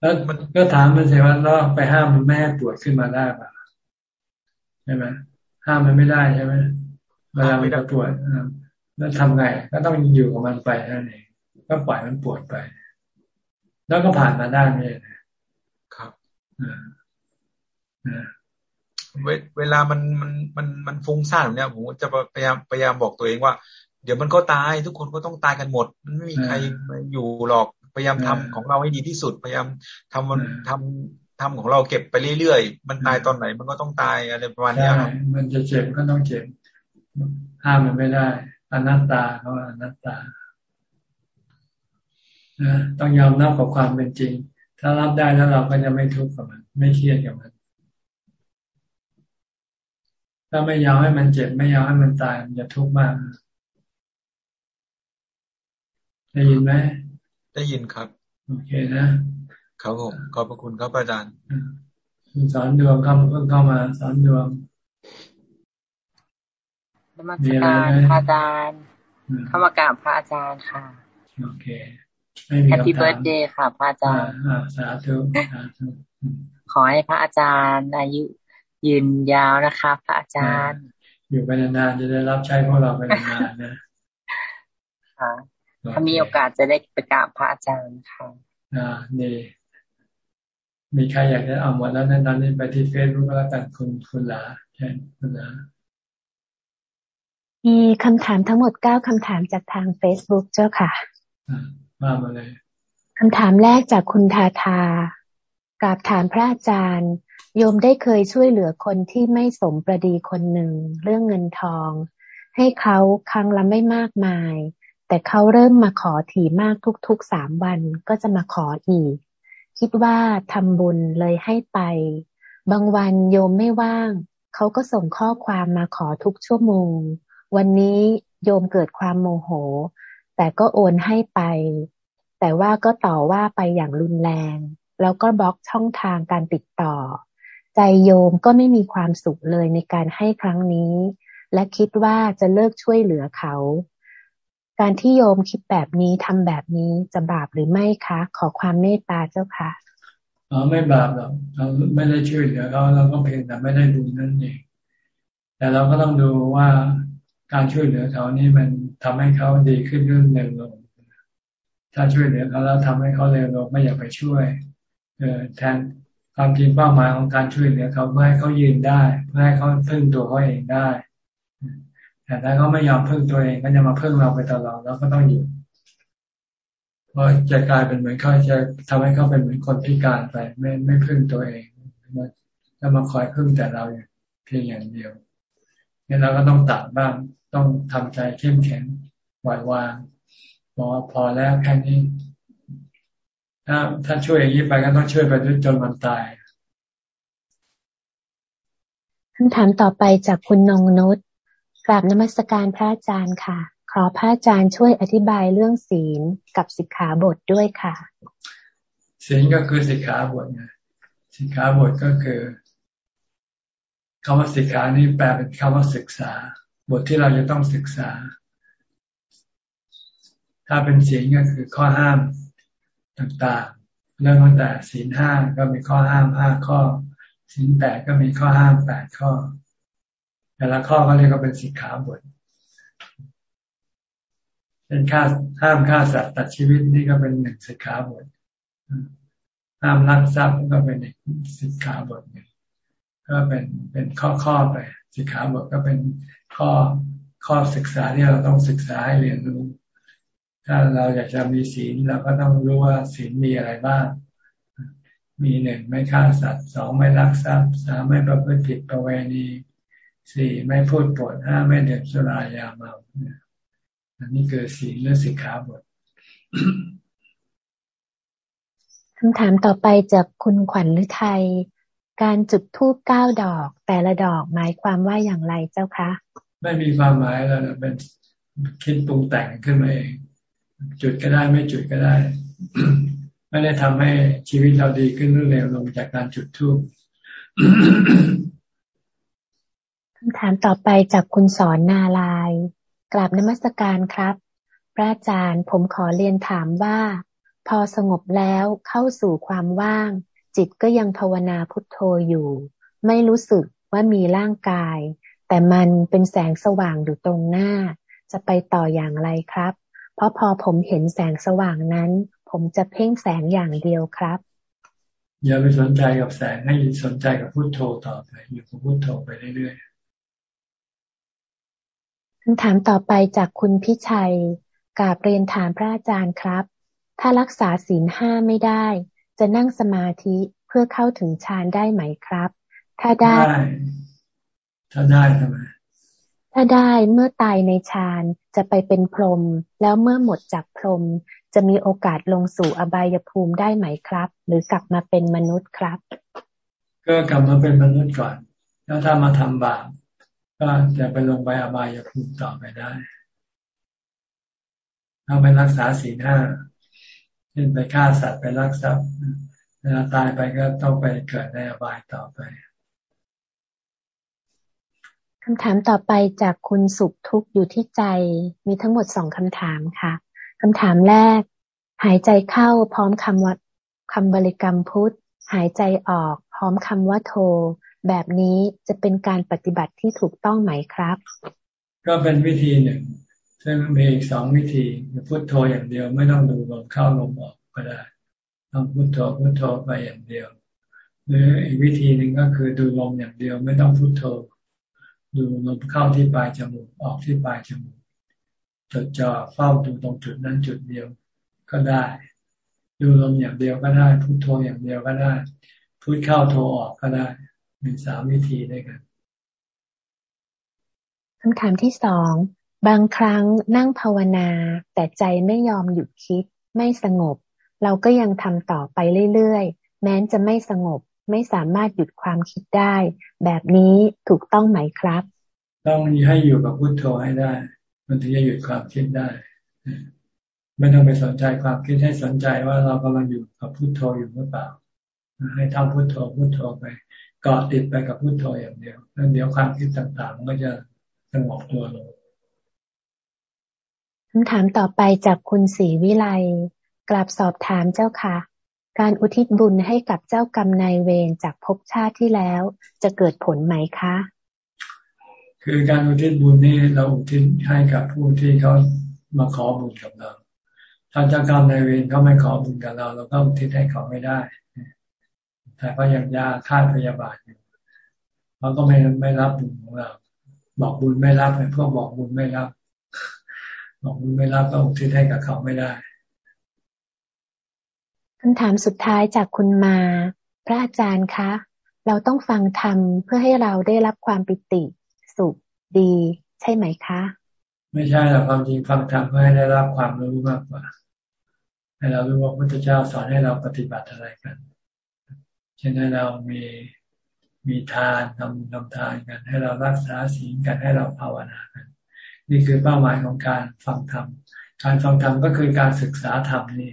[SPEAKER 1] แล้วมันก็ถามมันใช่ว่าเราไปห้ามมันแม่ปวดขึ้นมาได้ป่ะใช่ไหมห้ามมันไม่ได้ใช่ไหมเวลามันจะปวดแล้วทำไง ก็ต้องอยู่กับมันไปนั่นเองก็ปล่อยมันปวดไป แล้วก็ผ่านมาได้ไม่
[SPEAKER 42] ครับเวลามันมันมันมันฟุ้งซ่านเนี่ยผมจะพยายามพยายามบอกตัวเองว่า เดี๋ยวมันก็ตายทุกคนก็ต้องตายกันหมด มันไม่มีใครอยู่หรอก พยายามทำของเราให้ดีที่สุด พยายามทำมันทำทำของเราเก็บไปเรื่อยๆ มันตายตอนไหนมันก็ต้องตายอะไรประมาณนี้ครับ
[SPEAKER 1] มันจะเจ็บก็ต้องเจ็บ ห้ามมันไม่ได้อนัตตาเขาอนัตตานะต้องยอมรับกับความเป็นจริง ถ้ารับได้แล้วเราก็จะไม่ทุกข์กับมัน ไม่เครียดกับมัน ถ้าไม่ยอมให้มันเจ็บ ไม่ยอมให้มันตายมันจะทุกข์มาก ได้ยินไหม
[SPEAKER 42] ได้ยินครับ
[SPEAKER 1] โอเคนะ
[SPEAKER 42] ครับผมขอบพระคุณครับอาจารย์
[SPEAKER 1] คุณสอนดวงครับเพิ่งเข้ามาสอนดวง
[SPEAKER 44] นมัสการพระอาจารย์ เข้ามากราบพระอาจารย์ค่ะ
[SPEAKER 1] โอเค
[SPEAKER 44] Happy birthdayย์ค่ะ พระอาจารย์
[SPEAKER 1] สาธุ
[SPEAKER 44] ขอให้พระอาจารย์ อายุยืนยาวนะคะ พระอาจารย์
[SPEAKER 1] อยู่ไปนานๆจะได้รับใช้พวกเราไปนานๆนะ
[SPEAKER 44] ค่ะ ถ้ามีโอกาสจะได้ไปกราบพระอาจารย์ค่ะ
[SPEAKER 1] อ่านี่มีใครอยากจะเอาหมดแล้วนั้นตอนนี้ไปที่เฟซบุ๊กแล้วกันคุณคุณหลาใช่คุณหลา
[SPEAKER 46] มีคำถามทั้งหมดเก้าคำถามจากทางเฟซบุ๊กเจ้าค่ะ
[SPEAKER 1] มามาเลย
[SPEAKER 46] คำถามแรกจากคุณทาทากราบถามพระอาจารย์โยมได้เคยช่วยเหลือคนที่ไม่สมประดีคนหนึ่ง เรื่องเงินทอง ให้เขาครั้งละไม่มากมาย แต่เขาเริ่มมาขอถี่มากทุกๆสามวันก็จะมาขออีก คิดว่าทำบุญเลยให้ไป บางวันโยมไม่ว่าง เขาก็ส่งข้อความมาขอทุกชั่วโมง วันนี้โยมเกิดความโมโห แต่ก็โอนให้ไป แต่ว่าก็ต่อว่าไปอย่างรุนแรง แล้วก็บล็อกช่องทางการติดต่อ ใจโยมก็ไม่มีความสุขเลยในการให้ครั้งนี้ และคิดว่าจะเลิกช่วยเหลือเขา การที่โยมคิดแบบนี้ทำแบบนี้จะบาปหรือไม่คะ ขอความเมตตาเจ้าค่ะ
[SPEAKER 1] อ๋อไม่บาปหรอกเราไม่ได้ช่วยเหลือเขาเราก็เพียงแต่ไม่ได้ดูนั่นเองแต่เราก็ต้องดูว่าการช่วยเหลือเขานี่มันทำให้เขาดีขึ้นเรื่อยๆลงถ้าช่วยเหลือเขาแล้วทำให้เขาเร็วลงไม่อยากไปช่วยเออแทนความจริงเป้าหมายของการช่วยเหลือเขาเพื่อให้เขายืนได้เพื่อให้เขาพึ่งตัวเขาเองได้ แต่ถ้าเขาไม่ยอมพึ่งตัวเองก็จะมาพึ่งเราไปตลอดแล้วก็ต้องหยุดเพราะจะกลายเป็นเหมือนเขาจะทำให้เขาเป็นเหมือนคนพิการไป ไม่ไม่พึ่งตัวเองแล้วมาคอยพึ่งแต่เราเพียงอย่างเดียวนี่เราก็ต้องตัดบ้างต้องทำใจเข้มแข็งปล่อยวางบอกว่าพอแล้วแค่นี้ถ้าถ้าช่วยอย่างนี้ไปก็ต้องช่วยไปจนมันตาย
[SPEAKER 46] คำถามต่อไปจากคุณนงนุช กราบนมัสการพระอาจารย์ค่ะ ขอพระอาจารย์ช่วยอธิบายเรื่องศีลกับสิกขาบทด้วยค่ะ
[SPEAKER 1] ศีลก็คือสิกขาบทไงสิกขาบทก็คือคำว่าสิกขานี่แปลเป็นคำว่าศึกษา บทที่เราจะต้องศึกษา ถ้าเป็นศีลก็คือข้อห้ามต่างๆ เริ่มตั้งแต่ศีลห้าก็มีข้อห้ามห้าข้อศีลแปดก็มีข้อห้ามแปดข้อ แต่ละข้อก็เรียกว่าเป็นสิกขาบทเป็นค่าห้ามฆ่าสัตว์ตัดชีวิตนี่ก็เป็นหนึ่งสิกขาบทห้ามลักทรัพย์ก็เป็นอีกสิกขาบทหนึ่งก็เป็นเป็นข้อข้อไป สิกขาบทก็เป็นข้อข้อศึกษาที่เราต้องศึกษาให้เรียนรู้ ถ้าเราอยากจะมีศีลเราก็ต้องรู้ว่าศีลมีอะไรบ้าง มีหนึ่งไม่ฆ่าสัตว์สองไม่ลักทรัพย์สามไม่ประพฤติผิดประเวณี สี่ไม่พูดปดห้าไม่เดื่มสุรายาเมาอันนี้คือศีลและสิกขาบท
[SPEAKER 46] คำถามต่อไปจากคุณขวัญฤทัยการจุดธูปเก้าดอก แต่ละดอกหมายความว่าอย่างไรเจ้าคะ
[SPEAKER 1] ไม่มีความหมายแล้วเป็นคิดปรุงแต่งขึ้นมาเอง จุดก็ได้ไม่จุดก็ได้ ไม่ได้ทำให้ชีวิตเราดีขึ้นหรือเร็วลงจากการจุดทูบ
[SPEAKER 46] คำถามต่อไปจากคุณสอนนาลาย กราบนมัสการครับ พระอาจารย์ผมขอเรียนถามว่า พอสงบแล้วเข้าสู่ความว่าง จิตก็ยังภาวนาพุทโธอยู่ ไม่รู้สึกว่ามีร่างกาย แต่มันเป็นแสงสว่างอยู่ตรงหน้า จะไปต่ออย่างไรครับ เพราะพอผมเห็นแสงสว่างนั้น ผมจะเพ่งแสงอย่างเดียวครับ
[SPEAKER 1] อย่าไปสนใจกับแสงให้สนใจกับพุโทโธต่อไปอยู่กับพุโทโธไปเรื่อย
[SPEAKER 46] ๆ คำถามต่อไปจากคุณพิชัยกาบเรียนถามพระอาจารย์ครับ ถ้ารักษาศีลห้าไม่ได้ จะนั่งสมาธิเพื่อเข้าถึงฌานได้ไหมครับ ถ้าได้
[SPEAKER 1] ถ้าได้ทำไม
[SPEAKER 46] ถ้าได้เมื่อตายในฌานจะไปเป็นพรหมแล้วเมื่อหมดจากพรหมจะมีโอกาสลงสู่อบายภูมิได้ไหมครับ หรือกลับมาเป็นมนุษย์ครับ
[SPEAKER 1] ก็กลับมาเป็นมนุษย์ก่อน แล้วถ้ามาทำบาป ก็จะไปลงไปอบายภูมิต่อไปได้ถ้าไปรักษาศีลห้าเช่นไปฆ่าสัตว์ไปรักทรัพย์เวลาตายไปก็ต้องไปเกิดในอบายต่อไป
[SPEAKER 46] คำถามต่อไปจากคุณสุขทุกข์อยู่ที่ใจมีทั้งหมดสองคำถามค่ะคำถามแรก หายใจเข้าพร้อมคำว่าคำบริกรรมพุทธหายใจออกพร้อมคำว่าโท แบบนี้จะเป็นการปฏิบัติที่ถูกต้องไหมครับ
[SPEAKER 1] ก็เป็นวิธีหนึ่งซึ่งมีอีกสองวิธีพุทโธอย่างเดียวไม่ต้องดูลมเข้าลมออกก็ได้ต้องพุทโธพุทโธไปอย่างเดียว หรืออีกวิธีหนึ่งก็คือดูลมอย่างเดียวไม่ต้องพุทโธ ดูลมเข้าที่ปลายจมูกออกที่ปลายจมูกจดจ่อเฝ้าดูตรงจุดนั้นจุดเดียวก็ได้ ดูลมอย่างเดียวก็ได้ พุทโธอย่างเดียวก็ได้ พุทเข้าโทออกก็ได้ มีสามวิธีด้วยกัน
[SPEAKER 46] คำถามที่สองบางครั้งนั่งภาวนา แต่ใจไม่ยอมหยุดคิด ไม่สงบ เราก็ยังทำต่อไปเรื่อยๆ แม้จะไม่สงบ ไม่สามารถหยุดความคิดได้ แบบนี้ถูกต้องไหมครับ
[SPEAKER 1] ต้องให้อยู่กับพุทโธให้ได้ มันถึงจะหยุดความคิดได้ ไม่ต้องไปสนใจความคิดให้สนใจว่าเรากำลังอยู่กับพุทโธอยู่หรือเปล่า ให้ทำพุทโธพุทโธไป เกาะติดไปกับพุทโธอย่างเดียวแล้วเดี๋ยวความคิดต่างๆมันก็จะสงบตัวลง
[SPEAKER 46] คำถามต่อไปจากคุณศรีวิไลกลับสอบถามเจ้าค่ะ การอุทิศบุญให้กับเจ้ากรรมนายเวรจากภพชาติที่แล้ว จะเกิดผลไหมคะ
[SPEAKER 1] คือการอุทิศบุญนี่เราอุทิศให้กับผู้ที่เขามาขอบุญกับเรา ถ้าเจ้ากรรมนายเวรเขาไม่ขอบุญกับเรา เราก็อุทิศให้เขาไม่ได้ แต่ก็ยังยาค่าพยาบาทอยู่เขาก็ไม่ไม่รับบุญของเรา บอกบุญไม่รับไอ้พวกบอกบุญไม่รับ บอกบุญไม่รับก็อุทิศให้กับเขาไม่ได้
[SPEAKER 46] คำถามสุดท้ายจากคุณมา พระอาจารย์คะ เราต้องฟังธรรมเพื่อให้เราได้รับความปิติ สุขดี ใช่ไหมคะ
[SPEAKER 1] ไม่ใช่หรอกความจริงฟังธรรมเพื่อให้ได้รับความรู้มากกว่า ให้เรารู้ว่าพระพุทธเจ้าสอนให้เราปฏิบัติอะไรกัน เช่นให้เรามีมีทานทำทำทานกัน ให้เรารักษาศีลกันให้เราภาวนากัน นี่คือเป้าหมายของการฟังธรรมการฟังธรรมก็คือการศึกษาธรรมนี่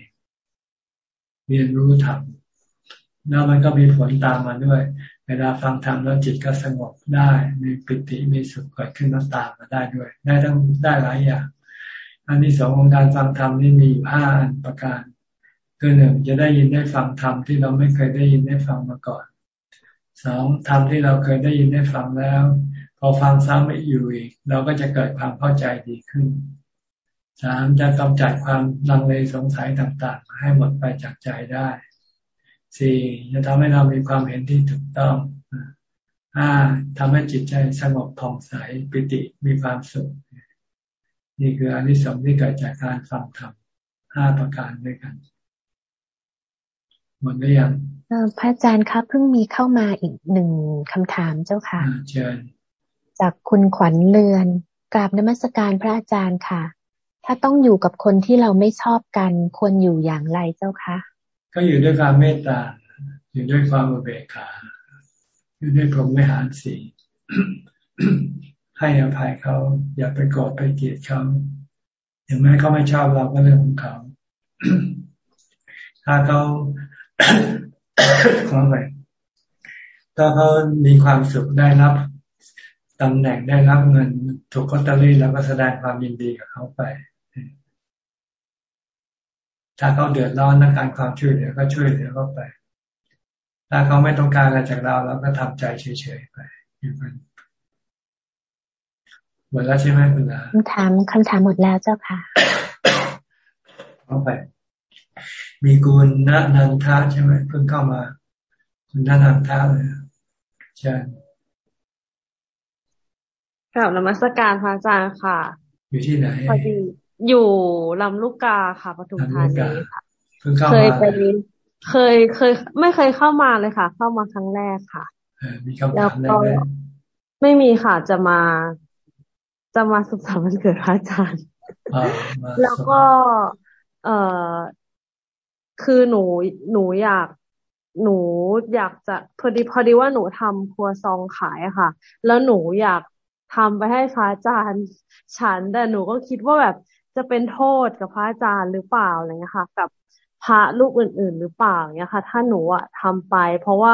[SPEAKER 1] เรียนรู้ธรรมแล้วมันก็มีผลตามมาด้วย เวลาฟังธรรมแล้วจิตก็สงบได้ มีปิติมีสุขเกิดขึ้นมาตามมาได้ด้วย ได้ทั้งได้หลายอย่าง อันที่สองของการฟังธรรมนี่มีห้าอันประการ คือหนึ่งจะได้ยินได้ฟังธรรมที่เราไม่เคยได้ยินได้ฟังมาก่อนสองธรรมที่เราเคยได้ยินได้ฟังแล้ว พอฟังซ้ำไม่อยู่อีกเราก็จะเกิดความเข้าใจดีขึ้นสามจะกำจัดความลังเลสงสัยต่างๆ ให้หมดไปจากใจได้สี่จะทำให้เรามีความเห็นที่ถูกต้องห้าทำให้จิตใจสงบผ่องใสปิติมีความสุข นี่คืออนิสงส์ที่เกิดจากการฟังธรรมห้าประการด้วยกัน หมดหรือยัง
[SPEAKER 46] พระอาจารย์ครับเพิ่งมีเข้ามาอีกหนึ่งคำถามเจ้าค่ะ
[SPEAKER 1] เชิญ
[SPEAKER 46] จากคุณขวัญเรือนกราบนมัสการพระอาจารย์ค่ะ ถ้าต้องอยู่กับคนที่เราไม่ชอบกันควรอยู่อย่างไรเจ้าคะ
[SPEAKER 1] ก็อยู่ด้วยความเมตตา อยู่ด้วยความอุเบกขา อยู่ด้วยพรหมวิหารสีให้อภัยเขา อย่าไปกอดไปเกลียดเขาอย่างแม้เขาไม่ชอบเราก็เรื่องของเขาถ้าเขา ขอไปถ้าเขามีความสุขได้รับตำแหน่งได้รับเงิน ถูกคอตเตอรี่แล้วก็แสดงความยินดีกับเขาไป ถ้าเขาเดือดร้อนในการความช่วยเหลือก็ช่วยเหลือเขาไป ถ้าเขาไม่ต้องการอะไรจากเราเราก็ทำใจเฉยๆไปอยู่กันหมดแล้วใช่ไหมคุณลา
[SPEAKER 46] คำถามคำถามหมดแล้วเจ้าค่ะ
[SPEAKER 1] เอาไป มีกุณณนันทะใช่ไหมเพิ่งเข้ามา คุณณนันทะเลยใช่
[SPEAKER 47] กลับนมัสการพระอาจารย์ค่ะ
[SPEAKER 1] อยู่ที่ไหนพอดี
[SPEAKER 47] อยู่ลำลูกกาค่ะปทุมธานีค่ะ
[SPEAKER 1] เค
[SPEAKER 47] ยไปเคยเคย ไม่เคยเข้ามาเลยค่ะ เข้ามาครั้งแรกค่ะ
[SPEAKER 1] มีคำถามอะไรไหม
[SPEAKER 47] ไม่มีค่ะจะมา จะมาสุขสันต์วันเกิดพระอาจารย์แล้วก็ เอ่อ คือหนูหนูอยากหนูอยากจะพอดีพอดีว่าหนูทำครัวซองขายค่ะ แล้วหนูอยากทำไปให้พระอาจารย์ฉันแต่หนูก็คิดว่าแบบจะเป็นโทษกับพระอาจารย์หรือเปล่าอะไรเงี้ยค่ะ กับพระลูกอื่น ๆ หรือเปล่าเงี้ยค่ะ ถ้าหนูอะทำไป เพราะว่า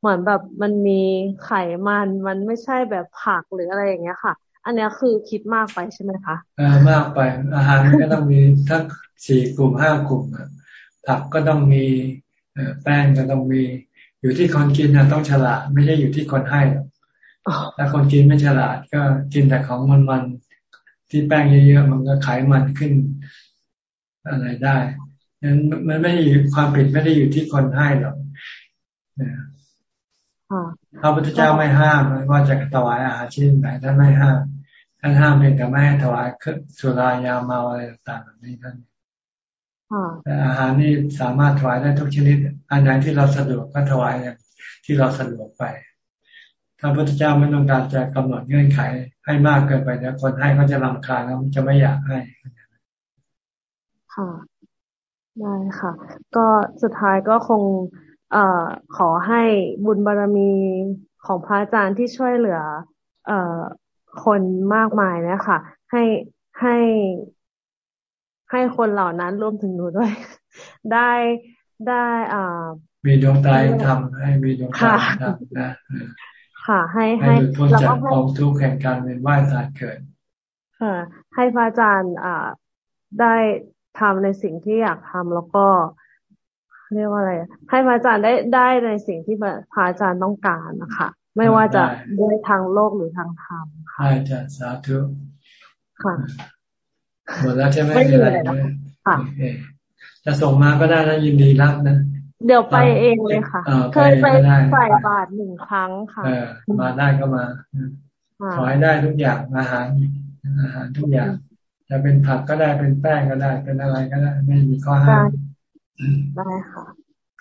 [SPEAKER 47] เหมือนแบบมันมีไขมันมันไม่ใช่แบบผักหรืออะไรอย่างเงี้ยค่ะ อันนี้คือคิดมากไปใช่ไหมคะ
[SPEAKER 1] อ่ามากไปอาหารก็ต้องมีทั้งสี่กลุ่มห้ากลุ่มอะ ผักก็ต้องมีแป้งก็ต้องมี อยู่ที่คนกินนะต้องฉลาด ไม่ใช่อยู่ที่คนให้ถ้าคนกินไม่ฉลาดก็กินแต่ของมันๆที่แป้งเยอะๆมันก็ไขมันขึ้นอะไรได้นั้นมันไม่อยู่ความผิดไม่ได้อยู่ที่คนให้หรอกพระพุทธเจ้าไม่ห้ามว่าจะถวายอาหารชิ้นไหนท่านไม่ห้ามท่านห้ามเพียงแต่ไม่ให้ถวายสุรายาเมาอะไรต่างๆแบบนี้ท่านแต่ อาหารนี่สามารถถวายได้ทุกชนิด อันไหนที่เราสะดวกก็ถวายอย่างที่เราสะดวกไป ถ้าพระพุทธเจ้าไม่ต้องการจะกำหนดเงื่อนไขให้มากเกินไปเนี่ยคนให้ก็จะรำคาญแล้วจะไม่อยากให้
[SPEAKER 47] ค่ะได้ค่ะ ก็สุดท้ายก็คงเอ่อขอให้บุญบารรมีของพระอาจารย์ที่ช่วยเหลือ เอ่อคนมากมายเนี่ยค่ะให้ให้ ให้คนเหล่านั้นรวมถึงหนูด้วย ได้ได้อ่า
[SPEAKER 1] มีดวงตาทำให้มีดวงตาทำนะ
[SPEAKER 47] ค่ะ ให้ให้
[SPEAKER 1] พ้นจากกองทุกข์แห่งการเป็นว่ายตายเกิด
[SPEAKER 47] ค่ะ ให้พระอาจารย์อ่าได้ทำในสิ่งที่อยากทำแล้วก็เรียกว่าอะไร ให้พระอาจารย์ได้ได้ในสิ่งที่พระอาจารย์ต้องการนะคะ ไม่ว่าจะด้วยทางโลกหรือทางธรรม
[SPEAKER 1] ค่ะใช่จ้ะสาธุ
[SPEAKER 47] ค่ะ
[SPEAKER 1] หมดแล้วใช่ไหมไม่มีอะไรค่ะจะส่งมาก็ได้แล้วยินดีรับนะ
[SPEAKER 47] เดี๋ยวไปเองเลยค่ะ เคยไปใส่บาทหนึ่งครั้งค่ะ
[SPEAKER 1] มาได้ก็มาขอให้ได้ทุกอย่างอาหารอาหารทุกอย่าง จะเป็นผักก็ได้เป็นแป้งก็ได้ เป็นอะไรก็ได้ ไม่มีข้อห้าม
[SPEAKER 47] ได้ค่ะ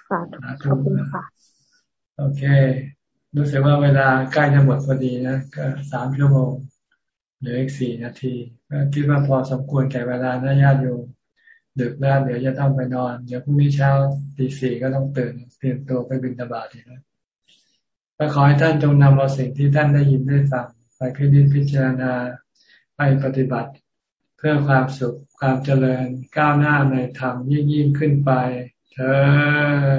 [SPEAKER 47] สาธุขอบคุณค่ะ
[SPEAKER 1] โอเค รู้สึกว่าเวลาใกล้จะหมดพอดีนะก็สามชั่วโมง เหลืออีกสี่นาทีก็คิดว่าพอสมควรแก่เวลานะญาติโยมดึกแล้วเดี๋ยวจะต้องไปนอนเดี๋ยวพรุ่งนี้เช้าตีสี่ก็ต้องตื่นเตรียมตัวไปบินตบาทีนะก็ขอให้ท่านจงนำเอาสิ่งที่ท่านได้ยินได้ฟังไปพิจิตพิจารณาไปปฏิบัติ เพื่อความสุขความเจริญก้าวหน้าในธรรมยิ่งยิ่งขึ้นไปเธอ